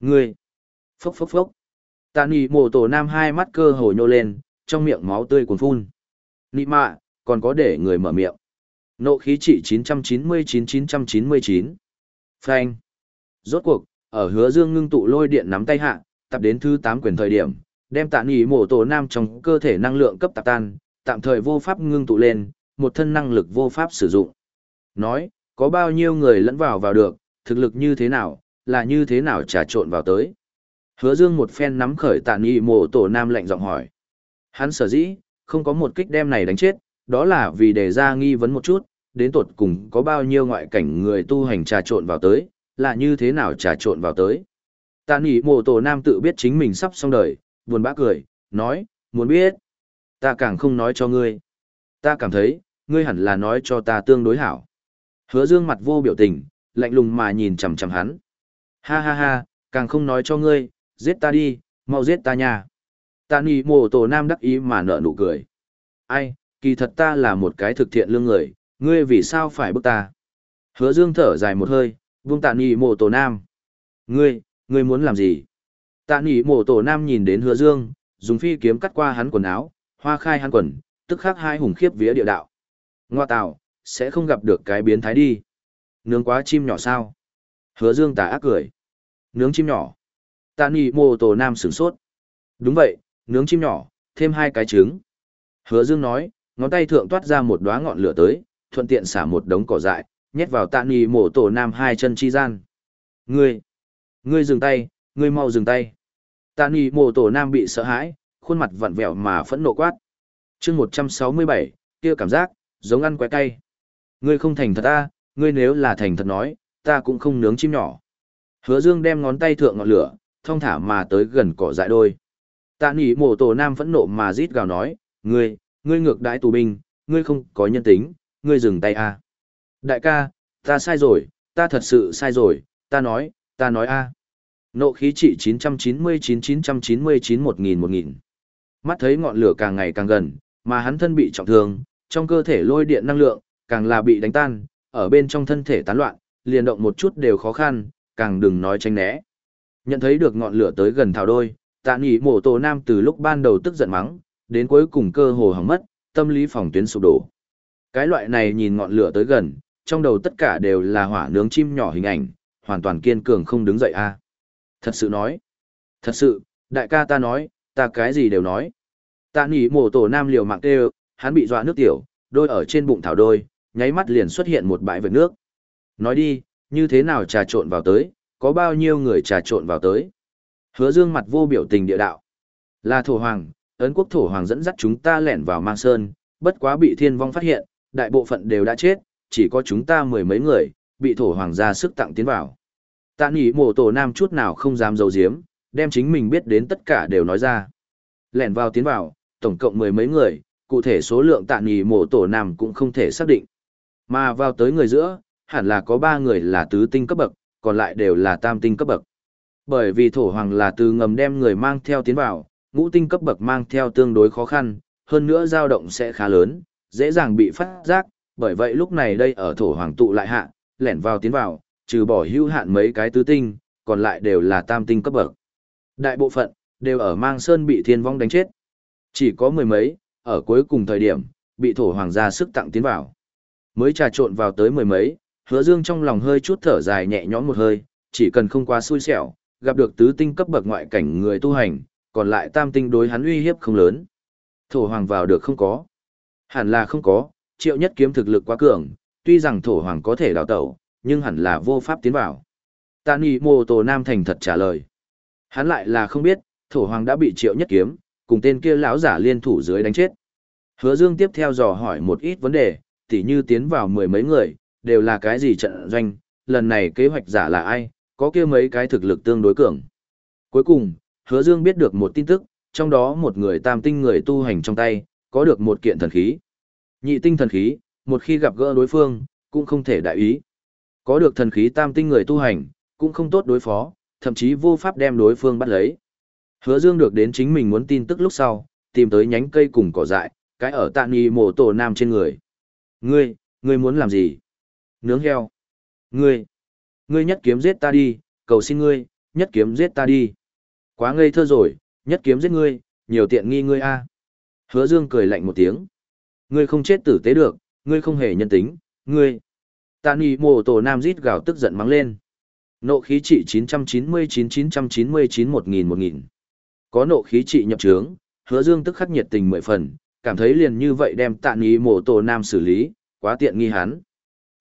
Ngươi! Phốc phốc phốc! Tạ nỉ mổ tổ nam hai mắt cơ hồ nhô lên, trong miệng máu tươi cuồn phun. Nị mạ, còn có để người mở miệng. Nộ khí trị 999-999. Phanh. Rốt cuộc, ở hứa dương ngưng tụ lôi điện nắm tay hạ, tập đến thứ 8 quyền thời điểm, đem tạ nỉ mổ tổ nam trong cơ thể năng lượng cấp tạp tan, tạm thời vô pháp ngưng tụ lên, một thân năng lực vô pháp sử dụng. Nói, có bao nhiêu người lẫn vào vào được, thực lực như thế nào, là như thế nào trà trộn vào tới. Hứa Dương một phen nắm khởi tạ nghị mộ tổ nam lạnh giọng hỏi. Hắn sở dĩ, không có một kích đem này đánh chết, đó là vì để ra nghi vấn một chút, đến tột cùng có bao nhiêu ngoại cảnh người tu hành trà trộn vào tới, là như thế nào trà trộn vào tới. Tạ nghị mộ tổ nam tự biết chính mình sắp xong đời, buồn bã cười, nói, muốn biết. Ta càng không nói cho ngươi. Ta cảm thấy, ngươi hẳn là nói cho ta tương đối hảo. Hứa Dương mặt vô biểu tình, lạnh lùng mà nhìn chằm chằm hắn. Ha ha ha, càng không nói cho ngươi, giết ta đi, mau giết ta nha. Tani nỉ tổ nam đắc ý mà nở nụ cười. Ai, kỳ thật ta là một cái thực thiện lương người, ngươi vì sao phải bức ta? Hứa dương thở dài một hơi, vung tạ nỉ tổ nam. Ngươi, ngươi muốn làm gì? Tạ nỉ tổ nam nhìn đến hứa dương, dùng phi kiếm cắt qua hắn quần áo, hoa khai hắn quần, tức khắc hai hùng khiếp vía địa đạo. Ngoa tạo, sẽ không gặp được cái biến thái đi. Nướng quá chim nhỏ sao? Hứa dương tà ác cười. Nướng chim nhỏ. Tạ nỉ mộ tổ nam sửng sốt. Đúng vậy, nướng chim nhỏ, thêm hai cái trứng. Hứa dương nói, ngón tay thượng toát ra một đóa ngọn lửa tới, thuận tiện xả một đống cỏ dại, nhét vào tạ nỉ mộ tổ nam hai chân chi gian. Ngươi, ngươi dừng tay, ngươi mau dừng tay. Tạ nỉ mộ tổ nam bị sợ hãi, khuôn mặt vặn vẹo mà phẫn nộ quát. chương 167, kia cảm giác, giống ăn quái cay. Ngươi không thành thật ta, ngươi nếu là thành thật nói, ta cũng không nướng chim nhỏ. Hứa dương đem ngón tay thượng ngọn lửa, thông thả mà tới gần cỏ dại đôi. Tạ nỉ mộ tổ nam phẫn nộ mà rít gào nói, ngươi, ngươi ngược đãi tù binh, ngươi không có nhân tính, ngươi dừng tay a. Đại ca, ta sai rồi, ta thật sự sai rồi, ta nói, ta nói a. Nộ khí trị 999-999-1000-1000. Mắt thấy ngọn lửa càng ngày càng gần, mà hắn thân bị trọng thương, trong cơ thể lôi điện năng lượng, càng là bị đánh tan, ở bên trong thân thể tán loạn, liền động một chút đều khó khăn, càng đừng nói tránh né. Nhận thấy được ngọn lửa tới gần thảo đôi, tạ nghỉ mổ tổ nam từ lúc ban đầu tức giận mắng, đến cuối cùng cơ hồ hỏng mất, tâm lý phòng tuyến sụp đổ. Cái loại này nhìn ngọn lửa tới gần, trong đầu tất cả đều là hỏa nướng chim nhỏ hình ảnh, hoàn toàn kiên cường không đứng dậy a. À. Thật sự nói. Thật sự, đại ca ta nói, ta cái gì đều nói. Tạ nghỉ mổ tổ nam liều mạng kêu, hắn bị dọa nước tiểu, đôi ở trên bụng thảo đôi, nháy mắt liền xuất hiện một bãi vệt nước. Nói đi, như thế nào trà trộn vào tới, có bao nhiêu người trà trộn vào tới. Hứa dương mặt vô biểu tình địa đạo. Là thổ hoàng, ấn quốc thổ hoàng dẫn dắt chúng ta lẻn vào mang sơn, bất quá bị thiên vong phát hiện, đại bộ phận đều đã chết, chỉ có chúng ta mười mấy người, bị thổ hoàng ra sức tặng tiến vào. Tạ nghỉ mộ tổ nam chút nào không dám giấu giếm, đem chính mình biết đến tất cả đều nói ra. Lẻn vào tiến vào, tổng cộng mười mấy người, cụ thể số lượng tạ nghỉ mộ tổ nam cũng không thể xác định. Mà vào tới người giữa, hẳn là có ba người là tứ tinh cấp bậc, còn lại đều là tam tinh cấp bậc. Bởi vì thổ hoàng là từ ngầm đem người mang theo tiến vào, ngũ tinh cấp bậc mang theo tương đối khó khăn, hơn nữa dao động sẽ khá lớn, dễ dàng bị phát giác, bởi vậy lúc này đây ở thổ hoàng tụ lại hạ, lẻn vào tiến vào, trừ bỏ hữu hạn mấy cái tứ tinh, còn lại đều là tam tinh cấp bậc. Đại bộ phận, đều ở mang sơn bị thiên vong đánh chết. Chỉ có mười mấy, ở cuối cùng thời điểm, bị thổ hoàng gia sức tặng tiến vào. Mới trà trộn vào tới mười mấy, hứa dương trong lòng hơi chút thở dài nhẹ nhõm một hơi, chỉ cần không quá xui xẻo, gặp được tứ tinh cấp bậc ngoại cảnh người tu hành, còn lại tam tinh đối hắn uy hiếp không lớn. Thổ hoàng vào được không có. Hẳn là không có, triệu nhất kiếm thực lực quá cường, tuy rằng thổ hoàng có thể đào tẩu, nhưng hẳn là vô pháp tiến vào. Tạ Nghị Mô Tổ Nam thành thật trả lời. Hắn lại là không biết, thổ hoàng đã bị triệu nhất kiếm, cùng tên kia lão giả liên thủ dưới đánh chết. Hứa Dương tiếp theo dò hỏi một ít vấn đề, tỉ như tiến vào mười mấy người, đều là cái gì trận doanh, lần này kế hoạch giả là ai, có kia mấy cái thực lực tương đối cường. Cuối cùng, Hứa Dương biết được một tin tức, trong đó một người tam tinh người tu hành trong tay, có được một kiện thần khí. Nhị tinh thần khí, một khi gặp gỡ đối phương, cũng không thể đại ý. Có được thần khí tam tinh người tu hành, cũng không tốt đối phó, thậm chí vô pháp đem đối phương bắt lấy. Hứa Dương được đến chính mình muốn tin tức lúc sau, tìm tới nhánh cây cùng cỏ dại, cái ở tạ nghi mổ tổ nam trên người. Ngươi, ngươi muốn làm gì? Nướng heo. Ngươi, ngươi nhất kiếm giết ta đi, cầu xin ngươi, nhất kiếm giết ta đi. Quá ngây thơ rồi, nhất kiếm giết ngươi, nhiều tiện nghi ngươi a. Hứa Dương cười lạnh một tiếng. Ngươi không chết tử tế được, ngươi không hề nhân tính, ngươi. Tạ Nhi Mộ tổ nam rít gào tức giận mắng lên. Nộ khí trị 999-999-1000-1000. Có nộ khí trị nhập trướng, hứa dương tức khắc nhiệt tình mười phần, cảm thấy liền như vậy đem tạ Nhi Mộ tổ nam xử lý, quá tiện nghi hắn.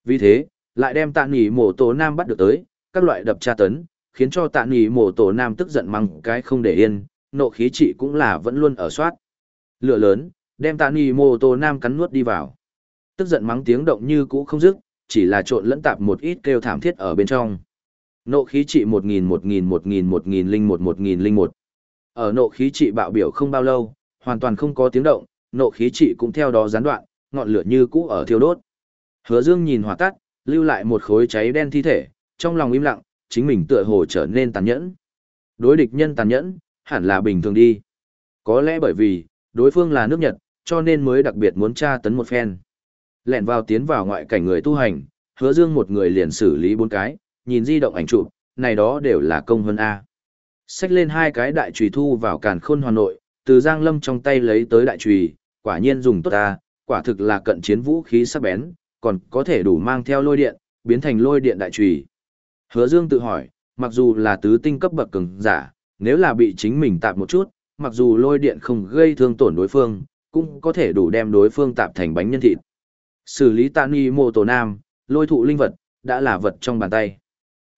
Vì thế, lại đem tạ nghỉ mổ tổ nam bắt được tới, các loại đập tra tấn, khiến cho tạ nghỉ mổ tổ nam tức giận mắng cái không để yên, nộ khí trị cũng là vẫn luôn ở soát. Lửa lớn, đem tạ nghỉ mổ tổ nam cắn nuốt đi vào. Tức giận mắng tiếng động như cũ không dứt, chỉ là trộn lẫn tạp một ít kêu thảm thiết ở bên trong. Nộ khí trị 1000 1000 1000 1001 1001. Ở nộ khí trị bạo biểu không bao lâu, hoàn toàn không có tiếng động, nộ khí trị cũng theo đó gián đoạn, ngọn lửa như cũ ở thiêu đốt. Hứa Dương nhìn hỏa tắt, lưu lại một khối cháy đen thi thể, trong lòng im lặng, chính mình tựa hồ trở nên tàn nhẫn. Đối địch nhân tàn nhẫn, hẳn là bình thường đi. Có lẽ bởi vì, đối phương là nước Nhật, cho nên mới đặc biệt muốn tra tấn một phen. Lẹn vào tiến vào ngoại cảnh người tu hành, hứa dương một người liền xử lý bốn cái, nhìn di động ảnh chụp, này đó đều là công hơn A. Xách lên hai cái đại trùy thu vào càn khôn hoàn nội, từ Giang Lâm trong tay lấy tới đại trùy, quả nhiên dùng tốt ta, quả thực là cận chiến vũ khí sắc bén, còn có thể đủ mang theo lôi điện, biến thành lôi điện đại trùy. Hứa Dương tự hỏi, mặc dù là tứ tinh cấp bậc cường giả, nếu là bị chính mình tạp một chút, mặc dù lôi điện không gây thương tổn đối phương, cũng có thể đủ đem đối phương tạp thành bánh nhân thịt. Xử lý tạ nghi mô tổ nam, lôi thụ linh vật, đã là vật trong bàn tay.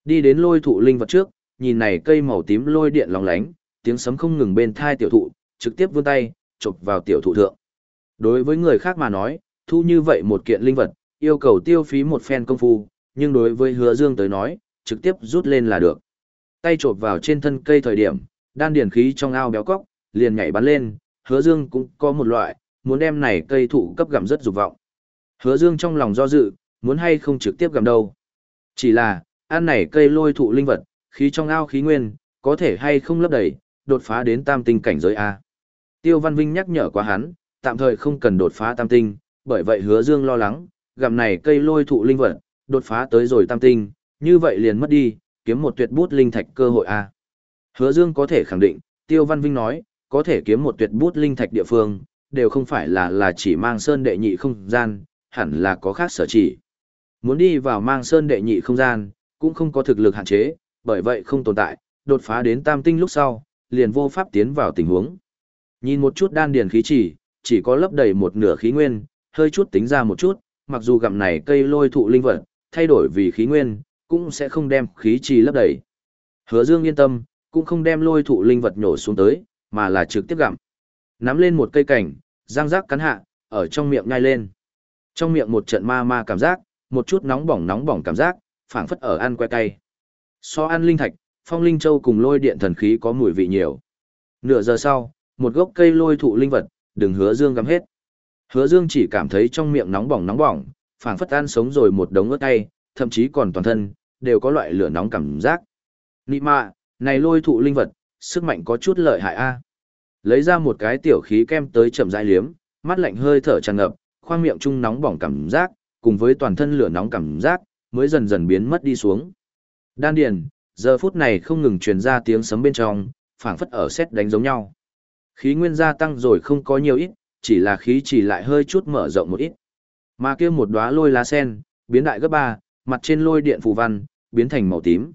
Đi đến lôi thụ linh vật trước, nhìn này cây màu tím lôi điện lóng lánh, tiếng sấm không ngừng bên thai tiểu thụ, trực tiếp vươn tay, chụp vào tiểu thụ thượng. Đối với người khác mà nói, thu như vậy một kiện linh vật, yêu cầu tiêu phí một phen công phu, nhưng đối với hứa dương tới nói, trực tiếp rút lên là được. Tay trộp vào trên thân cây thời điểm, đan điển khí trong ao béo cóc, liền nhảy bắn lên, hứa dương cũng có một loại, muốn đem này cây thụ cấp gặm rất dục vọng. Hứa dương trong lòng do dự, muốn hay không trực tiếp gặm đâu. Chỉ là, ăn này cây lôi thụ linh vật, khí trong ao khí nguyên, có thể hay không lấp đầy, đột phá đến tam tinh cảnh giới A. Tiêu Văn Vinh nhắc nhở qua hắn, tạm thời không cần đột phá tam tinh, bởi vậy hứa dương lo lắng, gặm này cây lôi thụ linh vật, đột phá tới rồi tam tinh, như vậy liền mất đi, kiếm một tuyệt bút linh thạch cơ hội A. Hứa dương có thể khẳng định, Tiêu Văn Vinh nói, có thể kiếm một tuyệt bút linh thạch địa phương, đều không phải là là chỉ mang sơn đệ nhị không gian, hẳn là có khác sở chỉ. Muốn đi vào mang sơn đệ nhị không gian, cũng không có thực lực hạn chế, bởi vậy không tồn tại, đột phá đến tam tinh lúc sau, liền vô pháp tiến vào tình huống. Nhìn một chút đan điền khí chỉ, chỉ có lấp đầy một nửa khí nguyên, hơi chút tính ra một chút, mặc dù gặm này cây lôi thụ linh vật, thay đổi vì khí nguyên, cũng sẽ không đem khí trì lấp đầy. Hứa Dương yên tâm, cũng không đem lôi thụ linh vật nhổ xuống tới, mà là trực tiếp gặm. Nắm lên một cây cảnh, răng rác cắn hạ, ở trong miệng nhai lên. Trong miệng một trận ma ma cảm giác, một chút nóng bỏng nóng bỏng cảm giác, phảng phất ở ăn que cay. So ăn linh thạch, phong linh châu cùng lôi điện thần khí có mùi vị nhiều. Nửa giờ sau, một gốc cây lôi thụ linh vật, đừng hứa dương gắm hết. Hứa dương chỉ cảm thấy trong miệng nóng bỏng nóng bỏng, phảng phất ăn sống rồi một đống ớt tay, thậm chí còn toàn thân, đều có loại lửa nóng cảm giác. Nị mạ, này lôi thụ linh vật, sức mạnh có chút lợi hại a. Lấy ra một cái tiểu khí kem tới chậm rãi liếm, mắt lạnh hơi thở tràn ngập, khoang miệng trung nóng bỏng cảm giác, cùng với toàn thân lửa nóng cảm giác, mới dần dần biến mất đi xuống. Đan điền, giờ phút này không ngừng truyền ra tiếng sấm bên trong, phảng phất ở xét đánh giống nhau. Khí nguyên gia tăng rồi không có nhiều ít, chỉ là khí chỉ lại hơi chút mở rộng một ít. Mà kia một đóa lôi lá sen, biến đại gấp ba, mặt trên lôi điện phù văn, biến thành màu tím.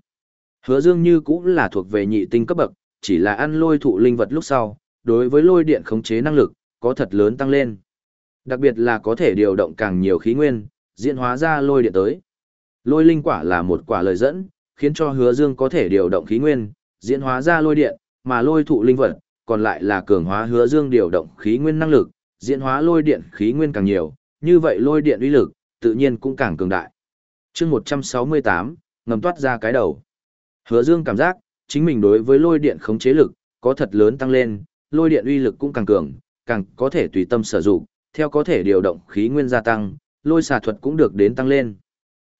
Hứa Dương như cũng là thuộc về nhị tinh cấp bậc, chỉ là ăn lôi thụ linh vật lúc sau, đối với lôi điện khống chế năng lực, có thật lớn tăng lên. Đặc biệt là có thể điều động càng nhiều khí nguyên, diễn hóa ra lôi điện tới. Lôi linh quả là một quả lời dẫn, khiến cho hứa dương có thể điều động khí nguyên, diễn hóa ra lôi điện, mà lôi thụ linh vật, còn lại là cường hóa hứa dương điều động khí nguyên năng lực, diễn hóa lôi điện khí nguyên càng nhiều, như vậy lôi điện uy lực, tự nhiên cũng càng cường đại. chương 168, ngầm toát ra cái đầu. Hứa dương cảm giác, chính mình đối với lôi điện khống chế lực, có thật lớn tăng lên, lôi điện uy lực cũng càng cường, càng có thể tùy tâm sử dụng, theo có thể điều động khí nguyên gia tăng, lôi xà thuật cũng được đến tăng lên.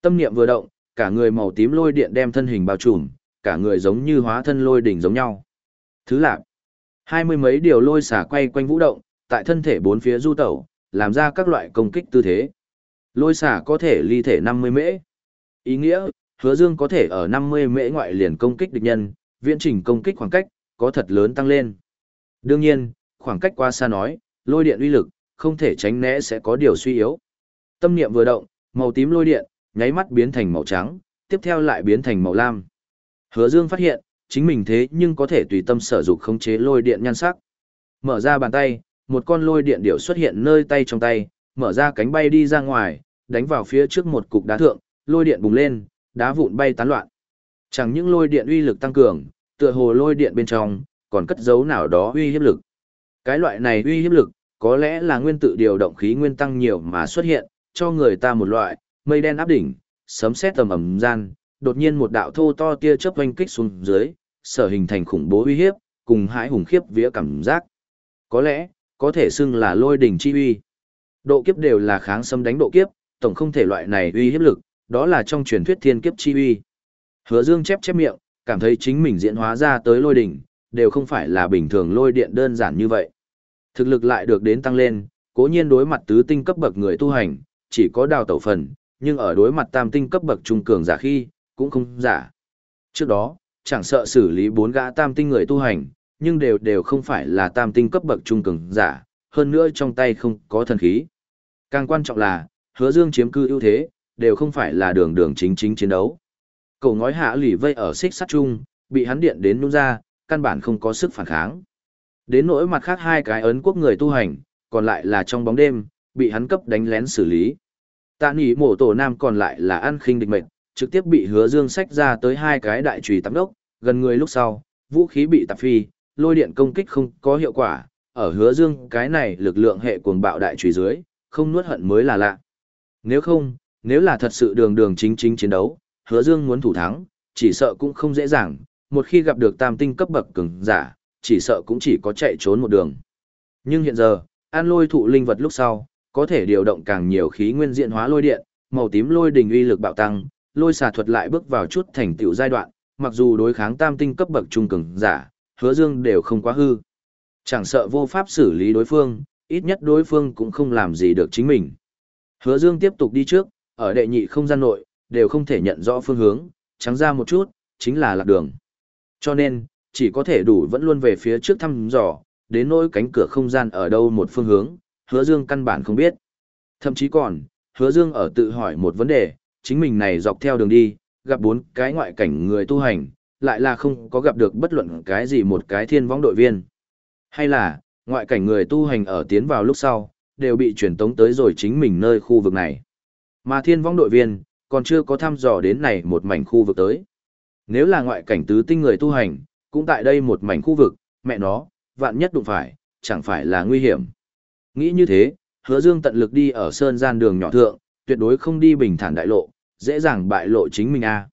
Tâm niệm vừa động, cả người màu tím lôi điện đem thân hình bao trùm, cả người giống như hóa thân lôi đỉnh giống nhau. Thứ lạc, hai mươi mấy điều lôi xà quay quanh vũ động, tại thân thể bốn phía du tẩu, làm ra các loại công kích tư thế. Lôi xả có thể ly thể 50 mễ. Ý nghĩa, hứa dương có thể ở 50 mễ ngoại liền công kích địch nhân, viễn trình công kích khoảng cách, có thật lớn tăng lên. Đương nhiên, khoảng cách qua xa nói, lôi điện uy lực, không thể tránh né sẽ có điều suy yếu. Tâm niệm vừa động, màu tím lôi điện, nháy mắt biến thành màu trắng, tiếp theo lại biến thành màu lam. Hứa Dương phát hiện, chính mình thế nhưng có thể tùy tâm sở dục khống chế lôi điện nhan sắc. Mở ra bàn tay, một con lôi điện điểu xuất hiện nơi tay trong tay, mở ra cánh bay đi ra ngoài, đánh vào phía trước một cục đá thượng, lôi điện bùng lên, đá vụn bay tán loạn. Chẳng những lôi điện uy lực tăng cường, tựa hồ lôi điện bên trong còn cất giấu nào đó uy hiếp lực. Cái loại này uy hiếp lực, có lẽ là nguyên tự điều động khí nguyên tăng nhiều mà xuất hiện, cho người ta một loại mây đen áp đỉnh, sấm sét tầm ầm gian, đột nhiên một đạo thô to tia chớp oanh kích xuống dưới, sở hình thành khủng bố uy hiếp, cùng hãi hùng khiếp vía cảm giác. Có lẽ, có thể xưng là lôi đỉnh chi uy. Độ kiếp đều là kháng xâm đánh độ kiếp, tổng không thể loại này uy hiếp lực, đó là trong truyền thuyết thiên kiếp chi uy. Hứa Dương chép chép miệng, cảm thấy chính mình diễn hóa ra tới lôi đỉnh, đều không phải là bình thường lôi điện đơn giản như vậy. Thực lực lại được đến tăng lên, cố nhiên đối mặt tứ tinh cấp bậc người tu hành, chỉ có đào tẩu phần, nhưng ở đối mặt tam tinh cấp bậc trung cường giả khi, cũng không giả. Trước đó, chẳng sợ xử lý bốn gã tam tinh người tu hành, nhưng đều đều không phải là tam tinh cấp bậc trung cường giả, hơn nữa trong tay không có thần khí. Càng quan trọng là, hứa dương chiếm cư ưu thế, đều không phải là đường đường chính chính chiến đấu. Cậu ngói hạ lì vây ở xích sắt chung, bị hắn điện đến nung ra, căn bản không có sức phản kháng. Đến nỗi mặt khác hai cái ấn quốc người tu hành, còn lại là trong bóng đêm, bị hắn cấp đánh lén xử lý. Tạ nỉ mổ tổ nam còn lại là ăn khinh địch mệnh, trực tiếp bị hứa dương sách ra tới hai cái đại trùy tắm đốc, gần người lúc sau, vũ khí bị tạp phi, lôi điện công kích không có hiệu quả, ở hứa dương cái này lực lượng hệ cuồng bạo đại trùy dưới, không nuốt hận mới là lạ. Nếu không, nếu là thật sự đường đường chính chính chiến đấu, hứa dương muốn thủ thắng, chỉ sợ cũng không dễ dàng, một khi gặp được tam tinh cấp bậc cường giả, chỉ sợ cũng chỉ có chạy trốn một đường. Nhưng hiện giờ, an lôi thụ linh vật lúc sau, có thể điều động càng nhiều khí nguyên diện hóa lôi điện, màu tím lôi đình uy lực bạo tăng, lôi xà thuật lại bước vào chút thành tựu giai đoạn, mặc dù đối kháng tam tinh cấp bậc trung cường giả, hứa dương đều không quá hư. Chẳng sợ vô pháp xử lý đối phương, ít nhất đối phương cũng không làm gì được chính mình. Hứa dương tiếp tục đi trước, ở đệ nhị không gian nội, đều không thể nhận rõ phương hướng, trắng ra một chút, chính là lạc đường. Cho nên, chỉ có thể đủ vẫn luôn về phía trước thăm dò, đến nỗi cánh cửa không gian ở đâu một phương hướng, hứa dương căn bản không biết. Thậm chí còn, hứa dương ở tự hỏi một vấn đề, chính mình này dọc theo đường đi, gặp bốn cái ngoại cảnh người tu hành, lại là không có gặp được bất luận cái gì một cái thiên võng đội viên. Hay là, ngoại cảnh người tu hành ở tiến vào lúc sau, đều bị truyền tống tới rồi chính mình nơi khu vực này. Mà thiên võng đội viên, còn chưa có thăm dò đến này một mảnh khu vực tới. Nếu là ngoại cảnh tứ tinh người tu hành, cũng tại đây một mảnh khu vực, mẹ nó, vạn nhất đụng phải, chẳng phải là nguy hiểm. Nghĩ như thế, hứa dương tận lực đi ở sơn gian đường nhỏ thượng, tuyệt đối không đi bình thản đại lộ, dễ dàng bại lộ chính mình a.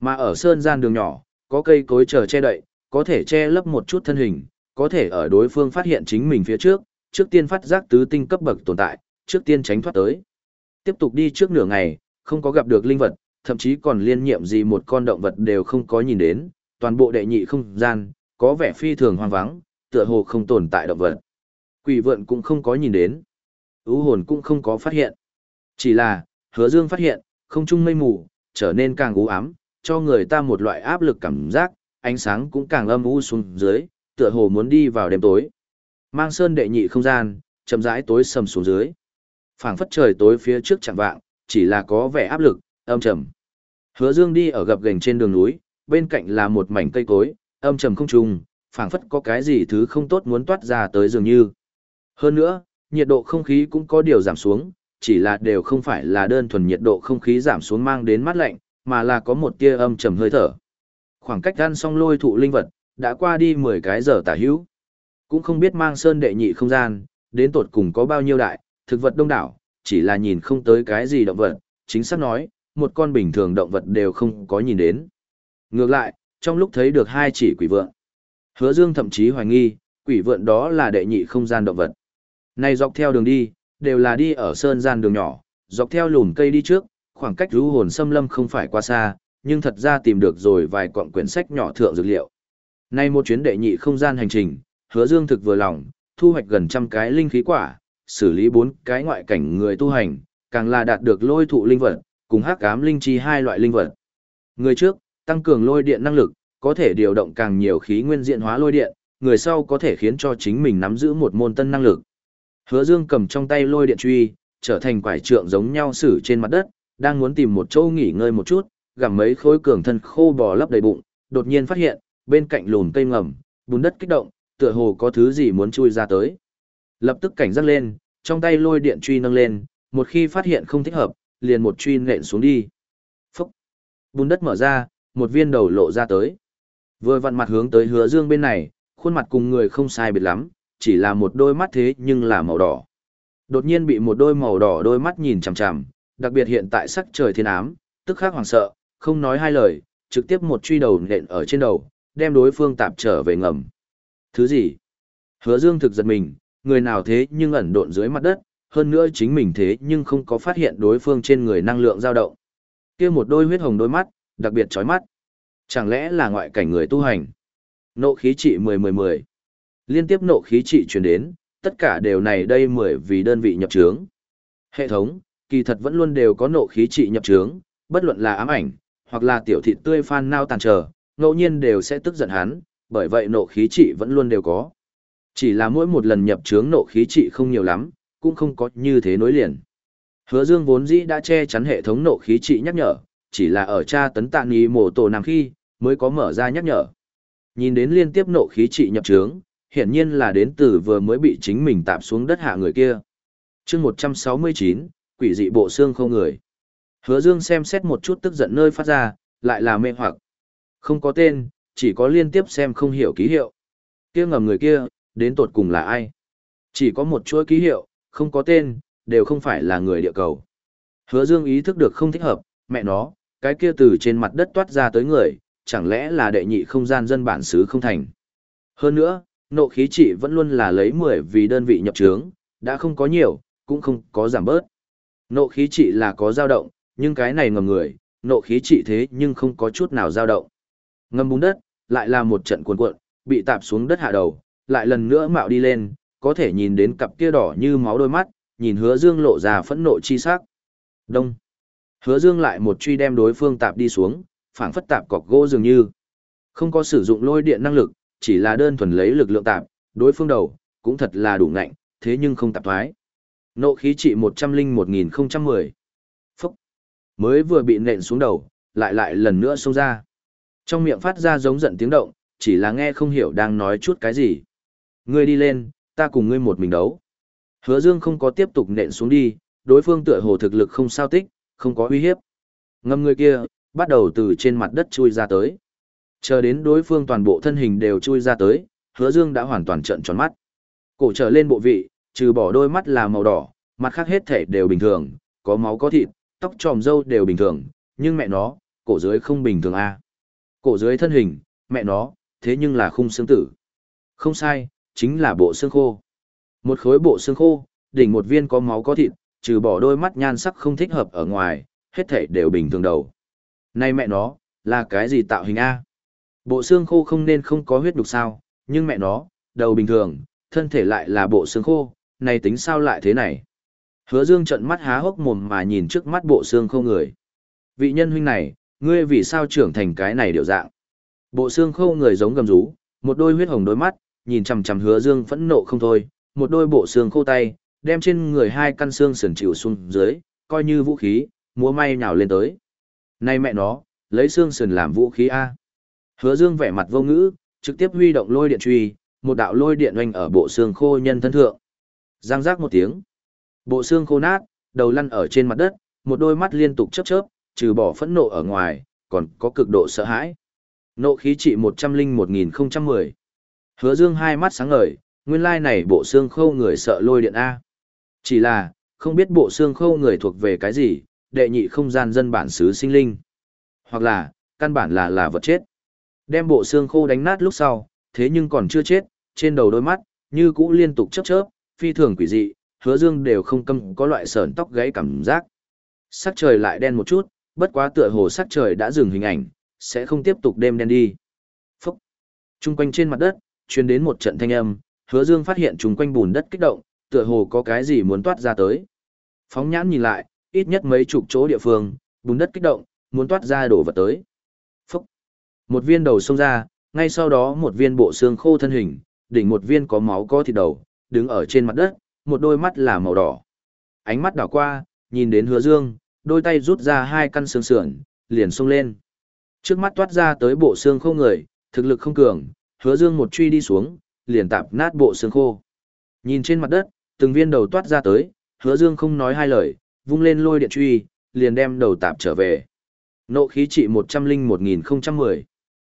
Mà ở sơn gian đường nhỏ, có cây cối chờ che đậy, có thể che lấp một chút thân hình, có thể ở đối phương phát hiện chính mình phía trước, trước tiên phát giác tứ tinh cấp bậc tồn tại, trước tiên tránh thoát tới. Tiếp tục đi trước nửa ngày, không có gặp được linh vật, thậm chí còn liên nhiệm gì một con động vật đều không có nhìn đến, toàn bộ đệ nhị không gian, có vẻ phi thường hoang vắng, tựa hồ không tồn tại động vật. Quỷ vượn cũng không có nhìn đến. ưu hồn cũng không có phát hiện. Chỉ là, hứa dương phát hiện, không trung mây mù, trở nên càng u ám, cho người ta một loại áp lực cảm giác, ánh sáng cũng càng âm u xuống dưới, tựa hồ muốn đi vào đêm tối. Mang sơn đệ nhị không gian, chậm rãi tối sầm xuống dưới. phảng phất trời tối phía trước chẳng vạng, chỉ là có vẻ áp lực, âm trầm. Hứa Dương đi ở gập ghềnh trên đường núi, bên cạnh là một mảnh cây cối, âm trầm không trùng, phảng phất có cái gì thứ không tốt muốn toát ra tới dường như. Hơn nữa, nhiệt độ không khí cũng có điều giảm xuống, chỉ là đều không phải là đơn thuần nhiệt độ không khí giảm xuống mang đến mát lạnh, mà là có một tia âm trầm hơi thở. Khoảng cách ăn xong lôi thụ linh vật, đã qua đi 10 cái giờ tả hữu. Cũng không biết mang sơn đệ nhị không gian, đến tột cùng có bao nhiêu đại, thực vật đông đảo, chỉ là nhìn không tới cái gì động vật, chính xác nói, một con bình thường động vật đều không có nhìn đến. Ngược lại, trong lúc thấy được hai chỉ quỷ vượn, hứa dương thậm chí hoài nghi, quỷ vượn đó là đệ nhị không gian động vật. Này dọc theo đường đi, đều là đi ở sơn gian đường nhỏ, dọc theo lùn cây đi trước, khoảng cách rú hồn xâm lâm không phải quá xa, nhưng thật ra tìm được rồi vài quặng quyển sách nhỏ thượng dược liệu. Nay một chuyến đệ nhị không gian hành trình, hứa dương thực vừa lòng, thu hoạch gần trăm cái linh khí quả, xử lý bốn cái ngoại cảnh người tu hành, càng là đạt được lôi thụ linh vật, cùng hắc ám linh chi hai loại linh vật. Người trước, tăng cường lôi điện năng lực, có thể điều động càng nhiều khí nguyên diện hóa lôi điện, người sau có thể khiến cho chính mình nắm giữ một môn tân năng lực. Hứa Dương cầm trong tay lôi điện truy, trở thành quải trượng giống nhau xử trên mặt đất, đang muốn tìm một chỗ nghỉ ngơi một chút, gặm mấy khối cường thân khô bò lấp đầy bụng, đột nhiên phát hiện, bên cạnh lùn cây ngầm, bùn đất kích động, tựa hồ có thứ gì muốn chui ra tới. Lập tức cảnh giác lên, trong tay lôi điện truy nâng lên, một khi phát hiện không thích hợp, liền một truy nện xuống đi. Phúc! Bùn đất mở ra, một viên đầu lộ ra tới. Vừa vặn mặt hướng tới hứa dương bên này, khuôn mặt cùng người không sai biệt lắm, chỉ là một đôi mắt thế nhưng là màu đỏ. Đột nhiên bị một đôi màu đỏ đôi mắt nhìn chằm chằm, đặc biệt hiện tại sắc trời thiên ám, tức khắc hoảng sợ, không nói hai lời, trực tiếp một truy đầu nện ở trên đầu, đem đối phương tạp trở về ngầm. Thứ gì? Hứa Dương thực giật mình, người nào thế nhưng ẩn độn dưới mặt đất, hơn nữa chính mình thế nhưng không có phát hiện đối phương trên người năng lượng dao động. Kia một đôi huyết hồng đôi mắt, đặc biệt chói mắt. Chẳng lẽ là ngoại cảnh người tu hành? Nộ khí trị 10-10-10. Liên tiếp nộ khí trị truyền đến, tất cả đều này đây 10 vì đơn vị nhập trướng. Hệ thống, kỳ thật vẫn luôn đều có nộ khí trị nhập trướng, bất luận là ám ảnh, hoặc là tiểu thịt tươi phan nao tàn trở, ngẫu nhiên đều sẽ tức giận hắn, bởi vậy nộ khí trị vẫn luôn đều có. Chỉ là mỗi một lần nhập trướng nộ khí trị không nhiều lắm, cũng không có như thế nối liền. Hứa Dương vốn dĩ đã che chắn hệ thống nộ khí trị nhắc nhở, chỉ là ở tra tấn tạ nghi mổ tổ nằm khi, mới có mở ra nhắc nhở. Nhìn đến liên tiếp nộ khí trị nhập trướng, hiển nhiên là đến từ vừa mới bị chính mình tạp xuống đất hạ người kia. chương 169, quỷ dị bộ xương không người. Hứa Dương xem xét một chút tức giận nơi phát ra, lại là mê hoặc. Không có tên, chỉ có liên tiếp xem không hiểu ký hiệu. Kia ngầm người kia, đến tột cùng là ai? Chỉ có một chuỗi ký hiệu, không có tên, đều không phải là người địa cầu. Hứa Dương ý thức được không thích hợp, mẹ nó, cái kia từ trên mặt đất toát ra tới người, chẳng lẽ là đệ nhị không gian dân bản xứ không thành. Hơn nữa, nộ khí trị vẫn luôn là lấy 10 vì đơn vị nhập trướng, đã không có nhiều, cũng không có giảm bớt. Nộ khí trị là có dao động, nhưng cái này ngầm người, nộ khí trị thế nhưng không có chút nào dao động. Ngầm bùn đất, lại là một trận cuồn cuộn, bị tạp xuống đất hạ đầu, lại lần nữa mạo đi lên, có thể nhìn đến cặp kia đỏ như máu đôi mắt, nhìn hứa dương lộ ra phẫn nộ chi sắc. Đông. Hứa dương lại một truy đem đối phương tạp đi xuống, phảng phất tạp cọc gỗ dường như. Không có sử dụng lôi điện năng lực, chỉ là đơn thuần lấy lực lượng tạp, đối phương đầu, cũng thật là đủ ngạnh, thế nhưng không tạp thoái. Nộ khí trị 101.010. Phúc. Mới vừa bị nện xuống đầu, lại lại lần nữa xông ra. Trong miệng phát ra giống giận tiếng động, chỉ là nghe không hiểu đang nói chút cái gì. Ngươi đi lên, ta cùng ngươi một mình đấu. Hứa Dương không có tiếp tục nện xuống đi, đối phương tựa hồ thực lực không sao tích, không có uy hiếp. Ngâm người kia, bắt đầu từ trên mặt đất chui ra tới. Chờ đến đối phương toàn bộ thân hình đều chui ra tới, hứa dương đã hoàn toàn trợn tròn mắt. Cổ trở lên bộ vị, trừ bỏ đôi mắt là màu đỏ, mặt khác hết thể đều bình thường, có máu có thịt, tóc tròm râu đều bình thường, nhưng mẹ nó, cổ dưới không bình thường a. À. Cổ dưới thân hình, mẹ nó, thế nhưng là khung xương tử. Không sai, chính là bộ xương khô. Một khối bộ xương khô, đỉnh một viên có máu có thịt, trừ bỏ đôi mắt nhan sắc không thích hợp ở ngoài, hết thể đều bình thường đầu. Này mẹ nó, là cái gì tạo hình A? Bộ xương khô không nên không có huyết đục sao, nhưng mẹ nó, đầu bình thường, thân thể lại là bộ xương khô, này tính sao lại thế này? Hứa dương trợn mắt há hốc mồm mà nhìn trước mắt bộ xương khô người. Vị nhân huynh này, ngươi vì sao trưởng thành cái này điều dạng? Bộ xương khô người giống gầm rú, một đôi huyết hồng đôi mắt, nhìn chằm chằm hứa dương phẫn nộ không thôi, một đôi bộ xương khô tay, đem trên người hai căn xương sườn chịu xuống dưới, coi như vũ khí, múa may nhào lên tới. Này mẹ nó, lấy xương sườn làm vũ khí A. Hứa dương vẻ mặt vô ngữ, trực tiếp huy động lôi điện truy, một đạo lôi điện oanh ở bộ xương khô nhân thân thượng. Giang rác một tiếng. Bộ xương khô nát, đầu lăn ở trên mặt đất, một đôi mắt liên tục chớp chớp, trừ bỏ phẫn nộ ở ngoài, còn có cực độ sợ hãi. Nộ khí trị 101.010. Hứa dương hai mắt sáng ngời, nguyên lai này bộ xương khô người sợ lôi điện A. Chỉ là, không biết bộ xương khô người thuộc về cái gì, đệ nhị không gian dân bản xứ sinh linh. Hoặc là, căn bản là là vật chết. Đem bộ xương khô đánh nát lúc sau, thế nhưng còn chưa chết, trên đầu đôi mắt, như cũ liên tục chớp chớp, phi thường quỷ dị, hứa dương đều không câm có loại sờn tóc gáy cảm giác. Sắc trời lại đen một chút, bất quá tựa hồ sắc trời đã dừng hình ảnh, sẽ không tiếp tục đêm đen đi. Phúc! Trung quanh trên mặt đất, truyền đến một trận thanh âm, hứa dương phát hiện trung quanh bùn đất kích động, tựa hồ có cái gì muốn toát ra tới. Phóng nhãn nhìn lại, ít nhất mấy chục chỗ địa phương, bùn đất kích động, muốn toát ra đổ vật tới. Phúc! Một viên đầu xông ra, ngay sau đó một viên bộ xương khô thân hình, đỉnh một viên có máu có thịt đầu, đứng ở trên mặt đất, một đôi mắt là màu đỏ. Ánh mắt đảo qua, nhìn đến hứa dương, đôi tay rút ra hai căn xương sườn, liền xông lên. Trước mắt toát ra tới bộ xương khô người, thực lực không cường, hứa dương một truy đi xuống, liền tạp nát bộ xương khô. Nhìn trên mặt đất, từng viên đầu toát ra tới, hứa dương không nói hai lời, vung lên lôi điện truy, liền đem đầu tạp trở về. Nộ khí trị 101.010.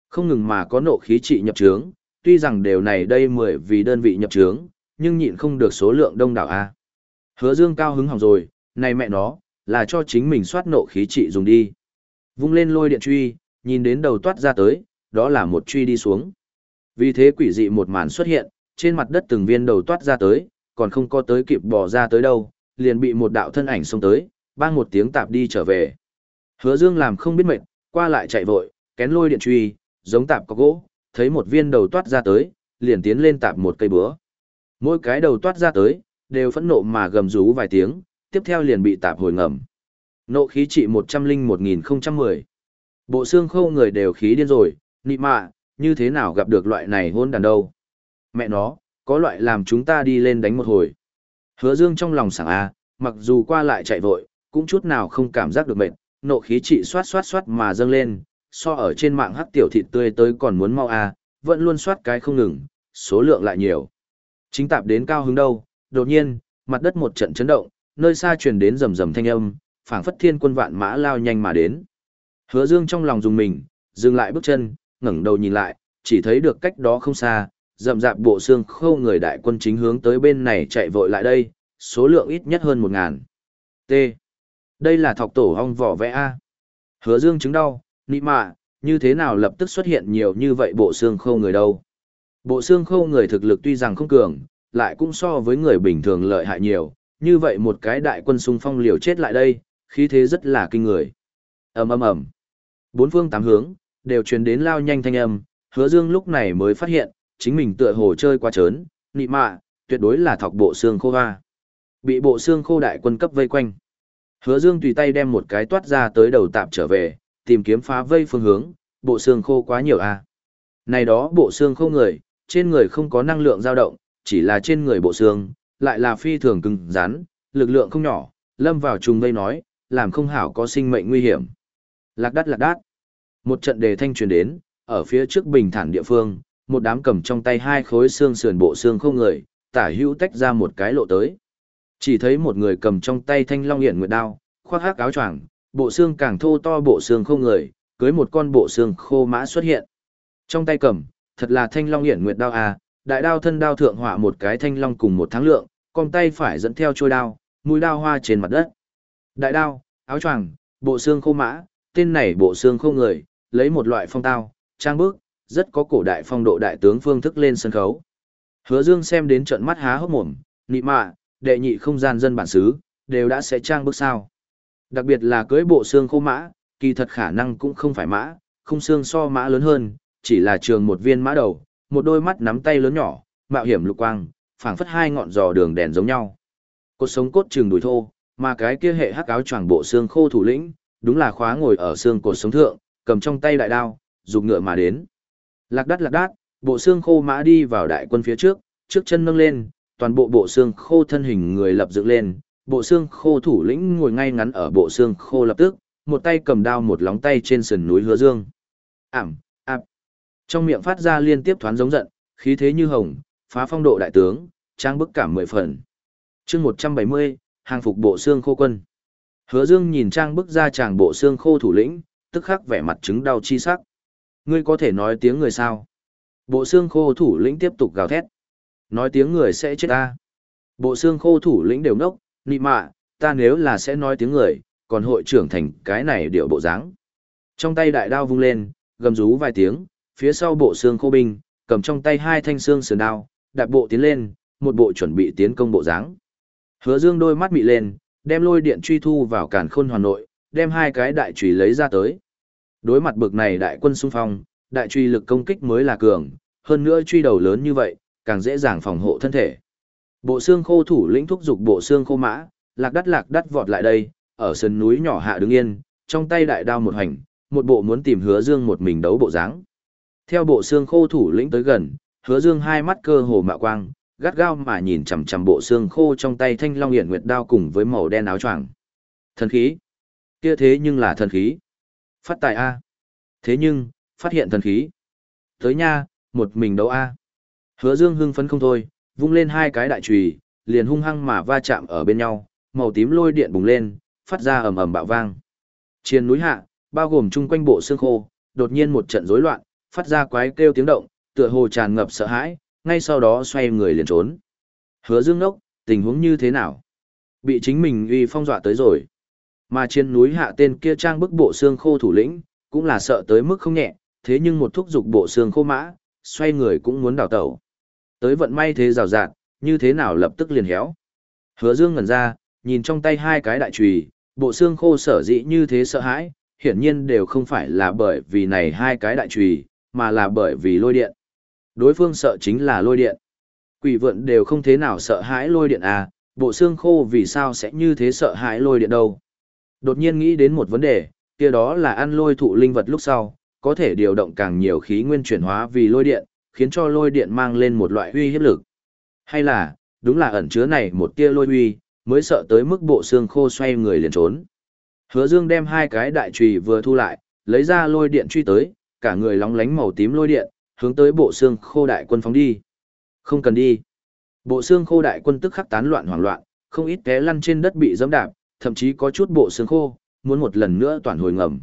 Không ngừng mà có nộ khí trị nhập trướng, tuy rằng đều này đây 10 vì đơn vị nhập trướng, nhưng nhịn không được số lượng đông đảo A. Hứa dương cao hứng hỏng rồi, này mẹ nó, là cho chính mình soát nộ khí trị dùng đi. Vung lên lôi điện truy, nhìn đến đầu toát ra tới, đó là một truy đi xuống. Vì thế quỷ dị một màn xuất hiện, trên mặt đất từng viên đầu toát ra tới, còn không có tới kịp bỏ ra tới đâu, liền bị một đạo thân ảnh xông tới, bang một tiếng tạp đi trở về. Hứa Dương làm không biết mệt, qua lại chạy vội, kén lôi điện truy, giống tạp có gỗ, thấy một viên đầu toát ra tới, liền tiến lên tạp một cây búa. Mỗi cái đầu toát ra tới, đều phẫn nộ mà gầm rú vài tiếng, tiếp theo liền bị tạp hồi ngầm. Nộ khí trị 101.010. Bộ xương khâu người đều khí điên rồi, nị mạ, như thế nào gặp được loại này hôn đàn đâu. Mẹ nó, có loại làm chúng ta đi lên đánh một hồi. Hứa dương trong lòng sảng A, mặc dù qua lại chạy vội, cũng chút nào không cảm giác được mệt, nộ khí trị xoát xoát xoát mà dâng lên, so ở trên mạng hắc tiểu thịt tươi tới còn muốn mau A, vẫn luôn xoát cái không ngừng, số lượng lại nhiều. Chính tạp đến cao hứng đâu, đột nhiên, mặt đất một trận chấn động, nơi xa truyền đến rầm rầm thanh âm, phảng phất thiên quân vạn mã lao nhanh mà đến. Hứa Dương trong lòng dùng mình, dừng lại bước chân, ngẩng đầu nhìn lại, chỉ thấy được cách đó không xa, rậm rạp bộ xương khô người đại quân chính hướng tới bên này chạy vội lại đây, số lượng ít nhất hơn một ngàn. T. Đây là thọc tổ ong vỏ vẽ A. Hứa Dương chứng đau, nị mạ, như thế nào lập tức xuất hiện nhiều như vậy bộ xương khô người đâu. Bộ xương khô người thực lực tuy rằng không cường, lại cũng so với người bình thường lợi hại nhiều, như vậy một cái đại quân xung phong liều chết lại đây, khí thế rất là kinh người. ầm ầm ầm, bốn phương tám hướng đều truyền đến lao nhanh thanh âm. Hứa Dương lúc này mới phát hiện, chính mình tựa hồ chơi quá chớn, nị mạ, tuyệt đối là thọc bộ xương khô hoa. Bị bộ xương khô đại quân cấp vây quanh. Hứa Dương tùy tay đem một cái toát ra tới đầu tạm trở về, tìm kiếm phá vây phương hướng, bộ xương khô quá nhiều a. À. Này đó bộ xương khô người, trên người không có năng lượng dao động, chỉ là trên người bộ xương, lại là phi thường cứng rắn, lực lượng không nhỏ, lâm vào trùng vây nói, làm không hảo có sinh mệnh nguy hiểm. Lạc đắt lạc đắt. Một trận đề thanh truyền đến, ở phía trước bình thản địa phương, một đám cầm trong tay hai khối xương sườn bộ xương không người, tả hữu tách ra một cái lộ tới. Chỉ thấy một người cầm trong tay thanh long hiển nguyệt đao, khoác hắc áo choàng, bộ xương càng thô to bộ xương không người, cưới một con bộ xương khô mã xuất hiện. Trong tay cầm, thật là thanh long hiển nguyệt đao à, đại đao thân đao thượng họa một cái thanh long cùng một tháng lượng, con tay phải dẫn theo trôi đao, mũi đao hoa trên mặt đất. Đại đao, áo choàng, bộ xương khô mã, tên này bộ xương khô người, lấy một loại phong tao, trang bước, rất có cổ đại phong độ đại tướng phương thức lên sân khấu. Hứa Dương xem đến trận mắt há hốc mồm, nị mạ, đệ nhị không gian dân bản xứ, đều đã sẽ trang bước sao. Đặc biệt là cưới bộ xương khô mã, kỳ thật khả năng cũng không phải mã, không xương so mã lớn hơn, chỉ là trường một viên mã đầu, một đôi mắt nắm tay lớn nhỏ, mạo hiểm lục quang, phảng phất hai ngọn giò đường đèn giống nhau. Cột sống cốt trường đùi thô, mà cái kia hệ hắc áo choàng bộ xương khô thủ lĩnh, đúng là khóa ngồi ở xương cột sống thượng, cầm trong tay đại đao, dùng ngựa mà đến. Lạc đắt lạc đát, bộ xương khô mã đi vào đại quân phía trước, trước chân nâng lên, toàn bộ bộ xương khô thân hình người lập dựng lên, bộ xương khô thủ lĩnh ngồi ngay ngắn ở bộ xương khô lập tức, một tay cầm đao một lóng tay trên sườn núi hứa dương. Ảm. Trong miệng phát ra liên tiếp thoáng giống giận, khí thế như hồng, phá phong độ đại tướng, trang bức cảm mười phần. chương 170, hàng phục bộ xương khô quân. Hứa dương nhìn trang bức ra chàng bộ xương khô thủ lĩnh, tức khắc vẻ mặt chứng đau chi sắc. Ngươi có thể nói tiếng người sao? Bộ xương khô thủ lĩnh tiếp tục gào thét. Nói tiếng người sẽ chết ta. Bộ xương khô thủ lĩnh đều nốc, nị mạ, ta nếu là sẽ nói tiếng người, còn hội trưởng thành cái này điệu bộ dáng. Trong tay đại đao vung lên, gầm rú vài tiếng, phía sau bộ xương khô binh, cầm trong tay hai thanh xương sườn đao, đạp bộ tiến lên, một bộ chuẩn bị tiến công bộ dáng. Hứa Dương đôi mắt mị lên, đem lôi điện truy thu vào càn khôn hoàn nội, đem hai cái đại chùy lấy ra tới. Đối mặt bực này đại quân xung phong, đại truy lực công kích mới là cường, hơn nữa truy đầu lớn như vậy, càng dễ dàng phòng hộ thân thể. Bộ xương khô thủ lĩnh thúc dục bộ xương khô mã, lạc đắt lạc đắt vọt lại đây, ở sườn núi nhỏ hạ đứng yên, trong tay đại đao một hành, một bộ muốn tìm hứa dương một mình đấu bộ dáng. Theo bộ xương khô thủ lĩnh tới gần, hứa dương hai mắt cơ hồ mạo quang, gắt gao mà nhìn chằm chằm bộ xương khô trong tay thanh long hiển nguyệt đao cùng với màu đen áo choàng. Thần khí. Kia thế nhưng là thần khí. Phát tài A. Thế nhưng, phát hiện thần khí. Tới nha, một mình đấu A. Hứa dương hưng phấn không thôi, vung lên hai cái đại chùy, liền hung hăng mà va chạm ở bên nhau, màu tím lôi điện bùng lên, phát ra ầm ầm bạo vang. Trên núi hạ, bao gồm chung quanh bộ xương khô, đột nhiên một trận rối loạn, phát ra quái kêu tiếng động, tựa hồ tràn ngập sợ hãi, ngay sau đó xoay người liền trốn. Hứa Dương Nốc, tình huống như thế nào? Bị chính mình uy phong dọa tới rồi. Mà trên núi hạ tên kia trang bức bộ xương khô thủ lĩnh, cũng là sợ tới mức không nhẹ, thế nhưng một thúc dục bộ xương khô mã, xoay người cũng muốn đào tẩu. Tới vận may thế rào rạt, như thế nào lập tức liền héo. Hứa Dương ngẩn ra, nhìn trong tay hai cái đại chùy, bộ xương khô sở dĩ như thế sợ hãi, hiển nhiên đều không phải là bởi vì này hai cái đại chùy mà là bởi vì lôi điện. Đối phương sợ chính là lôi điện. Quỷ vượn đều không thế nào sợ hãi lôi điện à, bộ xương khô vì sao sẽ như thế sợ hãi lôi điện đâu. Đột nhiên nghĩ đến một vấn đề, kia đó là ăn lôi thụ linh vật lúc sau, có thể điều động càng nhiều khí nguyên chuyển hóa vì lôi điện, khiến cho lôi điện mang lên một loại uy hiếp lực. Hay là, đúng là ẩn chứa này một tia lôi uy, mới sợ tới mức bộ xương khô xoay người liền trốn. Hứa Dương đem hai cái đại chùy vừa thu lại, lấy ra lôi điện truy tới, cả người lóng lánh màu tím lôi điện, hướng tới bộ xương khô đại quân phóng đi. Không cần đi. Bộ xương khô đại quân tức khắc tán loạn hoảng loạn, không ít té lăn trên đất bị giẫm đạp, thậm chí có chút bộ xương khô, muốn một lần nữa toàn hồi ngầm.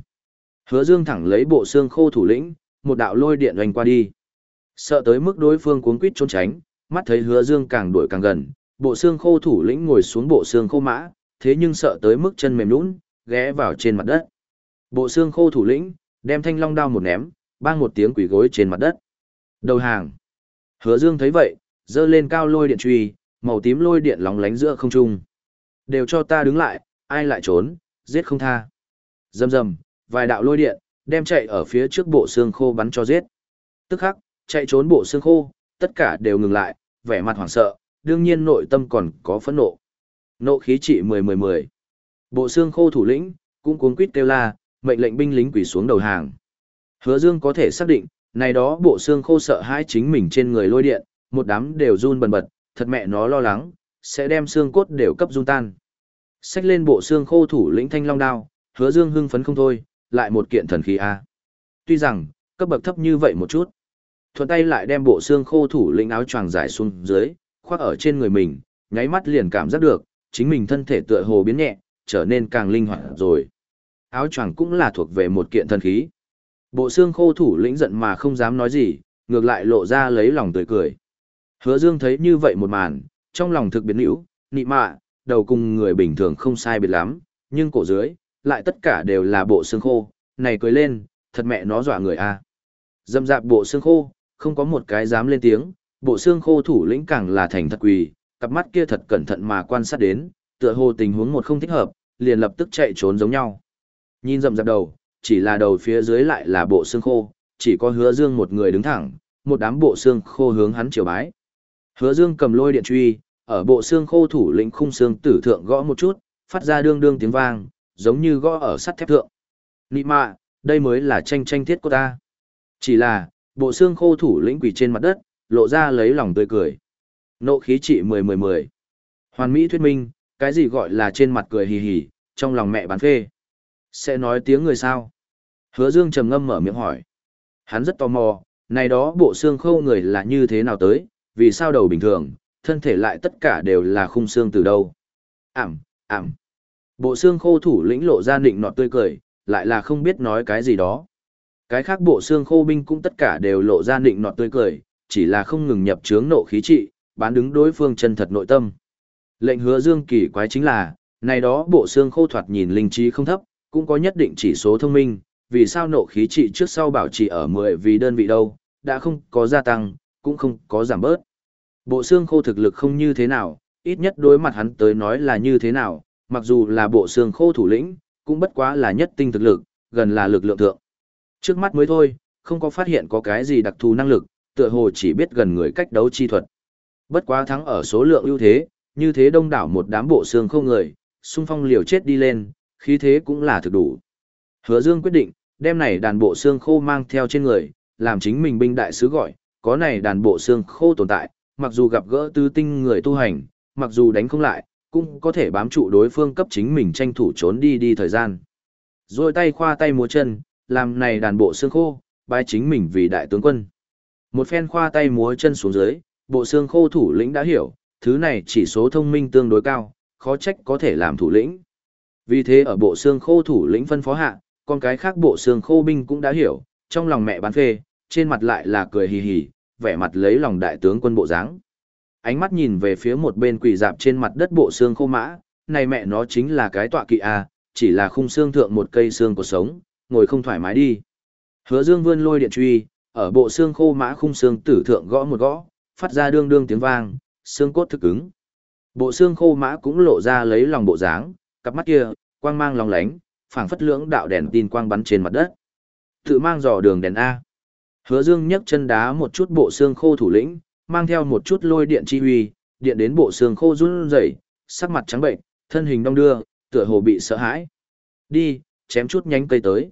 Hứa Dương thẳng lấy bộ xương khô thủ lĩnh, một đạo lôi điện oanh qua đi. Sợ tới mức đối phương cuống quýt trốn tránh, mắt thấy Hứa Dương càng đuổi càng gần, bộ xương khô thủ lĩnh ngồi xuống bộ xương khô mã, thế nhưng sợ tới mức chân mềm nhũn, ghé vào trên mặt đất. Bộ xương khô thủ lĩnh, đem thanh long đao một ném, bang một tiếng quỷ gối trên mặt đất. Đầu hàng. Hứa Dương thấy vậy, giơ lên cao lôi điện truy, màu tím lôi điện lóng lánh giữa không trung. Đều cho ta đứng lại, ai lại trốn, giết không tha. Rầm rầm, vài đạo lôi điện, đem chạy ở phía trước bộ xương khô bắn cho giết. Tức khắc, chạy trốn bộ xương khô, tất cả đều ngừng lại, vẻ mặt hoảng sợ, đương nhiên nội tâm còn có phẫn nộ. Nộ khí trị 10-10-10. Bộ xương khô thủ lĩnh, cũng cuống quýt kêu la, mệnh lệnh binh lính quỳ xuống đầu hàng. Hứa Dương có thể xác định, này đó bộ xương khô sợ hãi chính mình trên người lôi điện, một đám đều run bần bật, thật mẹ nó lo lắng, sẽ đem xương cốt đều cấp run tan. Xách lên bộ xương khô thủ lĩnh thanh long đao, hứa dương hưng phấn không thôi, lại một kiện thần khí A. Tuy rằng, cấp bậc thấp như vậy một chút. Thuận tay lại đem bộ xương khô thủ lĩnh áo choàng giải xuống dưới, khoác ở trên người mình, nháy mắt liền cảm giác được, chính mình thân thể tựa hồ biến nhẹ, trở nên càng linh hoạt rồi. Áo choàng cũng là thuộc về một kiện thần khí. Bộ xương khô thủ lĩnh giận mà không dám nói gì, ngược lại lộ ra lấy lòng tươi cười. Hứa Dương thấy như vậy một màn, trong lòng thực biến hữu, nị mạ, đầu cùng người bình thường không sai biệt lắm, nhưng cổ dưới, lại tất cả đều là bộ xương khô, này cười lên, thật mẹ nó dọa người a. Dâm dạp bộ xương khô, không có một cái dám lên tiếng, bộ xương khô thủ lĩnh càng là thành thật quỳ, cặp mắt kia thật cẩn thận mà quan sát đến, tựa hồ tình huống một không thích hợp, liền lập tức chạy trốn giống nhau. Nhìn rậm rạp đầu, chỉ là đầu phía dưới lại là bộ xương khô, chỉ có hứa dương một người đứng thẳng, một đám bộ xương khô hướng hắn triều bái. Hứa dương cầm lôi điện truy, ở bộ xương khô thủ lĩnh khung xương tử thượng gõ một chút, phát ra đương đương tiếng vang, giống như gõ ở sắt thép thượng. Nị mạ, đây mới là tranh tranh thiết của ta. Chỉ là, bộ xương khô thủ lĩnh quỷ trên mặt đất, lộ ra lấy lòng tươi cười. Nộ khí trị 10-10-10. Hoàn Mỹ thuyết minh, cái gì gọi là trên mặt cười hì hì, trong lòng mẹ bán phê. Sẽ nói tiếng người sao? Hứa Dương trầm ngâm mở miệng hỏi. Hắn rất tò mò, này đó bộ xương khô người là như thế nào tới, vì sao đầu bình thường, thân thể lại tất cả đều là khung xương từ đâu. Ảm, ảm. Bộ xương khô thủ lĩnh lộ ra nịnh nọt tươi cười, lại là không biết nói cái gì đó. Cái khác bộ xương khô binh cũng tất cả đều lộ ra nịnh nọt tươi cười, chỉ là không ngừng nhập chướng nộ khí trị, bán đứng đối phương chân thật nội tâm. Lệnh hứa dương kỳ quái chính là, này đó bộ xương khô thoạt nhìn linh trí không thấp, cũng có nhất định chỉ số thông minh, vì sao nộ khí trị trước sau bảo trì ở 10 vì đơn vị đâu, đã không có gia tăng, cũng không có giảm bớt. Bộ xương khô thực lực không như thế nào, ít nhất đối mặt hắn tới nói là như thế nào, mặc dù là bộ xương khô thủ lĩnh, cũng bất quá là nhất tinh thực lực, gần là lực lượng thượng. Trước mắt mới thôi, không có phát hiện có cái gì đặc thù năng lực, tựa hồ chỉ biết gần người cách đấu chi thuật. Bất quá thắng ở số lượng ưu thế, như thế đông đảo một đám bộ xương khô người, xung phong liều chết đi lên, khí thế cũng là thực đủ. Hứa Dương quyết định, đem này đàn bộ xương khô mang theo trên người, làm chính mình binh đại sứ gọi, có này đàn bộ xương khô tồn tại, mặc dù gặp gỡ tứ tinh người tu hành, mặc dù đánh không lại, cũng có thể bám trụ đối phương cấp chính mình tranh thủ trốn đi đi thời gian. Rồi tay khoa tay múa chân, làm này đàn bộ xương khô, bái chính mình vì đại tướng quân. Một phen khoa tay múa chân xuống dưới, bộ xương khô thủ lĩnh đã hiểu, thứ này chỉ số thông minh tương đối cao, khó trách có thể làm thủ lĩnh. Vì thế ở bộ xương khô thủ lĩnh phân phó hạ, con cái khác bộ xương khô binh cũng đã hiểu, trong lòng mẹ bán phê, trên mặt lại là cười hì hì, vẻ mặt lấy lòng đại tướng quân bộ dáng. Ánh mắt nhìn về phía một bên quỳ dạp trên mặt đất bộ xương khô mã, này mẹ nó chính là cái tọa kỵ à, chỉ là khung xương thượng một cây xương của sống, ngồi không thoải mái đi. Hứa Dương vươn lôi điện truy, ở bộ xương khô mã khung xương tử thượng gõ một gõ, phát ra đương đương tiếng vang, xương cốt thực cứng. Bộ xương khô mã cũng lộ ra lấy lòng bộ dáng, cặp mắt kia, quang mang long lánh, phảng phất lưỡng đạo đèn tin quang bắn trên mặt đất. Tự mang dò đường đèn A. Hứa Dương nhấc chân đá một chút bộ xương khô thủ lĩnh, mang theo một chút lôi điện chi huy, điện đến bộ xương khô run rẩy, sắc mặt trắng bệnh, thân hình đong đưa, tựa hồ bị sợ hãi. Đi, chém chút nhánh cây tới.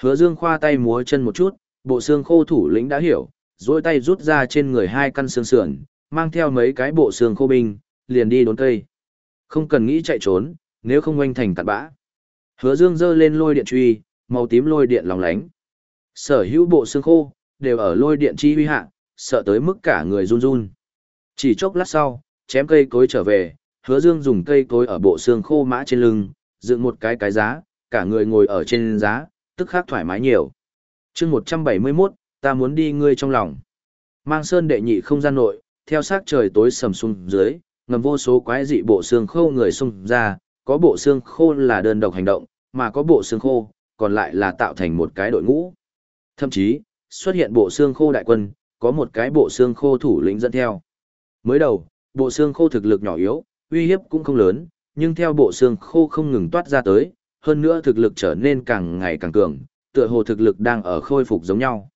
Hứa Dương khoa tay múa chân một chút, bộ xương khô thủ lĩnh đã hiểu, duỗi tay rút ra trên người hai căn xương sườn, mang theo mấy cái bộ xương khô binh, liền đi đốn cây. Không cần nghĩ chạy trốn, nếu không oanh thành cặn bã. Hứa Dương giơ lên lôi điện truy, màu tím lôi điện lóng lánh. Sở hữu bộ xương khô, đều ở lôi điện chi huy hạ, sợ tới mức cả người run run. Chỉ chốc lát sau, chém cây cối trở về, hứa dương dùng cây cối ở bộ xương khô mã trên lưng, dựng một cái cái giá, cả người ngồi ở trên giá, tức khắc thoải mái nhiều. chương 171, ta muốn đi ngươi trong lòng. Mang sơn đệ nhị không gian nội, theo sát trời tối sầm xuống dưới, ngầm vô số quái dị bộ xương khô người xung ra, có bộ xương khô là đơn độc hành động, mà có bộ xương khô, còn lại là tạo thành một cái đội ngũ. Thậm chí, xuất hiện bộ xương khô đại quân, có một cái bộ xương khô thủ lĩnh dẫn theo. Mới đầu, bộ xương khô thực lực nhỏ yếu, uy hiếp cũng không lớn, nhưng theo bộ xương khô không ngừng toát ra tới, hơn nữa thực lực trở nên càng ngày càng cường, tựa hồ thực lực đang ở khôi phục giống nhau.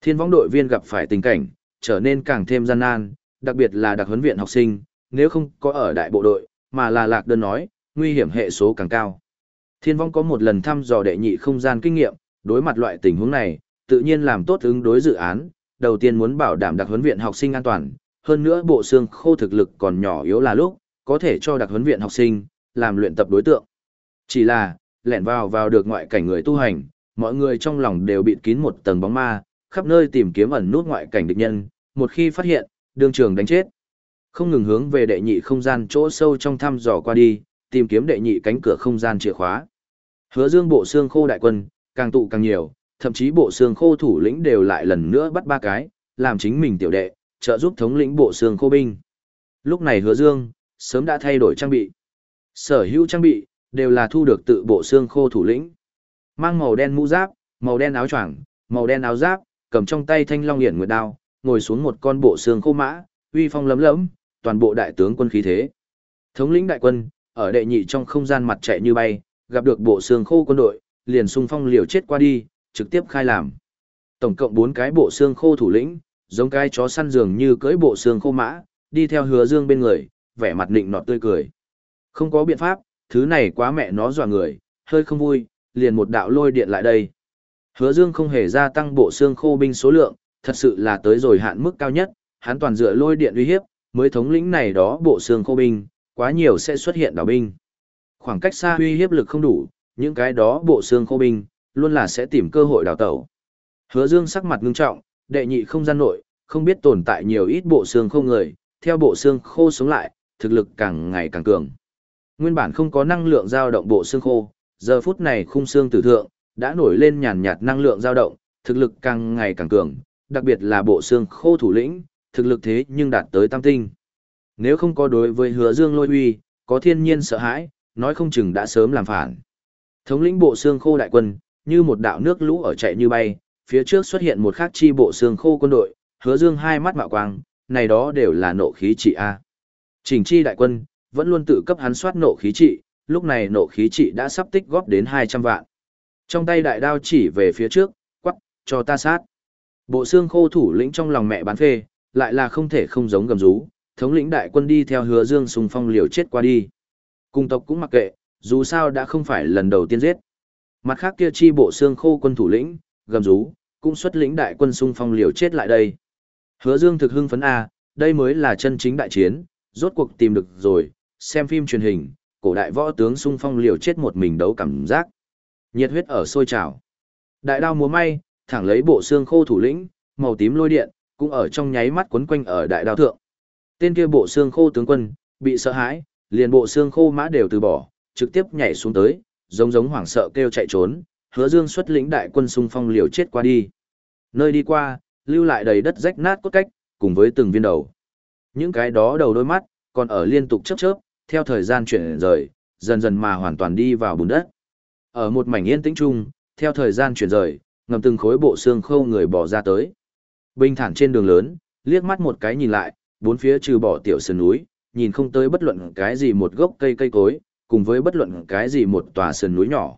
Thiên võng đội viên gặp phải tình cảnh, trở nên càng thêm gian nan, đặc biệt là đặc huấn viện học sinh, nếu không có ở đại bộ đội, mà là lạc đơn nói, nguy hiểm hệ số càng cao. Thiên Vong có một lần thăm dò đệ nhị không gian kinh nghiệm, đối mặt loại tình huống này, tự nhiên làm tốt ứng đối dự án, đầu tiên muốn bảo đảm đặc huấn viện học sinh an toàn, hơn nữa bộ xương khô thực lực còn nhỏ yếu là lúc, có thể cho đặc huấn viện học sinh, làm luyện tập đối tượng. Chỉ là, lẻn vào vào được ngoại cảnh người tu hành, mọi người trong lòng đều bị kín một tầng bóng ma, khắp nơi tìm kiếm ẩn nút ngoại cảnh địch nhân, một khi phát hiện, đường trường đánh chết. Không ngừng hướng về đệ nhị không gian chỗ sâu trong thăm dò qua đi, tìm kiếm đệ nhị cánh cửa không gian chìa khóa. Hứa Dương bộ xương khô đại quân, càng tụ càng nhiều, thậm chí bộ xương khô thủ lĩnh đều lại lần nữa bắt ba cái, làm chính mình tiểu đệ, trợ giúp thống lĩnh bộ xương khô binh. Lúc này Hứa Dương sớm đã thay đổi trang bị. Sở hữu trang bị đều là thu được tự bộ xương khô thủ lĩnh. Mang màu đen mũ giáp, màu đen áo choàng, màu đen áo giáp, cầm trong tay thanh long hiển nguyệt đao, ngồi xuống một con bộ xương khô mã, uy phong lấm lẫm, toàn bộ đại tướng quân khí thế. Thống lĩnh đại quân, ở đệ nhị trong không gian mặt chạy như bay, gặp được bộ xương khô quân đội, liền xung phong liều chết qua đi, trực tiếp khai làm. Tổng cộng 4 cái bộ xương khô thủ lĩnh, giống cái chó săn dường như cưỡi bộ xương khô mã, đi theo hứa dương bên người, vẻ mặt nịnh nọt tươi cười. Không có biện pháp, thứ này quá mẹ nó dọa người, hơi không vui, liền một đạo lôi điện lại đây. Hứa Dương không hề gia tăng bộ xương khô binh số lượng, thật sự là tới rồi hạn mức cao nhất, hắn toàn dựa lôi điện uy hiếp, mới thống lĩnh này đó bộ xương khô binh, quá nhiều sẽ xuất hiện đảo binh. Khoảng cách xa uy hiếp lực không đủ, những cái đó bộ xương khô binh, luôn là sẽ tìm cơ hội đào tẩu. Hứa Dương sắc mặt ngưng trọng, đệ nhị không gian nội, không biết tồn tại nhiều ít bộ xương khô người, theo bộ xương khô sống lại, thực lực càng ngày càng cường. Nguyên bản không có năng lượng dao động bộ xương khô, giờ phút này khung xương tử thượng, đã nổi lên nhàn nhạt năng lượng dao động, thực lực càng ngày càng cường, đặc biệt là bộ xương khô thủ lĩnh, thực lực thế nhưng đạt tới tam tinh. Nếu không có đối với hứa dương lôi uy, có thiên nhiên sợ hãi, nói không chừng đã sớm làm phản. Thống lĩnh bộ xương khô đại quân, như một đạo nước lũ ở chạy như bay, phía trước xuất hiện một khắc chi bộ xương khô quân đội, hứa dương hai mắt mạo quang, này đó đều là nộ khí trị A. Chỉnh chi đại quân, vẫn luôn tự cấp hắn soát nộ khí trị, lúc này nộ khí trị đã sắp tích góp đến 200 vạn. Trong tay đại đao chỉ về phía trước, quắc, cho ta sát. Bộ xương khô thủ lĩnh trong lòng mẹ bán phê, lại là không thể không giống gầm rú, thống lĩnh đại quân đi theo hứa dương xung phong liều chết qua đi. Cung tộc cũng mặc kệ, dù sao đã không phải lần đầu tiên giết. Mặt khác kia chi bộ xương khô quân thủ lĩnh, gầm rú, cũng xuất lĩnh đại quân xung phong liều chết lại đây. Hứa Dương thực hưng phấn a, đây mới là chân chính đại chiến, rốt cuộc tìm được rồi, xem phim truyền hình, cổ đại võ tướng xung phong liều chết một mình đấu cảm giác. Nhiệt huyết ở sôi trào. Đại đao múa may, thẳng lấy bộ xương khô thủ lĩnh, màu tím lôi điện, cũng ở trong nháy mắt quấn quanh ở đại đao thượng. Tên kia bộ xương khô tướng quân, bị sợ hãi, liền bộ xương khô mã đều từ bỏ, trực tiếp nhảy xuống tới, giống giống hoảng sợ kêu chạy trốn, hứa dương xuất lĩnh đại quân xung phong liều chết qua đi. Nơi đi qua, lưu lại đầy đất rách nát cốt cách, cùng với từng viên đầu. Những cái đó đầu đôi mắt, còn ở liên tục chớp chớp, theo thời gian chuyển rời, dần dần mà hoàn toàn đi vào bùn đất. Ở một mảnh yên tĩnh chung, theo thời gian chuyển rời, ngầm từng khối bộ xương khô người bỏ ra tới. Bình thản trên đường lớn, liếc mắt một cái nhìn lại, bốn phía trừ bỏ tiểu sườn núi, nhìn không tới bất luận cái gì một gốc cây cây cối, cùng với bất luận cái gì một tòa sườn núi nhỏ.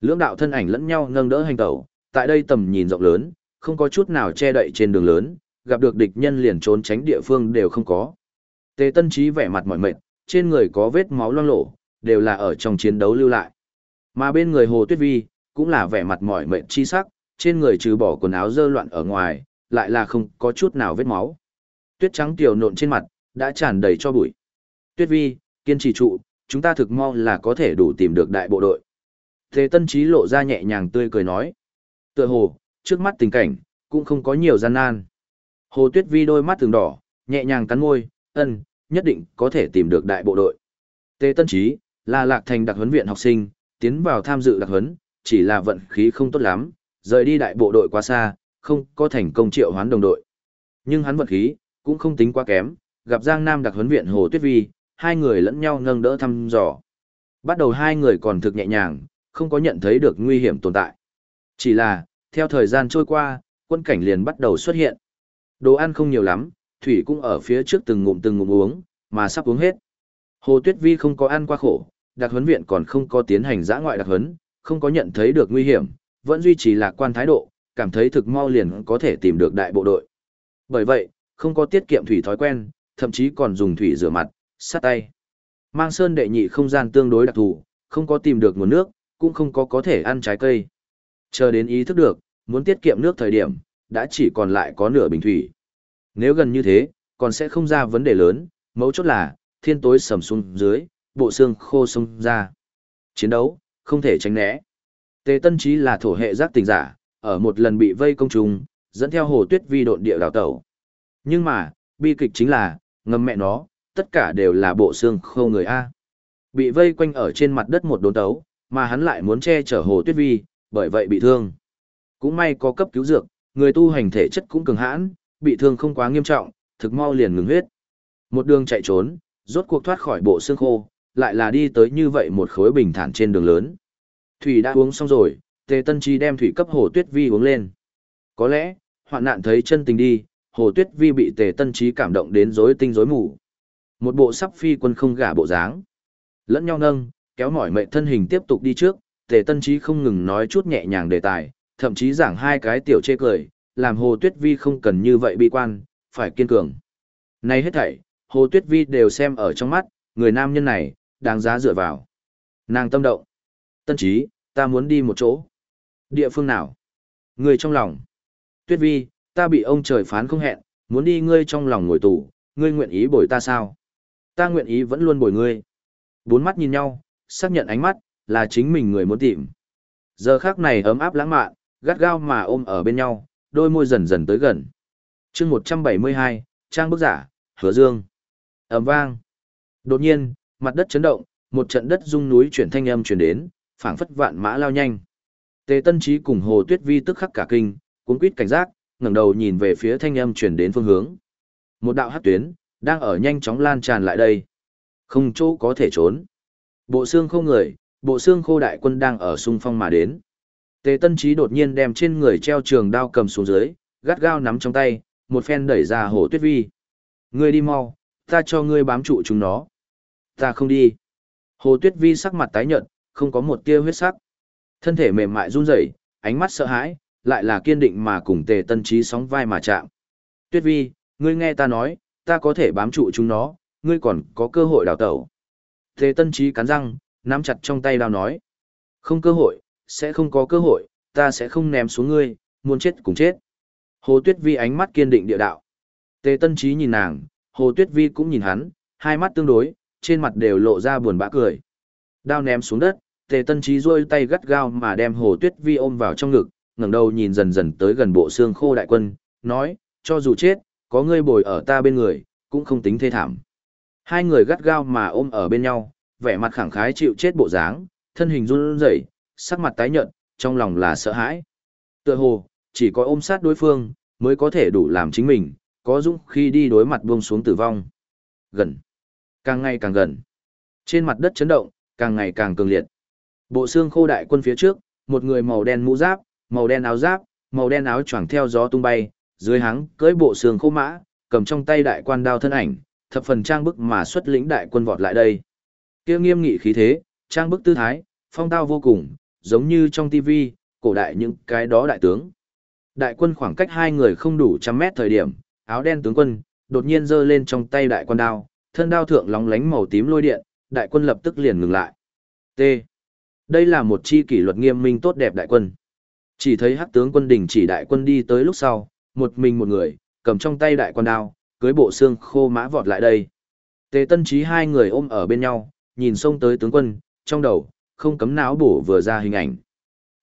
Lưỡng đạo thân ảnh lẫn nhau nâng đỡ hành tẩu, tại đây tầm nhìn rộng lớn, không có chút nào che đậy trên đường lớn, gặp được địch nhân liền trốn tránh địa phương đều không có. Tề Tân Chí vẻ mặt mỏi mệt, trên người có vết máu loang lổ, đều là ở trong chiến đấu lưu lại. Mà bên người Hồ Tuyết Vi, cũng là vẻ mặt mỏi mệt chi sắc, trên người trừ bỏ quần áo dơ loạn ở ngoài, lại là không có chút nào vết máu. Tuyết trắng tiểu nộn trên mặt, đã tràn đầy cho bụi. Tuyết Vi, kiên trì trụ, chúng ta thực mau là có thể đủ tìm được đại bộ đội. Tề Tân trí lộ ra nhẹ nhàng tươi cười nói. Tựa hồ, trước mắt tình cảnh, cũng không có nhiều gian nan. Hồ Tuyết Vi đôi mắt từng đỏ, nhẹ nhàng cắn môi, ân, nhất định có thể tìm được đại bộ đội. Tề Tân Chí, là lạc thành đặc huấn viện học sinh, tiến vào tham dự đặc huấn, chỉ là vận khí không tốt lắm, rời đi đại bộ đội quá xa, không có thành công triệu hoán đồng đội. Nhưng hắn vận khí, cũng không tính quá kém, gặp Giang Nam đặc huấn viện Hồ Tuyết Vi, hai người lẫn nhau nâng đỡ thăm dò. Bắt đầu hai người còn thực nhẹ nhàng, không có nhận thấy được nguy hiểm tồn tại. Chỉ là, theo thời gian trôi qua, quân cảnh liền bắt đầu xuất hiện. Đồ ăn không nhiều lắm, thủy cũng ở phía trước từng ngụm từng ngụm uống, mà sắp uống hết. Hồ Tuyết Vi không có ăn qua khổ, đặc huấn viện còn không có tiến hành giã ngoại đặc huấn, không có nhận thấy được nguy hiểm, vẫn duy trì lạc quan thái độ, cảm thấy thực mau liền có thể tìm được đại bộ đội. Bởi vậy, không có tiết kiệm thủy thói quen, thậm chí còn dùng thủy rửa mặt, sát tay. Mang sơn đệ nhị không gian tương đối đặc thù, không có tìm được nguồn nước, cũng không có có thể ăn trái cây. Chờ đến ý thức được, muốn tiết kiệm nước thời điểm, đã chỉ còn lại có nửa bình thủy. Nếu gần như thế, còn sẽ không ra vấn đề lớn, mấu chốt là, thiên tối sầm xuống dưới, bộ xương khô sông ra. Chiến đấu, không thể tránh né. Tề Tân Chí là thổ hệ giác tình giả, ở một lần bị vây công trùng, dẫn theo hồ tuyết vi độn địa đào tẩu. Nhưng mà, bi kịch chính là, ngầm mẹ nó, tất cả đều là bộ xương khô người A. Bị vây quanh ở trên mặt đất một đốn tấu, mà hắn lại muốn che chở hồ tuyết vi, bởi vậy bị thương. Cũng may có cấp cứu dược, người tu hành thể chất cũng cường hãn, bị thương không quá nghiêm trọng, thực mau liền ngừng huyết. Một đường chạy trốn, rốt cuộc thoát khỏi bộ xương khô, lại là đi tới như vậy một khối bình thản trên đường lớn. Thủy đã uống xong rồi, Tề Tân Chi đem thủy cấp Hồ Tuyết Vi uống lên. Có lẽ, hoạn nạn thấy chân tình đi, Hồ Tuyết Vi bị Tề Tân Trí cảm động đến rối tinh rối mù. Một bộ sắp phi quân không gả bộ dáng. Lẫn nhau nâng, kéo mỏi mệ thân hình tiếp tục đi trước, Tề Tân Trí không ngừng nói chút nhẹ nhàng đề tài, thậm chí giảng hai cái tiểu chê cười, làm Hồ Tuyết Vi không cần như vậy bi quan, phải kiên cường. Này hết thảy, Hồ Tuyết Vi đều xem ở trong mắt, người nam nhân này, đáng giá dựa vào. Nàng tâm động. Tân trí, ta muốn đi một chỗ. Địa phương nào? Người trong lòng. Tuyết Vi, ta bị ông trời phán không hẹn, muốn đi ngươi trong lòng ngồi tù, ngươi nguyện ý bồi ta sao? Ta nguyện ý vẫn luôn bồi ngươi. Bốn mắt nhìn nhau, xác nhận ánh mắt, là chính mình người muốn tìm. Giờ khác này ấm áp lãng mạn, gắt gao mà ôm ở bên nhau, đôi môi dần dần tới gần. chương 172, trang bức giả, hứa dương. ầm vang. Đột nhiên, mặt đất chấn động, một trận đất rung núi chuyển thanh âm chuyển đến, phảng phất vạn mã lao nhanh. Tề Tân Chí cùng Hồ Tuyết Vi tức khắc cả kinh, cuốn quýt cảnh giác, ngẩng đầu nhìn về phía thanh âm chuyển đến phương hướng. Một đạo hắc tuyến đang ở nhanh chóng lan tràn lại đây. Không chỗ có thể trốn. Bộ xương khô người, bộ xương khô đại quân đang ở xung phong mà đến. Tề Tân Chí đột nhiên đem trên người treo trường đao cầm xuống dưới, gắt gao nắm trong tay, một phen đẩy ra Hồ Tuyết Vi. Ngươi đi mau, ta cho ngươi bám trụ chúng nó. Ta không đi. Hồ Tuyết Vi sắc mặt tái nhợt, không có một tia huyết sắc. Thân thể mềm mại run rẩy, ánh mắt sợ hãi, lại là kiên định mà cùng Tề Tân trí sóng vai mà chạm. Tuyết Vi, ngươi nghe ta nói, ta có thể bám trụ chúng nó, ngươi còn có cơ hội đào tẩu. Tề Tân trí cắn răng, nắm chặt trong tay đao nói. Không cơ hội, sẽ không có cơ hội, ta sẽ không ném xuống ngươi, muốn chết cùng chết. Hồ Tuyết Vi ánh mắt kiên định địa đạo. Tề Tân Trí nhìn nàng, Hồ Tuyết Vi cũng nhìn hắn, hai mắt tương đối, trên mặt đều lộ ra buồn bã cười. Đao ném xuống đất, Tề Tân Trí duỗi tay gắt gao mà đem Hồ Tuyết Vi ôm vào trong ngực, ngẩng đầu nhìn dần dần tới gần bộ xương khô đại quân, nói, cho dù chết, có ngươi bồi ở ta bên người, cũng không tính thê thảm. Hai người gắt gao mà ôm ở bên nhau, vẻ mặt khẳng khái chịu chết bộ dáng, thân hình run rẩy, sắc mặt tái nhợt, trong lòng là sợ hãi. Tựa hồ, chỉ có ôm sát đối phương, mới có thể đủ làm chính mình, có dũng khi đi đối mặt buông xuống tử vong. Gần. Càng ngày càng gần. Trên mặt đất chấn động, càng ngày càng cường liệt. Bộ xương khô đại quân phía trước, một người màu đen mũ giáp, màu đen áo giáp, màu đen áo choàng theo gió tung bay, dưới háng cưỡi bộ sườn khô mã, cầm trong tay đại quan đao thân ảnh, thập phần trang bức mà xuất lĩnh đại quân vọt lại đây. Kia nghiêm nghị khí thế, trang bức tư thái, phong tao vô cùng, giống như trong TV, cổ đại những cái đó đại tướng. Đại quân khoảng cách hai người không đủ trăm mét thời điểm, áo đen tướng quân, đột nhiên giơ lên trong tay đại quan đao, thân đao thượng lóng lánh màu tím lôi điện, đại quân lập tức liền ngừng lại. T. Đây là một chi kỷ luật nghiêm minh tốt đẹp đại quân. Chỉ thấy hắc tướng quân đình chỉ đại quân đi tới lúc sau, một mình một người, cầm trong tay đại quân đao, cưới bộ xương khô mã vọt lại đây. Tề Tân Chí hai người ôm ở bên nhau, nhìn xông tới tướng quân, trong đầu, không cấm não bổ vừa ra hình ảnh.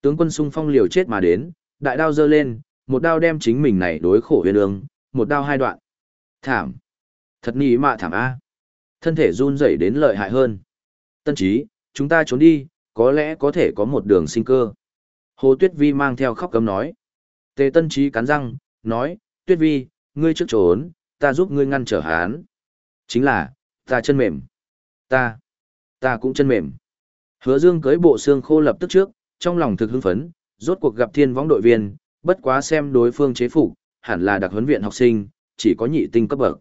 Tướng quân xung phong liều chết mà đến, đại đao giơ lên, một đao đem chính mình này đối khổ huyền ương, một đao hai đoạn. Thảm. Thật nghĩ mạ thảm A. Thân thể run rẩy đến lợi hại hơn. Tân Chí, chúng ta trốn đi, có lẽ có thể có một đường sinh cơ. Hồ Tuyết Vi mang theo khóc cấm nói. Tề Tân Trí cắn răng, nói, Tuyết Vi, ngươi trước trốn, ta giúp ngươi ngăn trở hán. Chính là, ta chân mềm. Ta, ta cũng chân mềm. Hứa Dương cưới bộ xương khô lập tức trước, trong lòng thực hưng phấn, rốt cuộc gặp thiên võng đội viên, bất quá xem đối phương chế phục, hẳn là đặc huấn viện học sinh, chỉ có nhị tinh cấp bậc.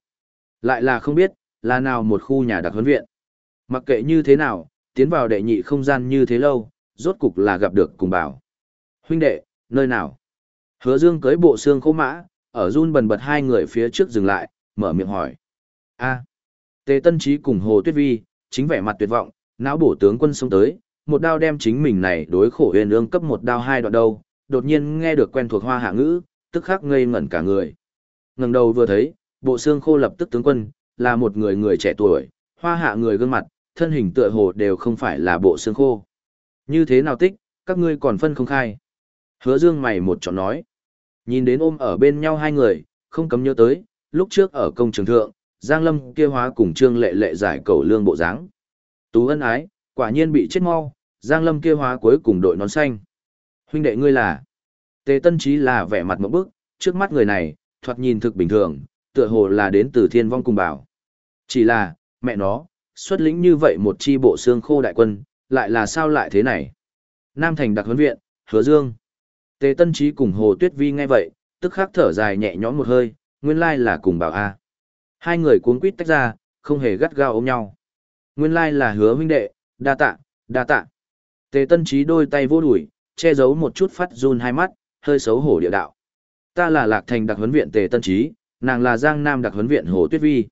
Lại là không biết, là nào một khu nhà đặc huấn viện. Mặc kệ như thế nào, tiến vào đệ nhị không gian như thế lâu, rốt cục là gặp được cùng bảo. Huynh đệ, nơi nào? Hứa Dương cưới bộ xương khô mã, ở run bần bật hai người phía trước dừng lại, mở miệng hỏi. a Tề Tân Chí cùng Hồ Tuyết Vi, chính vẻ mặt tuyệt vọng, não bổ tướng quân xông tới, một đao đem chính mình này đối khổ huyền ương cấp một đao hai đoạn đâu, đột nhiên nghe được quen thuộc hoa hạ ngữ, tức khắc ngây ngẩn cả người. ngẩng đầu vừa thấy, bộ xương khô lập tức tướng quân, là một người người trẻ tuổi, hoa hạ người gương mặt, thân hình tựa hồ đều không phải là bộ xương khô. Như thế nào tích, các ngươi còn phân không khai. Hứa dương mày một chọn nói. Nhìn đến ôm ở bên nhau hai người, không cấm nhớ tới, lúc trước ở công trường thượng, Giang Lâm kia hóa cùng Trương Lệ Lệ giải cầu lương bộ dáng. Tú ân ái, quả nhiên bị chết mau, Giang Lâm kia hóa cuối cùng đội nón xanh. Huynh đệ ngươi là? Tề Tân Chí là vẻ mặt một bức, trước mắt người này, thoạt nhìn thực bình thường, tựa hồ là đến từ Thiên Vong cùng bảo. Chỉ là, mẹ nó, xuất lĩnh như vậy một chi bộ xương khô đại quân, lại là sao lại thế này? Nam Thành đặc huấn viện, Hứa Dương. Tề Tân Chí cùng Hồ Tuyết Vi nghe vậy, tức khắc thở dài nhẹ nhõm một hơi, nguyên lai là cùng bảo A. Hai người cuốn quýt tách ra, không hề gắt gao ôm nhau. Nguyên lai là hứa huynh đệ, đa tạ, đa tạ. Tề Tân Chí đôi tay vô đuổi, che giấu một chút phát run hai mắt, hơi xấu hổ địa đạo. Ta là Lạc Thành đặc huấn viện Tề Tân Chí, nàng là Giang Nam đặc huấn viện Hồ Tuyết Vi.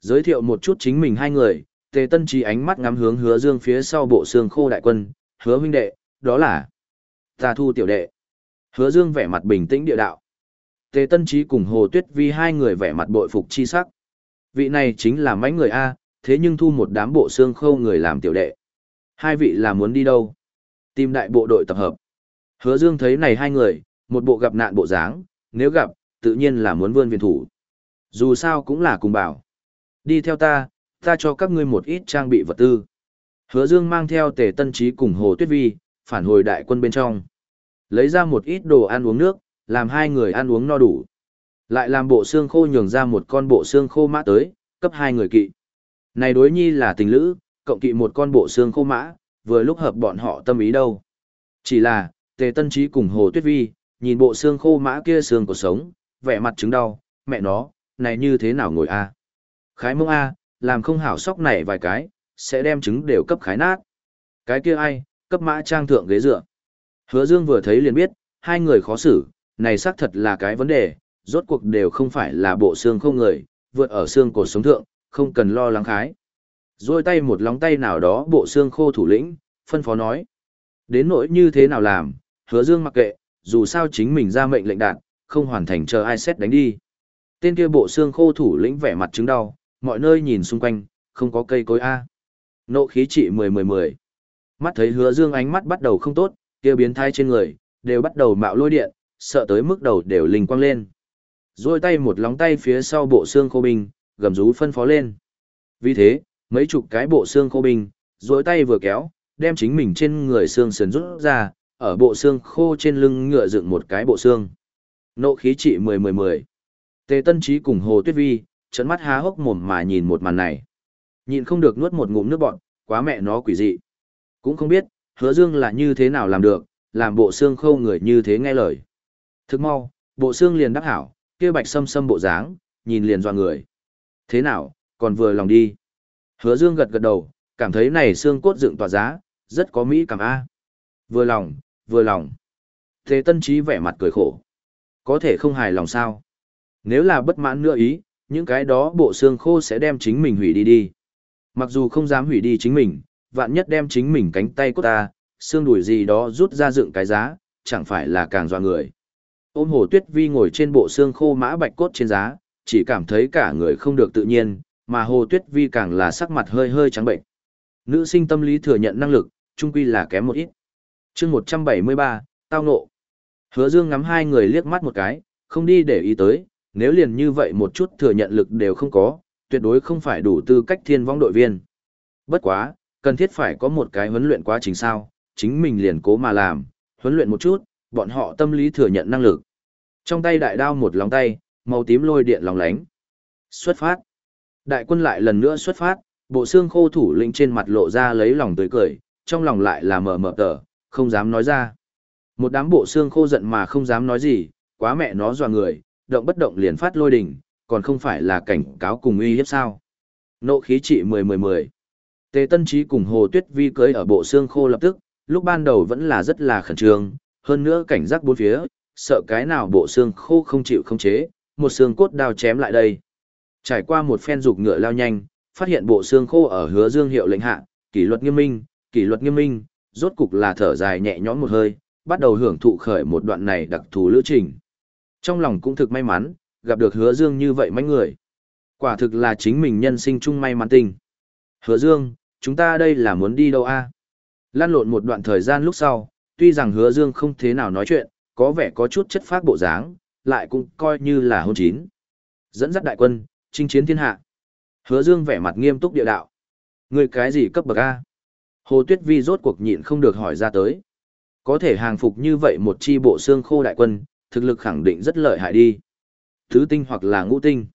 Giới thiệu một chút chính mình hai người, Tề Tân Chí ánh mắt ngắm hướng Hứa Dương phía sau bộ xương khô đại quân, "Hứa huynh đệ, đó là Ta thu tiểu đệ." Hứa Dương vẻ mặt bình tĩnh địa đạo. Tề Tân Chí cùng Hồ Tuyết Vi hai người vẻ mặt bội phục chi sắc. Vị này chính là mấy người A, thế nhưng thu một đám bộ xương khâu người làm tiểu đệ. Hai vị là muốn đi đâu? Tìm đại bộ đội tập hợp. Hứa Dương thấy này hai người, một bộ gặp nạn bộ dáng, nếu gặp, tự nhiên là muốn vươn viện thủ. Dù sao cũng là cùng bảo. Đi theo ta, ta cho các ngươi một ít trang bị vật tư. Hứa Dương mang theo Tề Tân Chí cùng Hồ Tuyết Vi, phản hồi đại quân bên trong. Lấy ra một ít đồ ăn uống nước, làm hai người ăn uống no đủ. Lại làm bộ xương khô nhường ra một con bộ xương khô mã tới, cấp hai người kỵ. Này đối nhi là tình lữ, cộng kỵ một con bộ xương khô mã, vừa lúc hợp bọn họ tâm ý đâu. Chỉ là, Tề Tân Trí cùng Hồ Tuyết Vi, nhìn bộ xương khô mã kia xương của sống, vẻ mặt chứng đau, mẹ nó, này như thế nào ngồi a? Khái mông a, làm không hảo sóc này vài cái, sẽ đem trứng đều cấp khái nát. Cái kia ai, cấp mã trang thượng ghế dựa. Hứa Dương vừa thấy liền biết, hai người khó xử, này xác thật là cái vấn đề, rốt cuộc đều không phải là bộ xương không người, vượt ở xương cổ sống thượng, không cần lo lắng khái. Rồi tay một lóng tay nào đó bộ xương khô thủ lĩnh, phân phó nói. Đến nỗi như thế nào làm, hứa dương mặc kệ, dù sao chính mình ra mệnh lệnh đạn, không hoàn thành chờ ai xét đánh đi. Tên kia bộ xương khô thủ lĩnh vẻ mặt chứng đau, mọi nơi nhìn xung quanh, không có cây cối A. Nộ khí trị 10-10-10. Mắt thấy hứa dương ánh mắt bắt đầu không tốt, kia biến thai trên người, đều bắt đầu mạo lôi điện, sợ tới mức đầu đều linh quang lên. Rồi tay một lóng tay phía sau bộ xương khô binh, gầm rú phân phó lên. Vì thế, mấy chục cái bộ xương khô binh, rồi tay vừa kéo, đem chính mình trên người xương sườn rút ra, ở bộ xương khô trên lưng ngựa dựng một cái bộ xương. Nộ khí trị 10-10-10. Tề Tân Trí cùng Hồ Tuyết Vi, trấn mắt há hốc mồm mà nhìn một màn này. Nhìn không được nuốt một ngụm nước bọt, quá mẹ nó quỷ dị. Cũng không biết, hứa dương là như thế nào làm được, làm bộ xương khô người như thế nghe lời. Thức mau, bộ xương liền đắc hảo, kia bạch sâm sâm bộ dáng, nhìn liền doa người. Thế nào, còn vừa lòng đi. Hứa Dương gật gật đầu, cảm thấy này xương cốt dựng tỏa giá, rất có mỹ cảm A. Vừa lòng, vừa lòng. Thế tân trí vẻ mặt cười khổ. Có thể không hài lòng sao? Nếu là bất mãn nữa ý, những cái đó bộ xương khô sẽ đem chính mình hủy đi đi. Mặc dù không dám hủy đi chính mình, vạn nhất đem chính mình cánh tay cốt ta, xương đùi gì đó rút ra dựng cái giá, chẳng phải là càng dọa người. Ôm hồ tuyết vi ngồi trên bộ xương khô mã bạch cốt trên giá, chỉ cảm thấy cả người không được tự nhiên, mà hồ tuyết vi càng là sắc mặt hơi hơi trắng bệnh. Nữ sinh tâm lý thừa nhận năng lực, trung quy là kém một ít. chương 173, tao nộ. Hứa dương ngắm hai người liếc mắt một cái, không đi để ý tới, nếu liền như vậy một chút thừa nhận lực đều không có, tuyệt đối không phải đủ tư cách thiên vong đội viên. Bất quá, cần thiết phải có một cái huấn luyện quá trình sao, chính mình liền cố mà làm, huấn luyện một chút, bọn họ tâm lý thừa nhận năng lực. Trong tay đại đao một lòng tay, màu tím lôi điện lòng lánh. Xuất phát. Đại quân lại lần nữa xuất phát, bộ xương khô thủ lĩnh trên mặt lộ ra lấy lòng tươi cười, trong lòng lại là mở mở tờ, không dám nói ra. Một đám bộ xương khô giận mà không dám nói gì, quá mẹ nó dọa người, động bất động liền phát lôi đỉnh, còn không phải là cảnh cáo cùng uy hiếp sao. Nộ khí trị 10-10-10. Tề Tân Trí cùng Hồ Tuyết Vi cưới ở bộ xương khô lập tức, lúc ban đầu vẫn là rất là khẩn trương, hơn nữa cảnh giác bốn phía, sợ cái nào bộ xương khô không chịu không chế, một xương cốt đao chém lại đây. Trải qua một phen dục ngựa lao nhanh, phát hiện bộ xương khô ở hứa dương hiệu lệnh hạ, kỷ luật nghiêm minh, kỷ luật nghiêm minh, rốt cục là thở dài nhẹ nhõm một hơi, bắt đầu hưởng thụ khởi một đoạn này đặc thù lữ trình. Trong lòng cũng thực may mắn, gặp được hứa dương như vậy mấy người. Quả thực là chính mình nhân sinh chung may mắn tình. Hứa dương, chúng ta đây là muốn đi đâu a? Lan lộn một đoạn thời gian lúc sau, tuy rằng hứa dương không thế nào nói chuyện, có vẻ có chút chất phác bộ dáng, lại cũng coi như là hôn chín. Dẫn dắt đại quân, chinh chiến thiên hạ. Hứa dương vẻ mặt nghiêm túc địa đạo. Người cái gì cấp bậc A? Hồ Tuyết Vi rốt cuộc nhịn không được hỏi ra tới. Có thể hàng phục như vậy một chi bộ xương khô đại quân, thực lực khẳng định rất lợi hại đi. Thứ tinh hoặc là ngũ tinh.